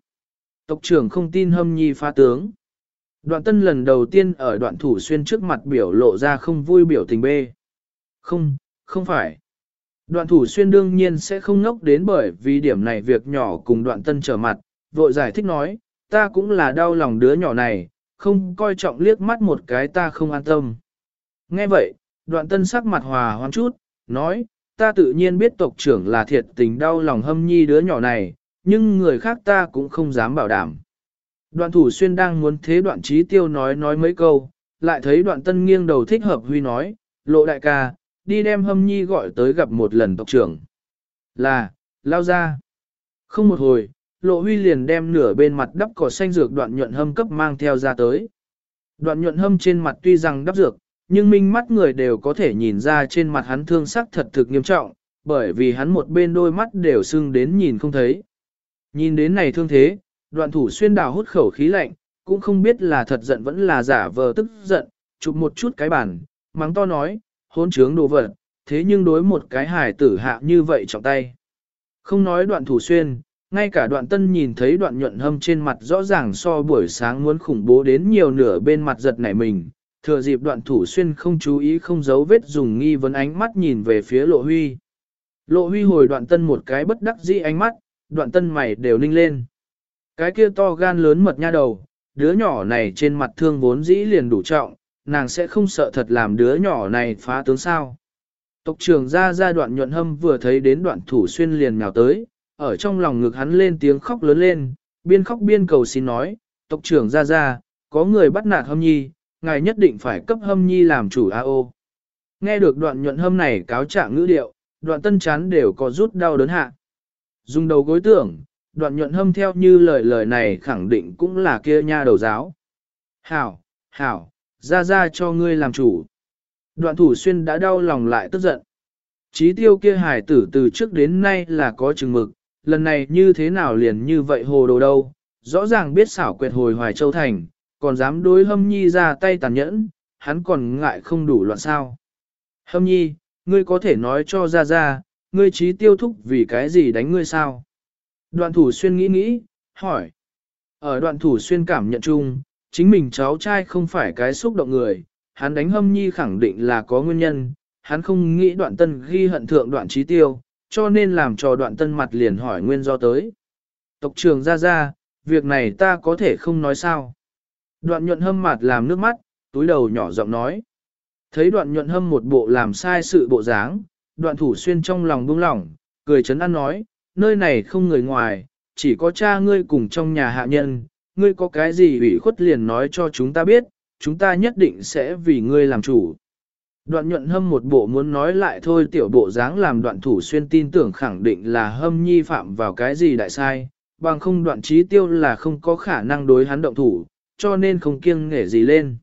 Tộc trưởng không tin hâm nhi phá tướng. Đoạn tân lần đầu tiên ở đoạn thủ xuyên trước mặt biểu lộ ra không vui biểu tình bê. Không, không phải. Đoạn thủ xuyên đương nhiên sẽ không ngốc đến bởi vì điểm này việc nhỏ cùng đoạn tân trở mặt, vội giải thích nói, ta cũng là đau lòng đứa nhỏ này, không coi trọng liếc mắt một cái ta không an tâm. Nghe vậy, đoạn tân sắc mặt hòa hoang chút, nói, ta tự nhiên biết tộc trưởng là thiệt tình đau lòng hâm nhi đứa nhỏ này, nhưng người khác ta cũng không dám bảo đảm. Đoạn thủ xuyên đang muốn thế đoạn trí tiêu nói nói mấy câu, lại thấy đoạn tân nghiêng đầu thích hợp huy nói, lộ đại ca, đi đem hâm nhi gọi tới gặp một lần tộc trưởng. Là, lao ra. Không một hồi, lộ huy liền đem nửa bên mặt đắp cỏ xanh dược đoạn nhuận hâm cấp mang theo ra tới. Đoạn nhuận hâm trên mặt tuy rằng đắp dược, nhưng minh mắt người đều có thể nhìn ra trên mặt hắn thương sắc thật thực nghiêm trọng, bởi vì hắn một bên đôi mắt đều sưng đến nhìn không thấy. Nhìn đến này thương thế, đoạn thủ xuyên đào hút khẩu khí lạnh, cũng không biết là thật giận vẫn là giả vờ tức giận, chụp một chút cái bản, mắng to nói, hôn trướng đồ vật, thế nhưng đối một cái hài tử hạ như vậy trọng tay. Không nói đoạn thủ xuyên, ngay cả đoạn tân nhìn thấy đoạn nhuận hâm trên mặt rõ ràng so buổi sáng muốn khủng bố đến nhiều nửa bên mặt giật nảy mình, thừa dịp đoạn thủ xuyên không chú ý không giấu vết dùng nghi vấn ánh mắt nhìn về phía lộ huy. Lộ huy hồi đoạn tân một cái bất đắc dĩ ánh mắt, đoạn tân mày đều ninh lên. Cái kia to gan lớn mật nha đầu, đứa nhỏ này trên mặt thương vốn dĩ liền đủ trọng, nàng sẽ không sợ thật làm đứa nhỏ này phá tướng sao. Tộc trưởng ra ra đoạn nhuận hâm vừa thấy đến đoạn thủ xuyên liền nhào tới, ở trong lòng ngực hắn lên tiếng khóc lớn lên, biên khóc biên cầu xin nói, tộc trưởng ra ra, có người bắt nạt hâm nhi, ngài nhất định phải cấp hâm nhi làm chủ a o. Nghe được đoạn nhuận hâm này cáo trạng ngữ điệu, đoạn tân chán đều có rút đau đớn hạ. Dùng đầu gối tưởng, đoạn nhuận hâm theo như lời lời này khẳng định cũng là kia nha đầu giáo. Hảo, hảo, ra ra cho ngươi làm chủ. Đoạn thủ xuyên đã đau lòng lại tức giận. Chí tiêu kia hải tử từ trước đến nay là có chừng mực, lần này như thế nào liền như vậy hồ đồ đâu, rõ ràng biết xảo quyệt hồi hoài châu thành, còn dám đối hâm nhi ra tay tàn nhẫn, hắn còn ngại không đủ loạn sao. Hâm nhi, ngươi có thể nói cho ra ra, ngươi trí tiêu thúc vì cái gì đánh ngươi sao? Đoạn thủ xuyên nghĩ nghĩ, hỏi. Ở đoạn thủ xuyên cảm nhận chung, chính mình cháu trai không phải cái xúc động người, hắn đánh hâm nhi khẳng định là có nguyên nhân, hắn không nghĩ đoạn tân ghi hận thượng đoạn trí tiêu, cho nên làm cho đoạn tân mặt liền hỏi nguyên do tới. Tộc Trường ra ra, việc này ta có thể không nói sao. Đoạn nhuận hâm mặt làm nước mắt, túi đầu nhỏ giọng nói. Thấy đoạn nhuận hâm một bộ làm sai sự bộ dáng, đoạn thủ xuyên trong lòng buông lỏng, cười chấn an nói, nơi này không người ngoài, chỉ có cha ngươi cùng trong nhà hạ nhân, ngươi có cái gì ủy khuất liền nói cho chúng ta biết, chúng ta nhất định sẽ vì ngươi làm chủ. Đoạn nhuận hâm một bộ muốn nói lại thôi tiểu bộ dáng làm đoạn thủ xuyên tin tưởng khẳng định là hâm nhi phạm vào cái gì đại sai, bằng không đoạn trí tiêu là không có khả năng đối hắn động thủ, cho nên không kiêng nghể gì lên.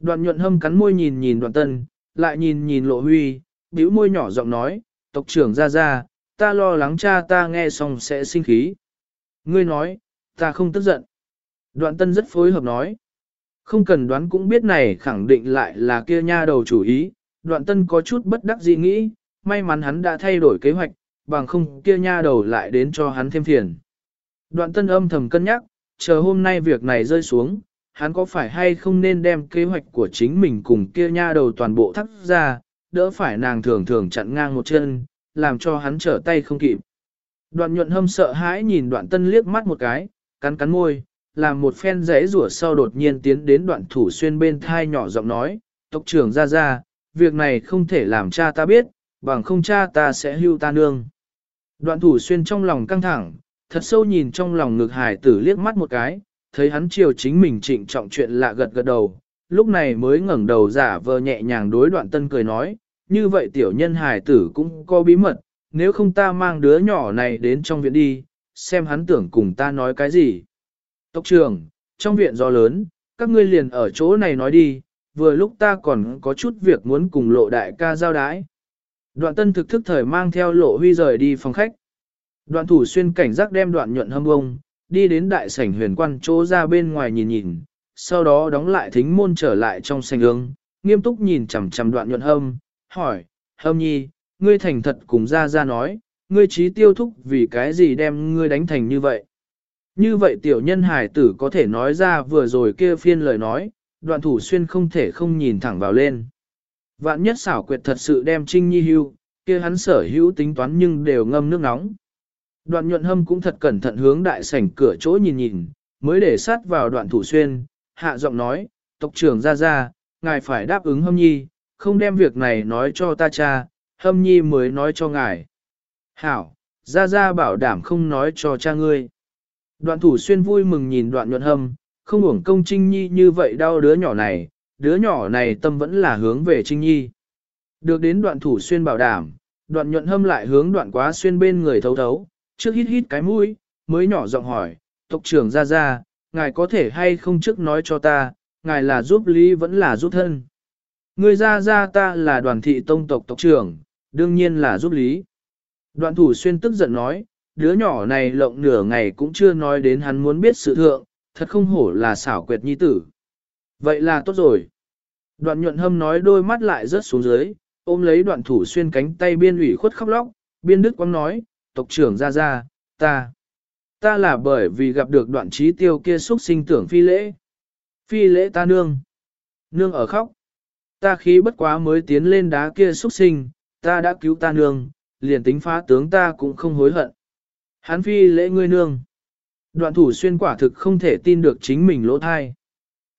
Đoạn nhuận hâm cắn môi nhìn nhìn đoạn tân, lại nhìn nhìn lộ huy, bĩu môi nhỏ giọng nói, tộc trưởng ra ra, ta lo lắng cha ta nghe xong sẽ sinh khí. Ngươi nói, ta không tức giận. Đoạn tân rất phối hợp nói. Không cần đoán cũng biết này khẳng định lại là kia nha đầu chủ ý, đoạn tân có chút bất đắc dĩ nghĩ, may mắn hắn đã thay đổi kế hoạch, bằng không kia nha đầu lại đến cho hắn thêm phiền. Đoạn tân âm thầm cân nhắc, chờ hôm nay việc này rơi xuống, hắn có phải hay không nên đem kế hoạch của chính mình cùng kia nha đầu toàn bộ thắt ra, đỡ phải nàng thường thường chặn ngang một chân, làm cho hắn trở tay không kịp. Đoạn nhuận hâm sợ hãi nhìn đoạn tân liếc mắt một cái, cắn cắn môi, làm một phen rẽ rủa sau đột nhiên tiến đến đoạn thủ xuyên bên thai nhỏ giọng nói, tộc trưởng ra ra, việc này không thể làm cha ta biết, bằng không cha ta sẽ hưu ta nương. Đoạn thủ xuyên trong lòng căng thẳng, thật sâu nhìn trong lòng ngực hải tử liếc mắt một cái, thấy hắn chiều chính mình trịnh trọng chuyện lạ gật gật đầu, lúc này mới ngẩng đầu giả vờ nhẹ nhàng đối đoạn tân cười nói, như vậy tiểu nhân hải tử cũng có bí mật, nếu không ta mang đứa nhỏ này đến trong viện đi, xem hắn tưởng cùng ta nói cái gì. Tộc trưởng, trong viện gió lớn, các ngươi liền ở chỗ này nói đi, vừa lúc ta còn có chút việc muốn cùng lộ đại ca giao đái. Đoạn tân thực thức thời mang theo lộ huy rời đi phòng khách. Đoạn thủ xuyên cảnh giác đem đoạn nhuận hâm bông, đi đến đại sảnh huyền quan chỗ ra bên ngoài nhìn nhìn, sau đó đóng lại thính môn trở lại trong sảnh ương, nghiêm túc nhìn chằm chằm đoạn nhuận hâm, hỏi, hâm nhi, ngươi thành thật cùng ra ra nói, ngươi trí tiêu thúc vì cái gì đem ngươi đánh thành như vậy. Như vậy tiểu nhân hải tử có thể nói ra vừa rồi kia phiên lời nói, đoạn thủ xuyên không thể không nhìn thẳng vào lên. Vạn nhất xảo quyệt thật sự đem trinh nhi hưu, kia hắn sở hữu tính toán nhưng đều ngâm nước nóng. Đoạn nhuận hâm cũng thật cẩn thận hướng đại sảnh cửa chỗ nhìn nhìn, mới để sát vào đoạn thủ xuyên, hạ giọng nói, tộc trưởng ra ra, ngài phải đáp ứng hâm nhi, không đem việc này nói cho ta cha, hâm nhi mới nói cho ngài. Hảo, ra ra bảo đảm không nói cho cha ngươi. Đoạn thủ xuyên vui mừng nhìn đoạn nhuận hâm, không uổng công Trinh Nhi như vậy đau đứa nhỏ này, đứa nhỏ này tâm vẫn là hướng về Trinh Nhi. Được đến đoạn thủ xuyên bảo đảm, đoạn nhuận hâm lại hướng đoạn quá xuyên bên người thấu thấu, trước hít hít cái mũi, mới nhỏ giọng hỏi, tộc trưởng ra ra, ngài có thể hay không trước nói cho ta, ngài là giúp lý vẫn là giúp thân. Người ra ra ta là đoàn thị tông tộc tộc trưởng, đương nhiên là giúp lý. Đoạn thủ xuyên tức giận nói, đứa nhỏ này lộng nửa ngày cũng chưa nói đến hắn muốn biết sự thượng, thật không hổ là xảo quyệt nhi tử. Vậy là tốt rồi. Đoạn nhuận hâm nói đôi mắt lại rớt xuống dưới, ôm lấy đoạn thủ xuyên cánh tay biên ủy khuất khóc lóc, biên đức quang nói, tộc trưởng ra ra, ta. Ta là bởi vì gặp được đoạn trí tiêu kia xúc sinh tưởng phi lễ. Phi lễ ta nương. Nương ở khóc. Ta khí bất quá mới tiến lên đá kia xuất sinh, ta đã cứu ta nương, liền tính phá tướng ta cũng không hối hận. Hán phi lễ ngươi nương. Đoạn thủ xuyên quả thực không thể tin được chính mình lỗ thai.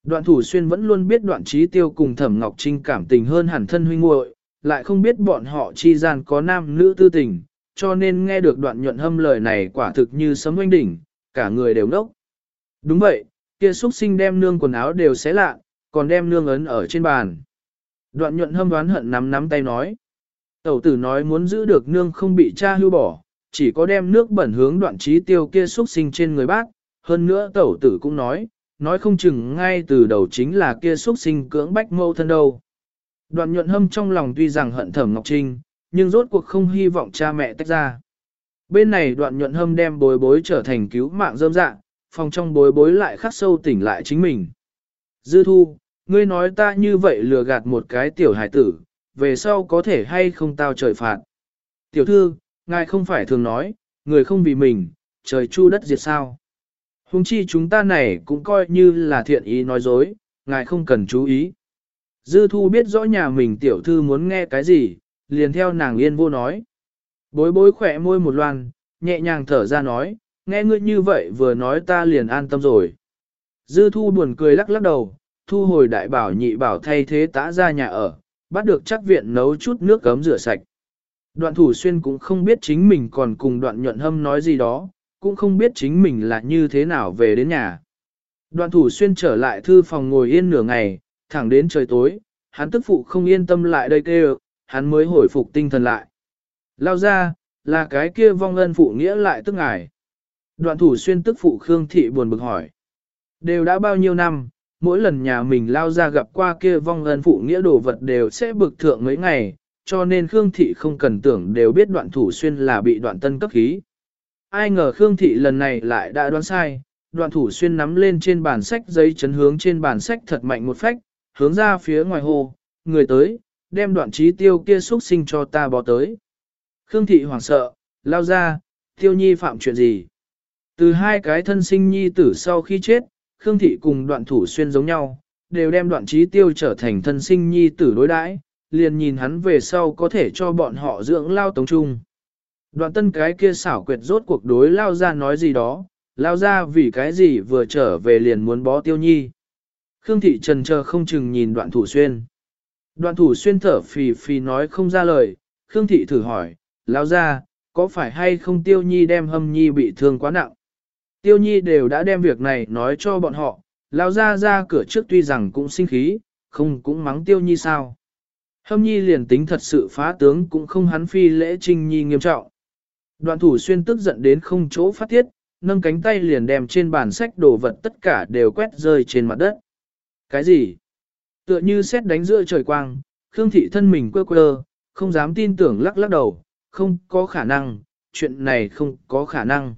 Đoạn thủ xuyên vẫn luôn biết đoạn trí tiêu cùng thẩm ngọc trinh cảm tình hơn hẳn thân huynh muội lại không biết bọn họ chi gian có nam nữ tư tình, cho nên nghe được đoạn nhuận hâm lời này quả thực như sấm oanh đỉnh, cả người đều nốc. Đúng vậy, kia xuất sinh đem nương quần áo đều xé lạ, còn đem nương ấn ở trên bàn. Đoạn nhuận hâm đoán hận nắm nắm tay nói. Tẩu tử nói muốn giữ được nương không bị cha hưu bỏ, chỉ có đem nước bẩn hướng đoạn trí tiêu kia xuất sinh trên người bác. Hơn nữa tẩu tử cũng nói, nói không chừng ngay từ đầu chính là kia xuất sinh cưỡng bách mâu thân đâu. Đoạn nhuận hâm trong lòng tuy rằng hận thẩm Ngọc Trinh, nhưng rốt cuộc không hy vọng cha mẹ tách ra. Bên này đoạn nhuận hâm đem bối bối trở thành cứu mạng dâm dạ, phòng trong bối bối lại khắc sâu tỉnh lại chính mình. Dư thu, ngươi nói ta như vậy lừa gạt một cái tiểu hải tử, về sau có thể hay không tao trời phạt. Tiểu thư, ngài không phải thường nói, người không vì mình, trời chu đất diệt sao. Hùng chi chúng ta này cũng coi như là thiện ý nói dối, ngài không cần chú ý. Dư thu biết rõ nhà mình tiểu thư muốn nghe cái gì, liền theo nàng yên vô nói. Bối bối khỏe môi một loan, nhẹ nhàng thở ra nói, nghe ngươi như vậy vừa nói ta liền an tâm rồi. Dư thu buồn cười lắc lắc đầu, thu hồi đại bảo nhị bảo thay thế tã ra nhà ở, bắt được chắc viện nấu chút nước cấm rửa sạch. Đoạn thủ xuyên cũng không biết chính mình còn cùng đoạn nhuận hâm nói gì đó, cũng không biết chính mình là như thế nào về đến nhà. Đoạn thủ xuyên trở lại thư phòng ngồi yên nửa ngày, thẳng đến trời tối, hắn tức phụ không yên tâm lại đây kêu, hắn mới hồi phục tinh thần lại. Lao ra, là cái kia vong ân phụ nghĩa lại tức ngài. Đoạn thủ xuyên tức phụ Khương Thị buồn bực hỏi. Đều đã bao nhiêu năm, mỗi lần nhà mình lao ra gặp qua kia vong ân phụ nghĩa đồ vật đều sẽ bực thượng mấy ngày, cho nên Khương Thị không cần tưởng đều biết đoạn thủ xuyên là bị đoạn tân cấp khí. Ai ngờ Khương Thị lần này lại đã đoán sai, đoạn thủ xuyên nắm lên trên bàn sách giấy chấn hướng trên bàn sách thật mạnh một phách, hướng ra phía ngoài hồ, người tới, đem đoạn trí tiêu kia xuất sinh cho ta bỏ tới. Khương thị hoảng sợ, lao ra, tiêu nhi phạm chuyện gì? Từ hai cái thân sinh nhi tử sau khi chết, Khương thị cùng đoạn thủ xuyên giống nhau, đều đem đoạn trí tiêu trở thành thân sinh nhi tử đối đãi, liền nhìn hắn về sau có thể cho bọn họ dưỡng lao tống trung. Đoạn tân cái kia xảo quyệt rốt cuộc đối lao ra nói gì đó, lao ra vì cái gì vừa trở về liền muốn bó tiêu nhi. Khương thị trần chờ không chừng nhìn đoạn thủ xuyên. Đoạn thủ xuyên thở phì phì nói không ra lời, Khương thị thử hỏi, lão ra, có phải hay không tiêu nhi đem hâm nhi bị thương quá nặng? Tiêu nhi đều đã đem việc này nói cho bọn họ, lão ra ra cửa trước tuy rằng cũng sinh khí, không cũng mắng tiêu nhi sao. Hâm nhi liền tính thật sự phá tướng cũng không hắn phi lễ trinh nhi nghiêm trọng. Đoạn thủ xuyên tức giận đến không chỗ phát tiết, nâng cánh tay liền đem trên bàn sách đồ vật tất cả đều quét rơi trên mặt đất. Cái gì? Tựa như xét đánh giữa trời quang, Khương thị thân mình quơ quơ, không dám tin tưởng lắc lắc đầu, không có khả năng, chuyện này không có khả năng.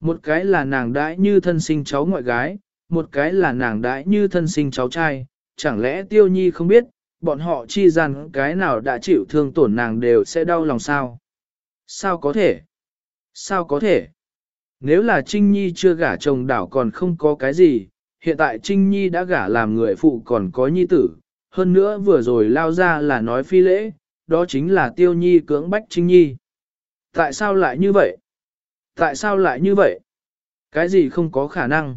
Một cái là nàng đãi như thân sinh cháu ngoại gái, một cái là nàng đãi như thân sinh cháu trai, chẳng lẽ tiêu nhi không biết, bọn họ chi rằng cái nào đã chịu thương tổn nàng đều sẽ đau lòng sao? Sao có thể? Sao có thể? Nếu là Trinh Nhi chưa gả chồng đảo còn không có cái gì, hiện tại Trinh Nhi đã gả làm người phụ còn có nhi tử, hơn nữa vừa rồi lao ra là nói phi lễ, đó chính là tiêu nhi cưỡng bách Trinh Nhi. Tại sao lại như vậy? Tại sao lại như vậy? Cái gì không có khả năng?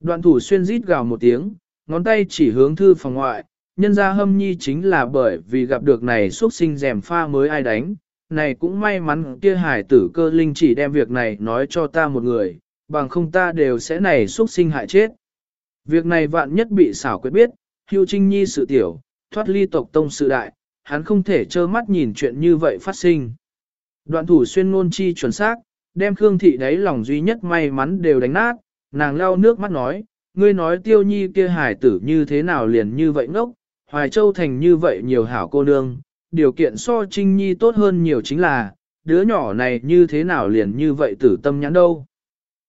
Đoạn thủ xuyên rít gào một tiếng, ngón tay chỉ hướng thư phòng ngoại, nhân ra hâm nhi chính là bởi vì gặp được này xuất sinh rèm pha mới ai đánh, này cũng may mắn kia hải tử cơ linh chỉ đem việc này nói cho ta một người, bằng không ta đều sẽ này xuất sinh hại chết. Việc này vạn nhất bị xảo quyết biết, hưu trinh nhi sự tiểu, thoát ly tộc tông sự đại, hắn không thể trơ mắt nhìn chuyện như vậy phát sinh. Đoạn thủ xuyên ngôn chi chuẩn xác, đem Khương Thị đấy lòng duy nhất may mắn đều đánh nát, nàng lau nước mắt nói, ngươi nói tiêu nhi kia hải tử như thế nào liền như vậy ngốc, Hoài Châu thành như vậy nhiều hảo cô nương, điều kiện so Trinh Nhi tốt hơn nhiều chính là, đứa nhỏ này như thế nào liền như vậy tử tâm nhãn đâu.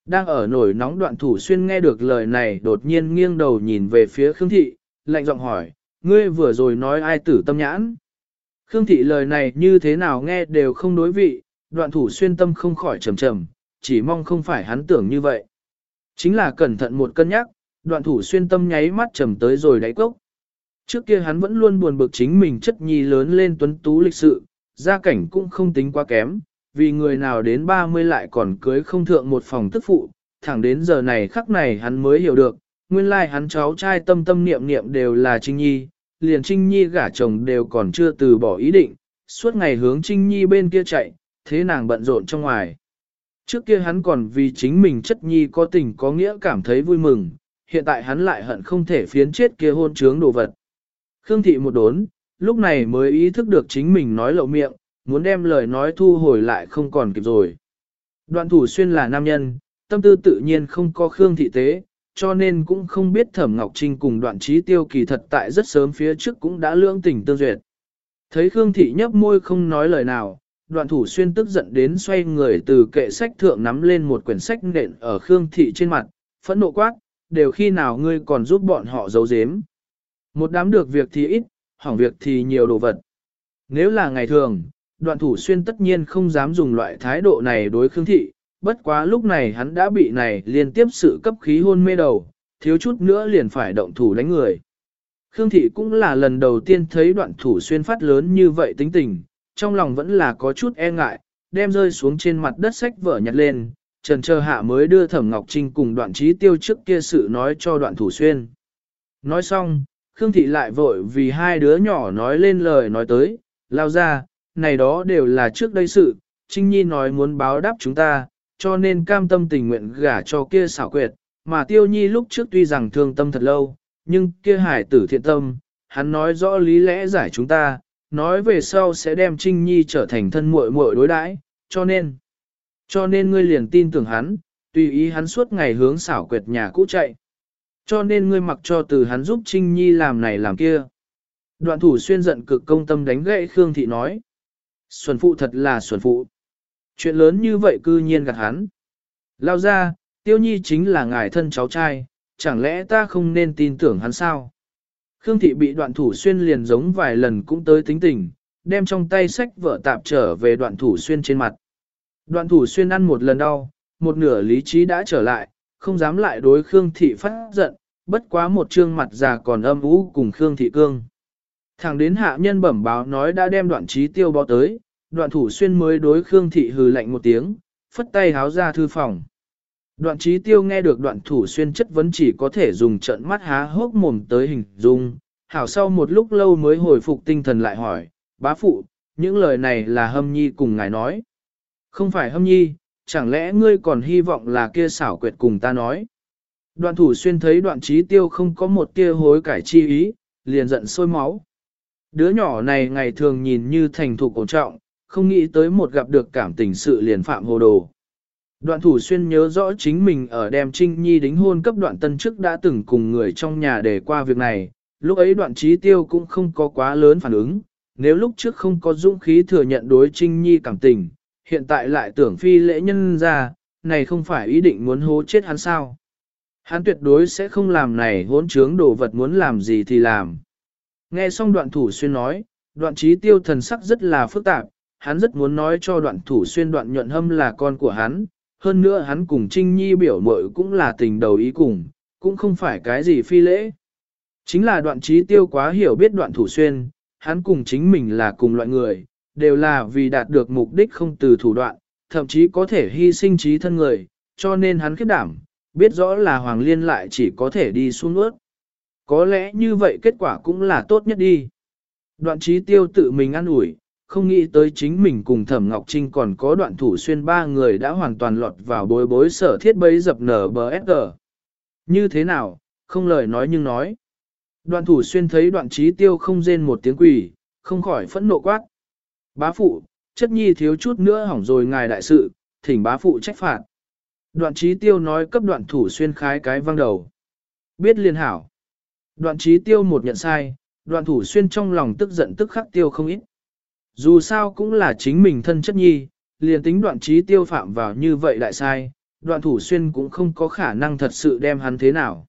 Đang ở nổi nóng đoạn thủ xuyên nghe được lời này đột nhiên nghiêng đầu nhìn về phía Khương Thị, lạnh giọng hỏi, ngươi vừa rồi nói ai tử tâm nhãn. Khương Thị lời này như thế nào nghe đều không đối vị, đoạn thủ xuyên tâm không khỏi trầm trầm, chỉ mong không phải hắn tưởng như vậy. Chính là cẩn thận một cân nhắc, đoạn thủ xuyên tâm nháy mắt trầm tới rồi đáy cốc. Trước kia hắn vẫn luôn buồn bực chính mình chất nhi lớn lên tuấn tú lịch sự, gia cảnh cũng không tính quá kém, vì người nào đến 30 lại còn cưới không thượng một phòng tức phụ, thẳng đến giờ này khắc này hắn mới hiểu được, nguyên lai hắn cháu trai tâm tâm niệm niệm đều là Trinh Nhi, liền Trinh Nhi gả chồng đều còn chưa từ bỏ ý định, suốt ngày hướng Trinh Nhi bên kia chạy, thế nàng bận rộn trong ngoài. Trước kia hắn còn vì chính mình chất Nhi có tình có nghĩa cảm thấy vui mừng, hiện tại hắn lại hận không thể phiến chết kia hôn trướng đồ vật. Khương thị một đốn, lúc này mới ý thức được chính mình nói lậu miệng, muốn đem lời nói thu hồi lại không còn kịp rồi. Đoạn thủ xuyên là nam nhân, tâm tư tự nhiên không có Khương thị tế, cho nên cũng không biết Thẩm Ngọc Trinh cùng đoạn trí tiêu kỳ thật tại rất sớm phía trước cũng đã lưỡng tình tương duyệt. Thấy Khương thị nhấp môi không nói lời nào, đoạn thủ xuyên tức giận đến xoay người từ kệ sách thượng nắm lên một quyển sách nện ở Khương thị trên mặt, phẫn nộ quát, đều khi nào ngươi còn giúp bọn họ giấu giếm. Một đám được việc thì ít, hỏng việc thì nhiều đồ vật. Nếu là ngày thường, đoạn thủ xuyên tất nhiên không dám dùng loại thái độ này đối Khương Thị, bất quá lúc này hắn đã bị này liên tiếp sự cấp khí hôn mê đầu, thiếu chút nữa liền phải động thủ đánh người. Khương Thị cũng là lần đầu tiên thấy đoạn thủ xuyên phát lớn như vậy tính tình, trong lòng vẫn là có chút e ngại, đem rơi xuống trên mặt đất sách vở nhặt lên, trần chờ hạ mới đưa Thẩm Ngọc Trinh cùng đoạn trí tiêu trước kia sự nói cho đoạn thủ xuyên. Nói xong, Khương Thị lại vội vì hai đứa nhỏ nói lên lời nói tới, lao ra, này đó đều là trước đây sự, Trinh Nhi nói muốn báo đáp chúng ta, cho nên cam tâm tình nguyện gả cho kia xảo quyệt, mà Tiêu Nhi lúc trước tuy rằng thương tâm thật lâu, nhưng kia hải tử thiện tâm, hắn nói rõ lý lẽ giải chúng ta, nói về sau sẽ đem Trinh Nhi trở thành thân muội muội đối đãi, cho nên, cho nên ngươi liền tin tưởng hắn, tùy ý hắn suốt ngày hướng xảo quyệt nhà cũ chạy. Cho nên ngươi mặc cho từ hắn giúp Trinh Nhi làm này làm kia. Đoạn thủ xuyên giận cực công tâm đánh gãy Khương Thị nói. Xuân phụ thật là xuân phụ. Chuyện lớn như vậy cư nhiên gạt hắn. Lao ra, tiêu nhi chính là ngài thân cháu trai, chẳng lẽ ta không nên tin tưởng hắn sao? Khương Thị bị đoạn thủ xuyên liền giống vài lần cũng tới tính tình, đem trong tay sách vợ tạp trở về đoạn thủ xuyên trên mặt. Đoạn thủ xuyên ăn một lần đau, một nửa lý trí đã trở lại, không dám lại đối Khương Thị phát giận, bất quá một trương mặt già còn âm ú cùng Khương Thị Cương. Thẳng đến hạ nhân bẩm báo nói đã đem đoạn trí tiêu bó tới, đoạn thủ xuyên mới đối Khương Thị hừ lạnh một tiếng, phất tay háo ra thư phòng. Đoạn trí tiêu nghe được đoạn thủ xuyên chất vấn chỉ có thể dùng trận mắt há hốc mồm tới hình dung, hảo sau một lúc lâu mới hồi phục tinh thần lại hỏi, bá phụ, những lời này là hâm nhi cùng ngài nói. Không phải hâm nhi, chẳng lẽ ngươi còn hy vọng là kia xảo quyệt cùng ta nói. Đoạn thủ xuyên thấy đoạn trí tiêu không có một tia hối cải chi ý, liền giận sôi máu. Đứa nhỏ này ngày thường nhìn như thành thục cổ trọng, không nghĩ tới một gặp được cảm tình sự liền phạm hồ đồ. Đoạn thủ xuyên nhớ rõ chính mình ở đem Trinh Nhi đính hôn cấp đoạn tân trước đã từng cùng người trong nhà để qua việc này, lúc ấy đoạn trí tiêu cũng không có quá lớn phản ứng, nếu lúc trước không có dũng khí thừa nhận đối Trinh Nhi cảm tình, hiện tại lại tưởng phi lễ nhân ra, này không phải ý định muốn hố chết hắn sao. Hắn tuyệt đối sẽ không làm này hỗn trướng đồ vật muốn làm gì thì làm. Nghe xong đoạn thủ xuyên nói, đoạn trí tiêu thần sắc rất là phức tạp, hắn rất muốn nói cho đoạn thủ xuyên đoạn nhuận hâm là con của hắn, hơn nữa hắn cùng Trinh Nhi biểu mội cũng là tình đầu ý cùng, cũng không phải cái gì phi lễ. Chính là đoạn trí tiêu quá hiểu biết đoạn thủ xuyên, hắn cùng chính mình là cùng loại người, đều là vì đạt được mục đích không từ thủ đoạn, thậm chí có thể hy sinh trí thân người, cho nên hắn khiếp đảm, biết rõ là Hoàng Liên lại chỉ có thể đi xuống ướt. Có lẽ như vậy kết quả cũng là tốt nhất đi. Đoạn trí tiêu tự mình ăn ủi, không nghĩ tới chính mình cùng Thẩm Ngọc Trinh còn có đoạn thủ xuyên ba người đã hoàn toàn lọt vào bối bối sở thiết bấy dập nở bờ SG. Như thế nào, không lời nói nhưng nói. Đoạn thủ xuyên thấy đoạn trí tiêu không rên một tiếng quỷ, không khỏi phẫn nộ quát. Bá phụ, chất nhi thiếu chút nữa hỏng rồi ngài đại sự, thỉnh bá phụ trách phạt. Đoạn trí tiêu nói cấp đoạn thủ xuyên khái cái văng đầu. Biết liên hảo. Đoạn trí tiêu một nhận sai, đoạn thủ xuyên trong lòng tức giận tức khắc tiêu không ít. Dù sao cũng là chính mình thân chất nhi, liền tính đoạn trí tiêu phạm vào như vậy đại sai, đoạn thủ xuyên cũng không có khả năng thật sự đem hắn thế nào.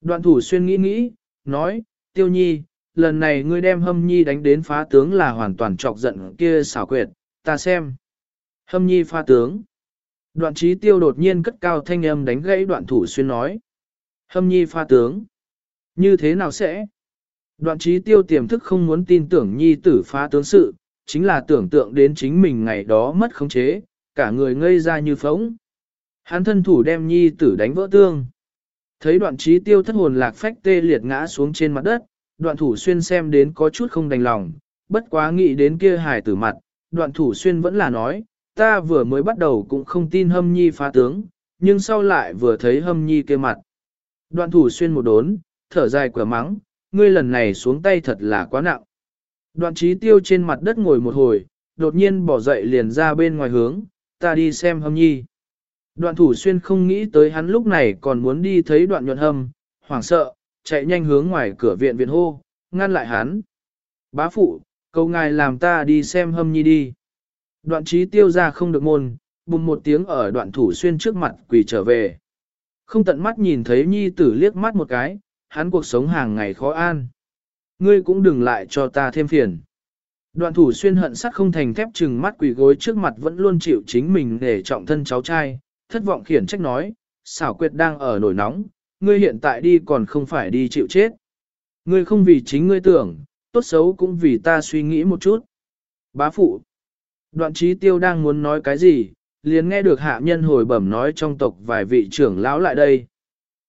Đoạn thủ xuyên nghĩ nghĩ, nói, tiêu nhi, lần này ngươi đem hâm nhi đánh đến phá tướng là hoàn toàn trọc giận kia xảo quyệt, ta xem. Hâm nhi phá tướng. Đoạn trí tiêu đột nhiên cất cao thanh âm đánh gãy đoạn thủ xuyên nói. Hâm nhi phá tướng. Như thế nào sẽ? Đoạn trí tiêu tiềm thức không muốn tin tưởng nhi tử phá tướng sự, chính là tưởng tượng đến chính mình ngày đó mất khống chế, cả người ngây ra như phóng. Hắn thân thủ đem nhi tử đánh vỡ tương. Thấy đoạn trí tiêu thất hồn lạc phách tê liệt ngã xuống trên mặt đất, đoạn thủ xuyên xem đến có chút không đành lòng, bất quá nghĩ đến kia hài tử mặt, đoạn thủ xuyên vẫn là nói, ta vừa mới bắt đầu cũng không tin hâm nhi phá tướng, nhưng sau lại vừa thấy hâm nhi kia mặt. Đoạn thủ xuyên một đốn, thở dài quả mắng, ngươi lần này xuống tay thật là quá nặng. Đoạn trí tiêu trên mặt đất ngồi một hồi, đột nhiên bỏ dậy liền ra bên ngoài hướng, ta đi xem hâm nhi. Đoạn thủ xuyên không nghĩ tới hắn lúc này còn muốn đi thấy đoạn nhuận hâm, hoảng sợ, chạy nhanh hướng ngoài cửa viện viện hô, ngăn lại hắn. Bá phụ, cầu ngài làm ta đi xem hâm nhi đi. Đoạn trí tiêu ra không được môn, bùng một tiếng ở đoạn thủ xuyên trước mặt quỳ trở về. Không tận mắt nhìn thấy nhi tử liếc mắt một cái, hắn cuộc sống hàng ngày khó an. Ngươi cũng đừng lại cho ta thêm phiền. Đoạn thủ xuyên hận sắt không thành thép chừng mắt quỳ gối trước mặt vẫn luôn chịu chính mình để trọng thân cháu trai, thất vọng khiển trách nói, xảo quyệt đang ở nổi nóng, ngươi hiện tại đi còn không phải đi chịu chết. Ngươi không vì chính ngươi tưởng, tốt xấu cũng vì ta suy nghĩ một chút. Bá phụ. Đoạn trí tiêu đang muốn nói cái gì, liền nghe được hạ nhân hồi bẩm nói trong tộc vài vị trưởng lão lại đây.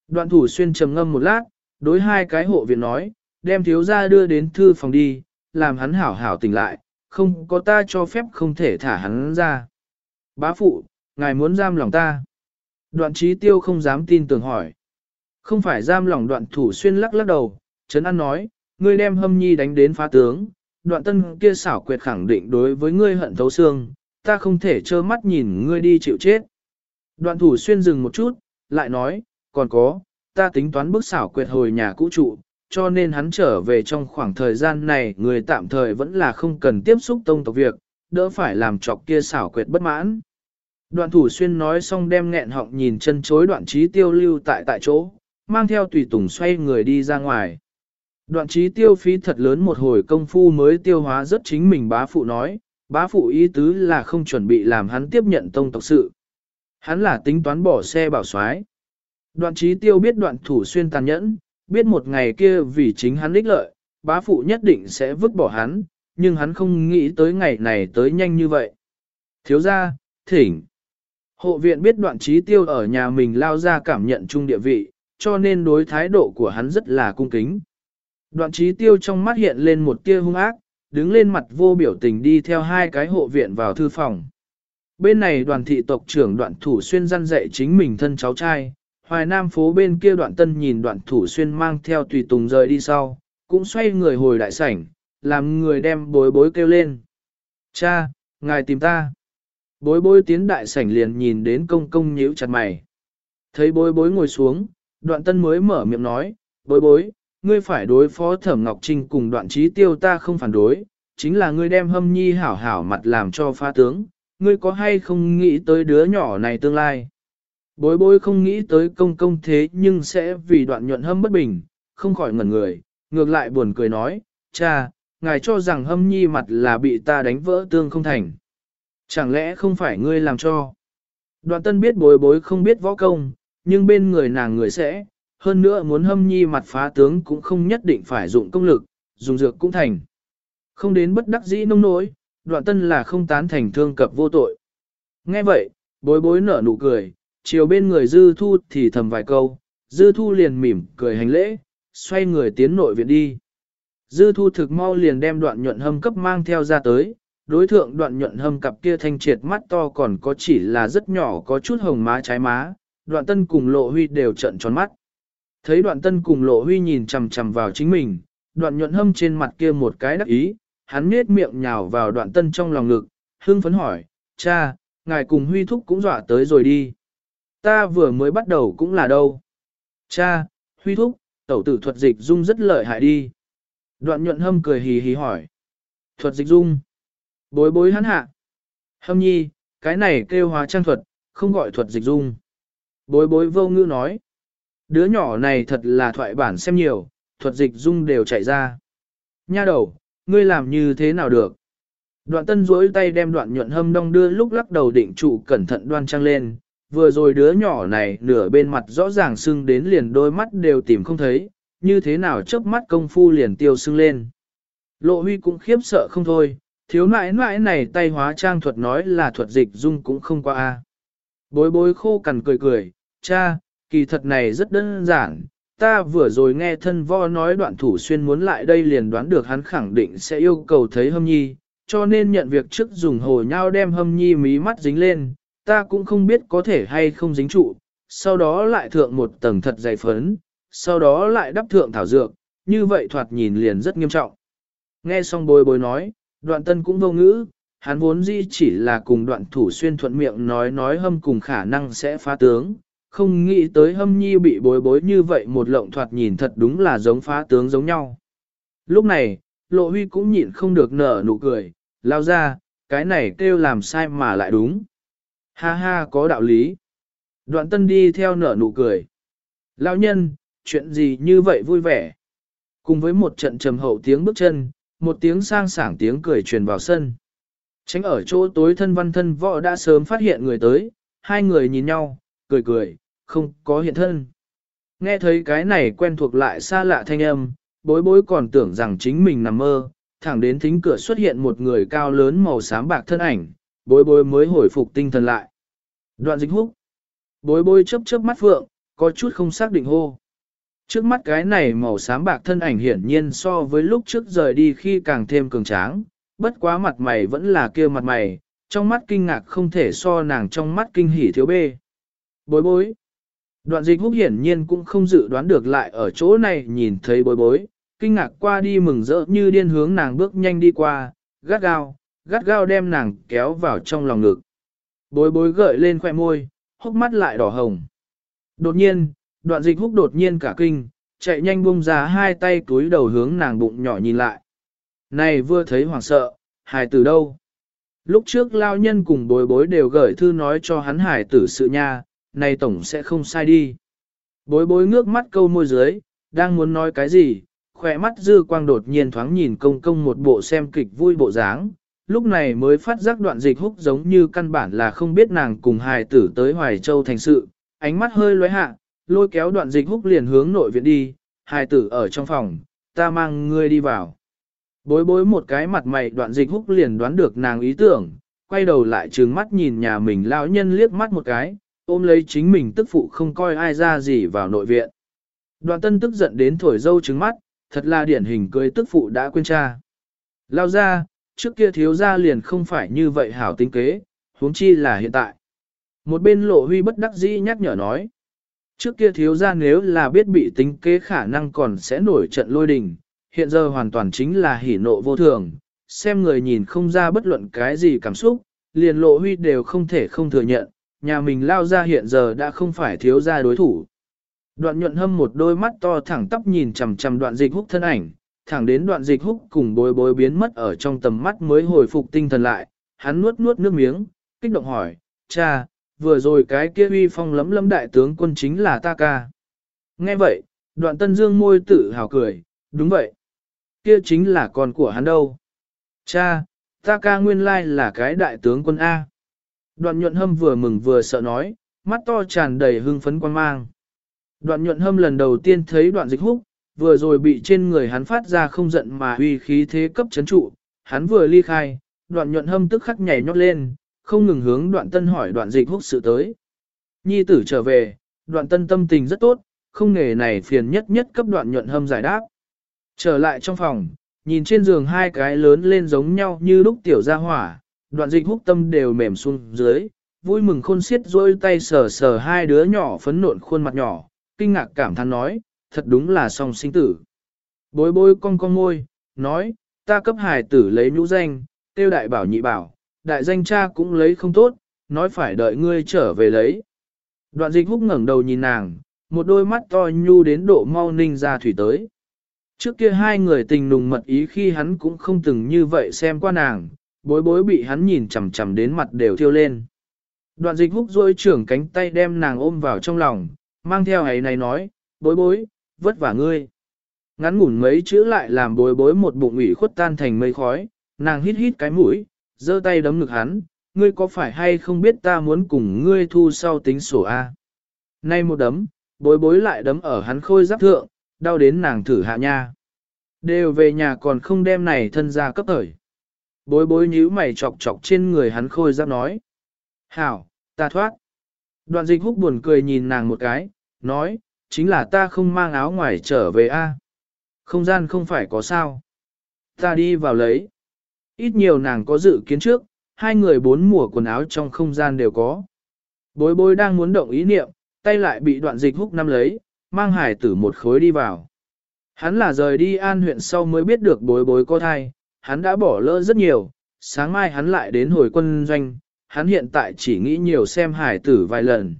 Đoạn thủ xuyên trầm ngâm một lát, đối hai cái hộ viện nói, đem thiếu gia đưa đến thư phòng đi, làm hắn hảo hảo tỉnh lại, không có ta cho phép không thể thả hắn ra. Bá phụ, ngài muốn giam lòng ta. Đoạn trí tiêu không dám tin tưởng hỏi. Không phải giam lòng đoạn thủ xuyên lắc lắc đầu, Trấn An nói, ngươi đem hâm nhi đánh đến phá tướng, đoạn tân kia xảo quyệt khẳng định đối với ngươi hận thấu xương, ta không thể trơ mắt nhìn ngươi đi chịu chết. Đoạn thủ xuyên dừng một chút, lại nói, còn có, ta tính toán bức xảo quyệt hồi nhà cũ trụ, cho nên hắn trở về trong khoảng thời gian này người tạm thời vẫn là không cần tiếp xúc tông tộc việc, đỡ phải làm chọc kia xảo quyệt bất mãn. Đoạn thủ xuyên nói xong đem nghẹn họng nhìn chân chối đoạn trí tiêu lưu tại tại chỗ, mang theo tùy tùng xoay người đi ra ngoài. Đoạn trí tiêu phí thật lớn một hồi công phu mới tiêu hóa rất chính mình bá phụ nói, bá phụ ý tứ là không chuẩn bị làm hắn tiếp nhận tông tộc sự. Hắn là tính toán bỏ xe bảo soái. Đoạn trí tiêu biết đoạn thủ xuyên tàn nhẫn, biết một ngày kia vì chính hắn ích lợi, bá phụ nhất định sẽ vứt bỏ hắn, nhưng hắn không nghĩ tới ngày này tới nhanh như vậy. Thiếu ra, thỉnh. Hộ viện biết đoạn trí tiêu ở nhà mình lao ra cảm nhận chung địa vị, cho nên đối thái độ của hắn rất là cung kính. Đoạn trí tiêu trong mắt hiện lên một tia hung ác, đứng lên mặt vô biểu tình đi theo hai cái hộ viện vào thư phòng. Bên này đoàn thị tộc trưởng đoạn thủ xuyên răn dạy chính mình thân cháu trai, hoài nam phố bên kia đoạn tân nhìn đoạn thủ xuyên mang theo tùy tùng rời đi sau, cũng xoay người hồi đại sảnh, làm người đem bối bối kêu lên. Cha, ngài tìm ta. Bối bối tiến đại sảnh liền nhìn đến công công nhíu chặt mày. Thấy bối bối ngồi xuống, đoạn tân mới mở miệng nói, bối bối, ngươi phải đối phó thẩm Ngọc Trinh cùng đoạn trí tiêu ta không phản đối, chính là ngươi đem hâm nhi hảo hảo mặt làm cho pha tướng, ngươi có hay không nghĩ tới đứa nhỏ này tương lai. Bối bối không nghĩ tới công công thế nhưng sẽ vì đoạn nhuận hâm bất bình, không khỏi ngẩn người, ngược lại buồn cười nói, cha, ngài cho rằng hâm nhi mặt là bị ta đánh vỡ tương không thành. Chẳng lẽ không phải ngươi làm cho? Đoạn tân biết bối bối không biết võ công, nhưng bên người nàng người sẽ, hơn nữa muốn hâm nhi mặt phá tướng cũng không nhất định phải dụng công lực, dùng dược cũng thành. Không đến bất đắc dĩ nông nỗi, đoạn tân là không tán thành thương cập vô tội. Nghe vậy, bối bối nở nụ cười, chiều bên người dư thu thì thầm vài câu, dư thu liền mỉm cười hành lễ, xoay người tiến nội viện đi. Dư thu thực mau liền đem đoạn nhuận hâm cấp mang theo ra tới, đối thượng đoạn nhuận hâm cặp kia thanh triệt mắt to còn có chỉ là rất nhỏ có chút hồng má trái má, đoạn tân cùng lộ huy đều trận tròn mắt. Thấy đoạn tân cùng lộ huy nhìn chằm chằm vào chính mình, đoạn nhuận hâm trên mặt kia một cái đắc ý, hắn nết miệng nhào vào đoạn tân trong lòng ngực, hưng phấn hỏi, cha, ngài cùng huy thúc cũng dọa tới rồi đi. Ta vừa mới bắt đầu cũng là đâu. Cha, huy thúc, tẩu tử thuật dịch dung rất lợi hại đi. Đoạn nhuận hâm cười hì hì hỏi. Thuật dịch dung. Bối bối hắn hạ. Hâm nhi, cái này kêu hóa trang thuật, không gọi thuật dịch dung. Bối bối vô ngữ nói. Đứa nhỏ này thật là thoại bản xem nhiều, thuật dịch dung đều chạy ra. Nha đầu, ngươi làm như thế nào được? Đoạn tân duỗi tay đem đoạn nhuận hâm đong đưa lúc lắc đầu định trụ cẩn thận đoan trang lên. Vừa rồi đứa nhỏ này nửa bên mặt rõ ràng sưng đến liền đôi mắt đều tìm không thấy, như thế nào chớp mắt công phu liền tiêu sưng lên. Lộ huy cũng khiếp sợ không thôi, thiếu nãi nãi này tay hóa trang thuật nói là thuật dịch dung cũng không qua a. Bối bối khô cằn cười cười, cha, kỳ thật này rất đơn giản, ta vừa rồi nghe thân vo nói đoạn thủ xuyên muốn lại đây liền đoán được hắn khẳng định sẽ yêu cầu thấy hâm nhi, cho nên nhận việc trước dùng hồ nhau đem hâm nhi mí mắt dính lên, ta cũng không biết có thể hay không dính trụ, sau đó lại thượng một tầng thật dày phấn, sau đó lại đắp thượng thảo dược, như vậy thoạt nhìn liền rất nghiêm trọng. Nghe xong bối bối nói, đoạn tân cũng vô ngữ, hắn vốn dĩ chỉ là cùng đoạn thủ xuyên thuận miệng nói nói hâm cùng khả năng sẽ phá tướng, không nghĩ tới hâm nhi bị bối bối như vậy một lộng thoạt nhìn thật đúng là giống phá tướng giống nhau. Lúc này, lộ huy cũng nhịn không được nở nụ cười, lao ra, cái này kêu làm sai mà lại đúng. Ha ha có đạo lý. Đoạn tân đi theo nở nụ cười. Lão nhân, chuyện gì như vậy vui vẻ. Cùng với một trận trầm hậu tiếng bước chân, một tiếng sang sảng tiếng cười truyền vào sân. Tránh ở chỗ tối thân văn thân võ đã sớm phát hiện người tới, hai người nhìn nhau, cười cười, không có hiện thân. Nghe thấy cái này quen thuộc lại xa lạ thanh âm, bối bối còn tưởng rằng chính mình nằm mơ, thẳng đến thính cửa xuất hiện một người cao lớn màu xám bạc thân ảnh, bối bối mới hồi phục tinh thần lại. Đoạn dịch húc. Bối bối chớp chớp mắt phượng, có chút không xác định hô. Trước mắt cái này màu xám bạc thân ảnh hiển nhiên so với lúc trước rời đi khi càng thêm cường tráng, bất quá mặt mày vẫn là kia mặt mày, trong mắt kinh ngạc không thể so nàng trong mắt kinh hỉ thiếu bê. Bối bối. Đoạn dịch húc hiển nhiên cũng không dự đoán được lại ở chỗ này nhìn thấy bối bối, kinh ngạc qua đi mừng rỡ như điên hướng nàng bước nhanh đi qua, gắt gao, gắt gao đem nàng kéo vào trong lòng ngực. Bối bối gợi lên khoẻ môi, hốc mắt lại đỏ hồng. Đột nhiên, đoạn dịch húc đột nhiên cả kinh, chạy nhanh bung ra hai tay túi đầu hướng nàng bụng nhỏ nhìn lại. Này vừa thấy hoảng sợ, hài từ đâu? Lúc trước lao nhân cùng bối bối đều gửi thư nói cho hắn hài tử sự nha, này tổng sẽ không sai đi. Bối bối ngước mắt câu môi dưới, đang muốn nói cái gì, khỏe mắt dư quang đột nhiên thoáng nhìn công công một bộ xem kịch vui bộ dáng, lúc này mới phát giác đoạn dịch húc giống như căn bản là không biết nàng cùng hài tử tới Hoài Châu thành sự, ánh mắt hơi lóe hạ, lôi kéo đoạn dịch húc liền hướng nội viện đi, hài tử ở trong phòng, ta mang ngươi đi vào. Bối bối một cái mặt mày đoạn dịch húc liền đoán được nàng ý tưởng, quay đầu lại trừng mắt nhìn nhà mình lão nhân liếc mắt một cái, ôm lấy chính mình tức phụ không coi ai ra gì vào nội viện. Đoạn tân tức giận đến thổi dâu trứng mắt, thật là điển hình cưới tức phụ đã quên cha. Lao ra, trước kia thiếu gia liền không phải như vậy hảo tính kế, huống chi là hiện tại. Một bên lộ huy bất đắc dĩ nhắc nhở nói. Trước kia thiếu gia nếu là biết bị tính kế khả năng còn sẽ nổi trận lôi đình, hiện giờ hoàn toàn chính là hỉ nộ vô thường, xem người nhìn không ra bất luận cái gì cảm xúc, liền lộ huy đều không thể không thừa nhận, nhà mình lao ra hiện giờ đã không phải thiếu gia đối thủ. Đoạn nhuận hâm một đôi mắt to thẳng tóc nhìn chằm chằm đoạn dịch húc thân ảnh, thẳng đến đoạn dịch húc cùng bối bối biến mất ở trong tầm mắt mới hồi phục tinh thần lại, hắn nuốt nuốt nước miếng, kích động hỏi, cha, vừa rồi cái kia uy phong lấm lấm đại tướng quân chính là ta ca. Nghe vậy, đoạn tân dương môi tự hào cười, đúng vậy. Kia chính là con của hắn đâu. Cha, ta ca nguyên lai là cái đại tướng quân A. Đoạn nhuận hâm vừa mừng vừa sợ nói, mắt to tràn đầy hưng phấn quan mang. Đoạn nhuận hâm lần đầu tiên thấy đoạn dịch húc, vừa rồi bị trên người hắn phát ra không giận mà uy khí thế cấp chấn trụ, hắn vừa ly khai, đoạn nhuận hâm tức khắc nhảy nhót lên, không ngừng hướng đoạn tân hỏi đoạn dịch húc sự tới. Nhi tử trở về, đoạn tân tâm tình rất tốt, không nghề này phiền nhất nhất cấp đoạn nhuận hâm giải đáp. Trở lại trong phòng, nhìn trên giường hai cái lớn lên giống nhau như lúc tiểu gia hỏa, đoạn dịch húc tâm đều mềm xuống dưới, vui mừng khôn xiết rôi tay sờ sờ hai đứa nhỏ phấn nộn khuôn mặt nhỏ, kinh ngạc cảm thán nói, thật đúng là song sinh tử. Bối bối cong cong môi, nói, ta cấp hài tử lấy nhũ danh, tiêu đại bảo nhị bảo, đại danh cha cũng lấy không tốt, nói phải đợi ngươi trở về lấy. Đoạn dịch húc ngẩng đầu nhìn nàng, một đôi mắt to nhu đến độ mau ninh ra thủy tới. Trước kia hai người tình nùng mật ý khi hắn cũng không từng như vậy xem qua nàng, bối bối bị hắn nhìn chằm chằm đến mặt đều thiêu lên. Đoạn dịch húc rôi trưởng cánh tay đem nàng ôm vào trong lòng, mang theo ấy này nói, bối bối, vất vả ngươi. Ngắn ngủn mấy chữ lại làm bối bối một bụng ủy khuất tan thành mây khói, nàng hít hít cái mũi, giơ tay đấm ngực hắn, ngươi có phải hay không biết ta muốn cùng ngươi thu sau tính sổ A. Nay một đấm, bối bối lại đấm ở hắn khôi giáp thượng, đau đến nàng thử hạ nha. Đều về nhà còn không đem này thân ra cấp thời. Bối bối nhíu mày chọc chọc trên người hắn khôi giáp nói. Hảo, ta thoát. Đoạn dịch húc buồn cười nhìn nàng một cái, nói, chính là ta không mang áo ngoài trở về a. Không gian không phải có sao. Ta đi vào lấy. Ít nhiều nàng có dự kiến trước, hai người bốn mùa quần áo trong không gian đều có. Bối bối đang muốn động ý niệm, tay lại bị đoạn dịch húc năm lấy, mang hải tử một khối đi vào. Hắn là rời đi an huyện sau mới biết được bối bối có thai, hắn đã bỏ lỡ rất nhiều, sáng mai hắn lại đến hồi quân doanh, hắn hiện tại chỉ nghĩ nhiều xem hải tử vài lần.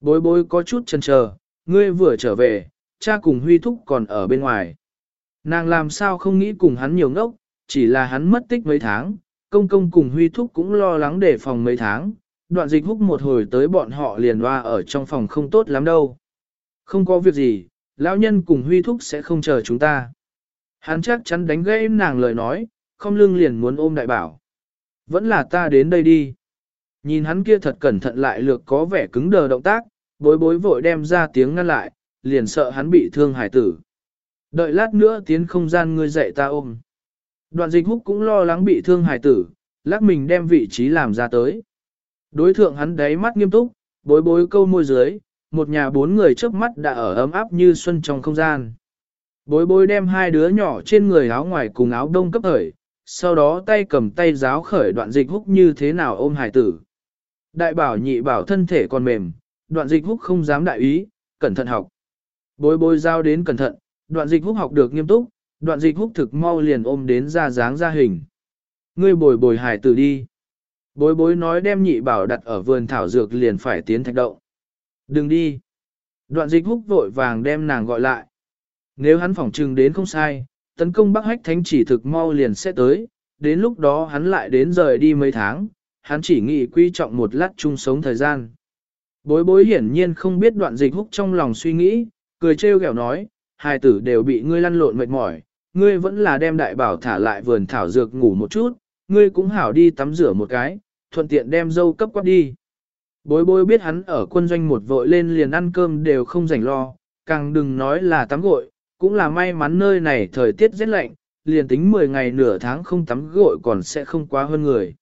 Bối bối có chút chần chờ, ngươi vừa trở về, cha cùng huy thúc còn ở bên ngoài. Nàng làm sao không nghĩ cùng hắn nhiều ngốc, chỉ là hắn mất tích mấy tháng, công công cùng huy thúc cũng lo lắng để phòng mấy tháng, đoạn dịch húc một hồi tới bọn họ liền hoa ở trong phòng không tốt lắm đâu. Không có việc gì, lão nhân cùng huy thúc sẽ không chờ chúng ta. Hắn chắc chắn đánh gãy nàng lời nói, không lưng liền muốn ôm đại bảo. Vẫn là ta đến đây đi. Nhìn hắn kia thật cẩn thận lại lược có vẻ cứng đờ động tác, bối bối vội đem ra tiếng ngăn lại, liền sợ hắn bị thương hải tử. Đợi lát nữa tiến không gian ngươi dạy ta ôm. Đoạn dịch húc cũng lo lắng bị thương hải tử, lắc mình đem vị trí làm ra tới. Đối thượng hắn đáy mắt nghiêm túc, bối bối câu môi dưới, một nhà bốn người trước mắt đã ở ấm áp như xuân trong không gian. Bối bối đem hai đứa nhỏ trên người áo ngoài cùng áo đông cấp thời, sau đó tay cầm tay giáo khởi đoạn dịch húc như thế nào ôm hải tử. Đại bảo nhị bảo thân thể còn mềm, đoạn dịch húc không dám đại ý, cẩn thận học. Bối bối giao đến cẩn thận, đoạn dịch húc học được nghiêm túc, đoạn dịch húc thực mau liền ôm đến ra dáng ra hình. Ngươi bồi bồi hải tử đi. Bối bối nói đem nhị bảo đặt ở vườn thảo dược liền phải tiến thạch động. Đừng đi. Đoạn dịch húc vội vàng đem nàng gọi lại. Nếu hắn phỏng trừng đến không sai, tấn công Bắc Hách Thánh chỉ thực mau liền sẽ tới, đến lúc đó hắn lại đến rời đi mấy tháng, hắn chỉ nghĩ quy trọng một lát chung sống thời gian. Bối bối hiển nhiên không biết đoạn dịch húc trong lòng suy nghĩ, cười trêu ghẹo nói, hai tử đều bị ngươi lăn lộn mệt mỏi, ngươi vẫn là đem đại bảo thả lại vườn thảo dược ngủ một chút, ngươi cũng hảo đi tắm rửa một cái, thuận tiện đem dâu cấp quát đi. Bối bối biết hắn ở quân doanh một vội lên liền ăn cơm đều không rảnh lo, càng đừng nói là tắm gội, cũng là may mắn nơi này thời tiết rất lạnh, liền tính 10 ngày nửa tháng không tắm gội còn sẽ không quá hơn người.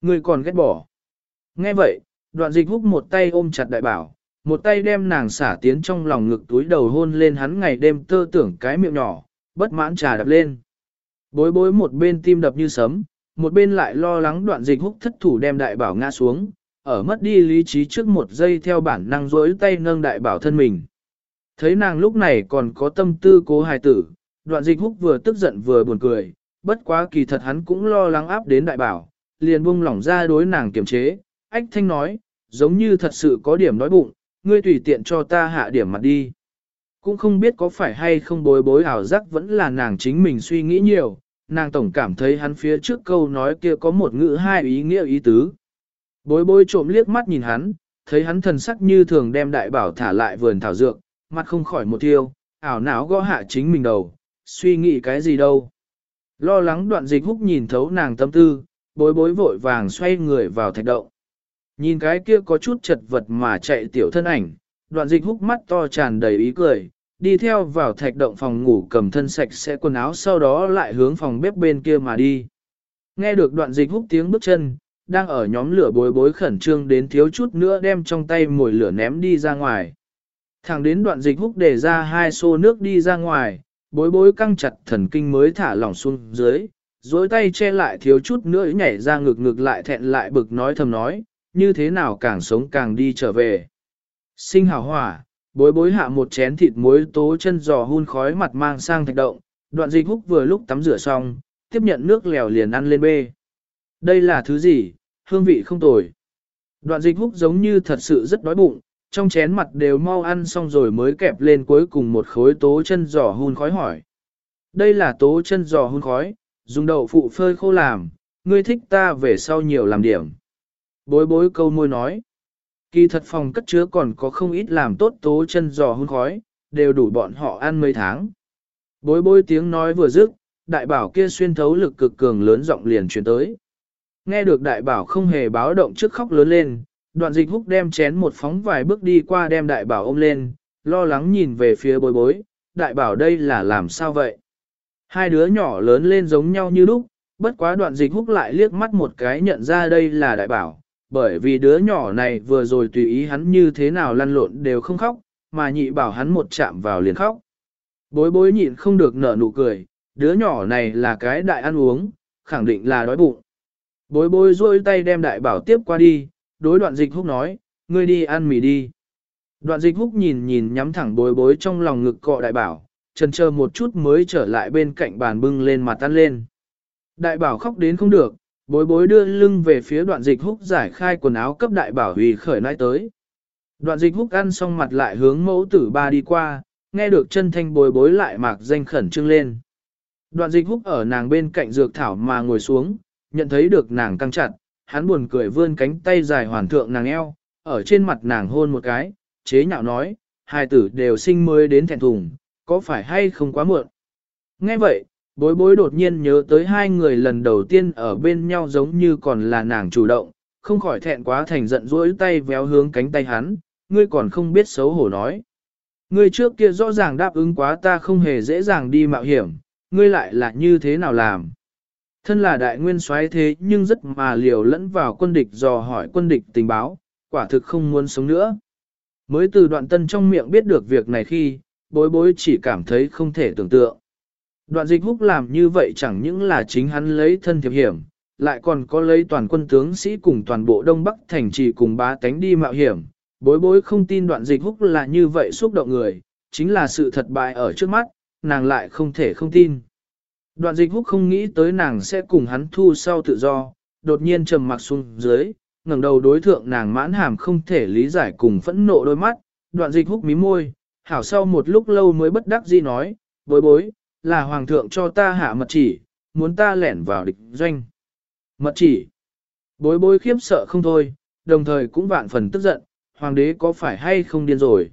Người còn ghét bỏ. Nghe vậy, đoạn dịch húc một tay ôm chặt đại bảo, một tay đem nàng xả tiến trong lòng ngực túi đầu hôn lên hắn ngày đêm tơ tưởng cái miệng nhỏ, bất mãn trà đập lên. Bối bối một bên tim đập như sấm, một bên lại lo lắng đoạn dịch húc thất thủ đem đại bảo ngã xuống, ở mất đi lý trí trước một giây theo bản năng rối tay nâng đại bảo thân mình. Thấy nàng lúc này còn có tâm tư cố hài tử, đoạn dịch húc vừa tức giận vừa buồn cười, bất quá kỳ thật hắn cũng lo lắng áp đến đại bảo, liền buông lỏng ra đối nàng kiềm chế, ách thanh nói, giống như thật sự có điểm nói bụng, ngươi tùy tiện cho ta hạ điểm mặt đi. Cũng không biết có phải hay không bối bối ảo giác vẫn là nàng chính mình suy nghĩ nhiều, nàng tổng cảm thấy hắn phía trước câu nói kia có một ngữ hai ý nghĩa ý tứ. Bối bối trộm liếc mắt nhìn hắn, thấy hắn thần sắc như thường đem đại bảo thả lại vườn thảo dược, mặt không khỏi một tiêu, ảo não gõ hạ chính mình đầu, suy nghĩ cái gì đâu. Lo lắng đoạn dịch húc nhìn thấu nàng tâm tư, bối bối vội vàng xoay người vào thạch động. Nhìn cái kia có chút chật vật mà chạy tiểu thân ảnh, đoạn dịch húc mắt to tràn đầy ý cười, đi theo vào thạch động phòng ngủ cầm thân sạch sẽ quần áo sau đó lại hướng phòng bếp bên kia mà đi. Nghe được đoạn dịch húc tiếng bước chân, đang ở nhóm lửa bối bối khẩn trương đến thiếu chút nữa đem trong tay mồi lửa ném đi ra ngoài. Thẳng đến đoạn dịch húc để ra hai xô nước đi ra ngoài, bối bối căng chặt thần kinh mới thả lỏng xuống dưới, dối tay che lại thiếu chút nữa nhảy ra ngực ngực lại thẹn lại bực nói thầm nói, như thế nào càng sống càng đi trở về. Sinh hào hỏa, bối bối hạ một chén thịt muối tố chân giò hun khói mặt mang sang thạch động, đoạn dịch húc vừa lúc tắm rửa xong, tiếp nhận nước lèo liền ăn lên bê. Đây là thứ gì, hương vị không tồi. Đoạn dịch húc giống như thật sự rất đói bụng, trong chén mặt đều mau ăn xong rồi mới kẹp lên cuối cùng một khối tố chân giò hun khói hỏi. Đây là tố chân giò hun khói, dùng đậu phụ phơi khô làm, ngươi thích ta về sau nhiều làm điểm. Bối bối câu môi nói. Kỳ thật phòng cất chứa còn có không ít làm tốt tố chân giò hôn khói, đều đủ bọn họ ăn mấy tháng. Bối bối tiếng nói vừa dứt, đại bảo kia xuyên thấu lực cực cường lớn giọng liền truyền tới. Nghe được đại bảo không hề báo động trước khóc lớn lên, đoạn dịch húc đem chén một phóng vài bước đi qua đem đại bảo ôm lên, lo lắng nhìn về phía bối bối, đại bảo đây là làm sao vậy? Hai đứa nhỏ lớn lên giống nhau như lúc, bất quá đoạn dịch húc lại liếc mắt một cái nhận ra đây là đại bảo, bởi vì đứa nhỏ này vừa rồi tùy ý hắn như thế nào lăn lộn đều không khóc, mà nhị bảo hắn một chạm vào liền khóc. Bối bối nhịn không được nở nụ cười, đứa nhỏ này là cái đại ăn uống, khẳng định là đói bụng. Bối bối rôi tay đem đại bảo tiếp qua đi, đối đoạn dịch húc nói, ngươi đi ăn mì đi. Đoạn dịch húc nhìn nhìn nhắm thẳng bối bối trong lòng ngực cọ đại bảo, trần chờ một chút mới trở lại bên cạnh bàn bưng lên mặt tan lên. Đại bảo khóc đến không được, bối bối đưa lưng về phía đoạn dịch húc giải khai quần áo cấp đại bảo hủy khởi nãi tới. Đoạn dịch húc ăn xong mặt lại hướng mẫu tử ba đi qua, nghe được chân thanh bối bối lại mạc danh khẩn trương lên. Đoạn dịch húc ở nàng bên cạnh dược thảo mà ngồi xuống, nhận thấy được nàng căng chặt, hắn buồn cười vươn cánh tay dài hoàn thượng nàng eo, ở trên mặt nàng hôn một cái, chế nhạo nói, hai tử đều sinh mới đến thẹn thùng, có phải hay không quá muộn. Nghe vậy, bối bối đột nhiên nhớ tới hai người lần đầu tiên ở bên nhau giống như còn là nàng chủ động, không khỏi thẹn quá thành giận dỗi tay véo hướng cánh tay hắn, ngươi còn không biết xấu hổ nói. Ngươi trước kia rõ ràng đáp ứng quá ta không hề dễ dàng đi mạo hiểm, ngươi lại là như thế nào làm. Thân là đại nguyên soái thế nhưng rất mà liều lẫn vào quân địch dò hỏi quân địch tình báo, quả thực không muốn sống nữa. Mới từ đoạn tân trong miệng biết được việc này khi, bối bối chỉ cảm thấy không thể tưởng tượng. Đoạn dịch húc làm như vậy chẳng những là chính hắn lấy thân thiệp hiểm, lại còn có lấy toàn quân tướng sĩ cùng toàn bộ Đông Bắc thành trì cùng bá tánh đi mạo hiểm. Bối bối không tin đoạn dịch húc là như vậy xúc động người, chính là sự thật bại ở trước mắt, nàng lại không thể không tin. Đoạn dịch húc không nghĩ tới nàng sẽ cùng hắn thu sau tự do, đột nhiên trầm mặc xuống dưới, ngẩng đầu đối thượng nàng mãn hàm không thể lý giải cùng phẫn nộ đôi mắt, đoạn dịch húc mí môi, hảo sau một lúc lâu mới bất đắc dĩ nói, bối bối, là hoàng thượng cho ta hạ mật chỉ, muốn ta lẻn vào địch doanh. Mật chỉ, bối bối khiếp sợ không thôi, đồng thời cũng vạn phần tức giận, hoàng đế có phải hay không điên rồi.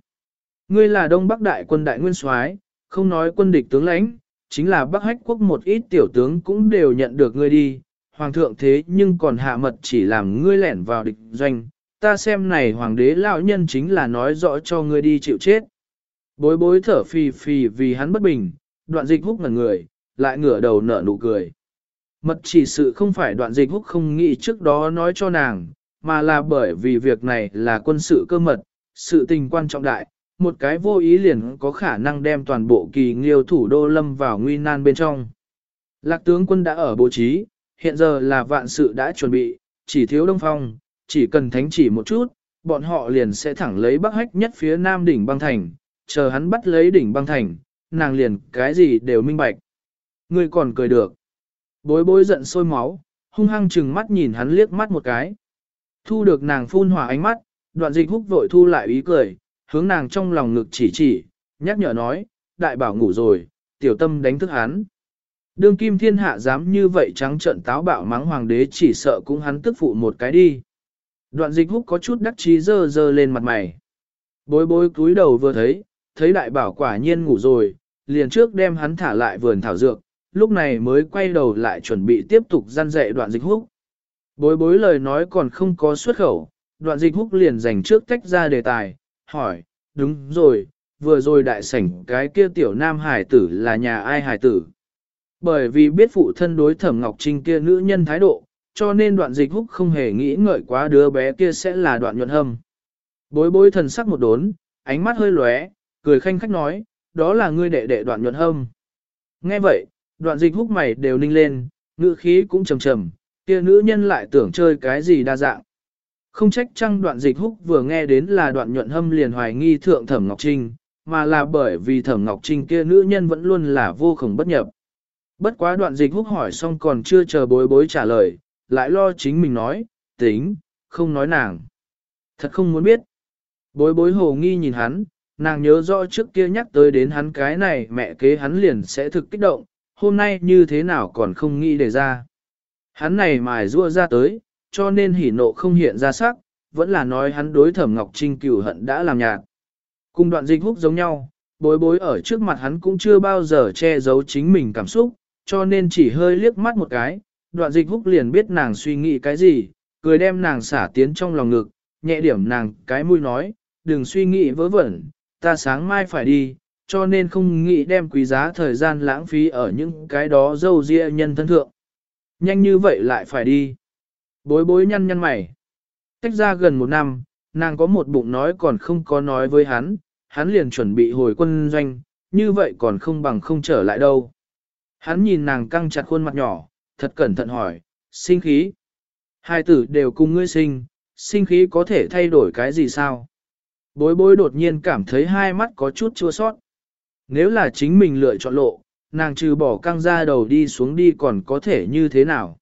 Ngươi là đông bắc đại quân đại nguyên soái, không nói quân địch tướng lãnh, chính là Bắc Hách quốc một ít tiểu tướng cũng đều nhận được ngươi đi, hoàng thượng thế nhưng còn hạ mật chỉ làm ngươi lẻn vào địch doanh, ta xem này hoàng đế lão nhân chính là nói rõ cho ngươi đi chịu chết. Bối bối thở phì phì vì hắn bất bình, đoạn dịch húc ngẩn người, lại ngửa đầu nở nụ cười. Mật chỉ sự không phải đoạn dịch húc không nghĩ trước đó nói cho nàng, mà là bởi vì việc này là quân sự cơ mật, sự tình quan trọng đại, một cái vô ý liền có khả năng đem toàn bộ kỳ nghiêu thủ đô lâm vào nguy nan bên trong. Lạc tướng quân đã ở bố trí, hiện giờ là vạn sự đã chuẩn bị, chỉ thiếu đông phong, chỉ cần thánh chỉ một chút, bọn họ liền sẽ thẳng lấy bắc hách nhất phía nam đỉnh băng thành, chờ hắn bắt lấy đỉnh băng thành, nàng liền cái gì đều minh bạch. Ngươi còn cười được. Bối bối giận sôi máu, hung hăng chừng mắt nhìn hắn liếc mắt một cái. Thu được nàng phun hỏa ánh mắt, đoạn dịch húc vội thu lại ý cười, hướng nàng trong lòng ngực chỉ chỉ, nhắc nhở nói, đại bảo ngủ rồi, tiểu tâm đánh thức hắn. Đương kim thiên hạ dám như vậy trắng trận táo bạo mắng hoàng đế chỉ sợ cũng hắn tức phụ một cái đi. Đoạn dịch húc có chút đắc chí dơ dơ lên mặt mày. Bối bối cúi đầu vừa thấy, thấy đại bảo quả nhiên ngủ rồi, liền trước đem hắn thả lại vườn thảo dược, lúc này mới quay đầu lại chuẩn bị tiếp tục gian dạy đoạn dịch húc. Bối bối lời nói còn không có xuất khẩu, đoạn dịch húc liền dành trước tách ra đề tài, hỏi, đúng rồi, vừa rồi đại sảnh cái kia tiểu nam hải tử là nhà ai hải tử. Bởi vì biết phụ thân đối thẩm Ngọc Trinh kia nữ nhân thái độ, cho nên đoạn dịch húc không hề nghĩ ngợi quá đứa bé kia sẽ là đoạn nhuận hâm. Bối bối thần sắc một đốn, ánh mắt hơi lóe, cười khanh khách nói, đó là ngươi đệ đệ đoạn nhuận hâm. Nghe vậy, đoạn dịch húc mày đều ninh lên, ngữ khí cũng trầm trầm, kia nữ nhân lại tưởng chơi cái gì đa dạng. Không trách chăng đoạn dịch húc vừa nghe đến là đoạn nhuận hâm liền hoài nghi thượng thẩm Ngọc Trinh, mà là bởi vì thẩm Ngọc Trinh kia nữ nhân vẫn luôn là vô khổng bất nhập. Bất quá đoạn dịch húc hỏi xong còn chưa chờ bối bối trả lời, lại lo chính mình nói, tính, không nói nàng. Thật không muốn biết. Bối bối hồ nghi nhìn hắn, nàng nhớ rõ trước kia nhắc tới đến hắn cái này mẹ kế hắn liền sẽ thực kích động, hôm nay như thế nào còn không nghĩ để ra. Hắn này mài rua ra tới, cho nên hỉ nộ không hiện ra sắc, vẫn là nói hắn đối thẩm Ngọc Trinh cửu hận đã làm nhạt. Cùng đoạn dịch húc giống nhau, bối bối ở trước mặt hắn cũng chưa bao giờ che giấu chính mình cảm xúc, cho nên chỉ hơi liếc mắt một cái, đoạn dịch húc liền biết nàng suy nghĩ cái gì, cười đem nàng xả tiến trong lòng ngực, nhẹ điểm nàng cái mũi nói, đừng suy nghĩ vớ vẩn, ta sáng mai phải đi, cho nên không nghĩ đem quý giá thời gian lãng phí ở những cái đó dâu ria nhân thân thượng. Nhanh như vậy lại phải đi. Bối bối nhăn nhăn mày. Cách ra gần một năm, nàng có một bụng nói còn không có nói với hắn, hắn liền chuẩn bị hồi quân doanh, như vậy còn không bằng không trở lại đâu. Hắn nhìn nàng căng chặt khuôn mặt nhỏ, thật cẩn thận hỏi, sinh khí. Hai tử đều cùng ngươi sinh, sinh khí có thể thay đổi cái gì sao? Bối bối đột nhiên cảm thấy hai mắt có chút chua sót. Nếu là chính mình lựa chọn lộ, nàng trừ bỏ căng ra đầu đi xuống đi còn có thể như thế nào?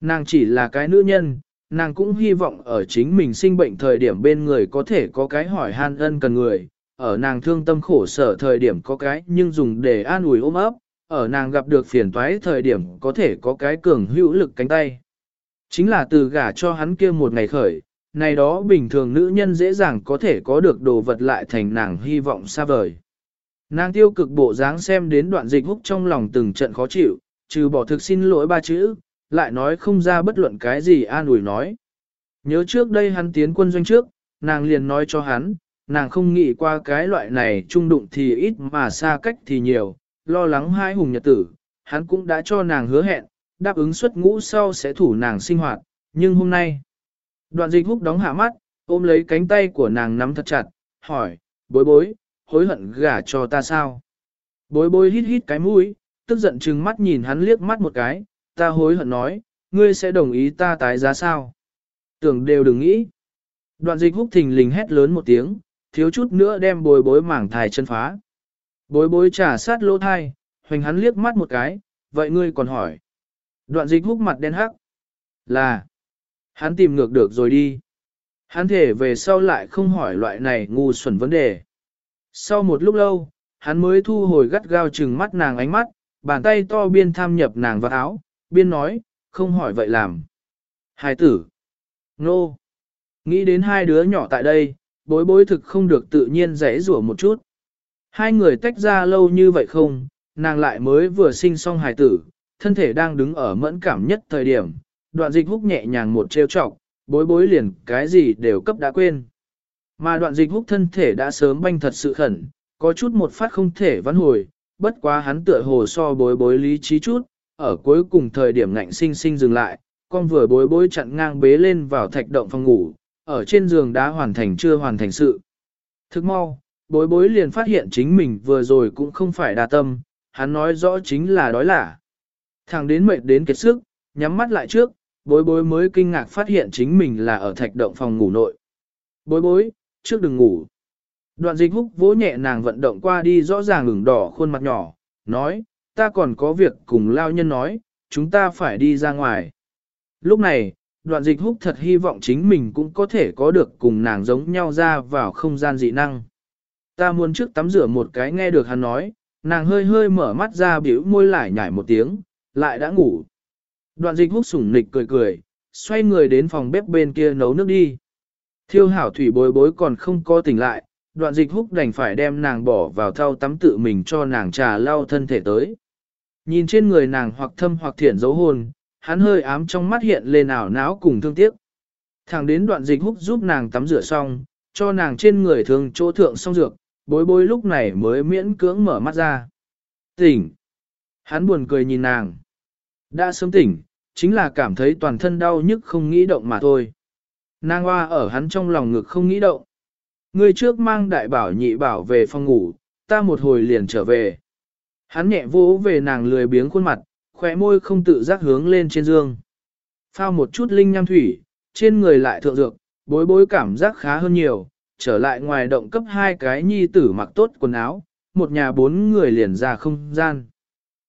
Nàng chỉ là cái nữ nhân, nàng cũng hy vọng ở chính mình sinh bệnh thời điểm bên người có thể có cái hỏi han ân cần người, ở nàng thương tâm khổ sở thời điểm có cái nhưng dùng để an ủi ôm ấp, ở nàng gặp được phiền toái thời điểm có thể có cái cường hữu lực cánh tay. Chính là từ gả cho hắn kia một ngày khởi, này đó bình thường nữ nhân dễ dàng có thể có được đồ vật lại thành nàng hy vọng xa vời. Nàng tiêu cực bộ dáng xem đến đoạn dịch húc trong lòng từng trận khó chịu, trừ bỏ thực xin lỗi ba chữ, lại nói không ra bất luận cái gì an ủi nói. Nhớ trước đây hắn tiến quân doanh trước, nàng liền nói cho hắn, nàng không nghĩ qua cái loại này trung đụng thì ít mà xa cách thì nhiều, lo lắng hai hùng nhật tử, hắn cũng đã cho nàng hứa hẹn, đáp ứng xuất ngũ sau sẽ thủ nàng sinh hoạt, nhưng hôm nay, đoạn dịch húc đóng hạ mắt, ôm lấy cánh tay của nàng nắm thật chặt, hỏi, bối bối, hối hận gả cho ta sao? Bối bối hít hít cái mũi, tức giận chừng mắt nhìn hắn liếc mắt một cái, ta hối hận nói, ngươi sẽ đồng ý ta tái giá sao? Tưởng đều đừng nghĩ. Đoạn dịch húc thình lình hét lớn một tiếng, thiếu chút nữa đem bối bối mảng thải chân phá. Bối bối trả sát lỗ thai, hoành hắn liếc mắt một cái, vậy ngươi còn hỏi. Đoạn dịch húc mặt đen hắc. Là, hắn tìm ngược được rồi đi. Hắn thể về sau lại không hỏi loại này ngu xuẩn vấn đề. Sau một lúc lâu, hắn mới thu hồi gắt gao chừng mắt nàng ánh mắt, bàn tay to biên tham nhập nàng vào áo, biên nói, không hỏi vậy làm. Hai tử. Nô. Nghĩ đến hai đứa nhỏ tại đây, bối bối thực không được tự nhiên rẽ rủa một chút. Hai người tách ra lâu như vậy không, nàng lại mới vừa sinh xong hài tử, thân thể đang đứng ở mẫn cảm nhất thời điểm, đoạn dịch húc nhẹ nhàng một trêu trọc, bối bối liền cái gì đều cấp đã quên. Mà đoạn dịch húc thân thể đã sớm banh thật sự khẩn, có chút một phát không thể vãn hồi, bất quá hắn tựa hồ so bối bối lý trí chút, ở cuối cùng thời điểm ngạnh sinh sinh dừng lại, con vừa bối bối chặn ngang bế lên vào thạch động phòng ngủ, ở trên giường đã hoàn thành chưa hoàn thành sự. Thức mau, bối bối liền phát hiện chính mình vừa rồi cũng không phải đa tâm, hắn nói rõ chính là đói lả. Thằng đến mệt đến kiệt sức, nhắm mắt lại trước, bối bối mới kinh ngạc phát hiện chính mình là ở thạch động phòng ngủ nội. Bối bối, trước đừng ngủ. Đoạn dịch húc vỗ nhẹ nàng vận động qua đi rõ ràng ửng đỏ khuôn mặt nhỏ, nói, ta còn có việc cùng lao nhân nói, chúng ta phải đi ra ngoài. Lúc này, đoạn dịch húc thật hy vọng chính mình cũng có thể có được cùng nàng giống nhau ra vào không gian dị năng. Ta muốn trước tắm rửa một cái nghe được hắn nói, nàng hơi hơi mở mắt ra biểu môi lại nhảy một tiếng, lại đã ngủ. Đoạn dịch hút sủng nịch cười cười, xoay người đến phòng bếp bên kia nấu nước đi. Thiêu hảo thủy bối bối còn không có tỉnh lại, đoạn dịch húc đành phải đem nàng bỏ vào thau tắm tự mình cho nàng trà lau thân thể tới. Nhìn trên người nàng hoặc thâm hoặc thiện dấu hồn, hắn hơi ám trong mắt hiện lên ảo não cùng thương tiếc. Thẳng đến đoạn dịch húc giúp nàng tắm rửa xong, cho nàng trên người thường chỗ thượng xong dược, bối bối lúc này mới miễn cưỡng mở mắt ra. Tỉnh! Hắn buồn cười nhìn nàng. Đã sớm tỉnh, chính là cảm thấy toàn thân đau nhức không nghĩ động mà thôi. Nàng hoa ở hắn trong lòng ngực không nghĩ động. Người trước mang đại bảo nhị bảo về phòng ngủ, ta một hồi liền trở về. Hắn nhẹ vỗ về nàng lười biếng khuôn mặt, khóe môi không tự giác hướng lên trên giường. Phao một chút linh nham thủy, trên người lại thượng dược, bối bối cảm giác khá hơn nhiều, trở lại ngoài động cấp hai cái nhi tử mặc tốt quần áo, một nhà bốn người liền ra không gian.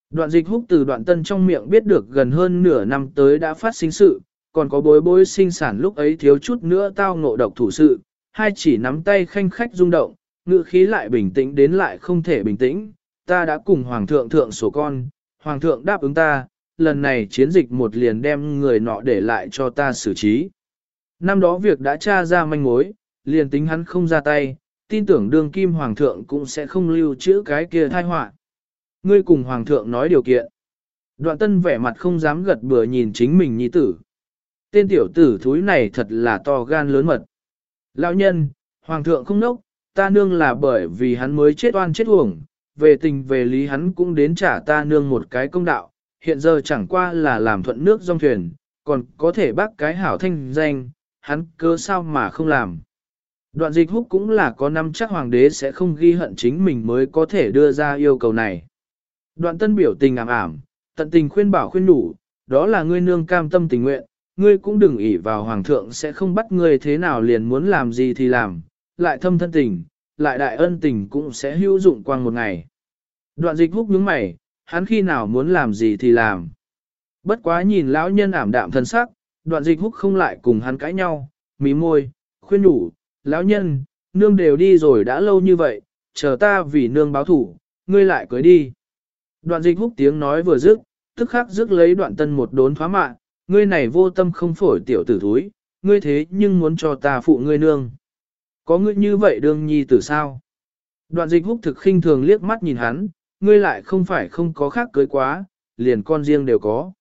Đoạn dịch húc từ đoạn tân trong miệng biết được gần hơn nửa năm tới đã phát sinh sự, còn có bối bối sinh sản lúc ấy thiếu chút nữa tao ngộ độc thủ sự, hai chỉ nắm tay khanh khách rung động, ngự khí lại bình tĩnh đến lại không thể bình tĩnh, ta đã cùng hoàng thượng thượng sổ con, hoàng thượng đáp ứng ta, lần này chiến dịch một liền đem người nọ để lại cho ta xử trí. Năm đó việc đã tra ra manh mối, liền tính hắn không ra tay, tin tưởng đương kim hoàng thượng cũng sẽ không lưu trữ cái kia thai họa. Ngươi cùng hoàng thượng nói điều kiện. Đoạn tân vẻ mặt không dám gật bừa nhìn chính mình nhi tử. Tên tiểu tử thúi này thật là to gan lớn mật. Lão nhân, hoàng thượng không nốc, ta nương là bởi vì hắn mới chết oan chết uổng, về tình về lý hắn cũng đến trả ta nương một cái công đạo, hiện giờ chẳng qua là làm thuận nước dòng thuyền, còn có thể bác cái hảo thanh danh, hắn cơ sao mà không làm. Đoạn dịch húc cũng là có năm chắc hoàng đế sẽ không ghi hận chính mình mới có thể đưa ra yêu cầu này. Đoạn tân biểu tình ảm ảm, tận tình khuyên bảo khuyên đủ, đó là ngươi nương cam tâm tình nguyện, ngươi cũng đừng ỷ vào hoàng thượng sẽ không bắt ngươi thế nào liền muốn làm gì thì làm, lại thâm thân tình, lại đại ân tình cũng sẽ hữu dụng quang một ngày. Đoạn dịch húc nhướng mày, hắn khi nào muốn làm gì thì làm. Bất quá nhìn lão nhân ảm đạm thân sắc, đoạn dịch húc không lại cùng hắn cãi nhau, mí môi, khuyên đủ, lão nhân, nương đều đi rồi đã lâu như vậy, chờ ta vì nương báo thủ, ngươi lại cưới đi. Đoạn dịch húc tiếng nói vừa dứt, tức khắc dứt lấy đoạn tân một đốn phá mạ, ngươi này vô tâm không phổi tiểu tử thúi, ngươi thế nhưng muốn cho ta phụ ngươi nương. Có ngươi như vậy đương nhi tử sao? Đoạn dịch húc thực khinh thường liếc mắt nhìn hắn, ngươi lại không phải không có khác cưới quá, liền con riêng đều có.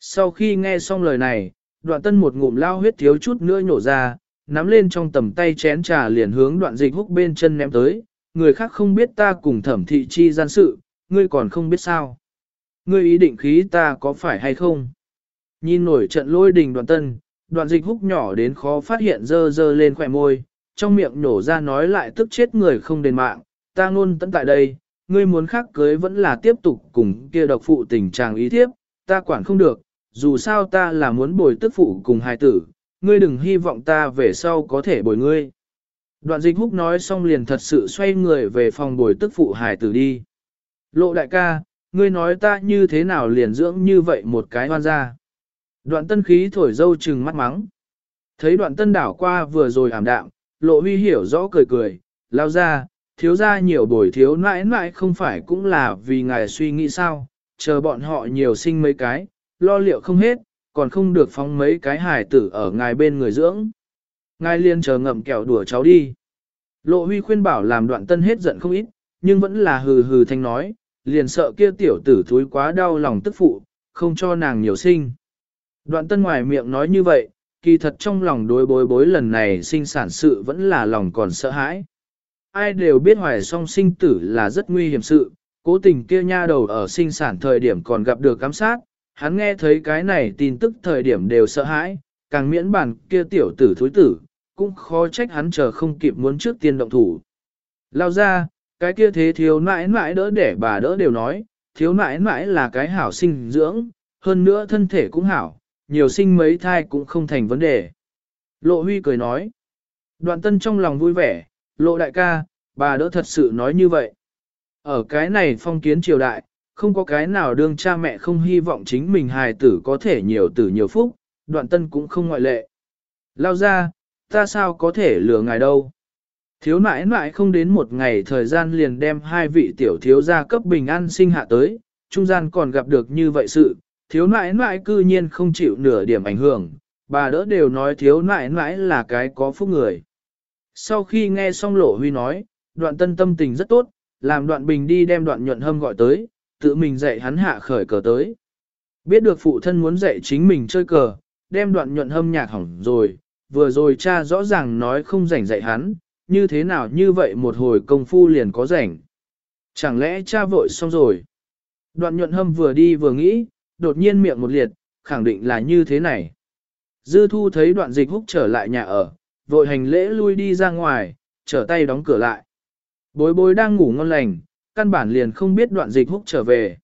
Sau khi nghe xong lời này, đoạn tân một ngụm lao huyết thiếu chút nữa nhổ ra, nắm lên trong tầm tay chén trà liền hướng đoạn dịch húc bên chân ném tới, người khác không biết ta cùng thẩm thị chi gian sự, ngươi còn không biết sao. Ngươi ý định khí ta có phải hay không? Nhìn nổi trận lôi đình đoạn tân, đoạn dịch húc nhỏ đến khó phát hiện dơ dơ lên khỏe môi, trong miệng nổ ra nói lại tức chết người không đền mạng, ta ngôn tận tại đây, ngươi muốn khác cưới vẫn là tiếp tục cùng kia độc phụ tình trạng ý thiếp, ta quản không được, dù sao ta là muốn bồi tức phụ cùng hài tử, ngươi đừng hy vọng ta về sau có thể bồi ngươi. Đoạn dịch húc nói xong liền thật sự xoay người về phòng bồi tức phụ hài tử đi. Lộ đại ca, ngươi nói ta như thế nào liền dưỡng như vậy một cái hoan ra. Đoạn tân khí thổi dâu trừng mắt mắng. Thấy đoạn tân đảo qua vừa rồi ảm đạm, lộ huy hiểu rõ cười cười, lao ra, thiếu ra nhiều bồi thiếu nãi nãi không phải cũng là vì ngài suy nghĩ sao, chờ bọn họ nhiều sinh mấy cái, lo liệu không hết, còn không được phóng mấy cái hài tử ở ngài bên người dưỡng. Ngài liên chờ ngậm kẹo đùa cháu đi. Lộ huy khuyên bảo làm đoạn tân hết giận không ít, nhưng vẫn là hừ hừ thanh nói, liền sợ kia tiểu tử thúi quá đau lòng tức phụ, không cho nàng nhiều sinh. Đoạn tân ngoài miệng nói như vậy, kỳ thật trong lòng đối bối bối lần này sinh sản sự vẫn là lòng còn sợ hãi. Ai đều biết hoài song sinh tử là rất nguy hiểm sự, cố tình kia nha đầu ở sinh sản thời điểm còn gặp được cám sát, hắn nghe thấy cái này tin tức thời điểm đều sợ hãi, càng miễn bản kia tiểu tử thối tử, cũng khó trách hắn chờ không kịp muốn trước tiên động thủ. Lao ra, cái kia thế thiếu nãi nãi đỡ để bà đỡ đều nói, thiếu nãi nãi là cái hảo sinh dưỡng, hơn nữa thân thể cũng hảo, nhiều sinh mấy thai cũng không thành vấn đề. Lộ huy cười nói, đoạn tân trong lòng vui vẻ, lộ đại ca, bà đỡ thật sự nói như vậy. Ở cái này phong kiến triều đại, không có cái nào đương cha mẹ không hy vọng chính mình hài tử có thể nhiều tử nhiều phúc, đoạn tân cũng không ngoại lệ. Lao ra, ta sao có thể lừa ngài đâu. Thiếu nãi nãi không đến một ngày thời gian liền đem hai vị tiểu thiếu gia cấp bình an sinh hạ tới, trung gian còn gặp được như vậy sự, thiếu nãi nãi cư nhiên không chịu nửa điểm ảnh hưởng, bà đỡ đều nói thiếu nãi nãi là cái có phúc người. Sau khi nghe xong lộ huy nói, đoạn tân tâm tình rất tốt, làm đoạn bình đi đem đoạn nhuận hâm gọi tới, tự mình dạy hắn hạ khởi cờ tới. Biết được phụ thân muốn dạy chính mình chơi cờ, đem đoạn nhuận hâm nhạc hỏng rồi, vừa rồi cha rõ ràng nói không rảnh dạy hắn, như thế nào như vậy một hồi công phu liền có rảnh. Chẳng lẽ cha vội xong rồi? Đoạn nhuận hâm vừa đi vừa nghĩ, đột nhiên miệng một liệt, khẳng định là như thế này. Dư thu thấy đoạn dịch húc trở lại nhà ở, vội hành lễ lui đi ra ngoài, trở tay đóng cửa lại. Bối bối đang ngủ ngon lành, căn bản liền không biết đoạn dịch húc trở về.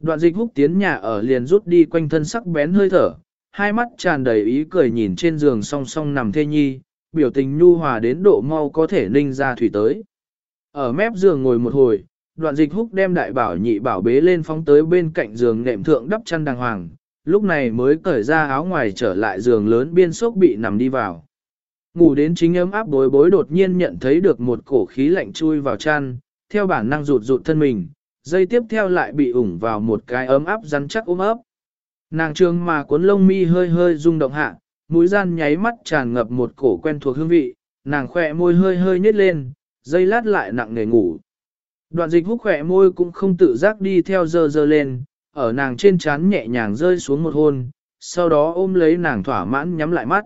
Đoạn dịch húc tiến nhà ở liền rút đi quanh thân sắc bén hơi thở, hai mắt tràn đầy ý cười nhìn trên giường song song nằm thê nhi, biểu tình nhu hòa đến độ mau có thể ninh ra thủy tới. Ở mép giường ngồi một hồi, đoạn dịch húc đem đại bảo nhị bảo bế lên phóng tới bên cạnh giường nệm thượng đắp chăn đàng hoàng, lúc này mới cởi ra áo ngoài trở lại giường lớn biên sốc bị nằm đi vào. Ngủ đến chính ấm áp bối bối đột nhiên nhận thấy được một cổ khí lạnh chui vào chăn, theo bản năng rụt rụt thân mình, dây tiếp theo lại bị ủng vào một cái ấm áp rắn chắc ôm ấp. Nàng trương mà cuốn lông mi hơi hơi rung động hạ, mũi gian nháy mắt tràn ngập một cổ quen thuộc hương vị, nàng khỏe môi hơi hơi nhếch lên, dây lát lại nặng nề ngủ. Đoạn dịch hút khỏe môi cũng không tự giác đi theo dơ dơ lên, ở nàng trên trán nhẹ nhàng rơi xuống một hôn, sau đó ôm lấy nàng thỏa mãn nhắm lại mắt.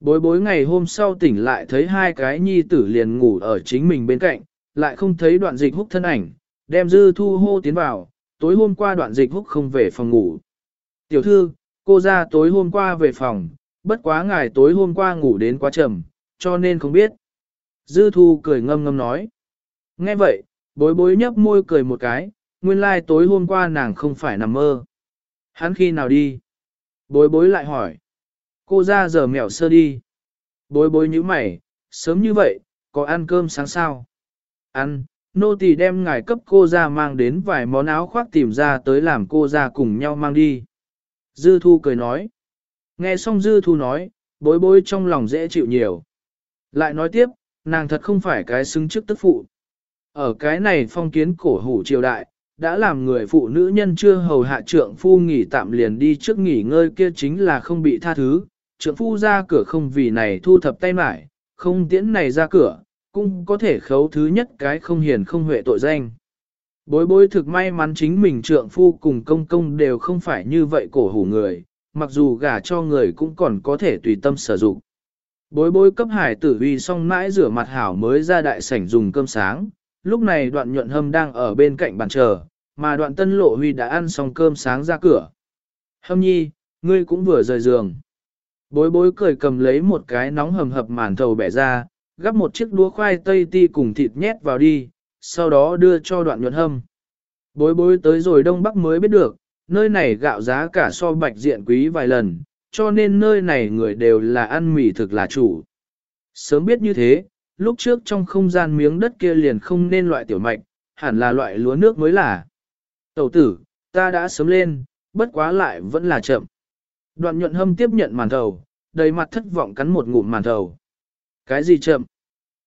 Bối bối ngày hôm sau tỉnh lại thấy hai cái nhi tử liền ngủ ở chính mình bên cạnh, lại không thấy đoạn dịch hút thân ảnh, đem dư thu hô tiến vào, tối hôm qua đoạn dịch hút không về phòng ngủ. Tiểu thư, cô ra tối hôm qua về phòng, bất quá ngài tối hôm qua ngủ đến quá trầm, cho nên không biết. Dư thu cười ngâm ngâm nói. Nghe vậy, bối bối nhấp môi cười một cái, nguyên lai like tối hôm qua nàng không phải nằm mơ. Hắn khi nào đi? Bối bối lại hỏi. Cô ra giờ mèo sơ đi. Bối bối như mày, sớm như vậy, có ăn cơm sáng sao? Ăn, nô tỳ đem ngài cấp cô ra mang đến vài món áo khoác tìm ra tới làm cô ra cùng nhau mang đi. Dư thu cười nói. Nghe xong dư thu nói, bối bối trong lòng dễ chịu nhiều. Lại nói tiếp, nàng thật không phải cái xứng chức tức phụ. Ở cái này phong kiến cổ hủ triều đại, đã làm người phụ nữ nhân chưa hầu hạ trượng phu nghỉ tạm liền đi trước nghỉ ngơi kia chính là không bị tha thứ. Trượng phu ra cửa không vì này thu thập tay mải, không tiễn này ra cửa, cũng có thể khấu thứ nhất cái không hiền không huệ tội danh. Bối bối thực may mắn chính mình trượng phu cùng công công đều không phải như vậy cổ hủ người, mặc dù gả cho người cũng còn có thể tùy tâm sử dụng. Bối bối cấp hải tử vì xong mãi rửa mặt hảo mới ra đại sảnh dùng cơm sáng, lúc này đoạn nhuận hâm đang ở bên cạnh bàn chờ, mà đoạn tân lộ huy đã ăn xong cơm sáng ra cửa. Hâm nhi, ngươi cũng vừa rời giường. Bối bối cười cầm lấy một cái nóng hầm hập màn thầu bẻ ra, gắp một chiếc đũa khoai tây ti cùng thịt nhét vào đi, sau đó đưa cho đoạn nhuận hâm. Bối bối tới rồi Đông Bắc mới biết được, nơi này gạo giá cả so bạch diện quý vài lần, cho nên nơi này người đều là ăn mì thực là chủ. Sớm biết như thế, lúc trước trong không gian miếng đất kia liền không nên loại tiểu mạch, hẳn là loại lúa nước mới là. Tẩu tử, ta đã sớm lên, bất quá lại vẫn là chậm. Đoạn nhuận hâm tiếp nhận màn thầu, đầy mặt thất vọng cắn một ngụm màn thầu. Cái gì chậm?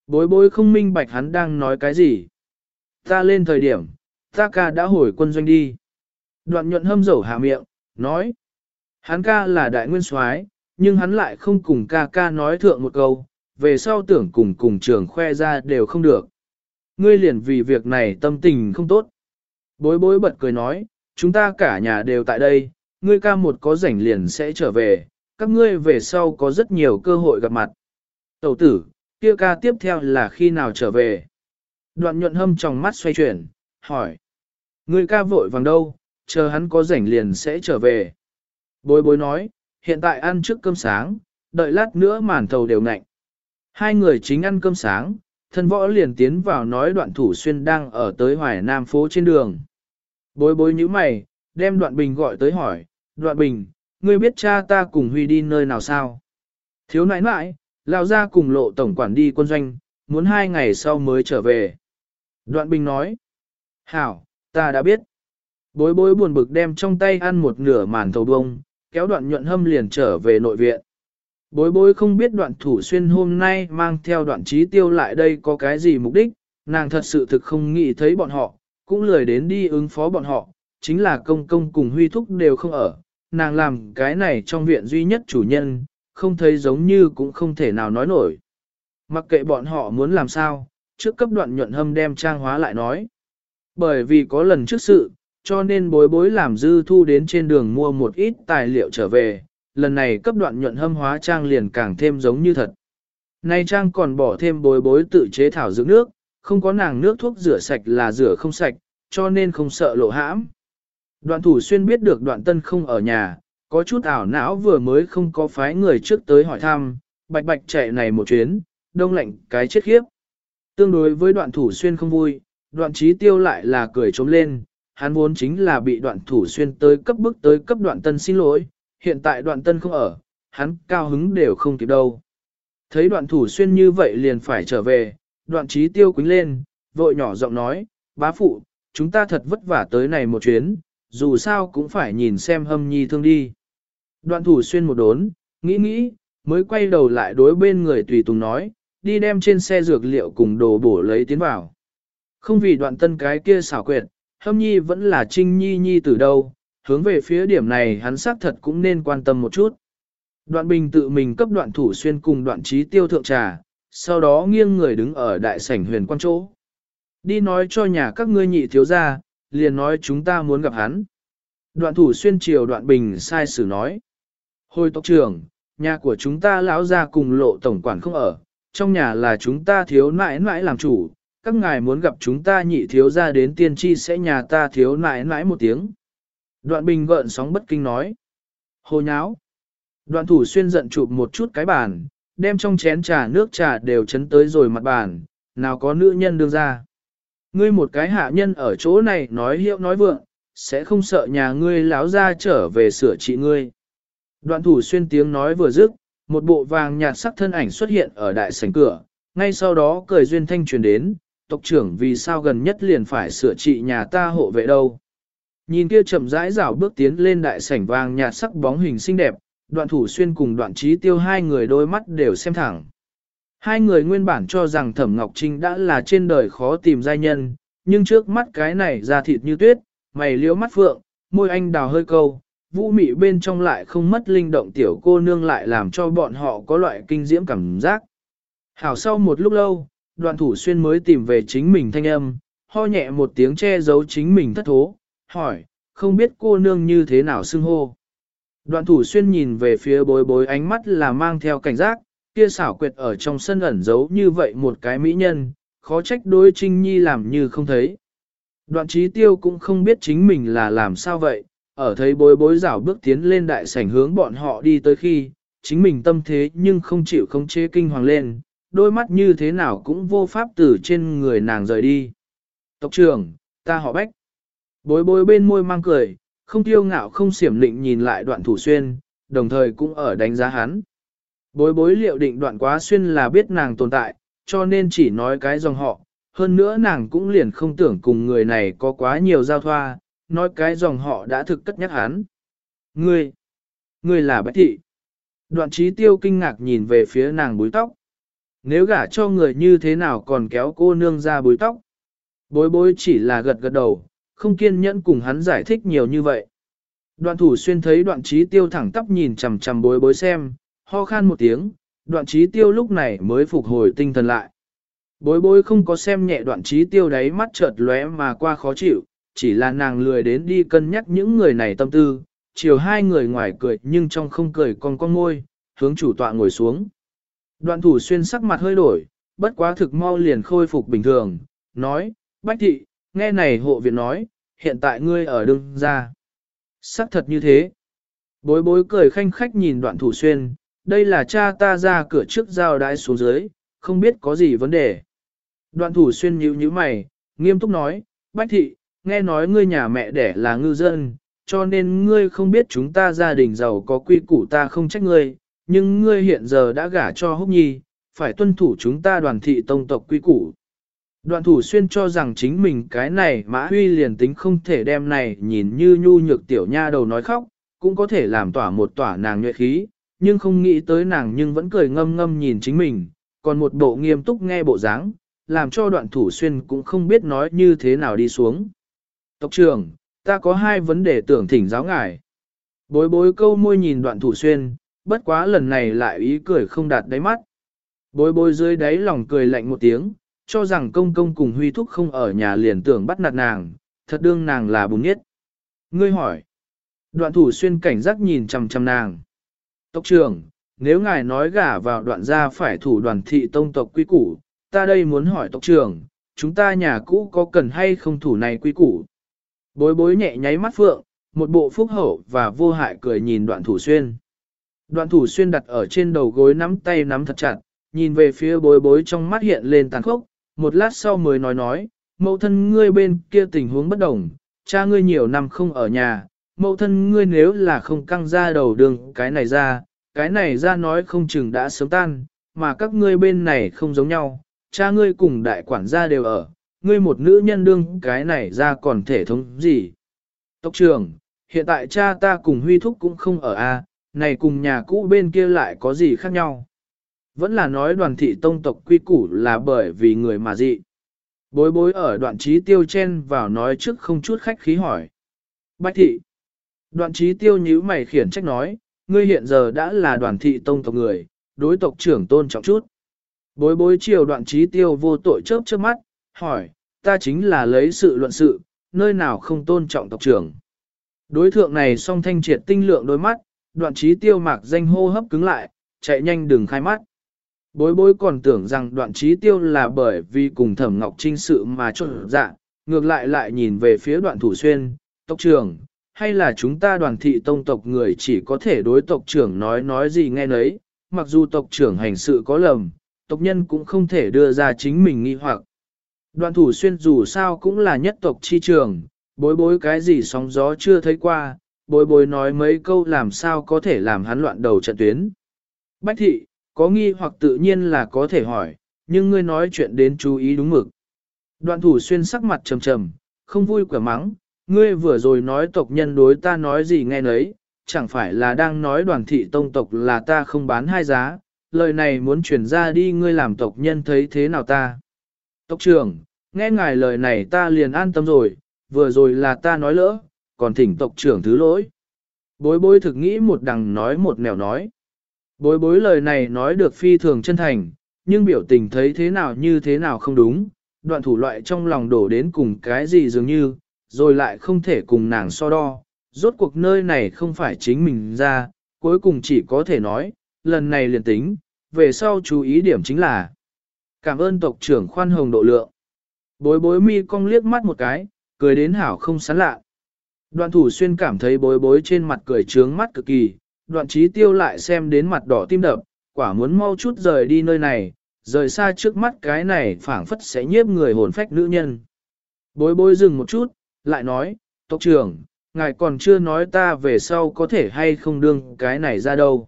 Bối bối không minh bạch hắn đang nói cái gì. Ta lên thời điểm, ta ca đã hồi quân doanh đi. Đoạn nhuận hâm dầu hạ miệng, nói. Hắn ca là đại nguyên soái, nhưng hắn lại không cùng ca ca nói thượng một câu, về sau tưởng cùng cùng trường khoe ra đều không được. Ngươi liền vì việc này tâm tình không tốt. Bối bối bật cười nói, chúng ta cả nhà đều tại đây, ngươi ca một có rảnh liền sẽ trở về, các ngươi về sau có rất nhiều cơ hội gặp mặt. Tẩu tử, kia ca tiếp theo là khi nào trở về? Đoạn nhuận hâm trong mắt xoay chuyển, hỏi. Ngươi ca vội vàng đâu, chờ hắn có rảnh liền sẽ trở về. Bối bối nói, hiện tại ăn trước cơm sáng, đợi lát nữa màn thầu đều nạnh. Hai người chính ăn cơm sáng, thân võ liền tiến vào nói đoạn thủ xuyên đang ở tới hoài nam phố trên đường. Bối bối như mày, đem đoạn bình gọi tới hỏi, đoạn bình, ngươi biết cha ta cùng Huy đi nơi nào sao? Thiếu nãi nãi, lao ra cùng lộ tổng quản đi quân doanh, muốn hai ngày sau mới trở về. Đoạn bình nói, hảo, ta đã biết. Bối bối buồn bực đem trong tay ăn một nửa màn thầu bông, kéo đoạn nhuận hâm liền trở về nội viện. Bối bối không biết đoạn thủ xuyên hôm nay mang theo đoạn trí tiêu lại đây có cái gì mục đích, nàng thật sự thực không nghĩ thấy bọn họ, cũng lười đến đi ứng phó bọn họ, chính là công công cùng huy thúc đều không ở, nàng làm cái này trong viện duy nhất chủ nhân, không thấy giống như cũng không thể nào nói nổi. Mặc kệ bọn họ muốn làm sao, trước cấp đoạn nhuận hâm đem trang hóa lại nói. Bởi vì có lần trước sự, cho nên bối bối làm dư thu đến trên đường mua một ít tài liệu trở về, lần này cấp đoạn nhuận hâm hóa trang liền càng thêm giống như thật. Nay trang còn bỏ thêm bối bối tự chế thảo dưỡng nước, không có nàng nước thuốc rửa sạch là rửa không sạch, cho nên không sợ lộ hãm. Đoạn thủ xuyên biết được đoạn tân không ở nhà, Có chút ảo não vừa mới không có phái người trước tới hỏi thăm, bạch bạch chạy này một chuyến, đông lạnh cái chết khiếp. Tương đối với đoạn thủ xuyên không vui, đoạn trí tiêu lại là cười trống lên, hắn vốn chính là bị đoạn thủ xuyên tới cấp bức tới cấp đoạn tân xin lỗi, hiện tại đoạn tân không ở, hắn cao hứng đều không kịp đâu. Thấy đoạn thủ xuyên như vậy liền phải trở về, đoạn trí tiêu quính lên, vội nhỏ giọng nói, bá phụ, chúng ta thật vất vả tới này một chuyến, dù sao cũng phải nhìn xem hâm nhi thương đi. Đoạn thủ xuyên một đốn, nghĩ nghĩ, mới quay đầu lại đối bên người tùy tùng nói, đi đem trên xe dược liệu cùng đồ bổ lấy tiến vào. Không vì đoạn tân cái kia xảo quyệt, hâm nhi vẫn là trinh nhi nhi từ đâu, hướng về phía điểm này hắn xác thật cũng nên quan tâm một chút. Đoạn bình tự mình cấp đoạn thủ xuyên cùng đoạn trí tiêu thượng trà, sau đó nghiêng người đứng ở đại sảnh huyền quan chỗ. Đi nói cho nhà các ngươi nhị thiếu gia, liền nói chúng ta muốn gặp hắn. Đoạn thủ xuyên chiều đoạn bình sai sử nói. Hồi tộc trưởng, nhà của chúng ta lão ra cùng lộ tổng quản không ở, trong nhà là chúng ta thiếu nãi nãi làm chủ, các ngài muốn gặp chúng ta nhị thiếu ra đến tiên tri sẽ nhà ta thiếu nãi nãi một tiếng. Đoạn bình gợn sóng bất kinh nói. Hồ nháo. Đoạn thủ xuyên giận chụp một chút cái bàn, đem trong chén trà nước trà đều chấn tới rồi mặt bàn, nào có nữ nhân đương ra. Ngươi một cái hạ nhân ở chỗ này nói hiệu nói vượng, sẽ không sợ nhà ngươi láo ra trở về sửa trị ngươi. Đoạn thủ xuyên tiếng nói vừa dứt, một bộ vàng nhạt sắc thân ảnh xuất hiện ở đại sảnh cửa, ngay sau đó cười duyên thanh truyền đến, tộc trưởng vì sao gần nhất liền phải sửa trị nhà ta hộ vệ đâu. Nhìn kia chậm rãi rảo bước tiến lên đại sảnh vàng nhạt sắc bóng hình xinh đẹp, đoạn thủ xuyên cùng đoạn trí tiêu hai người đôi mắt đều xem thẳng. Hai người nguyên bản cho rằng Thẩm Ngọc Trinh đã là trên đời khó tìm giai nhân, nhưng trước mắt cái này da thịt như tuyết, mày liễu mắt phượng, môi anh đào hơi câu, vũ mị bên trong lại không mất linh động tiểu cô nương lại làm cho bọn họ có loại kinh diễm cảm giác. Hảo sau một lúc lâu, đoạn thủ xuyên mới tìm về chính mình thanh âm, ho nhẹ một tiếng che giấu chính mình thất thố, hỏi, không biết cô nương như thế nào xưng hô. Đoạn thủ xuyên nhìn về phía bối bối ánh mắt là mang theo cảnh giác, kia xảo quyệt ở trong sân ẩn giấu như vậy một cái mỹ nhân, khó trách đối trinh nhi làm như không thấy. Đoạn trí tiêu cũng không biết chính mình là làm sao vậy, ở thấy bối bối rảo bước tiến lên đại sảnh hướng bọn họ đi tới khi, chính mình tâm thế nhưng không chịu không chế kinh hoàng lên, đôi mắt như thế nào cũng vô pháp từ trên người nàng rời đi. Tộc trưởng, ta họ bách. Bối bối bên môi mang cười, không tiêu ngạo không xiểm định nhìn lại đoạn thủ xuyên, đồng thời cũng ở đánh giá hắn. Bối bối liệu định đoạn quá xuyên là biết nàng tồn tại, cho nên chỉ nói cái dòng họ, hơn nữa nàng cũng liền không tưởng cùng người này có quá nhiều giao thoa, nói cái dòng họ đã thực cất nhắc hắn. Ngươi, ngươi là bách thị. Đoạn trí tiêu kinh ngạc nhìn về phía nàng búi tóc. Nếu gả cho người như thế nào còn kéo cô nương ra bối tóc. Bối bối chỉ là gật gật đầu, không kiên nhẫn cùng hắn giải thích nhiều như vậy. Đoạn thủ xuyên thấy đoạn trí tiêu thẳng tắp nhìn chằm chằm bối bối xem, ho khan một tiếng, đoạn trí tiêu lúc này mới phục hồi tinh thần lại. Bối bối không có xem nhẹ đoạn trí tiêu đáy mắt chợt lóe mà qua khó chịu, chỉ là nàng lười đến đi cân nhắc những người này tâm tư, chiều hai người ngoài cười nhưng trong không cười còn con môi, hướng chủ tọa ngồi xuống. Đoạn thủ xuyên sắc mặt hơi đổi, bất quá thực mau liền khôi phục bình thường, nói, Bách thị, nghe này hộ viện nói, hiện tại ngươi ở đương ra. Sắc thật như thế. Bối bối cười khanh khách nhìn đoạn thủ xuyên, đây là cha ta ra cửa trước giao đái xuống dưới, không biết có gì vấn đề. Đoạn thủ xuyên nhíu nhíu mày, nghiêm túc nói, Bách thị, nghe nói ngươi nhà mẹ đẻ là ngư dân, cho nên ngươi không biết chúng ta gia đình giàu có quy củ ta không trách ngươi, nhưng ngươi hiện giờ đã gả cho húc nhi, phải tuân thủ chúng ta đoàn thị tông tộc quy củ. Đoàn thủ xuyên cho rằng chính mình cái này mã huy liền tính không thể đem này nhìn như nhu nhược tiểu nha đầu nói khóc, cũng có thể làm tỏa một tỏa nàng nhuệ khí, nhưng không nghĩ tới nàng nhưng vẫn cười ngâm ngâm nhìn chính mình, còn một bộ nghiêm túc nghe bộ dáng, làm cho đoạn thủ xuyên cũng không biết nói như thế nào đi xuống. Tộc trưởng, ta có hai vấn đề tưởng thỉnh giáo ngài. Bối bối câu môi nhìn đoạn thủ xuyên, bất quá lần này lại ý cười không đạt đáy mắt. Bối bối dưới đáy lòng cười lạnh một tiếng, cho rằng công công cùng huy thúc không ở nhà liền tưởng bắt nạt nàng, thật đương nàng là bùn nhất. Ngươi hỏi. Đoạn thủ xuyên cảnh giác nhìn chằm chằm nàng. Tộc trưởng, nếu ngài nói gả vào đoạn gia phải thủ đoàn thị tông tộc quy củ, ta đây muốn hỏi tộc trưởng, chúng ta nhà cũ có cần hay không thủ này quy củ? Bối bối nhẹ nháy mắt phượng, một bộ phúc hậu và vô hại cười nhìn đoạn thủ xuyên. Đoạn thủ xuyên đặt ở trên đầu gối nắm tay nắm thật chặt, nhìn về phía bối bối trong mắt hiện lên tàn khốc, một lát sau mới nói nói, mẫu thân ngươi bên kia tình huống bất đồng, cha ngươi nhiều năm không ở nhà, mẫu thân ngươi nếu là không căng ra đầu đường cái này ra, cái này ra nói không chừng đã sớm tan, mà các ngươi bên này không giống nhau, cha ngươi cùng đại quản gia đều ở, ngươi một nữ nhân đương cái này ra còn thể thống gì. Tộc trưởng, hiện tại cha ta cùng huy thúc cũng không ở a, này cùng nhà cũ bên kia lại có gì khác nhau. Vẫn là nói đoàn thị tông tộc quy củ là bởi vì người mà dị. Bối bối ở đoạn trí tiêu chen vào nói trước không chút khách khí hỏi. Bách thị. Đoạn trí tiêu nhíu mày khiển trách nói, ngươi hiện giờ đã là đoàn thị tông tộc người, đối tộc trưởng tôn trọng chút. Bối bối chiều đoạn trí tiêu vô tội chớp trước mắt, hỏi, ta chính là lấy sự luận sự, nơi nào không tôn trọng tộc trưởng. Đối thượng này song thanh triệt tinh lượng đôi mắt, đoạn trí tiêu mạc danh hô hấp cứng lại, chạy nhanh đừng khai mắt. Bối bối còn tưởng rằng đoạn trí tiêu là bởi vì cùng thẩm ngọc trinh sự mà trộn dạ, ngược lại lại nhìn về phía đoạn thủ xuyên, tộc trưởng, hay là chúng ta đoàn thị tông tộc người chỉ có thể đối tộc trưởng nói nói gì nghe nấy, mặc dù tộc trưởng hành sự có lầm, tộc nhân cũng không thể đưa ra chính mình nghi hoặc. Đoàn thủ xuyên dù sao cũng là nhất tộc chi trường, bối bối cái gì sóng gió chưa thấy qua, bối bối nói mấy câu làm sao có thể làm hắn loạn đầu trận tuyến. Bách thị, có nghi hoặc tự nhiên là có thể hỏi, nhưng ngươi nói chuyện đến chú ý đúng mực. Đoạn thủ xuyên sắc mặt trầm trầm, không vui quả mắng, ngươi vừa rồi nói tộc nhân đối ta nói gì nghe nấy, chẳng phải là đang nói đoàn thị tông tộc là ta không bán hai giá, lời này muốn chuyển ra đi ngươi làm tộc nhân thấy thế nào ta. Tộc trưởng, nghe ngài lời này ta liền an tâm rồi, vừa rồi là ta nói lỡ, còn thỉnh tộc trưởng thứ lỗi. Bối bối thực nghĩ một đằng nói một nẻo nói. Bối bối lời này nói được phi thường chân thành, nhưng biểu tình thấy thế nào như thế nào không đúng, đoạn thủ loại trong lòng đổ đến cùng cái gì dường như, rồi lại không thể cùng nàng so đo. Rốt cuộc nơi này không phải chính mình ra, cuối cùng chỉ có thể nói, lần này liền tính, về sau chú ý điểm chính là cảm ơn tộc trưởng khoan hồng độ lượng. Bối bối mi cong liếc mắt một cái, cười đến hảo không sán lạ. Đoạn thủ xuyên cảm thấy bối bối trên mặt cười trướng mắt cực kỳ, đoạn trí tiêu lại xem đến mặt đỏ tim đập, quả muốn mau chút rời đi nơi này, rời xa trước mắt cái này phảng phất sẽ nhiếp người hồn phách nữ nhân. Bối bối dừng một chút, lại nói, tộc trưởng, ngài còn chưa nói ta về sau có thể hay không đương cái này ra đâu.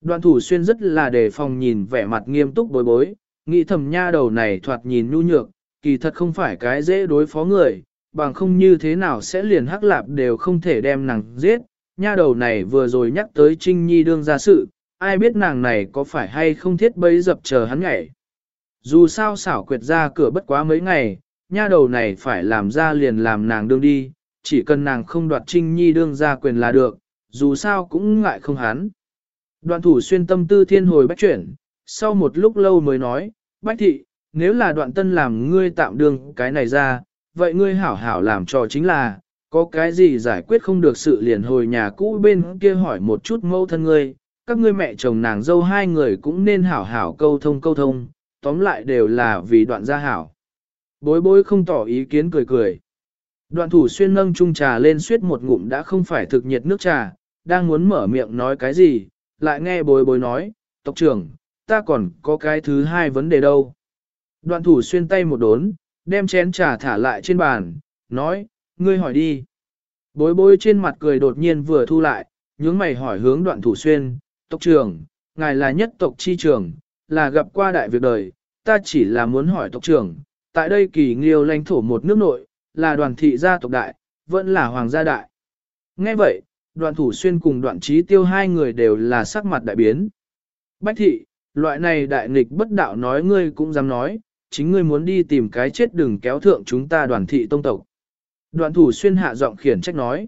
Đoạn thủ xuyên rất là đề phòng nhìn vẻ mặt nghiêm túc bối bối, nghĩ thầm nha đầu này thoạt nhìn nhu nhược, kỳ thật không phải cái dễ đối phó người, bằng không như thế nào sẽ liền hắc lạp đều không thể đem nàng giết. Nha đầu này vừa rồi nhắc tới Trinh Nhi đương ra sự, ai biết nàng này có phải hay không thiết bấy dập chờ hắn nhảy. Dù sao xảo quyệt ra cửa bất quá mấy ngày, nha đầu này phải làm ra liền làm nàng đương đi, chỉ cần nàng không đoạt Trinh Nhi đương ra quyền là được, dù sao cũng ngại không hắn. Đoạn thủ xuyên tâm tư thiên hồi bách chuyển, sau một lúc lâu mới nói, bách thị, nếu là đoạn tân làm ngươi tạm đương cái này ra, vậy ngươi hảo hảo làm cho chính là, có cái gì giải quyết không được sự liền hồi nhà cũ bên kia hỏi một chút mẫu thân ngươi, các ngươi mẹ chồng nàng dâu hai người cũng nên hảo hảo câu thông câu thông, tóm lại đều là vì đoạn gia hảo. Bối bối không tỏ ý kiến cười cười. Đoạn thủ xuyên nâng chung trà lên suyết một ngụm đã không phải thực nhiệt nước trà, đang muốn mở miệng nói cái gì, lại nghe bối bối nói, tộc trưởng, ta còn có cái thứ hai vấn đề đâu. Đoạn thủ xuyên tay một đốn, đem chén trà thả lại trên bàn, nói, ngươi hỏi đi. Bối bối trên mặt cười đột nhiên vừa thu lại, nhướng mày hỏi hướng đoạn thủ xuyên, tộc trưởng, ngài là nhất tộc chi trưởng, là gặp qua đại việc đời, ta chỉ là muốn hỏi tộc trưởng, tại đây kỳ nghiêu lãnh thổ một nước nội, là đoàn thị gia tộc đại, vẫn là hoàng gia đại. Nghe vậy, đoạn thủ xuyên cùng đoạn trí tiêu hai người đều là sắc mặt đại biến. Bách thị, loại này đại nghịch bất đạo nói ngươi cũng dám nói, chính ngươi muốn đi tìm cái chết đừng kéo thượng chúng ta đoàn thị tông tộc. Đoạn thủ xuyên hạ giọng khiển trách nói.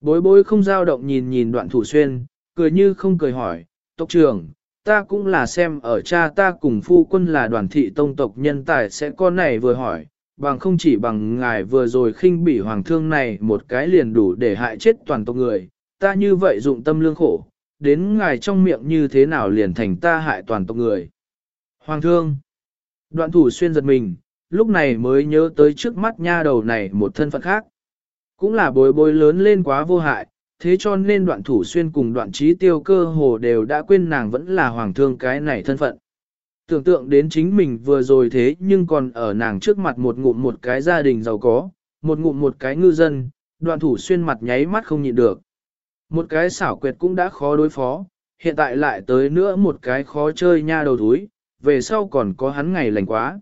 Bối bối không dao động nhìn nhìn đoạn thủ xuyên, cười như không cười hỏi, tộc trưởng, ta cũng là xem ở cha ta cùng phu quân là đoàn thị tông tộc nhân tài sẽ con này vừa hỏi, bằng không chỉ bằng ngài vừa rồi khinh bỉ hoàng thương này một cái liền đủ để hại chết toàn tộc người, ta như vậy dụng tâm lương khổ, đến ngài trong miệng như thế nào liền thành ta hại toàn tộc người. Hoàng thương, đoạn thủ xuyên giật mình, lúc này mới nhớ tới trước mắt nha đầu này một thân phận khác. Cũng là bối bối lớn lên quá vô hại, thế cho nên đoạn thủ xuyên cùng đoạn trí tiêu cơ hồ đều đã quên nàng vẫn là hoàng thương cái này thân phận. Tưởng tượng đến chính mình vừa rồi thế nhưng còn ở nàng trước mặt một ngụm một cái gia đình giàu có, một ngụm một cái ngư dân, đoạn thủ xuyên mặt nháy mắt không nhịn được. Một cái xảo quyệt cũng đã khó đối phó, hiện tại lại tới nữa một cái khó chơi nha đầu túi, về sau còn có hắn ngày lành quá.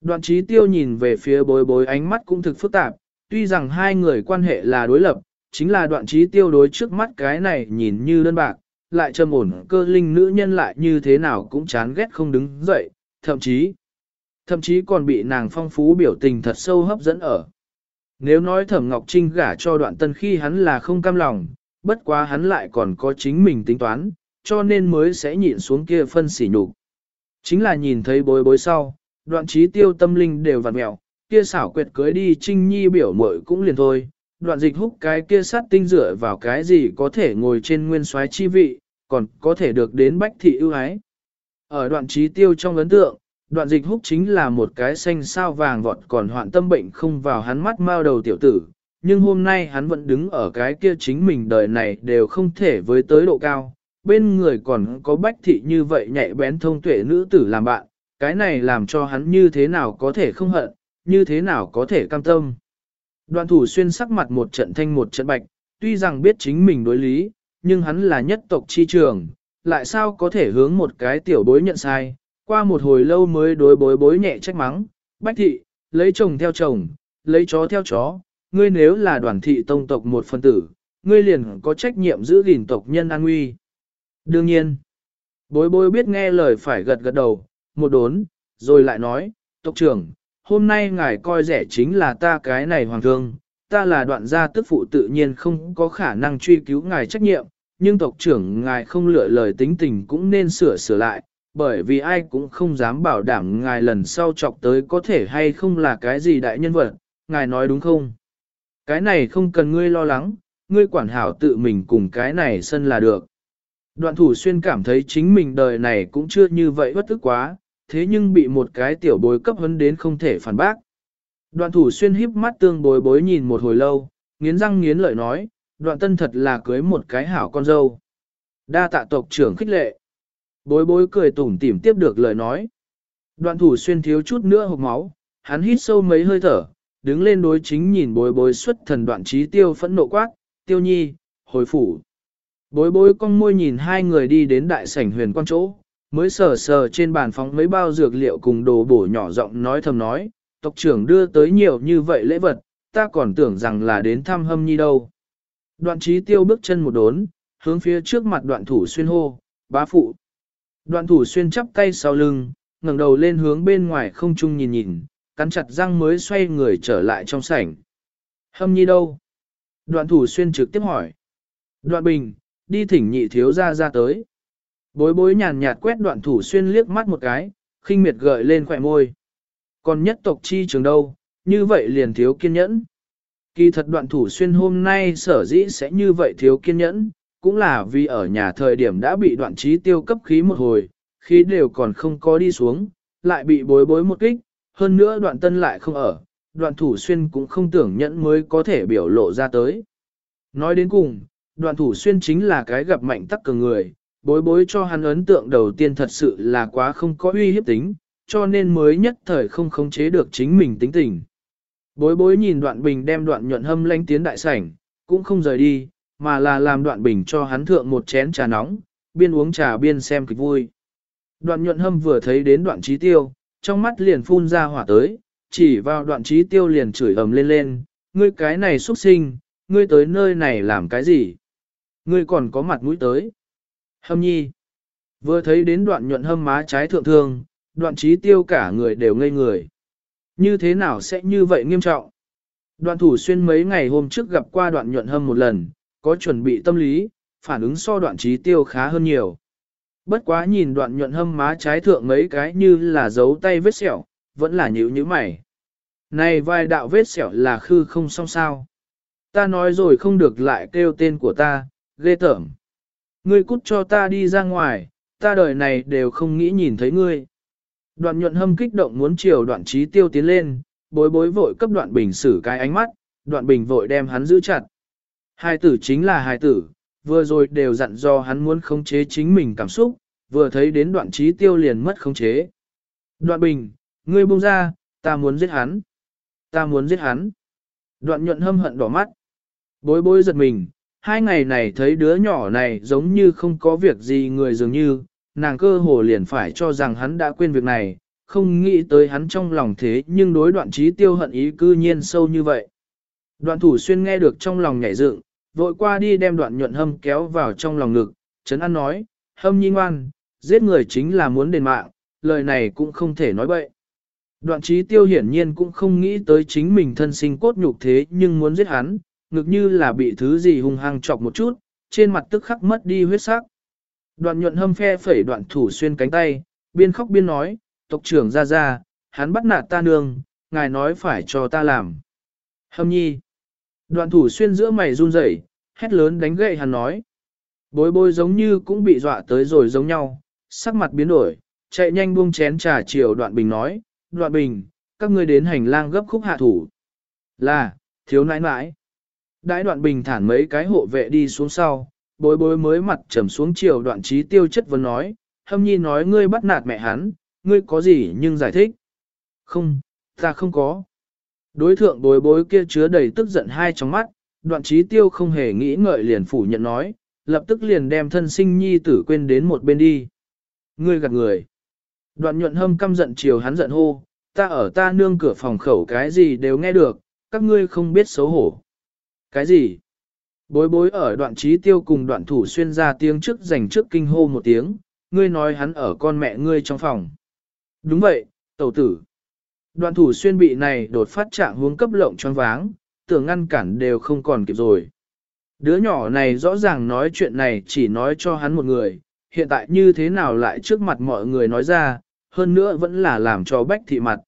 Đoạn trí tiêu nhìn về phía bối bối ánh mắt cũng thực phức tạp, tuy rằng hai người quan hệ là đối lập, chính là đoạn trí tiêu đối trước mắt cái này nhìn như đơn bạc, lại trầm ổn cơ linh nữ nhân lại như thế nào cũng chán ghét không đứng dậy, thậm chí, thậm chí còn bị nàng phong phú biểu tình thật sâu hấp dẫn ở. Nếu nói thẩm Ngọc Trinh gả cho đoạn tân khi hắn là không cam lòng, bất quá hắn lại còn có chính mình tính toán, cho nên mới sẽ nhịn xuống kia phân xỉ nhục. Chính là nhìn thấy bối bối sau, đoạn trí tiêu tâm linh đều vặn mẹo, kia xảo quyệt cưới đi Trinh Nhi biểu mội cũng liền thôi, đoạn dịch húc cái kia sát tinh rửa vào cái gì có thể ngồi trên nguyên soái chi vị, còn có thể được đến bách thị ưu ái. Ở đoạn trí tiêu trong ấn tượng, đoạn dịch húc chính là một cái xanh sao vàng vọt còn hoạn tâm bệnh không vào hắn mắt mao đầu tiểu tử, nhưng hôm nay hắn vẫn đứng ở cái kia chính mình đời này đều không thể với tới độ cao, bên người còn có bách thị như vậy nhạy bén thông tuệ nữ tử làm bạn, cái này làm cho hắn như thế nào có thể không hận, như thế nào có thể cam tâm. Đoạn thủ xuyên sắc mặt một trận thanh một trận bạch, tuy rằng biết chính mình đối lý, nhưng hắn là nhất tộc chi trường, lại sao có thể hướng một cái tiểu bối nhận sai, qua một hồi lâu mới đối bối bối nhẹ trách mắng, bách thị, lấy chồng theo chồng, lấy chó theo chó, ngươi nếu là đoàn thị tông tộc một phân tử, ngươi liền có trách nhiệm giữ gìn tộc nhân an nguy. Đương nhiên, bối bối biết nghe lời phải gật gật đầu, một đốn, rồi lại nói, tộc trưởng, hôm nay ngài coi rẻ chính là ta cái này hoàng thương, ta là đoạn gia tức phụ tự nhiên không có khả năng truy cứu ngài trách nhiệm, nhưng tộc trưởng ngài không lựa lời tính tình cũng nên sửa sửa lại, bởi vì ai cũng không dám bảo đảm ngài lần sau chọc tới có thể hay không là cái gì đại nhân vật, ngài nói đúng không? Cái này không cần ngươi lo lắng, ngươi quản hảo tự mình cùng cái này sân là được. Đoạn thủ xuyên cảm thấy chính mình đời này cũng chưa như vậy bất tức quá, thế nhưng bị một cái tiểu bối cấp hấn đến không thể phản bác. Đoạn thủ xuyên híp mắt tương bối bối nhìn một hồi lâu, nghiến răng nghiến lợi nói, đoạn tân thật là cưới một cái hảo con dâu. Đa tạ tộc trưởng khích lệ. Bối bối cười tủm tỉm tiếp được lời nói. Đoạn thủ xuyên thiếu chút nữa hộp máu, hắn hít sâu mấy hơi thở, đứng lên đối chính nhìn bối bối xuất thần đoạn trí tiêu phẫn nộ quát, tiêu nhi, hồi phủ. Bối bối con môi nhìn hai người đi đến đại sảnh huyền quan chỗ, mới sờ sờ trên bàn phóng mấy bao dược liệu cùng đồ bổ nhỏ giọng nói thầm nói, tộc trưởng đưa tới nhiều như vậy lễ vật, ta còn tưởng rằng là đến thăm hâm nhi đâu. Đoạn trí tiêu bước chân một đốn, hướng phía trước mặt đoạn thủ xuyên hô, bá phụ. Đoạn thủ xuyên chắp tay sau lưng, ngẩng đầu lên hướng bên ngoài không chung nhìn nhìn, cắn chặt răng mới xoay người trở lại trong sảnh. Hâm nhi đâu? Đoạn thủ xuyên trực tiếp hỏi. Đoạn bình, đi thỉnh nhị thiếu ra ra tới. Bối bối nhàn nhạt quét đoạn thủ xuyên liếc mắt một cái, khinh miệt gợi lên khỏe môi. Còn nhất tộc chi trường đâu, như vậy liền thiếu kiên nhẫn. Kỳ thật đoạn thủ xuyên hôm nay sở dĩ sẽ như vậy thiếu kiên nhẫn, cũng là vì ở nhà thời điểm đã bị đoạn trí tiêu cấp khí một hồi, khí đều còn không có đi xuống, lại bị bối bối một kích, hơn nữa đoạn tân lại không ở, đoạn thủ xuyên cũng không tưởng nhẫn mới có thể biểu lộ ra tới. Nói đến cùng, đoạn thủ xuyên chính là cái gặp mạnh tắc cường người, bối bối cho hắn ấn tượng đầu tiên thật sự là quá không có uy hiếp tính, cho nên mới nhất thời không khống chế được chính mình tính tình. Bối bối nhìn đoạn bình đem đoạn nhuận hâm lanh tiến đại sảnh, cũng không rời đi, mà là làm đoạn bình cho hắn thượng một chén trà nóng, biên uống trà biên xem kịch vui. Đoạn nhuận hâm vừa thấy đến đoạn trí tiêu, trong mắt liền phun ra hỏa tới, chỉ vào đoạn trí tiêu liền chửi ầm lên lên, ngươi cái này xuất sinh, ngươi tới nơi này làm cái gì? Ngươi còn có mặt mũi tới. Hâm nhi. Vừa thấy đến đoạn nhuận hâm má trái thượng thương, đoạn trí tiêu cả người đều ngây người. Như thế nào sẽ như vậy nghiêm trọng? Đoạn thủ xuyên mấy ngày hôm trước gặp qua đoạn nhuận hâm một lần, có chuẩn bị tâm lý, phản ứng so đoạn trí tiêu khá hơn nhiều. Bất quá nhìn đoạn nhuận hâm má trái thượng mấy cái như là dấu tay vết sẹo, vẫn là nhữ như mày. Này vài đạo vết sẹo là khư không xong sao. Ta nói rồi không được lại kêu tên của ta, ghê tởm. Ngươi cút cho ta đi ra ngoài, ta đời này đều không nghĩ nhìn thấy ngươi. Đoạn nhuận hâm kích động muốn chiều đoạn trí tiêu tiến lên, bối bối vội cấp đoạn bình xử cái ánh mắt, đoạn bình vội đem hắn giữ chặt. Hai tử chính là hai tử, vừa rồi đều dặn do hắn muốn khống chế chính mình cảm xúc, vừa thấy đến đoạn trí tiêu liền mất khống chế. Đoạn bình, ngươi buông ra, ta muốn giết hắn. Ta muốn giết hắn. Đoạn nhuận hâm hận đỏ mắt. Bối bối giật mình, hai ngày này thấy đứa nhỏ này giống như không có việc gì người dường như, nàng cơ hồ liền phải cho rằng hắn đã quên việc này, không nghĩ tới hắn trong lòng thế nhưng đối đoạn trí tiêu hận ý cư nhiên sâu như vậy. Đoạn thủ xuyên nghe được trong lòng nhảy dựng, vội qua đi đem đoạn nhuận hâm kéo vào trong lòng ngực, chấn an nói, hâm nhi ngoan, giết người chính là muốn đền mạng, lời này cũng không thể nói bậy. Đoạn trí tiêu hiển nhiên cũng không nghĩ tới chính mình thân sinh cốt nhục thế nhưng muốn giết hắn, ngực như là bị thứ gì hung hăng chọc một chút, trên mặt tức khắc mất đi huyết sắc. Đoạn nhuận hâm phe phẩy đoạn thủ xuyên cánh tay, biên khóc biên nói, tộc trưởng ra ra, hắn bắt nạt ta nương, ngài nói phải cho ta làm. Hâm nhi. Đoạn thủ xuyên giữa mày run rẩy, hét lớn đánh gậy hắn nói. Bối bối giống như cũng bị dọa tới rồi giống nhau, sắc mặt biến đổi, chạy nhanh buông chén trà chiều đoạn bình nói, đoạn bình, các ngươi đến hành lang gấp khúc hạ thủ. Là, thiếu nãi nãi. Đãi đoạn bình thản mấy cái hộ vệ đi xuống sau, bối bối mới mặt trầm xuống chiều đoạn trí tiêu chất vấn nói, hâm nhi nói ngươi bắt nạt mẹ hắn, ngươi có gì nhưng giải thích. Không, ta không có. Đối thượng bối bối kia chứa đầy tức giận hai trong mắt, đoạn trí tiêu không hề nghĩ ngợi liền phủ nhận nói, lập tức liền đem thân sinh nhi tử quên đến một bên đi. Ngươi gạt người. Đoạn nhuận hâm căm giận chiều hắn giận hô, ta ở ta nương cửa phòng khẩu cái gì đều nghe được, các ngươi không biết xấu hổ. Cái gì? Bối bối ở đoạn trí tiêu cùng đoạn thủ xuyên ra tiếng trước dành trước kinh hô một tiếng, ngươi nói hắn ở con mẹ ngươi trong phòng. Đúng vậy, tẩu tử. Đoạn thủ xuyên bị này đột phát trạng hướng cấp lộng choáng váng, tưởng ngăn cản đều không còn kịp rồi. Đứa nhỏ này rõ ràng nói chuyện này chỉ nói cho hắn một người, hiện tại như thế nào lại trước mặt mọi người nói ra, hơn nữa vẫn là làm cho bách thị mặt.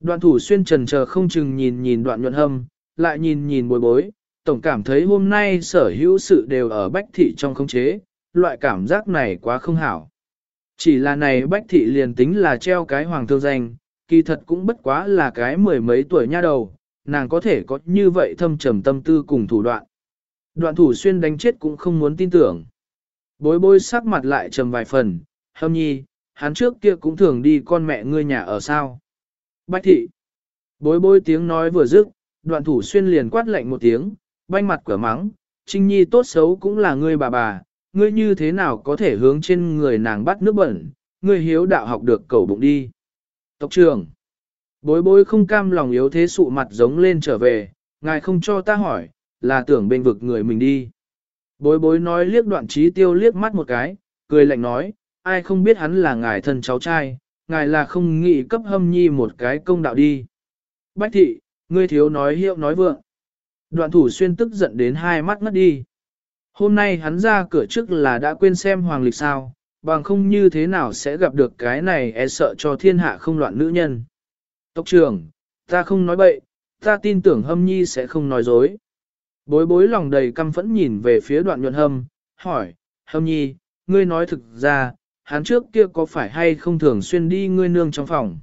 Đoạn thủ xuyên trần chờ không chừng nhìn nhìn đoạn nhuận hâm, lại nhìn nhìn bối bối, tổng cảm thấy hôm nay sở hữu sự đều ở bách thị trong khống chế, loại cảm giác này quá không hảo. Chỉ là này bách thị liền tính là treo cái hoàng thương danh, kỳ thật cũng bất quá là cái mười mấy tuổi nha đầu, nàng có thể có như vậy thâm trầm tâm tư cùng thủ đoạn. Đoạn thủ xuyên đánh chết cũng không muốn tin tưởng. Bối bối sắc mặt lại trầm vài phần, hâm nhi, hắn trước kia cũng thường đi con mẹ ngươi nhà ở sao. Bách thị. Bối bối tiếng nói vừa dứt, đoạn thủ xuyên liền quát lạnh một tiếng, banh mặt cửa mắng, Trinh Nhi tốt xấu cũng là ngươi bà bà, ngươi như thế nào có thể hướng trên người nàng bắt nước bẩn, ngươi hiếu đạo học được cầu bụng đi. Tộc trưởng, bối bối không cam lòng yếu thế sụ mặt giống lên trở về, ngài không cho ta hỏi, là tưởng bên vực người mình đi. Bối bối nói liếc đoạn trí tiêu liếc mắt một cái, cười lạnh nói, ai không biết hắn là ngài thân cháu trai, ngài là không nghĩ cấp hâm nhi một cái công đạo đi. Bách thị, ngươi thiếu nói hiệu nói vượng. Đoạn thủ xuyên tức giận đến hai mắt ngất đi. Hôm nay hắn ra cửa trước là đã quên xem hoàng lịch sao, bằng không như thế nào sẽ gặp được cái này e sợ cho thiên hạ không loạn nữ nhân. Tộc trưởng, ta không nói bậy, ta tin tưởng hâm nhi sẽ không nói dối. Bối bối lòng đầy căm phẫn nhìn về phía đoạn nhuận hâm, hỏi, hâm nhi, ngươi nói thực ra, hắn trước kia có phải hay không thường xuyên đi ngươi nương trong phòng.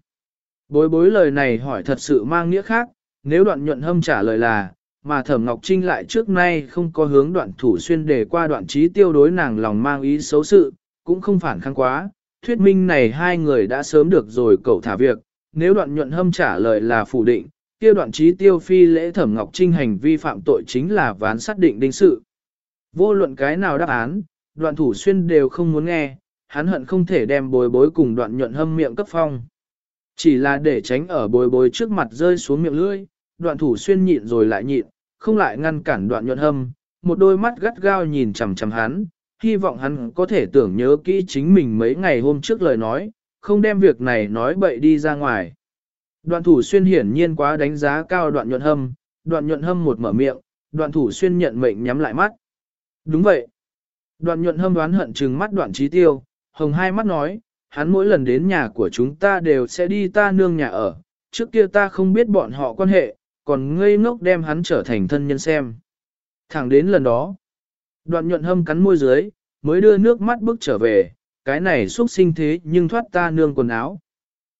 Bối bối lời này hỏi thật sự mang nghĩa khác, nếu đoạn nhuận hâm trả lời là, mà Thẩm Ngọc Trinh lại trước nay không có hướng đoạn thủ xuyên để qua đoạn trí tiêu đối nàng lòng mang ý xấu sự, cũng không phản kháng quá, thuyết minh này hai người đã sớm được rồi cậu thả việc, nếu đoạn nhuận hâm trả lời là phủ định, kia đoạn trí tiêu phi lễ Thẩm Ngọc Trinh hành vi phạm tội chính là ván xác định đinh sự. Vô luận cái nào đáp án, đoạn thủ xuyên đều không muốn nghe, hắn hận không thể đem bồi bối cùng đoạn nhuận hâm miệng cấp phong. Chỉ là để tránh ở bồi bối trước mặt rơi xuống miệng lưỡi, đoạn thủ xuyên nhịn rồi lại nhịn, không lại ngăn cản đoạn nhuận hâm, một đôi mắt gắt gao nhìn chằm chằm hắn, hy vọng hắn có thể tưởng nhớ kỹ chính mình mấy ngày hôm trước lời nói, không đem việc này nói bậy đi ra ngoài. Đoạn thủ xuyên hiển nhiên quá đánh giá cao đoạn nhuận hâm, đoạn nhuận hâm một mở miệng, đoạn thủ xuyên nhận mệnh nhắm lại mắt. Đúng vậy. Đoạn nhuận hâm đoán hận trừng mắt đoạn trí tiêu, hồng hai mắt nói, hắn mỗi lần đến nhà của chúng ta đều sẽ đi ta nương nhà ở, trước kia ta không biết bọn họ quan hệ, còn ngây ngốc đem hắn trở thành thân nhân xem. Thẳng đến lần đó, đoạn nhuận hâm cắn môi dưới, mới đưa nước mắt bước trở về, cái này xuất sinh thế nhưng thoát ta nương quần áo.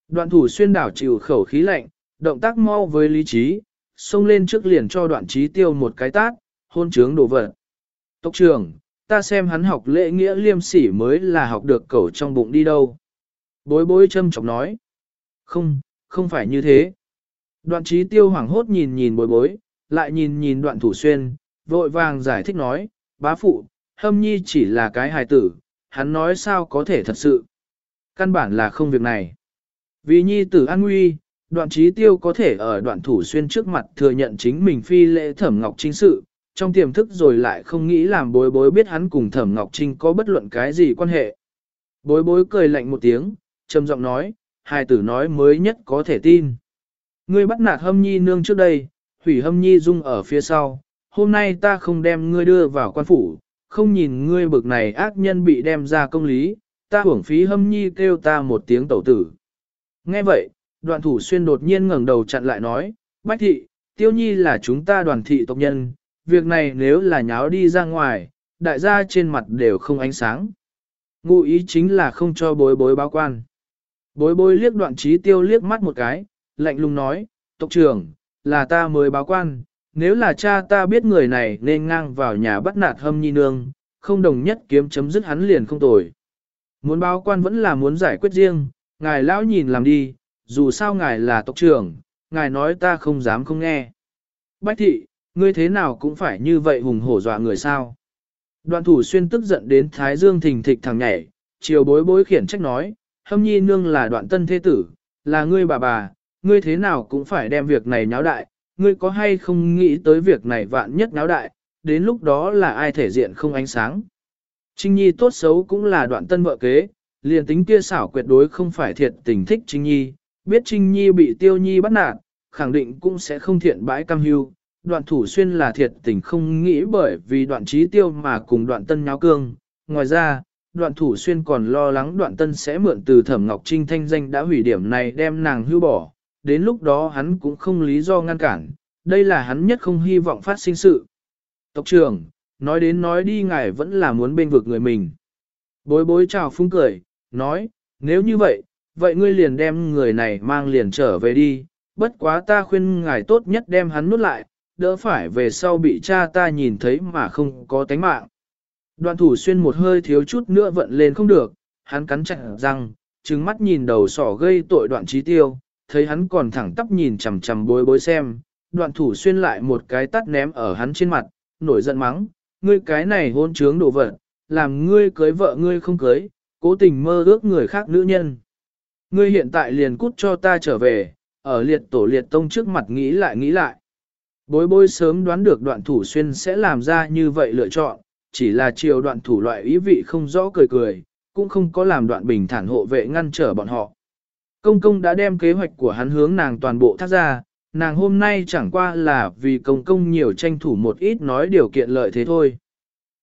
Đoạn thủ xuyên đảo chịu khẩu khí lạnh, động tác mau với lý trí, xông lên trước liền cho đoạn trí tiêu một cái tát, hôn trướng đồ vật. Tốc trưởng, ta xem hắn học lễ nghĩa liêm sỉ mới là học được cẩu trong bụng đi đâu. Bối bối châm chọc nói. Không, không phải như thế. Đoạn trí tiêu hoảng hốt nhìn nhìn bối bối, lại nhìn nhìn đoạn thủ xuyên, vội vàng giải thích nói, bá phụ, hâm nhi chỉ là cái hài tử, hắn nói sao có thể thật sự. Căn bản là không việc này. Vì nhi tử an nguy, đoạn trí tiêu có thể ở đoạn thủ xuyên trước mặt thừa nhận chính mình phi lễ thẩm ngọc chính sự, trong tiềm thức rồi lại không nghĩ làm bối bối biết hắn cùng thẩm ngọc trinh có bất luận cái gì quan hệ. Bối bối cười lạnh một tiếng, trầm giọng nói, hài tử nói mới nhất có thể tin. Ngươi bắt nạt hâm nhi nương trước đây, hủy hâm nhi dung ở phía sau, hôm nay ta không đem ngươi đưa vào quan phủ, không nhìn ngươi bực này ác nhân bị đem ra công lý, ta hưởng phí hâm nhi kêu ta một tiếng tẩu tử. Nghe vậy, đoạn thủ xuyên đột nhiên ngẩng đầu chặn lại nói, Bách thị, tiêu nhi là chúng ta đoàn thị tộc nhân, việc này nếu là nháo đi ra ngoài, đại gia trên mặt đều không ánh sáng. Ngụ ý chính là không cho bối bối báo quan. Bối bối liếc đoạn trí tiêu liếc mắt một cái, lạnh lùng nói, tộc trưởng, là ta mới báo quan, nếu là cha ta biết người này nên ngang vào nhà bắt nạt hâm nhi nương, không đồng nhất kiếm chấm dứt hắn liền không tồi. Muốn báo quan vẫn là muốn giải quyết riêng, ngài lão nhìn làm đi, dù sao ngài là tộc trưởng, ngài nói ta không dám không nghe. Bách thị, ngươi thế nào cũng phải như vậy hùng hổ dọa người sao. Đoạn thủ xuyên tức giận đến Thái Dương thình thịch thằng nhảy, chiều bối bối khiển trách nói, hâm nhi nương là đoạn tân thế tử, là ngươi bà bà, ngươi thế nào cũng phải đem việc này nháo đại, ngươi có hay không nghĩ tới việc này vạn nhất nháo đại, đến lúc đó là ai thể diện không ánh sáng. Trinh Nhi tốt xấu cũng là đoạn tân vợ kế, liền tính kia xảo quyệt đối không phải thiệt tình thích Trinh Nhi, biết Trinh Nhi bị Tiêu Nhi bắt nạt, khẳng định cũng sẽ không thiện bãi cam hưu. Đoạn thủ xuyên là thiệt tình không nghĩ bởi vì đoạn trí tiêu mà cùng đoạn tân nháo cương. Ngoài ra, đoạn thủ xuyên còn lo lắng đoạn tân sẽ mượn từ thẩm ngọc trinh thanh danh đã hủy điểm này đem nàng hưu bỏ. Đến lúc đó hắn cũng không lý do ngăn cản, đây là hắn nhất không hy vọng phát sinh sự. Tộc trưởng, nói đến nói đi ngài vẫn là muốn bên vực người mình. Bối bối chào phúng cười, nói, nếu như vậy, vậy ngươi liền đem người này mang liền trở về đi, bất quá ta khuyên ngài tốt nhất đem hắn nút lại, đỡ phải về sau bị cha ta nhìn thấy mà không có tánh mạng. Đoạn thủ xuyên một hơi thiếu chút nữa vận lên không được, hắn cắn chặt răng, trừng mắt nhìn đầu sỏ gây tội đoạn trí tiêu, thấy hắn còn thẳng tắp nhìn chằm chằm bối bối xem, đoạn thủ xuyên lại một cái tắt ném ở hắn trên mặt, nổi giận mắng, ngươi cái này hôn trướng đồ vật, làm ngươi cưới vợ ngươi không cưới, cố tình mơ ước người khác nữ nhân. Ngươi hiện tại liền cút cho ta trở về, ở liệt tổ liệt tông trước mặt nghĩ lại nghĩ lại. Bối bối sớm đoán được đoạn thủ xuyên sẽ làm ra như vậy lựa chọn, chỉ là chiều đoạn thủ loại ý vị không rõ cười cười, cũng không có làm đoạn bình thản hộ vệ ngăn trở bọn họ. Công công đã đem kế hoạch của hắn hướng nàng toàn bộ thác ra, nàng hôm nay chẳng qua là vì công công nhiều tranh thủ một ít nói điều kiện lợi thế thôi.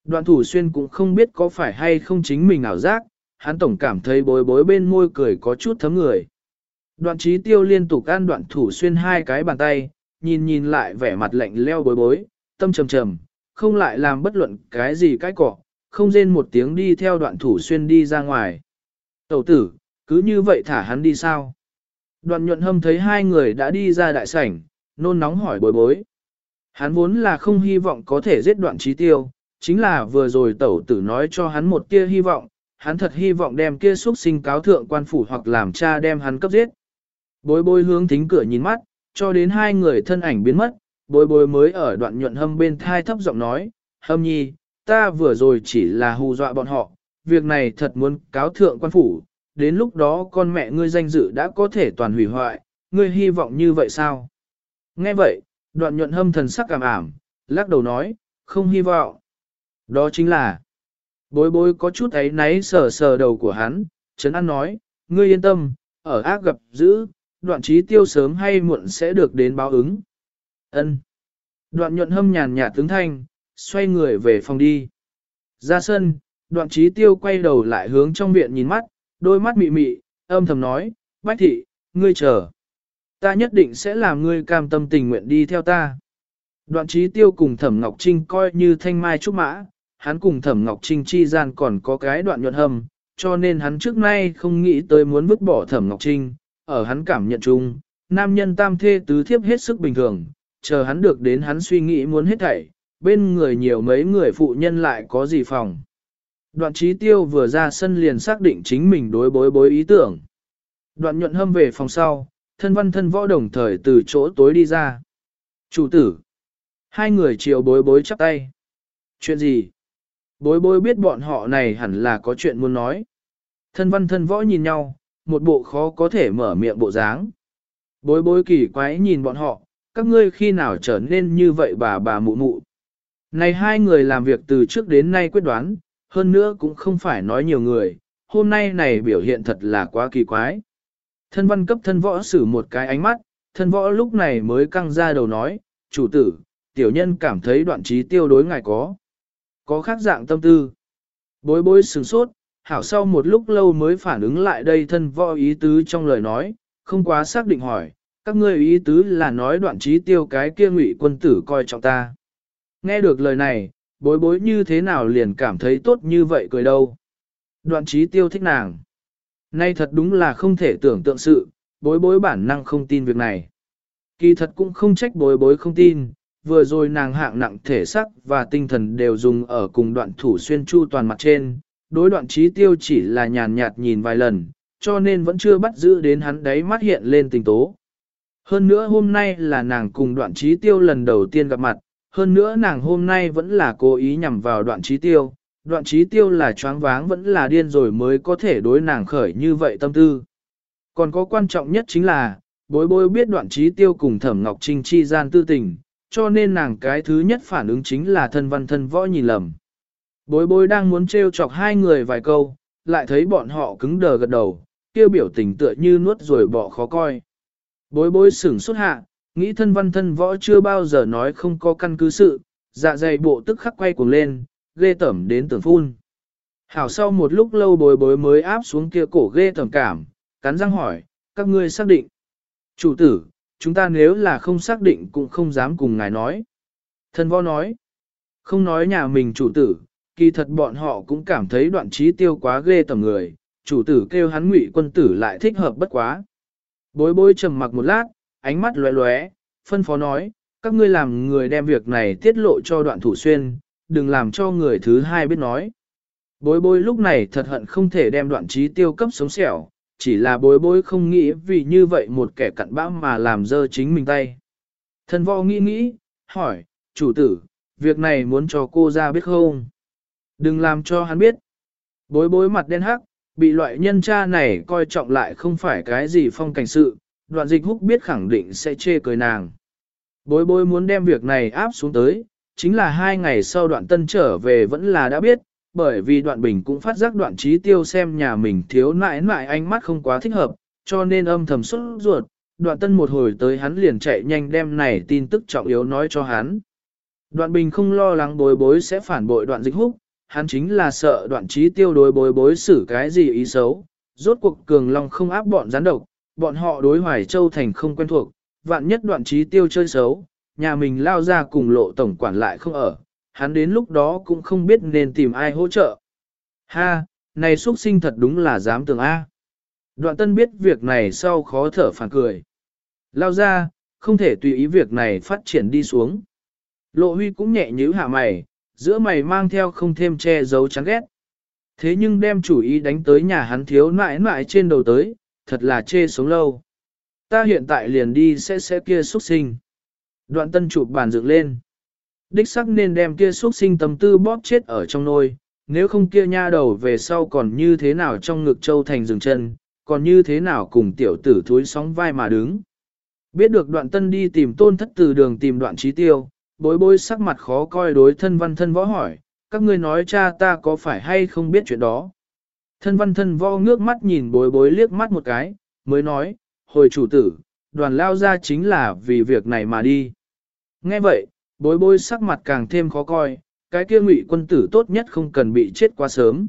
Đoạn thủ xuyên cũng không biết có phải hay không chính mình ảo giác, hắn tổng cảm thấy bối bối bên môi cười có chút thấm người. Đoạn trí tiêu liên tục ăn đoạn thủ xuyên hai cái bàn tay, nhìn nhìn lại vẻ mặt lạnh leo bối bối, tâm trầm trầm, không lại làm bất luận cái gì cái cỏ, không rên một tiếng đi theo đoạn thủ xuyên đi ra ngoài. Tẩu tử, cứ như vậy thả hắn đi sao? Đoàn nhuận hâm thấy hai người đã đi ra đại sảnh, nôn nóng hỏi bối bối. Hắn vốn là không hy vọng có thể giết đoạn trí tiêu, chính là vừa rồi tẩu tử nói cho hắn một tia hy vọng, hắn thật hy vọng đem kia xuất sinh cáo thượng quan phủ hoặc làm cha đem hắn cấp giết. Bối bối hướng thính cửa nhìn mắt, cho đến hai người thân ảnh biến mất, bối bối mới ở đoạn nhuận hâm bên thai thấp giọng nói, hâm nhi, ta vừa rồi chỉ là hù dọa bọn họ, việc này thật muốn cáo thượng quan phủ, đến lúc đó con mẹ ngươi danh dự đã có thể toàn hủy hoại, ngươi hy vọng như vậy sao? Nghe vậy, đoạn nhuận hâm thần sắc cảm ảm, lắc đầu nói, không hy vọng. Đó chính là, bối bối có chút ấy náy sờ sờ đầu của hắn, Trấn An nói, ngươi yên tâm, ở ác gặp dữ, đoạn trí tiêu sớm hay muộn sẽ được đến báo ứng. Ân. Đoạn nhuận hâm nhàn nhạt tướng thanh, xoay người về phòng đi. Ra sân, đoạn trí tiêu quay đầu lại hướng trong viện nhìn mắt, đôi mắt mị mị, âm thầm nói, bách thị, ngươi chờ. Ta nhất định sẽ làm ngươi cam tâm tình nguyện đi theo ta. Đoạn trí tiêu cùng thẩm Ngọc Trinh coi như thanh mai trúc mã, hắn cùng thẩm Ngọc Trinh chi gian còn có cái đoạn nhuận hầm, cho nên hắn trước nay không nghĩ tới muốn vứt bỏ thẩm Ngọc Trinh, ở hắn cảm nhận chung, nam nhân tam thê tứ thiếp hết sức bình thường, chờ hắn được đến hắn suy nghĩ muốn hết thảy, bên người nhiều mấy người phụ nhân lại có gì phòng. Đoạn trí tiêu vừa ra sân liền xác định chính mình đối bối bối ý tưởng. Đoạn nhuận hâm về phòng sau, thân văn thân võ đồng thời từ chỗ tối đi ra. Chủ tử. Hai người chiều bối bối chắp tay. Chuyện gì? Bối bối biết bọn họ này hẳn là có chuyện muốn nói. Thân văn thân võ nhìn nhau, một bộ khó có thể mở miệng bộ dáng. Bối bối kỳ quái nhìn bọn họ, các ngươi khi nào trở nên như vậy bà bà mụ mụ. Này hai người làm việc từ trước đến nay quyết đoán, hơn nữa cũng không phải nói nhiều người, hôm nay này biểu hiện thật là quá kỳ quái. Thân văn cấp thân võ xử một cái ánh mắt, thân võ lúc này mới căng ra đầu nói, chủ tử, tiểu nhân cảm thấy đoạn trí tiêu đối ngài có. Có khác dạng tâm tư. Bối bối sừng sốt, hảo sau một lúc lâu mới phản ứng lại đây thân võ ý tứ trong lời nói, không quá xác định hỏi, các ngươi ý tứ là nói đoạn trí tiêu cái kia ngụy quân tử coi trọng ta. Nghe được lời này, bối bối như thế nào liền cảm thấy tốt như vậy cười đâu. Đoạn trí tiêu thích nàng. Nay thật đúng là không thể tưởng tượng sự, bối bối bản năng không tin việc này. Kỳ thật cũng không trách bối bối không tin, vừa rồi nàng hạng nặng thể sắc và tinh thần đều dùng ở cùng đoạn thủ xuyên chu toàn mặt trên, đối đoạn trí tiêu chỉ là nhàn nhạt nhìn vài lần, cho nên vẫn chưa bắt giữ đến hắn đấy mắt hiện lên tình tố. Hơn nữa hôm nay là nàng cùng đoạn trí tiêu lần đầu tiên gặp mặt, hơn nữa nàng hôm nay vẫn là cố ý nhằm vào đoạn trí tiêu, đoạn trí tiêu là choáng váng vẫn là điên rồi mới có thể đối nàng khởi như vậy tâm tư. Còn có quan trọng nhất chính là, bối bối biết đoạn trí tiêu cùng thẩm ngọc trinh chi gian tư tình, cho nên nàng cái thứ nhất phản ứng chính là thân văn thân võ nhìn lầm. Bối bối đang muốn trêu chọc hai người vài câu, lại thấy bọn họ cứng đờ gật đầu, kêu biểu tình tựa như nuốt rồi bỏ khó coi. Bối bối sửng xuất hạ, nghĩ thân văn thân võ chưa bao giờ nói không có căn cứ sự, dạ dày bộ tức khắc quay cuồng lên, ghê tẩm đến tưởng phun. Hảo sau một lúc lâu bối bối mới áp xuống kia cổ ghê tẩm cảm, cắn răng hỏi, các ngươi xác định. Chủ tử, chúng ta nếu là không xác định cũng không dám cùng ngài nói. Thân võ nói, không nói nhà mình chủ tử, kỳ thật bọn họ cũng cảm thấy đoạn trí tiêu quá ghê tầm người, chủ tử kêu hắn ngụy quân tử lại thích hợp bất quá. Bối bối trầm mặc một lát, ánh mắt lóe lóe, phân phó nói, các ngươi làm người đem việc này tiết lộ cho đoạn thủ xuyên, đừng làm cho người thứ hai biết nói. Bối bối lúc này thật hận không thể đem đoạn trí tiêu cấp sống sẹo, chỉ là bối bối không nghĩ vì như vậy một kẻ cặn bã mà làm dơ chính mình tay. Thần võ nghĩ nghĩ, hỏi, chủ tử, việc này muốn cho cô ra biết không? Đừng làm cho hắn biết. Bối bối mặt đen hắc, bị loại nhân cha này coi trọng lại không phải cái gì phong cảnh sự, đoạn dịch húc biết khẳng định sẽ chê cười nàng. Bối bối muốn đem việc này áp xuống tới, chính là hai ngày sau đoạn tân trở về vẫn là đã biết, bởi vì đoạn bình cũng phát giác đoạn trí tiêu xem nhà mình thiếu nại nại ánh mắt không quá thích hợp, cho nên âm thầm xuất ruột, đoạn tân một hồi tới hắn liền chạy nhanh đem này tin tức trọng yếu nói cho hắn. Đoạn bình không lo lắng bối bối sẽ phản bội đoạn dịch húc, hắn chính là sợ đoạn trí tiêu đối bối bối xử cái gì ý xấu, rốt cuộc cường long không áp bọn gián độc, bọn họ đối hoài châu thành không quen thuộc, vạn nhất đoạn trí tiêu chơi xấu, nhà mình lao ra cùng lộ tổng quản lại không ở, hắn đến lúc đó cũng không biết nên tìm ai hỗ trợ. Ha, này xuất sinh thật đúng là dám tưởng A. Đoạn tân biết việc này sau khó thở phản cười. Lao ra, không thể tùy ý việc này phát triển đi xuống. Lộ huy cũng nhẹ nhíu hạ mày, giữa mày mang theo không thêm che giấu chán ghét. Thế nhưng đem chủ ý đánh tới nhà hắn thiếu nãi nãi trên đầu tới, thật là chê sống lâu. Ta hiện tại liền đi sẽ sẽ kia xuất sinh. Đoạn tân chụp bàn dựng lên. Đích sắc nên đem kia xuất sinh tâm tư bóp chết ở trong nôi, nếu không kia nha đầu về sau còn như thế nào trong ngực châu thành rừng chân, còn như thế nào cùng tiểu tử thúi sóng vai mà đứng. Biết được đoạn tân đi tìm tôn thất từ đường tìm đoạn trí tiêu, bối bối sắc mặt khó coi đối thân văn thân võ hỏi, các ngươi nói cha ta có phải hay không biết chuyện đó. Thân văn thân vo ngước mắt nhìn bối bối liếc mắt một cái, mới nói, hồi chủ tử, đoàn lao ra chính là vì việc này mà đi. Nghe vậy, bối bối sắc mặt càng thêm khó coi, cái kia ngụy quân tử tốt nhất không cần bị chết quá sớm.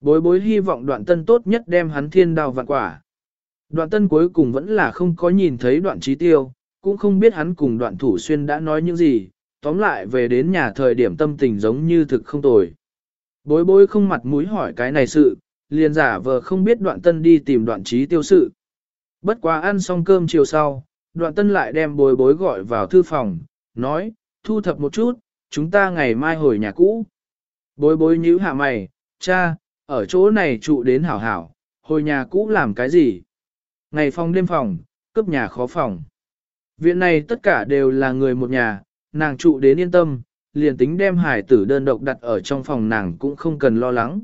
Bối bối hy vọng đoạn tân tốt nhất đem hắn thiên đào vạn quả. Đoạn tân cuối cùng vẫn là không có nhìn thấy đoạn trí tiêu, cũng không biết hắn cùng đoạn thủ xuyên đã nói những gì, tóm lại về đến nhà thời điểm tâm tình giống như thực không tồi. Bối bối không mặt mũi hỏi cái này sự, liền giả vờ không biết đoạn tân đi tìm đoạn trí tiêu sự. Bất quá ăn xong cơm chiều sau, đoạn tân lại đem bối bối gọi vào thư phòng, nói, thu thập một chút, chúng ta ngày mai hồi nhà cũ. Bối bối nhíu hạ mày, cha, ở chỗ này trụ đến hảo hảo, hồi nhà cũ làm cái gì? Ngày phòng đêm phòng, cướp nhà khó phòng. Viện này tất cả đều là người một nhà, nàng trụ đến yên tâm, liền tính đem hải tử đơn độc đặt ở trong phòng nàng cũng không cần lo lắng.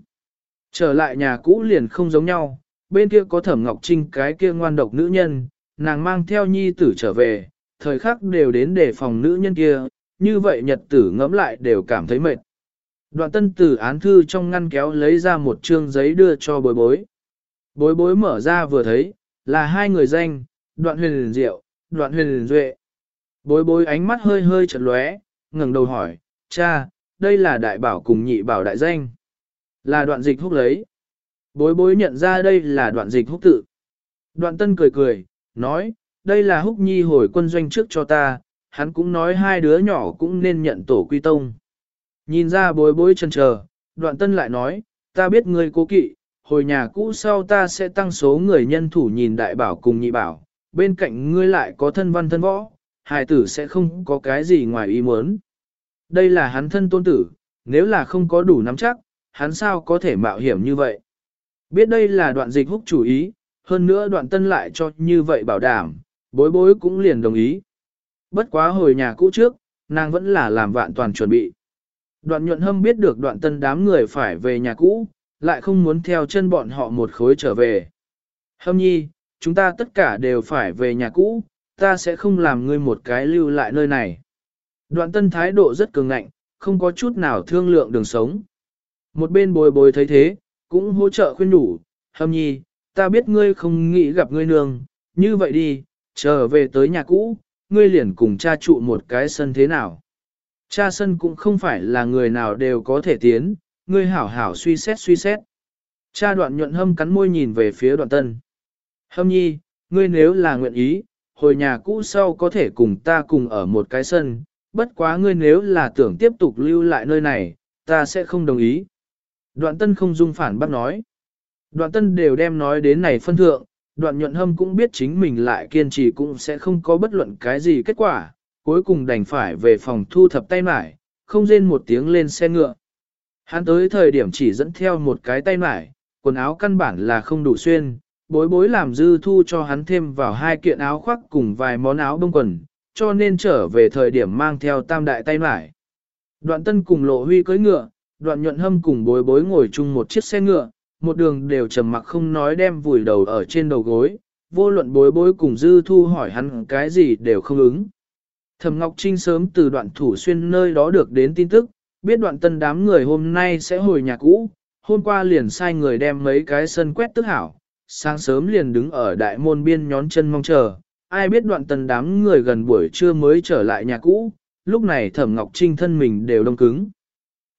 Trở lại nhà cũ liền không giống nhau, bên kia có thẩm ngọc trinh cái kia ngoan độc nữ nhân, nàng mang theo nhi tử trở về, thời khắc đều đến để phòng nữ nhân kia, như vậy nhật tử ngẫm lại đều cảm thấy mệt. Đoạn tân tử án thư trong ngăn kéo lấy ra một chương giấy đưa cho bối bối. Bối bối mở ra vừa thấy, là hai người danh, đoạn huyền liền diệu, đoạn huyền liền duệ. Bối bối ánh mắt hơi hơi chật lóe, ngẩng đầu hỏi, cha, đây là đại bảo cùng nhị bảo đại danh. Là đoạn dịch húc lấy. Bối bối nhận ra đây là đoạn dịch húc tự. Đoạn tân cười cười, nói, đây là húc nhi hồi quân doanh trước cho ta, hắn cũng nói hai đứa nhỏ cũng nên nhận tổ quy tông. Nhìn ra bối bối chân chờ, đoạn tân lại nói, ta biết ngươi cố kỵ, hồi nhà cũ sau ta sẽ tăng số người nhân thủ nhìn đại bảo cùng nhị bảo, bên cạnh ngươi lại có thân văn thân võ, hài tử sẽ không có cái gì ngoài ý muốn. Đây là hắn thân tôn tử, nếu là không có đủ nắm chắc, hắn sao có thể mạo hiểm như vậy. Biết đây là đoạn dịch húc chủ ý, hơn nữa đoạn tân lại cho như vậy bảo đảm, bối bối cũng liền đồng ý. Bất quá hồi nhà cũ trước, nàng vẫn là làm vạn toàn chuẩn bị. Đoạn nhuận hâm biết được đoạn tân đám người phải về nhà cũ, lại không muốn theo chân bọn họ một khối trở về. Hâm nhi, chúng ta tất cả đều phải về nhà cũ, ta sẽ không làm ngươi một cái lưu lại nơi này. Đoạn tân thái độ rất cường ngạnh, không có chút nào thương lượng đường sống. Một bên bồi bồi thấy thế, cũng hỗ trợ khuyên đủ, hâm nhi, ta biết ngươi không nghĩ gặp ngươi nương, như vậy đi, trở về tới nhà cũ, ngươi liền cùng cha trụ một cái sân thế nào. Cha sân cũng không phải là người nào đều có thể tiến, ngươi hảo hảo suy xét suy xét. Cha đoạn nhuận hâm cắn môi nhìn về phía đoạn tân. Hâm nhi, ngươi nếu là nguyện ý, hồi nhà cũ sau có thể cùng ta cùng ở một cái sân, bất quá ngươi nếu là tưởng tiếp tục lưu lại nơi này, ta sẽ không đồng ý. Đoạn tân không dung phản bác nói. Đoạn tân đều đem nói đến này phân thượng, đoạn nhuận hâm cũng biết chính mình lại kiên trì cũng sẽ không có bất luận cái gì kết quả, cuối cùng đành phải về phòng thu thập tay mải, không rên một tiếng lên xe ngựa. Hắn tới thời điểm chỉ dẫn theo một cái tay mải, quần áo căn bản là không đủ xuyên, bối bối làm dư thu cho hắn thêm vào hai kiện áo khoác cùng vài món áo bông quần, cho nên trở về thời điểm mang theo tam đại tay mải. Đoạn tân cùng lộ huy cưỡi ngựa, đoạn nhuận hâm cùng bối bối ngồi chung một chiếc xe ngựa, một đường đều trầm mặc không nói đem vùi đầu ở trên đầu gối, vô luận bối bối cùng dư thu hỏi hắn cái gì đều không ứng. Thẩm Ngọc Trinh sớm từ đoạn thủ xuyên nơi đó được đến tin tức, biết đoạn tân đám người hôm nay sẽ hồi nhà cũ, hôm qua liền sai người đem mấy cái sân quét tức hảo, sáng sớm liền đứng ở đại môn biên nhón chân mong chờ, ai biết đoạn tân đám người gần buổi trưa mới trở lại nhà cũ, lúc này Thẩm Ngọc Trinh thân mình đều đông cứng.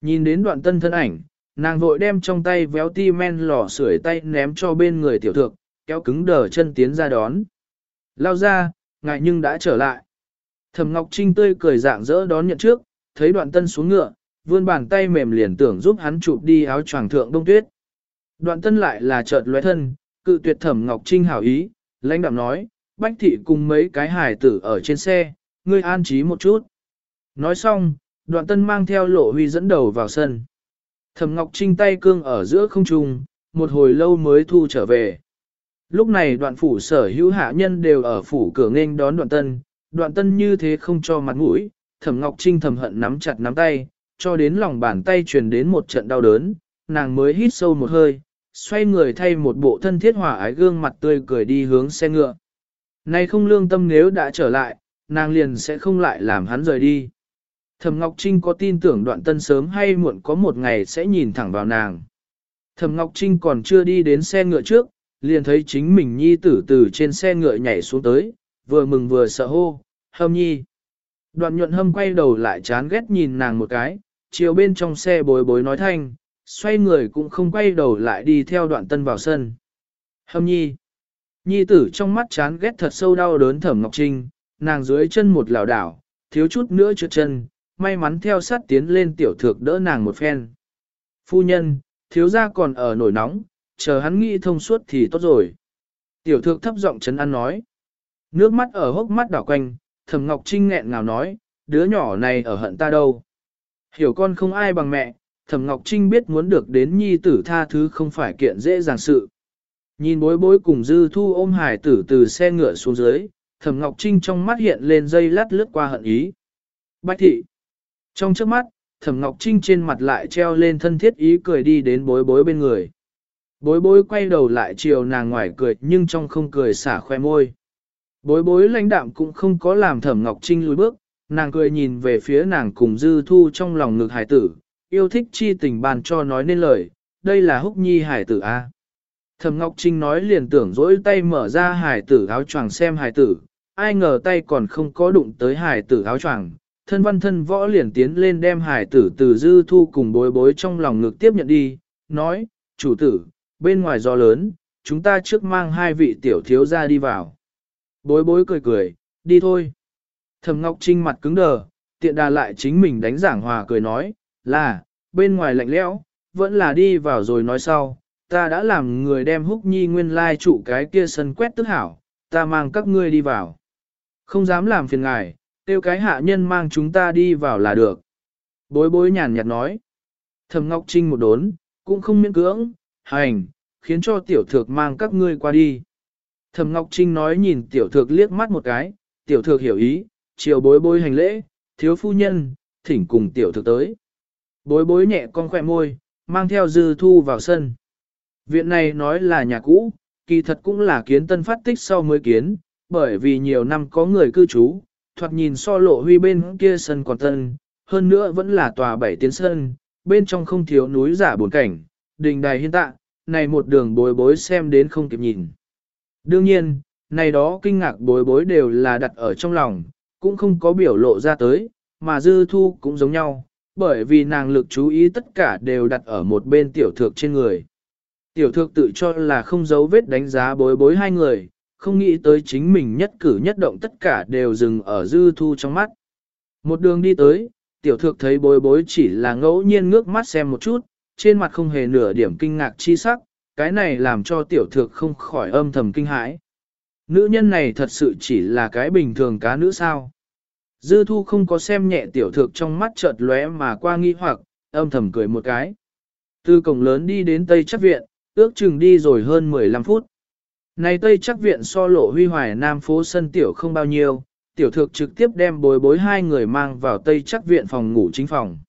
Nhìn đến đoạn tân thân ảnh, nàng vội đem trong tay véo ti men lò sưởi tay ném cho bên người tiểu thượng, kéo cứng đờ chân tiến ra đón. Lao ra, ngại nhưng đã trở lại. Thẩm Ngọc Trinh tươi cười dạng dỡ đón nhận trước, thấy đoạn tân xuống ngựa, vươn bàn tay mềm liền tưởng giúp hắn chụp đi áo choàng thượng đông tuyết. Đoạn tân lại là chợt lóe thân, cự tuyệt Thẩm Ngọc Trinh hảo ý, lãnh đạm nói, bách thị cùng mấy cái hải tử ở trên xe, ngươi an trí một chút. Nói xong, đoạn tân mang theo lộ huy dẫn đầu vào sân. Thẩm Ngọc Trinh tay cương ở giữa không trung, một hồi lâu mới thu trở về. Lúc này đoạn phủ sở hữu hạ nhân đều ở phủ cửa nghênh đón đoạn tân, đoạn tân như thế không cho mặt mũi, thẩm ngọc trinh thầm hận nắm chặt nắm tay, cho đến lòng bàn tay truyền đến một trận đau đớn, nàng mới hít sâu một hơi, xoay người thay một bộ thân thiết hòa ái gương mặt tươi cười đi hướng xe ngựa. Nay không lương tâm nếu đã trở lại, nàng liền sẽ không lại làm hắn rời đi. Thẩm Ngọc Trinh có tin tưởng đoạn tân sớm hay muộn có một ngày sẽ nhìn thẳng vào nàng. Thẩm Ngọc Trinh còn chưa đi đến xe ngựa trước, liền thấy chính mình nhi tử từ trên xe ngựa nhảy xuống tới, vừa mừng vừa sợ hô, hâm nhi. Đoạn nhuận hâm quay đầu lại chán ghét nhìn nàng một cái, chiều bên trong xe bối bối nói thanh, xoay người cũng không quay đầu lại đi theo đoạn tân vào sân. Hâm nhi. Nhi tử trong mắt chán ghét thật sâu đau đớn thẩm ngọc trinh, nàng dưới chân một lảo đảo, thiếu chút nữa trượt chân, may mắn theo sát tiến lên tiểu thược đỡ nàng một phen. Phu nhân, thiếu gia còn ở nổi nóng, chờ hắn nghĩ thông suốt thì tốt rồi. Tiểu thược thấp giọng chấn an nói. Nước mắt ở hốc mắt đảo quanh, thầm Ngọc Trinh nghẹn ngào nói, đứa nhỏ này ở hận ta đâu. Hiểu con không ai bằng mẹ, thầm Ngọc Trinh biết muốn được đến nhi tử tha thứ không phải kiện dễ dàng sự. Nhìn bối bối cùng dư thu ôm hải tử từ xe ngựa xuống dưới, thầm Ngọc Trinh trong mắt hiện lên dây lát lướt qua hận ý. Bạch thị. Trong trước mắt, thẩm Ngọc Trinh trên mặt lại treo lên thân thiết ý cười đi đến bối bối bên người. Bối bối quay đầu lại chiều nàng ngoài cười nhưng trong không cười xả khoe môi. Bối bối lãnh đạm cũng không có làm thẩm Ngọc Trinh lùi bước, nàng cười nhìn về phía nàng cùng dư thu trong lòng ngực hải tử, yêu thích chi tình bàn cho nói nên lời, đây là húc nhi hải tử A. Thẩm Ngọc Trinh nói liền tưởng dỗi tay mở ra hải tử áo choàng xem hải tử, ai ngờ tay còn không có đụng tới hải tử áo choàng, thân văn thân võ liền tiến lên đem hải tử từ dư thu cùng bối bối trong lòng ngực tiếp nhận đi, nói, chủ tử, bên ngoài gió lớn, chúng ta trước mang hai vị tiểu thiếu ra đi vào. Bối bối cười cười, đi thôi. Thẩm Ngọc Trinh mặt cứng đờ, tiện đà lại chính mình đánh giảng hòa cười nói, là, bên ngoài lạnh lẽo, vẫn là đi vào rồi nói sau, ta đã làm người đem húc nhi nguyên lai trụ cái kia sân quét tức hảo, ta mang các ngươi đi vào. Không dám làm phiền ngài, tiêu cái hạ nhân mang chúng ta đi vào là được. Bối bối nhàn nhạt nói. thầm Ngọc Trinh một đốn, cũng không miễn cưỡng, hành, khiến cho tiểu thược mang các ngươi qua đi. thầm Ngọc Trinh nói nhìn tiểu thược liếc mắt một cái, tiểu thược hiểu ý, chiều bối bối hành lễ, thiếu phu nhân, thỉnh cùng tiểu thược tới. Bối bối nhẹ con khỏe môi, mang theo dư thu vào sân. Viện này nói là nhà cũ, kỳ thật cũng là kiến tân phát tích sau mới kiến, bởi vì nhiều năm có người cư trú, thoạt nhìn so lộ huy bên kia sân còn tân, hơn nữa vẫn là tòa bảy tiến sân, bên trong không thiếu núi giả buồn cảnh, đình đài hiên tạ, này một đường bối bối xem đến không kịp nhìn. Đương nhiên, này đó kinh ngạc bối bối đều là đặt ở trong lòng, cũng không có biểu lộ ra tới, mà dư thu cũng giống nhau, bởi vì nàng lực chú ý tất cả đều đặt ở một bên tiểu thược trên người. Tiểu thược tự cho là không giấu vết đánh giá bối bối hai người, không nghĩ tới chính mình nhất cử nhất động tất cả đều dừng ở dư thu trong mắt. Một đường đi tới, tiểu thược thấy bối bối chỉ là ngẫu nhiên ngước mắt xem một chút, trên mặt không hề nửa điểm kinh ngạc chi sắc, cái này làm cho tiểu thược không khỏi âm thầm kinh hãi. Nữ nhân này thật sự chỉ là cái bình thường cá nữ sao. Dư thu không có xem nhẹ tiểu thược trong mắt chợt lóe mà qua nghi hoặc, âm thầm cười một cái. Từ cổng lớn đi đến Tây chắc viện, ước chừng đi rồi hơn 15 phút. Này Tây chắc viện so lộ huy hoài nam phố sân tiểu không bao nhiêu, tiểu thược trực tiếp đem bối bối hai người mang vào Tây chắc viện phòng ngủ chính phòng.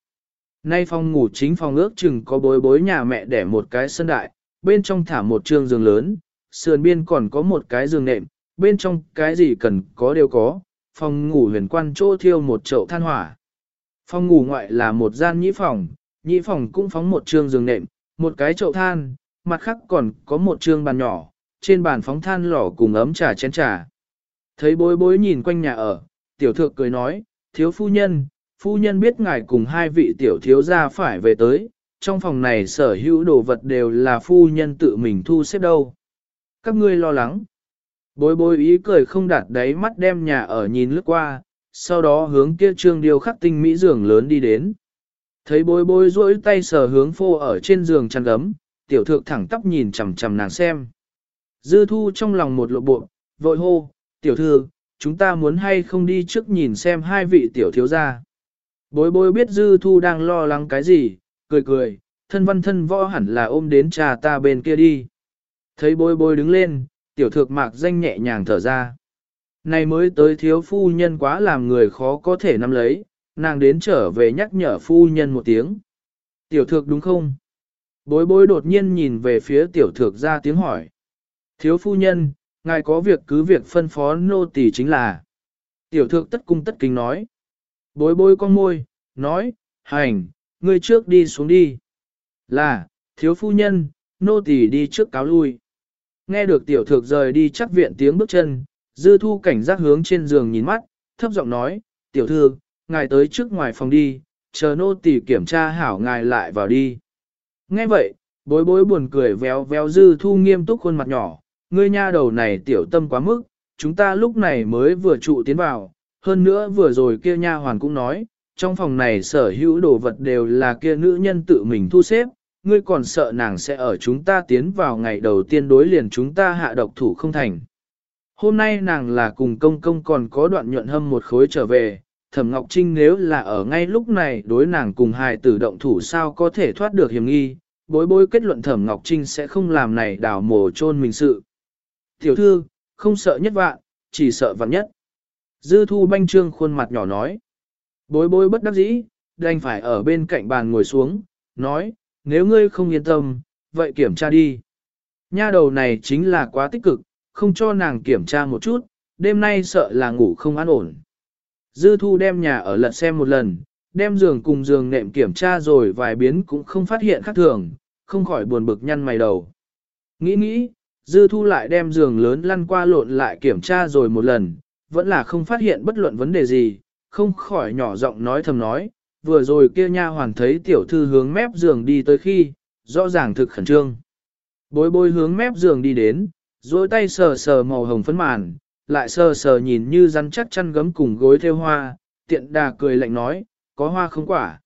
Nay phòng ngủ chính phòng ước chừng có bối bối nhà mẹ để một cái sân đại, bên trong thả một trương giường lớn, sườn biên còn có một cái giường nệm, bên trong cái gì cần có đều có, phòng ngủ huyền quan chỗ thiêu một chậu than hỏa. Phòng ngủ ngoại là một gian nhĩ phòng, nhĩ phòng cũng phóng một trương giường nệm, một cái chậu than, mặt khác còn có một trương bàn nhỏ, trên bàn phóng than lò cùng ấm trà chén trà. Thấy bối bối nhìn quanh nhà ở, tiểu thượng cười nói, thiếu phu nhân, phu nhân biết ngài cùng hai vị tiểu thiếu gia phải về tới, trong phòng này sở hữu đồ vật đều là phu nhân tự mình thu xếp đâu. Các ngươi lo lắng. Bối bối ý cười không đạt đáy mắt đem nhà ở nhìn lướt qua, sau đó hướng kia trương điều khắc tinh mỹ giường lớn đi đến. Thấy bối bối rỗi tay sờ hướng phô ở trên giường chăn gấm, tiểu thượng thẳng tóc nhìn chằm chằm nàng xem. Dư thu trong lòng một lộ bộ, vội hô, tiểu thư, chúng ta muốn hay không đi trước nhìn xem hai vị tiểu thiếu gia. Bối bối biết dư thu đang lo lắng cái gì, cười cười, thân văn thân võ hẳn là ôm đến trà ta bên kia đi. Thấy bối bối đứng lên, tiểu thược mạc danh nhẹ nhàng thở ra. Này mới tới thiếu phu nhân quá làm người khó có thể nắm lấy, nàng đến trở về nhắc nhở phu nhân một tiếng. Tiểu thược đúng không? Bối bối đột nhiên nhìn về phía tiểu thược ra tiếng hỏi. Thiếu phu nhân, ngài có việc cứ việc phân phó nô tỳ chính là. Tiểu thượng tất cung tất kính nói. Bối bối con môi, nói, hành, ngươi trước đi xuống đi. Là, thiếu phu nhân, nô tỳ đi trước cáo lui. Nghe được tiểu thượng rời đi chắc viện tiếng bước chân, dư thu cảnh giác hướng trên giường nhìn mắt, thấp giọng nói, tiểu thư, ngài tới trước ngoài phòng đi, chờ nô tỳ kiểm tra hảo ngài lại vào đi. Nghe vậy, bối bối buồn cười véo véo dư thu nghiêm túc khuôn mặt nhỏ, ngươi nha đầu này tiểu tâm quá mức, chúng ta lúc này mới vừa trụ tiến vào, hơn nữa vừa rồi kia nha hoàn cũng nói, trong phòng này sở hữu đồ vật đều là kia nữ nhân tự mình thu xếp, ngươi còn sợ nàng sẽ ở chúng ta tiến vào ngày đầu tiên đối liền chúng ta hạ độc thủ không thành. hôm nay nàng là cùng công công còn có đoạn nhuận hâm một khối trở về, Thẩm Ngọc Trinh nếu là ở ngay lúc này đối nàng cùng hài tử động thủ sao có thể thoát được hiểm nghi, bối bối kết luận Thẩm Ngọc Trinh sẽ không làm này đào mồ chôn mình sự. Tiểu thư, không sợ nhất vạn, chỉ sợ vạn nhất. Dư thu banh trương khuôn mặt nhỏ nói. Bối bối bất đắc dĩ, đành phải ở bên cạnh bàn ngồi xuống, nói, nếu ngươi không yên tâm, vậy kiểm tra đi. Nha đầu này chính là quá tích cực, không cho nàng kiểm tra một chút, đêm nay sợ là ngủ không an ổn. Dư thu đem nhà ở lật xem một lần, đem giường cùng giường nệm kiểm tra rồi vài biến cũng không phát hiện khác thường, không khỏi buồn bực nhăn mày đầu. Nghĩ nghĩ, dư thu lại đem giường lớn lăn qua lộn lại kiểm tra rồi một lần, vẫn là không phát hiện bất luận vấn đề gì, không khỏi nhỏ giọng nói thầm nói, vừa rồi kia nha hoàn thấy tiểu thư hướng mép giường đi tới khi, rõ ràng thực khẩn trương. Bối bối hướng mép giường đi đến, duỗi tay sờ sờ màu hồng phấn màn, lại sờ sờ nhìn như rắn chắc chăn gấm cùng gối theo hoa, tiện đà cười lạnh nói, có hoa không quả.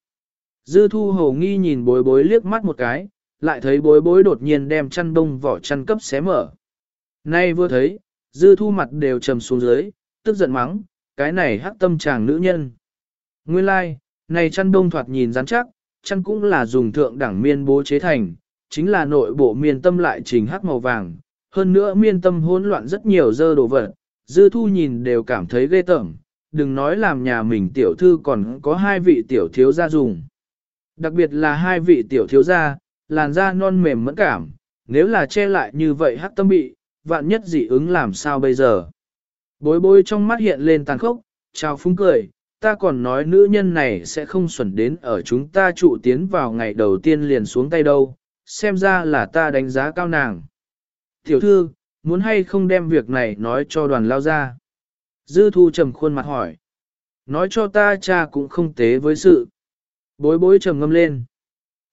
Dư thu hầu nghi nhìn bối bối liếc mắt một cái, lại thấy bối bối đột nhiên đem chăn đông vỏ chăn cấp xé mở. Nay vừa thấy, dư thu mặt đều trầm xuống dưới, tức giận mắng, cái này hắc tâm chàng nữ nhân. Nguyên lai, like, này chăn đông thoạt nhìn rắn chắc, chăn cũng là dùng thượng đẳng miên bố chế thành, chính là nội bộ miên tâm lại trình hắc màu vàng. Hơn nữa miên tâm hỗn loạn rất nhiều dơ đồ vật, dư thu nhìn đều cảm thấy ghê tởm, đừng nói làm nhà mình tiểu thư còn có hai vị tiểu thiếu gia dùng. Đặc biệt là hai vị tiểu thiếu gia, làn da non mềm mẫn cảm, nếu là che lại như vậy hắc tâm bị, vạn nhất dị ứng làm sao bây giờ. Bối bối trong mắt hiện lên tàn khốc, chào phúng cười, ta còn nói nữ nhân này sẽ không xuẩn đến ở chúng ta trụ tiến vào ngày đầu tiên liền xuống tay đâu, xem ra là ta đánh giá cao nàng. Tiểu thư, muốn hay không đem việc này nói cho đoàn lao ra. Dư thu trầm khuôn mặt hỏi. Nói cho ta cha cũng không tế với sự. Bối bối trầm ngâm lên.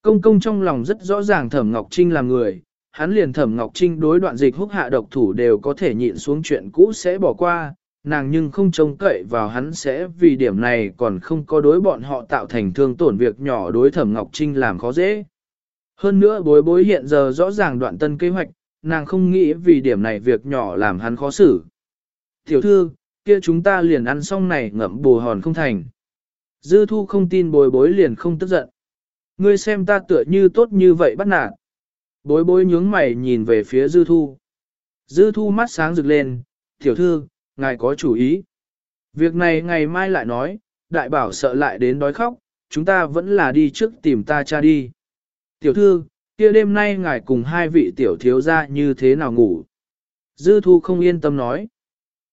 Công công trong lòng rất rõ ràng thẩm Ngọc Trinh là người, hắn liền thẩm Ngọc Trinh đối đoạn dịch húc hạ độc thủ đều có thể nhịn xuống chuyện cũ sẽ bỏ qua, nàng nhưng không trông cậy vào hắn sẽ vì điểm này còn không có đối bọn họ tạo thành thương tổn việc nhỏ đối thẩm Ngọc Trinh làm khó dễ. Hơn nữa bối bối hiện giờ rõ ràng đoạn tân kế hoạch, nàng không nghĩ vì điểm này việc nhỏ làm hắn khó xử. Tiểu thư, kia chúng ta liền ăn xong này ngậm bù hòn không thành. Dư thu không tin bối bối liền không tức giận. Ngươi xem ta tựa như tốt như vậy bắt nạt. Bối bối nhướng mày nhìn về phía dư thu. Dư thu mắt sáng rực lên, tiểu thư, ngài có chủ ý. Việc này ngày mai lại nói, đại bảo sợ lại đến đói khóc, chúng ta vẫn là đi trước tìm ta cha đi. Tiểu thư, kia đêm nay ngài cùng hai vị tiểu thiếu gia như thế nào ngủ? Dư thu không yên tâm nói.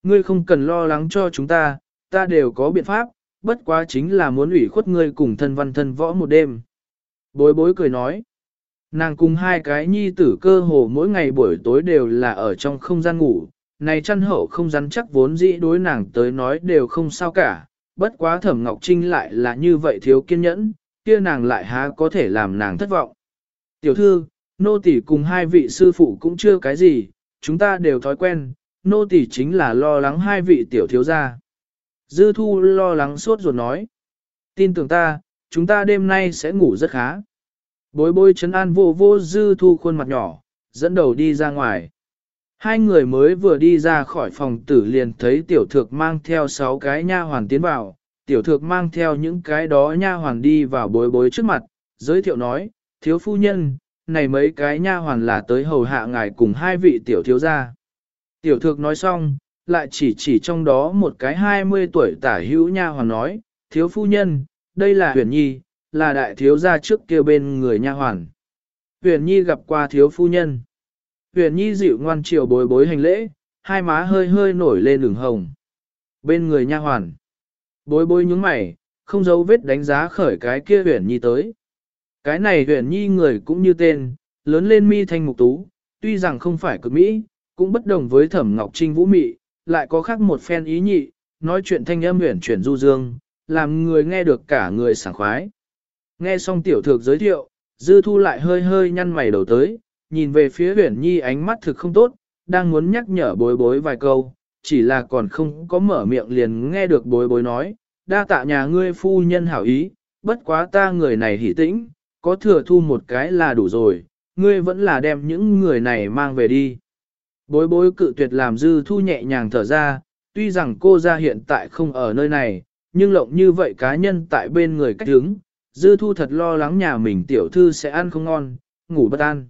Ngươi không cần lo lắng cho chúng ta, ta đều có biện pháp, bất quá chính là muốn ủy khuất ngươi cùng thân văn thân võ một đêm. Bối bối cười nói. Nàng cùng hai cái nhi tử cơ hồ mỗi ngày buổi tối đều là ở trong không gian ngủ, này chăn hậu không rắn chắc vốn dĩ đối nàng tới nói đều không sao cả, bất quá thẩm Ngọc Trinh lại là như vậy thiếu kiên nhẫn, kia nàng lại há có thể làm nàng thất vọng. Tiểu thư, nô tỷ cùng hai vị sư phụ cũng chưa cái gì, chúng ta đều thói quen, nô tỷ chính là lo lắng hai vị tiểu thiếu gia. Dư thu lo lắng suốt ruột nói. Tin tưởng ta, chúng ta đêm nay sẽ ngủ rất khá. Bối bối chấn an vô vô dư thu khuôn mặt nhỏ, dẫn đầu đi ra ngoài. Hai người mới vừa đi ra khỏi phòng tử liền thấy tiểu thược mang theo sáu cái nha hoàn tiến vào, tiểu thược mang theo những cái đó nha hoàn đi vào bối bối trước mặt, giới thiệu nói, thiếu phu nhân, này mấy cái nha hoàn là tới hầu hạ ngài cùng hai vị tiểu thiếu gia. Tiểu thược nói xong, lại chỉ chỉ trong đó một cái hai mươi tuổi tả hữu nha hoàn nói, thiếu phu nhân, đây là huyền nhi, là đại thiếu gia trước kia bên người nha hoàn. Huyền nhi gặp qua thiếu phu nhân. Huyền nhi dịu ngoan chiều bối bối hành lễ, hai má hơi hơi nổi lên đường hồng. Bên người nha hoàn. Bối bối nhúng mày, không giấu vết đánh giá khởi cái kia huyền nhi tới. Cái này huyền nhi người cũng như tên, lớn lên mi thanh mục tú, tuy rằng không phải cực mỹ, cũng bất đồng với thẩm ngọc trinh vũ mị, lại có khác một phen ý nhị, nói chuyện thanh âm huyền chuyển du dương, làm người nghe được cả người sảng khoái. Nghe xong tiểu thược giới thiệu, dư thu lại hơi hơi nhăn mày đầu tới, nhìn về phía huyển nhi ánh mắt thực không tốt, đang muốn nhắc nhở bối bối vài câu, chỉ là còn không có mở miệng liền nghe được bối bối nói, đa tạ nhà ngươi phu nhân hảo ý, bất quá ta người này hỉ tĩnh, có thừa thu một cái là đủ rồi, ngươi vẫn là đem những người này mang về đi. Bối bối cự tuyệt làm dư thu nhẹ nhàng thở ra, tuy rằng cô ra hiện tại không ở nơi này, nhưng lộng như vậy cá nhân tại bên người cách hướng, dư thu thật lo lắng nhà mình tiểu thư sẽ ăn không ngon, ngủ bất an.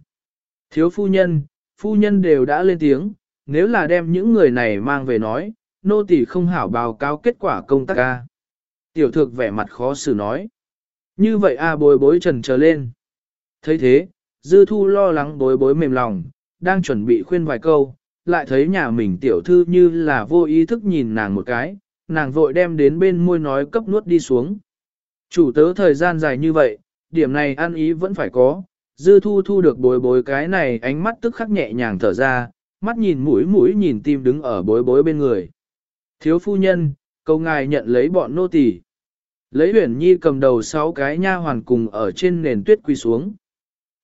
Thiếu phu nhân, phu nhân đều đã lên tiếng, nếu là đem những người này mang về nói, nô tỳ không hảo báo cáo kết quả công tác ca. Tiểu thược vẻ mặt khó xử nói. Như vậy a bối bối trần trở lên. thấy thế, dư thu lo lắng bối bối mềm lòng, đang chuẩn bị khuyên vài câu, lại thấy nhà mình tiểu thư như là vô ý thức nhìn nàng một cái, nàng vội đem đến bên môi nói cấp nuốt đi xuống. Chủ tớ thời gian dài như vậy, điểm này ăn ý vẫn phải có, dư thu thu được bối bối cái này ánh mắt tức khắc nhẹ nhàng thở ra, mắt nhìn mũi mũi nhìn tim đứng ở bối bối bên người. Thiếu phu nhân, câu ngài nhận lấy bọn nô tỳ. Lấy huyển nhi cầm đầu sáu cái nha hoàn cùng ở trên nền tuyết quy xuống.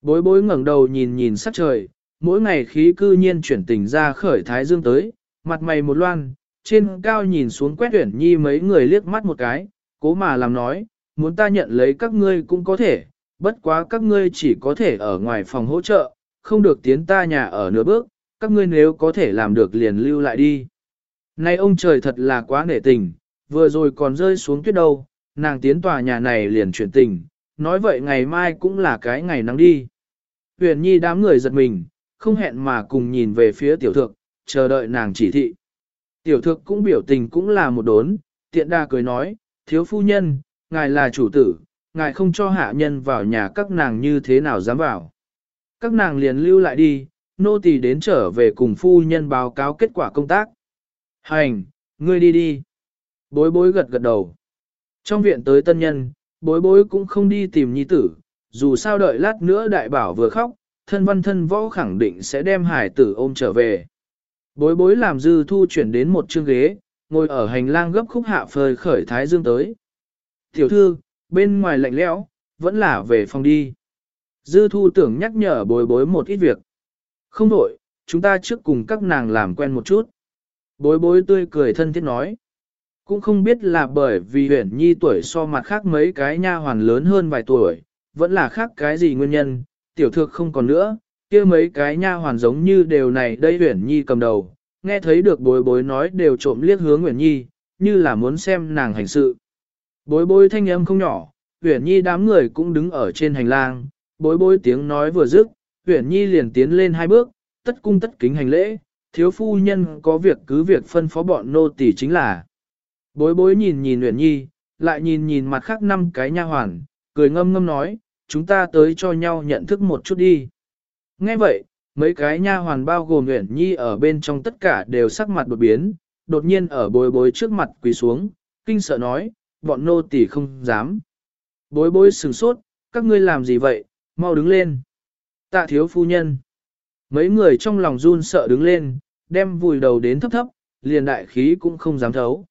Bối bối ngẩng đầu nhìn nhìn sắc trời, mỗi ngày khí cư nhiên chuyển tình ra khởi thái dương tới, mặt mày một loan, trên cao nhìn xuống quét tuyển nhi mấy người liếc mắt một cái, cố mà làm nói, muốn ta nhận lấy các ngươi cũng có thể, bất quá các ngươi chỉ có thể ở ngoài phòng hỗ trợ, không được tiến ta nhà ở nửa bước, các ngươi nếu có thể làm được liền lưu lại đi. Này ông trời thật là quá nể tình, vừa rồi còn rơi xuống tuyết đâu, nàng tiến tòa nhà này liền chuyển tình, nói vậy ngày mai cũng là cái ngày nắng đi. Huyền nhi đám người giật mình, không hẹn mà cùng nhìn về phía tiểu thượng, chờ đợi nàng chỉ thị. Tiểu thược cũng biểu tình cũng là một đốn, tiện đa cười nói, thiếu phu nhân, ngài là chủ tử, ngài không cho hạ nhân vào nhà các nàng như thế nào dám vào. Các nàng liền lưu lại đi, nô tỳ đến trở về cùng phu nhân báo cáo kết quả công tác. Hành, ngươi đi đi. Bối bối gật gật đầu. Trong viện tới tân nhân, bối bối cũng không đi tìm nhi tử, dù sao đợi lát nữa đại bảo vừa khóc, thân văn thân võ khẳng định sẽ đem hải tử ôm trở về. Bối bối làm dư thu chuyển đến một chương ghế, ngồi ở hành lang gấp khúc hạ phơi khởi thái dương tới. Tiểu thư, bên ngoài lạnh lẽo, vẫn là về phòng đi. Dư thu tưởng nhắc nhở bối bối một ít việc. Không đổi, chúng ta trước cùng các nàng làm quen một chút. Bối bối tươi cười thân thiết nói. Cũng không biết là bởi vì huyển nhi tuổi so mặt khác mấy cái nha hoàn lớn hơn vài tuổi, vẫn là khác cái gì nguyên nhân, tiểu thược không còn nữa, kia mấy cái nha hoàn giống như đều này đây uyển nhi cầm đầu, nghe thấy được bối bối nói đều trộm liếc hướng uyển nhi, như là muốn xem nàng hành sự. Bối bối thanh âm không nhỏ, uyển nhi đám người cũng đứng ở trên hành lang, bối bối tiếng nói vừa dứt, uyển nhi liền tiến lên hai bước, tất cung tất kính hành lễ, thiếu phu nhân có việc cứ việc phân phó bọn nô tỳ chính là. Bối bối nhìn nhìn uyển nhi, lại nhìn nhìn mặt khác năm cái nha hoàn, cười ngâm ngâm nói, chúng ta tới cho nhau nhận thức một chút đi. Nghe vậy, mấy cái nha hoàn bao gồm nguyễn nhi ở bên trong tất cả đều sắc mặt đột biến, đột nhiên ở bối bối trước mặt quỳ xuống, kinh sợ nói, bọn nô tỳ không dám. Bối bối sừng sốt, các ngươi làm gì vậy, mau đứng lên. Tạ thiếu phu nhân. Mấy người trong lòng run sợ đứng lên, đem vùi đầu đến thấp thấp, liền đại khí cũng không dám thấu.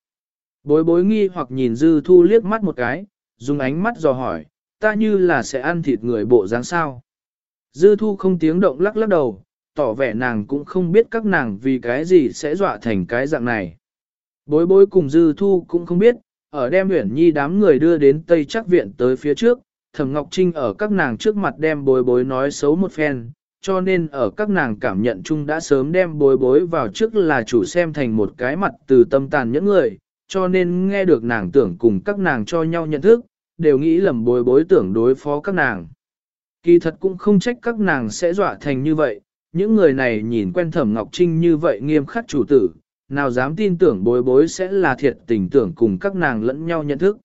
Bối bối nghi hoặc nhìn dư thu liếc mắt một cái, dùng ánh mắt dò hỏi, ta như là sẽ ăn thịt người bộ dáng sao. Dư thu không tiếng động lắc lắc đầu, tỏ vẻ nàng cũng không biết các nàng vì cái gì sẽ dọa thành cái dạng này. Bối bối cùng dư thu cũng không biết, ở đem huyển nhi đám người đưa đến Tây Trắc Viện tới phía trước, Thẩm Ngọc Trinh ở các nàng trước mặt đem bối bối nói xấu một phen, cho nên ở các nàng cảm nhận chung đã sớm đem bối bối vào trước là chủ xem thành một cái mặt từ tâm tàn những người, cho nên nghe được nàng tưởng cùng các nàng cho nhau nhận thức, đều nghĩ lầm bối bối tưởng đối phó các nàng. Kỳ thật cũng không trách các nàng sẽ dọa thành như vậy, những người này nhìn quen Thẩm Ngọc Trinh như vậy nghiêm khắc chủ tử, nào dám tin tưởng bối bối sẽ là thiệt tình tưởng cùng các nàng lẫn nhau nhận thức.